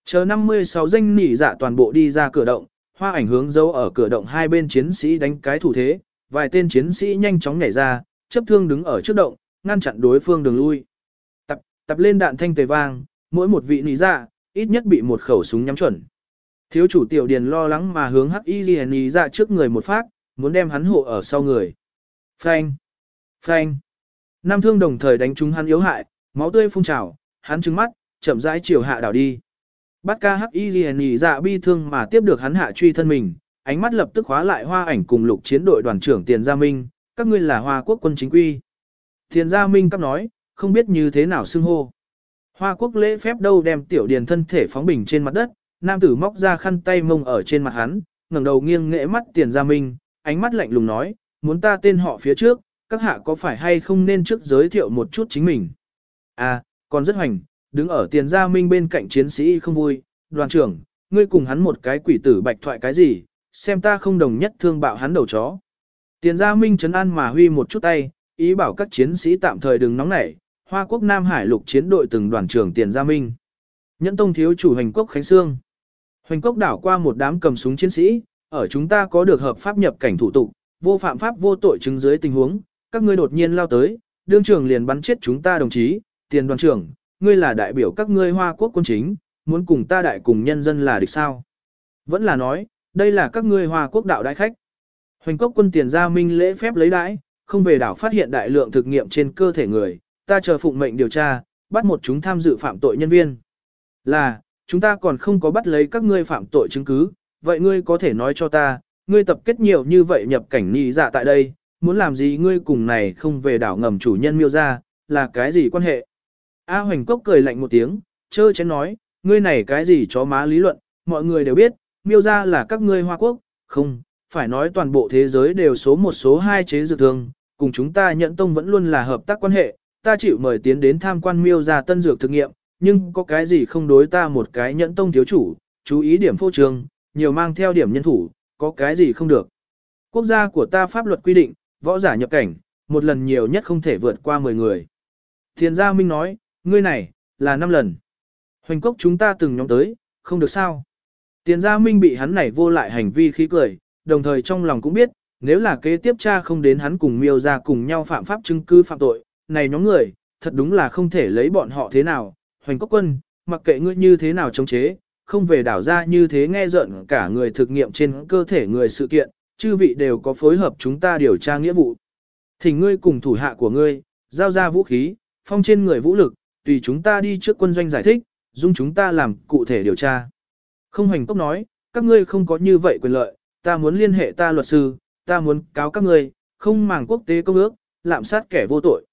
Chờ 56 danh nỉ dạ toàn bộ đi ra cửa động, hoa ảnh hướng dấu ở cửa động hai bên chiến sĩ đánh cái thủ thế, vài tên chiến sĩ nhanh chóng nhảy ra, chấp thương đứng ở trước động, ngăn chặn đối phương đường lui. Tập, tập lên đạn thanh tề vang, mỗi một vị nỉ dạ, ít nhất bị một khẩu súng nhắm chuẩn. Thiếu chủ tiểu điền lo lắng mà hướng hắc y nỉ dạ trước người một phát, muốn đem hắn hộ ở sau người. Phanh! Phanh! Nam thương đồng thời đánh trúng hắn yếu hại, máu tươi phun trào, hắn trừng mắt, chậm rãi chiều hạ đảo đi. Bắt ca hắc y ghi dạ bi thương mà tiếp được hắn hạ truy thân mình, ánh mắt lập tức khóa lại hoa ảnh cùng lục chiến đội đoàn trưởng Tiền Gia Minh, các ngươi là hoa quốc quân chính quy. Tiền Gia Minh cấp nói, không biết như thế nào xưng hô. Hoa quốc lễ phép đâu đem tiểu điền thân thể phóng bình trên mặt đất, nam tử móc ra khăn tay mông ở trên mặt hắn, ngẩng đầu nghiêng nghệ mắt Tiền Gia Minh, ánh mắt lạnh lùng nói, muốn ta tên họ phía trước, các hạ có phải hay không nên trước giới thiệu một chút chính mình. À, còn rất hoành, đứng ở Tiền Gia Minh bên cạnh chiến sĩ không vui, đoàn trưởng, ngươi cùng hắn một cái quỷ tử bạch thoại cái gì, xem ta không đồng nhất thương bạo hắn đầu chó. Tiền gia minh trấn an mà huy một chút tay, ý bảo các chiến sĩ tạm thời đừng nóng nảy, Hoa quốc Nam Hải lục chiến đội từng đoàn trưởng tiền gia minh. Nhẫn tông thiếu chủ hành quốc Khánh Sương. Hoành cốc đảo qua một đám cầm súng chiến sĩ, ở chúng ta có được hợp pháp nhập cảnh thủ tục, vô phạm pháp vô tội chứng dưới tình huống, các ngươi đột nhiên lao tới, đương trưởng liền bắn chết chúng ta đồng chí, tiền đoàn trưởng, ngươi là đại biểu các ngươi Hoa quốc quân chính, muốn cùng ta đại cùng nhân dân là địch sao? Vẫn là nói, đây là các ngươi Hoa quốc đạo đại khách. Hoành cốc quân tiền gia minh lễ phép lấy đãi, không về đảo phát hiện đại lượng thực nghiệm trên cơ thể người, ta chờ phụng mệnh điều tra, bắt một chúng tham dự phạm tội nhân viên. Là, chúng ta còn không có bắt lấy các ngươi phạm tội chứng cứ, vậy ngươi có thể nói cho ta, ngươi tập kết nhiều như vậy nhập cảnh nhị dạ tại đây, muốn làm gì ngươi cùng này không về đảo ngầm chủ nhân miêu ra, là cái gì quan hệ? A Hoành Cốc cười lạnh một tiếng, chơ chén nói, ngươi này cái gì chó má lý luận, mọi người đều biết, miêu ra là các ngươi Hoa Quốc, không, phải nói toàn bộ thế giới đều số một số hai chế dược thương, cùng chúng ta nhận tông vẫn luôn là hợp tác quan hệ, ta chịu mời tiến đến tham quan miêu ra tân dược thực nghiệm, nhưng có cái gì không đối ta một cái nhẫn tông thiếu chủ, chú ý điểm phô trường, nhiều mang theo điểm nhân thủ, có cái gì không được. Quốc gia của ta pháp luật quy định, võ giả nhập cảnh, một lần nhiều nhất không thể vượt qua 10 người. Thiền gia Minh nói, ngươi này, là 5 lần. Hoành cốc chúng ta từng nhóm tới, không được sao. Tiền gia Minh bị hắn này vô lại hành vi khí cười, đồng thời trong lòng cũng biết, nếu là kế tiếp cha không đến hắn cùng miêu ra cùng nhau phạm pháp chứng cứ phạm tội, này nhóm người, thật đúng là không thể lấy bọn họ thế nào. Hoành Cốc Quân, mặc kệ ngươi như thế nào chống chế, không về đảo ra như thế nghe giận cả người thực nghiệm trên cơ thể người sự kiện, chư vị đều có phối hợp chúng ta điều tra nghĩa vụ. Thỉnh ngươi cùng thủ hạ của ngươi, giao ra vũ khí, phong trên người vũ lực, tùy chúng ta đi trước quân doanh giải thích, dung chúng ta làm cụ thể điều tra. Không hành cốc nói, các ngươi không có như vậy quyền lợi, ta muốn liên hệ ta luật sư, ta muốn cáo các ngươi, không màng quốc tế công ước, lạm sát kẻ vô tội.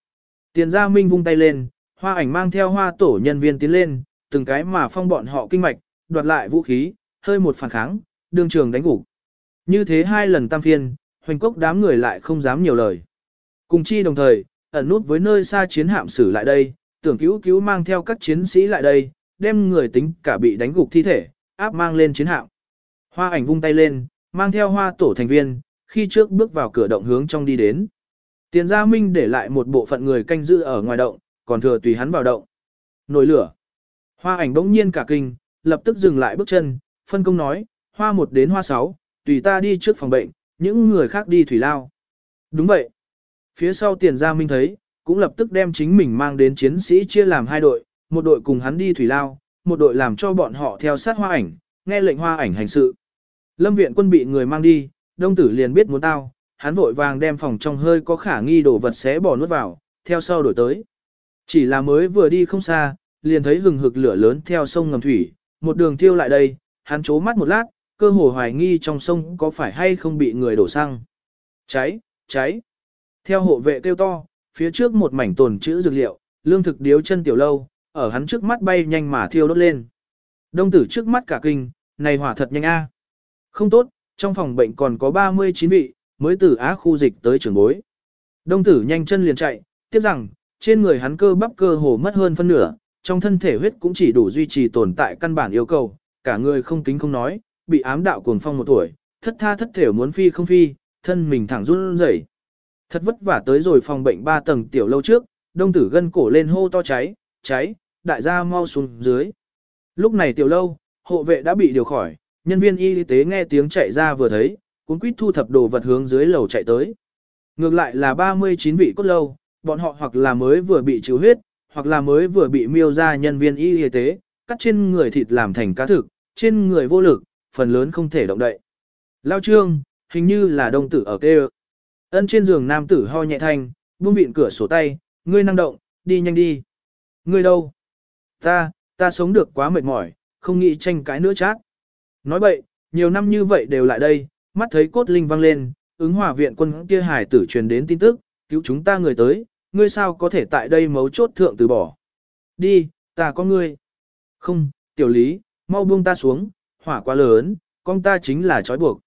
Tiền gia minh vung tay lên, hoa ảnh mang theo hoa tổ nhân viên tiến lên, từng cái mà phong bọn họ kinh mạch, đoạt lại vũ khí, hơi một phản kháng, đường trường đánh gục. Như thế hai lần tam phiên, hoành cốc đám người lại không dám nhiều lời. Cùng chi đồng thời, ẩn nút với nơi xa chiến hạm xử lại đây, tưởng cứu cứu mang theo các chiến sĩ lại đây, đem người tính cả bị đánh gục thi thể, áp mang lên chiến hạm. Hoa ảnh vung tay lên, mang theo hoa tổ thành viên, khi trước bước vào cửa động hướng trong đi đến. Tiền gia minh để lại một bộ phận người canh giữ ở ngoài động, còn thừa tùy hắn vào động. Nổi lửa. Hoa ảnh bỗng nhiên cả kinh, lập tức dừng lại bước chân, phân công nói, hoa một đến hoa sáu, tùy ta đi trước phòng bệnh, những người khác đi thủy lao. Đúng vậy. Phía sau tiền gia minh thấy, cũng lập tức đem chính mình mang đến chiến sĩ chia làm hai đội, một đội cùng hắn đi thủy lao, một đội làm cho bọn họ theo sát hoa ảnh, nghe lệnh hoa ảnh hành sự. Lâm viện quân bị người mang đi, đông tử liền biết muốn tao, hắn vội vàng đem phòng trong hơi có khả nghi đổ vật xé bỏ nuốt vào, theo sau đổi tới. Chỉ là mới vừa đi không xa, liền thấy hừng hực lửa lớn theo sông ngầm thủy, một đường thiêu lại đây, hắn chố mắt một lát, cơ hồ hoài nghi trong sông có phải hay không bị người đổ xăng. Cháy, cháy. Theo hộ vệ kêu to, phía trước một mảnh tồn chữ dược liệu, lương thực điếu chân tiểu lâu, ở hắn trước mắt bay nhanh mà thiêu đốt lên. Đông tử trước mắt cả kinh, này hỏa thật nhanh a. Không tốt, trong phòng bệnh còn có 39 vị, mới từ á khu dịch tới trường bối. Đông tử nhanh chân liền chạy, tiếp rằng, trên người hắn cơ bắp cơ hồ mất hơn phân nửa, trong thân thể huyết cũng chỉ đủ duy trì tồn tại căn bản yêu cầu, cả người không kính không nói, bị ám đạo cuồng phong một tuổi, thất tha thất thểu muốn phi không phi, thân mình thẳng run rẩy. Thật vất vả tới rồi phòng bệnh 3 tầng tiểu lâu trước, đông tử gân cổ lên hô to cháy, cháy, đại gia mau xuống dưới. Lúc này tiểu lâu, hộ vệ đã bị điều khỏi, nhân viên y tế nghe tiếng chạy ra vừa thấy, cuốn quýt thu thập đồ vật hướng dưới lầu chạy tới. Ngược lại là 39 vị cốt lâu, bọn họ hoặc là mới vừa bị chịu huyết, hoặc là mới vừa bị miêu ra nhân viên y tế, cắt trên người thịt làm thành cá thực, trên người vô lực, phần lớn không thể động đậy. Lao trương, hình như là đông tử ở kê Ân trên giường nam tử ho nhẹ thanh, buông vịn cửa sổ tay, ngươi năng động, đi nhanh đi. Ngươi đâu? Ta, ta sống được quá mệt mỏi, không nghĩ tranh cãi nữa chát. Nói bậy, nhiều năm như vậy đều lại đây, mắt thấy cốt linh vang lên, ứng hòa viện quân kia hải tử truyền đến tin tức, cứu chúng ta người tới, ngươi sao có thể tại đây mấu chốt thượng từ bỏ. Đi, ta có ngươi. Không, tiểu lý, mau buông ta xuống, hỏa quá lớn, con ta chính là trói buộc.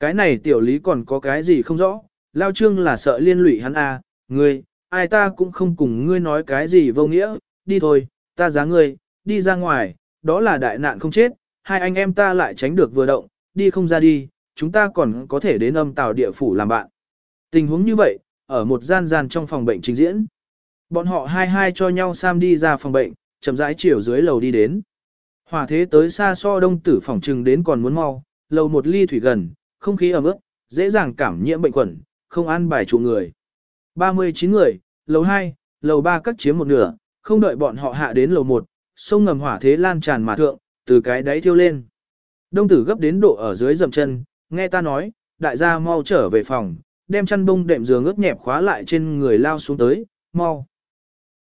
Cái này tiểu lý còn có cái gì không rõ, lao trương là sợ liên lụy hắn à, ngươi, ai ta cũng không cùng ngươi nói cái gì vô nghĩa, đi thôi, ta giá ngươi, đi ra ngoài, đó là đại nạn không chết, hai anh em ta lại tránh được vừa động, đi không ra đi, chúng ta còn có thể đến âm tàu địa phủ làm bạn. Tình huống như vậy, ở một gian gian trong phòng bệnh trình diễn. Bọn họ hai hai cho nhau Sam đi ra phòng bệnh, chậm rãi chiều dưới lầu đi đến. Hỏa thế tới xa so đông tử phòng trừng đến còn muốn mau, lầu một ly thủy gần, không khí ẩm ướt, dễ dàng cảm nhiễm bệnh khuẩn, không ăn bài chủ người. 39 người, lầu 2, lầu 3 cắt chiếm một nửa, không đợi bọn họ hạ đến lầu 1, sông ngầm hỏa thế lan tràn mà thượng, từ cái đáy thiêu lên. Đông tử gấp đến độ ở dưới dầm chân, nghe ta nói, đại gia mau trở về phòng, đem chăn bông đệm giường ướt nhẹp khóa lại trên người lao xuống tới, mau.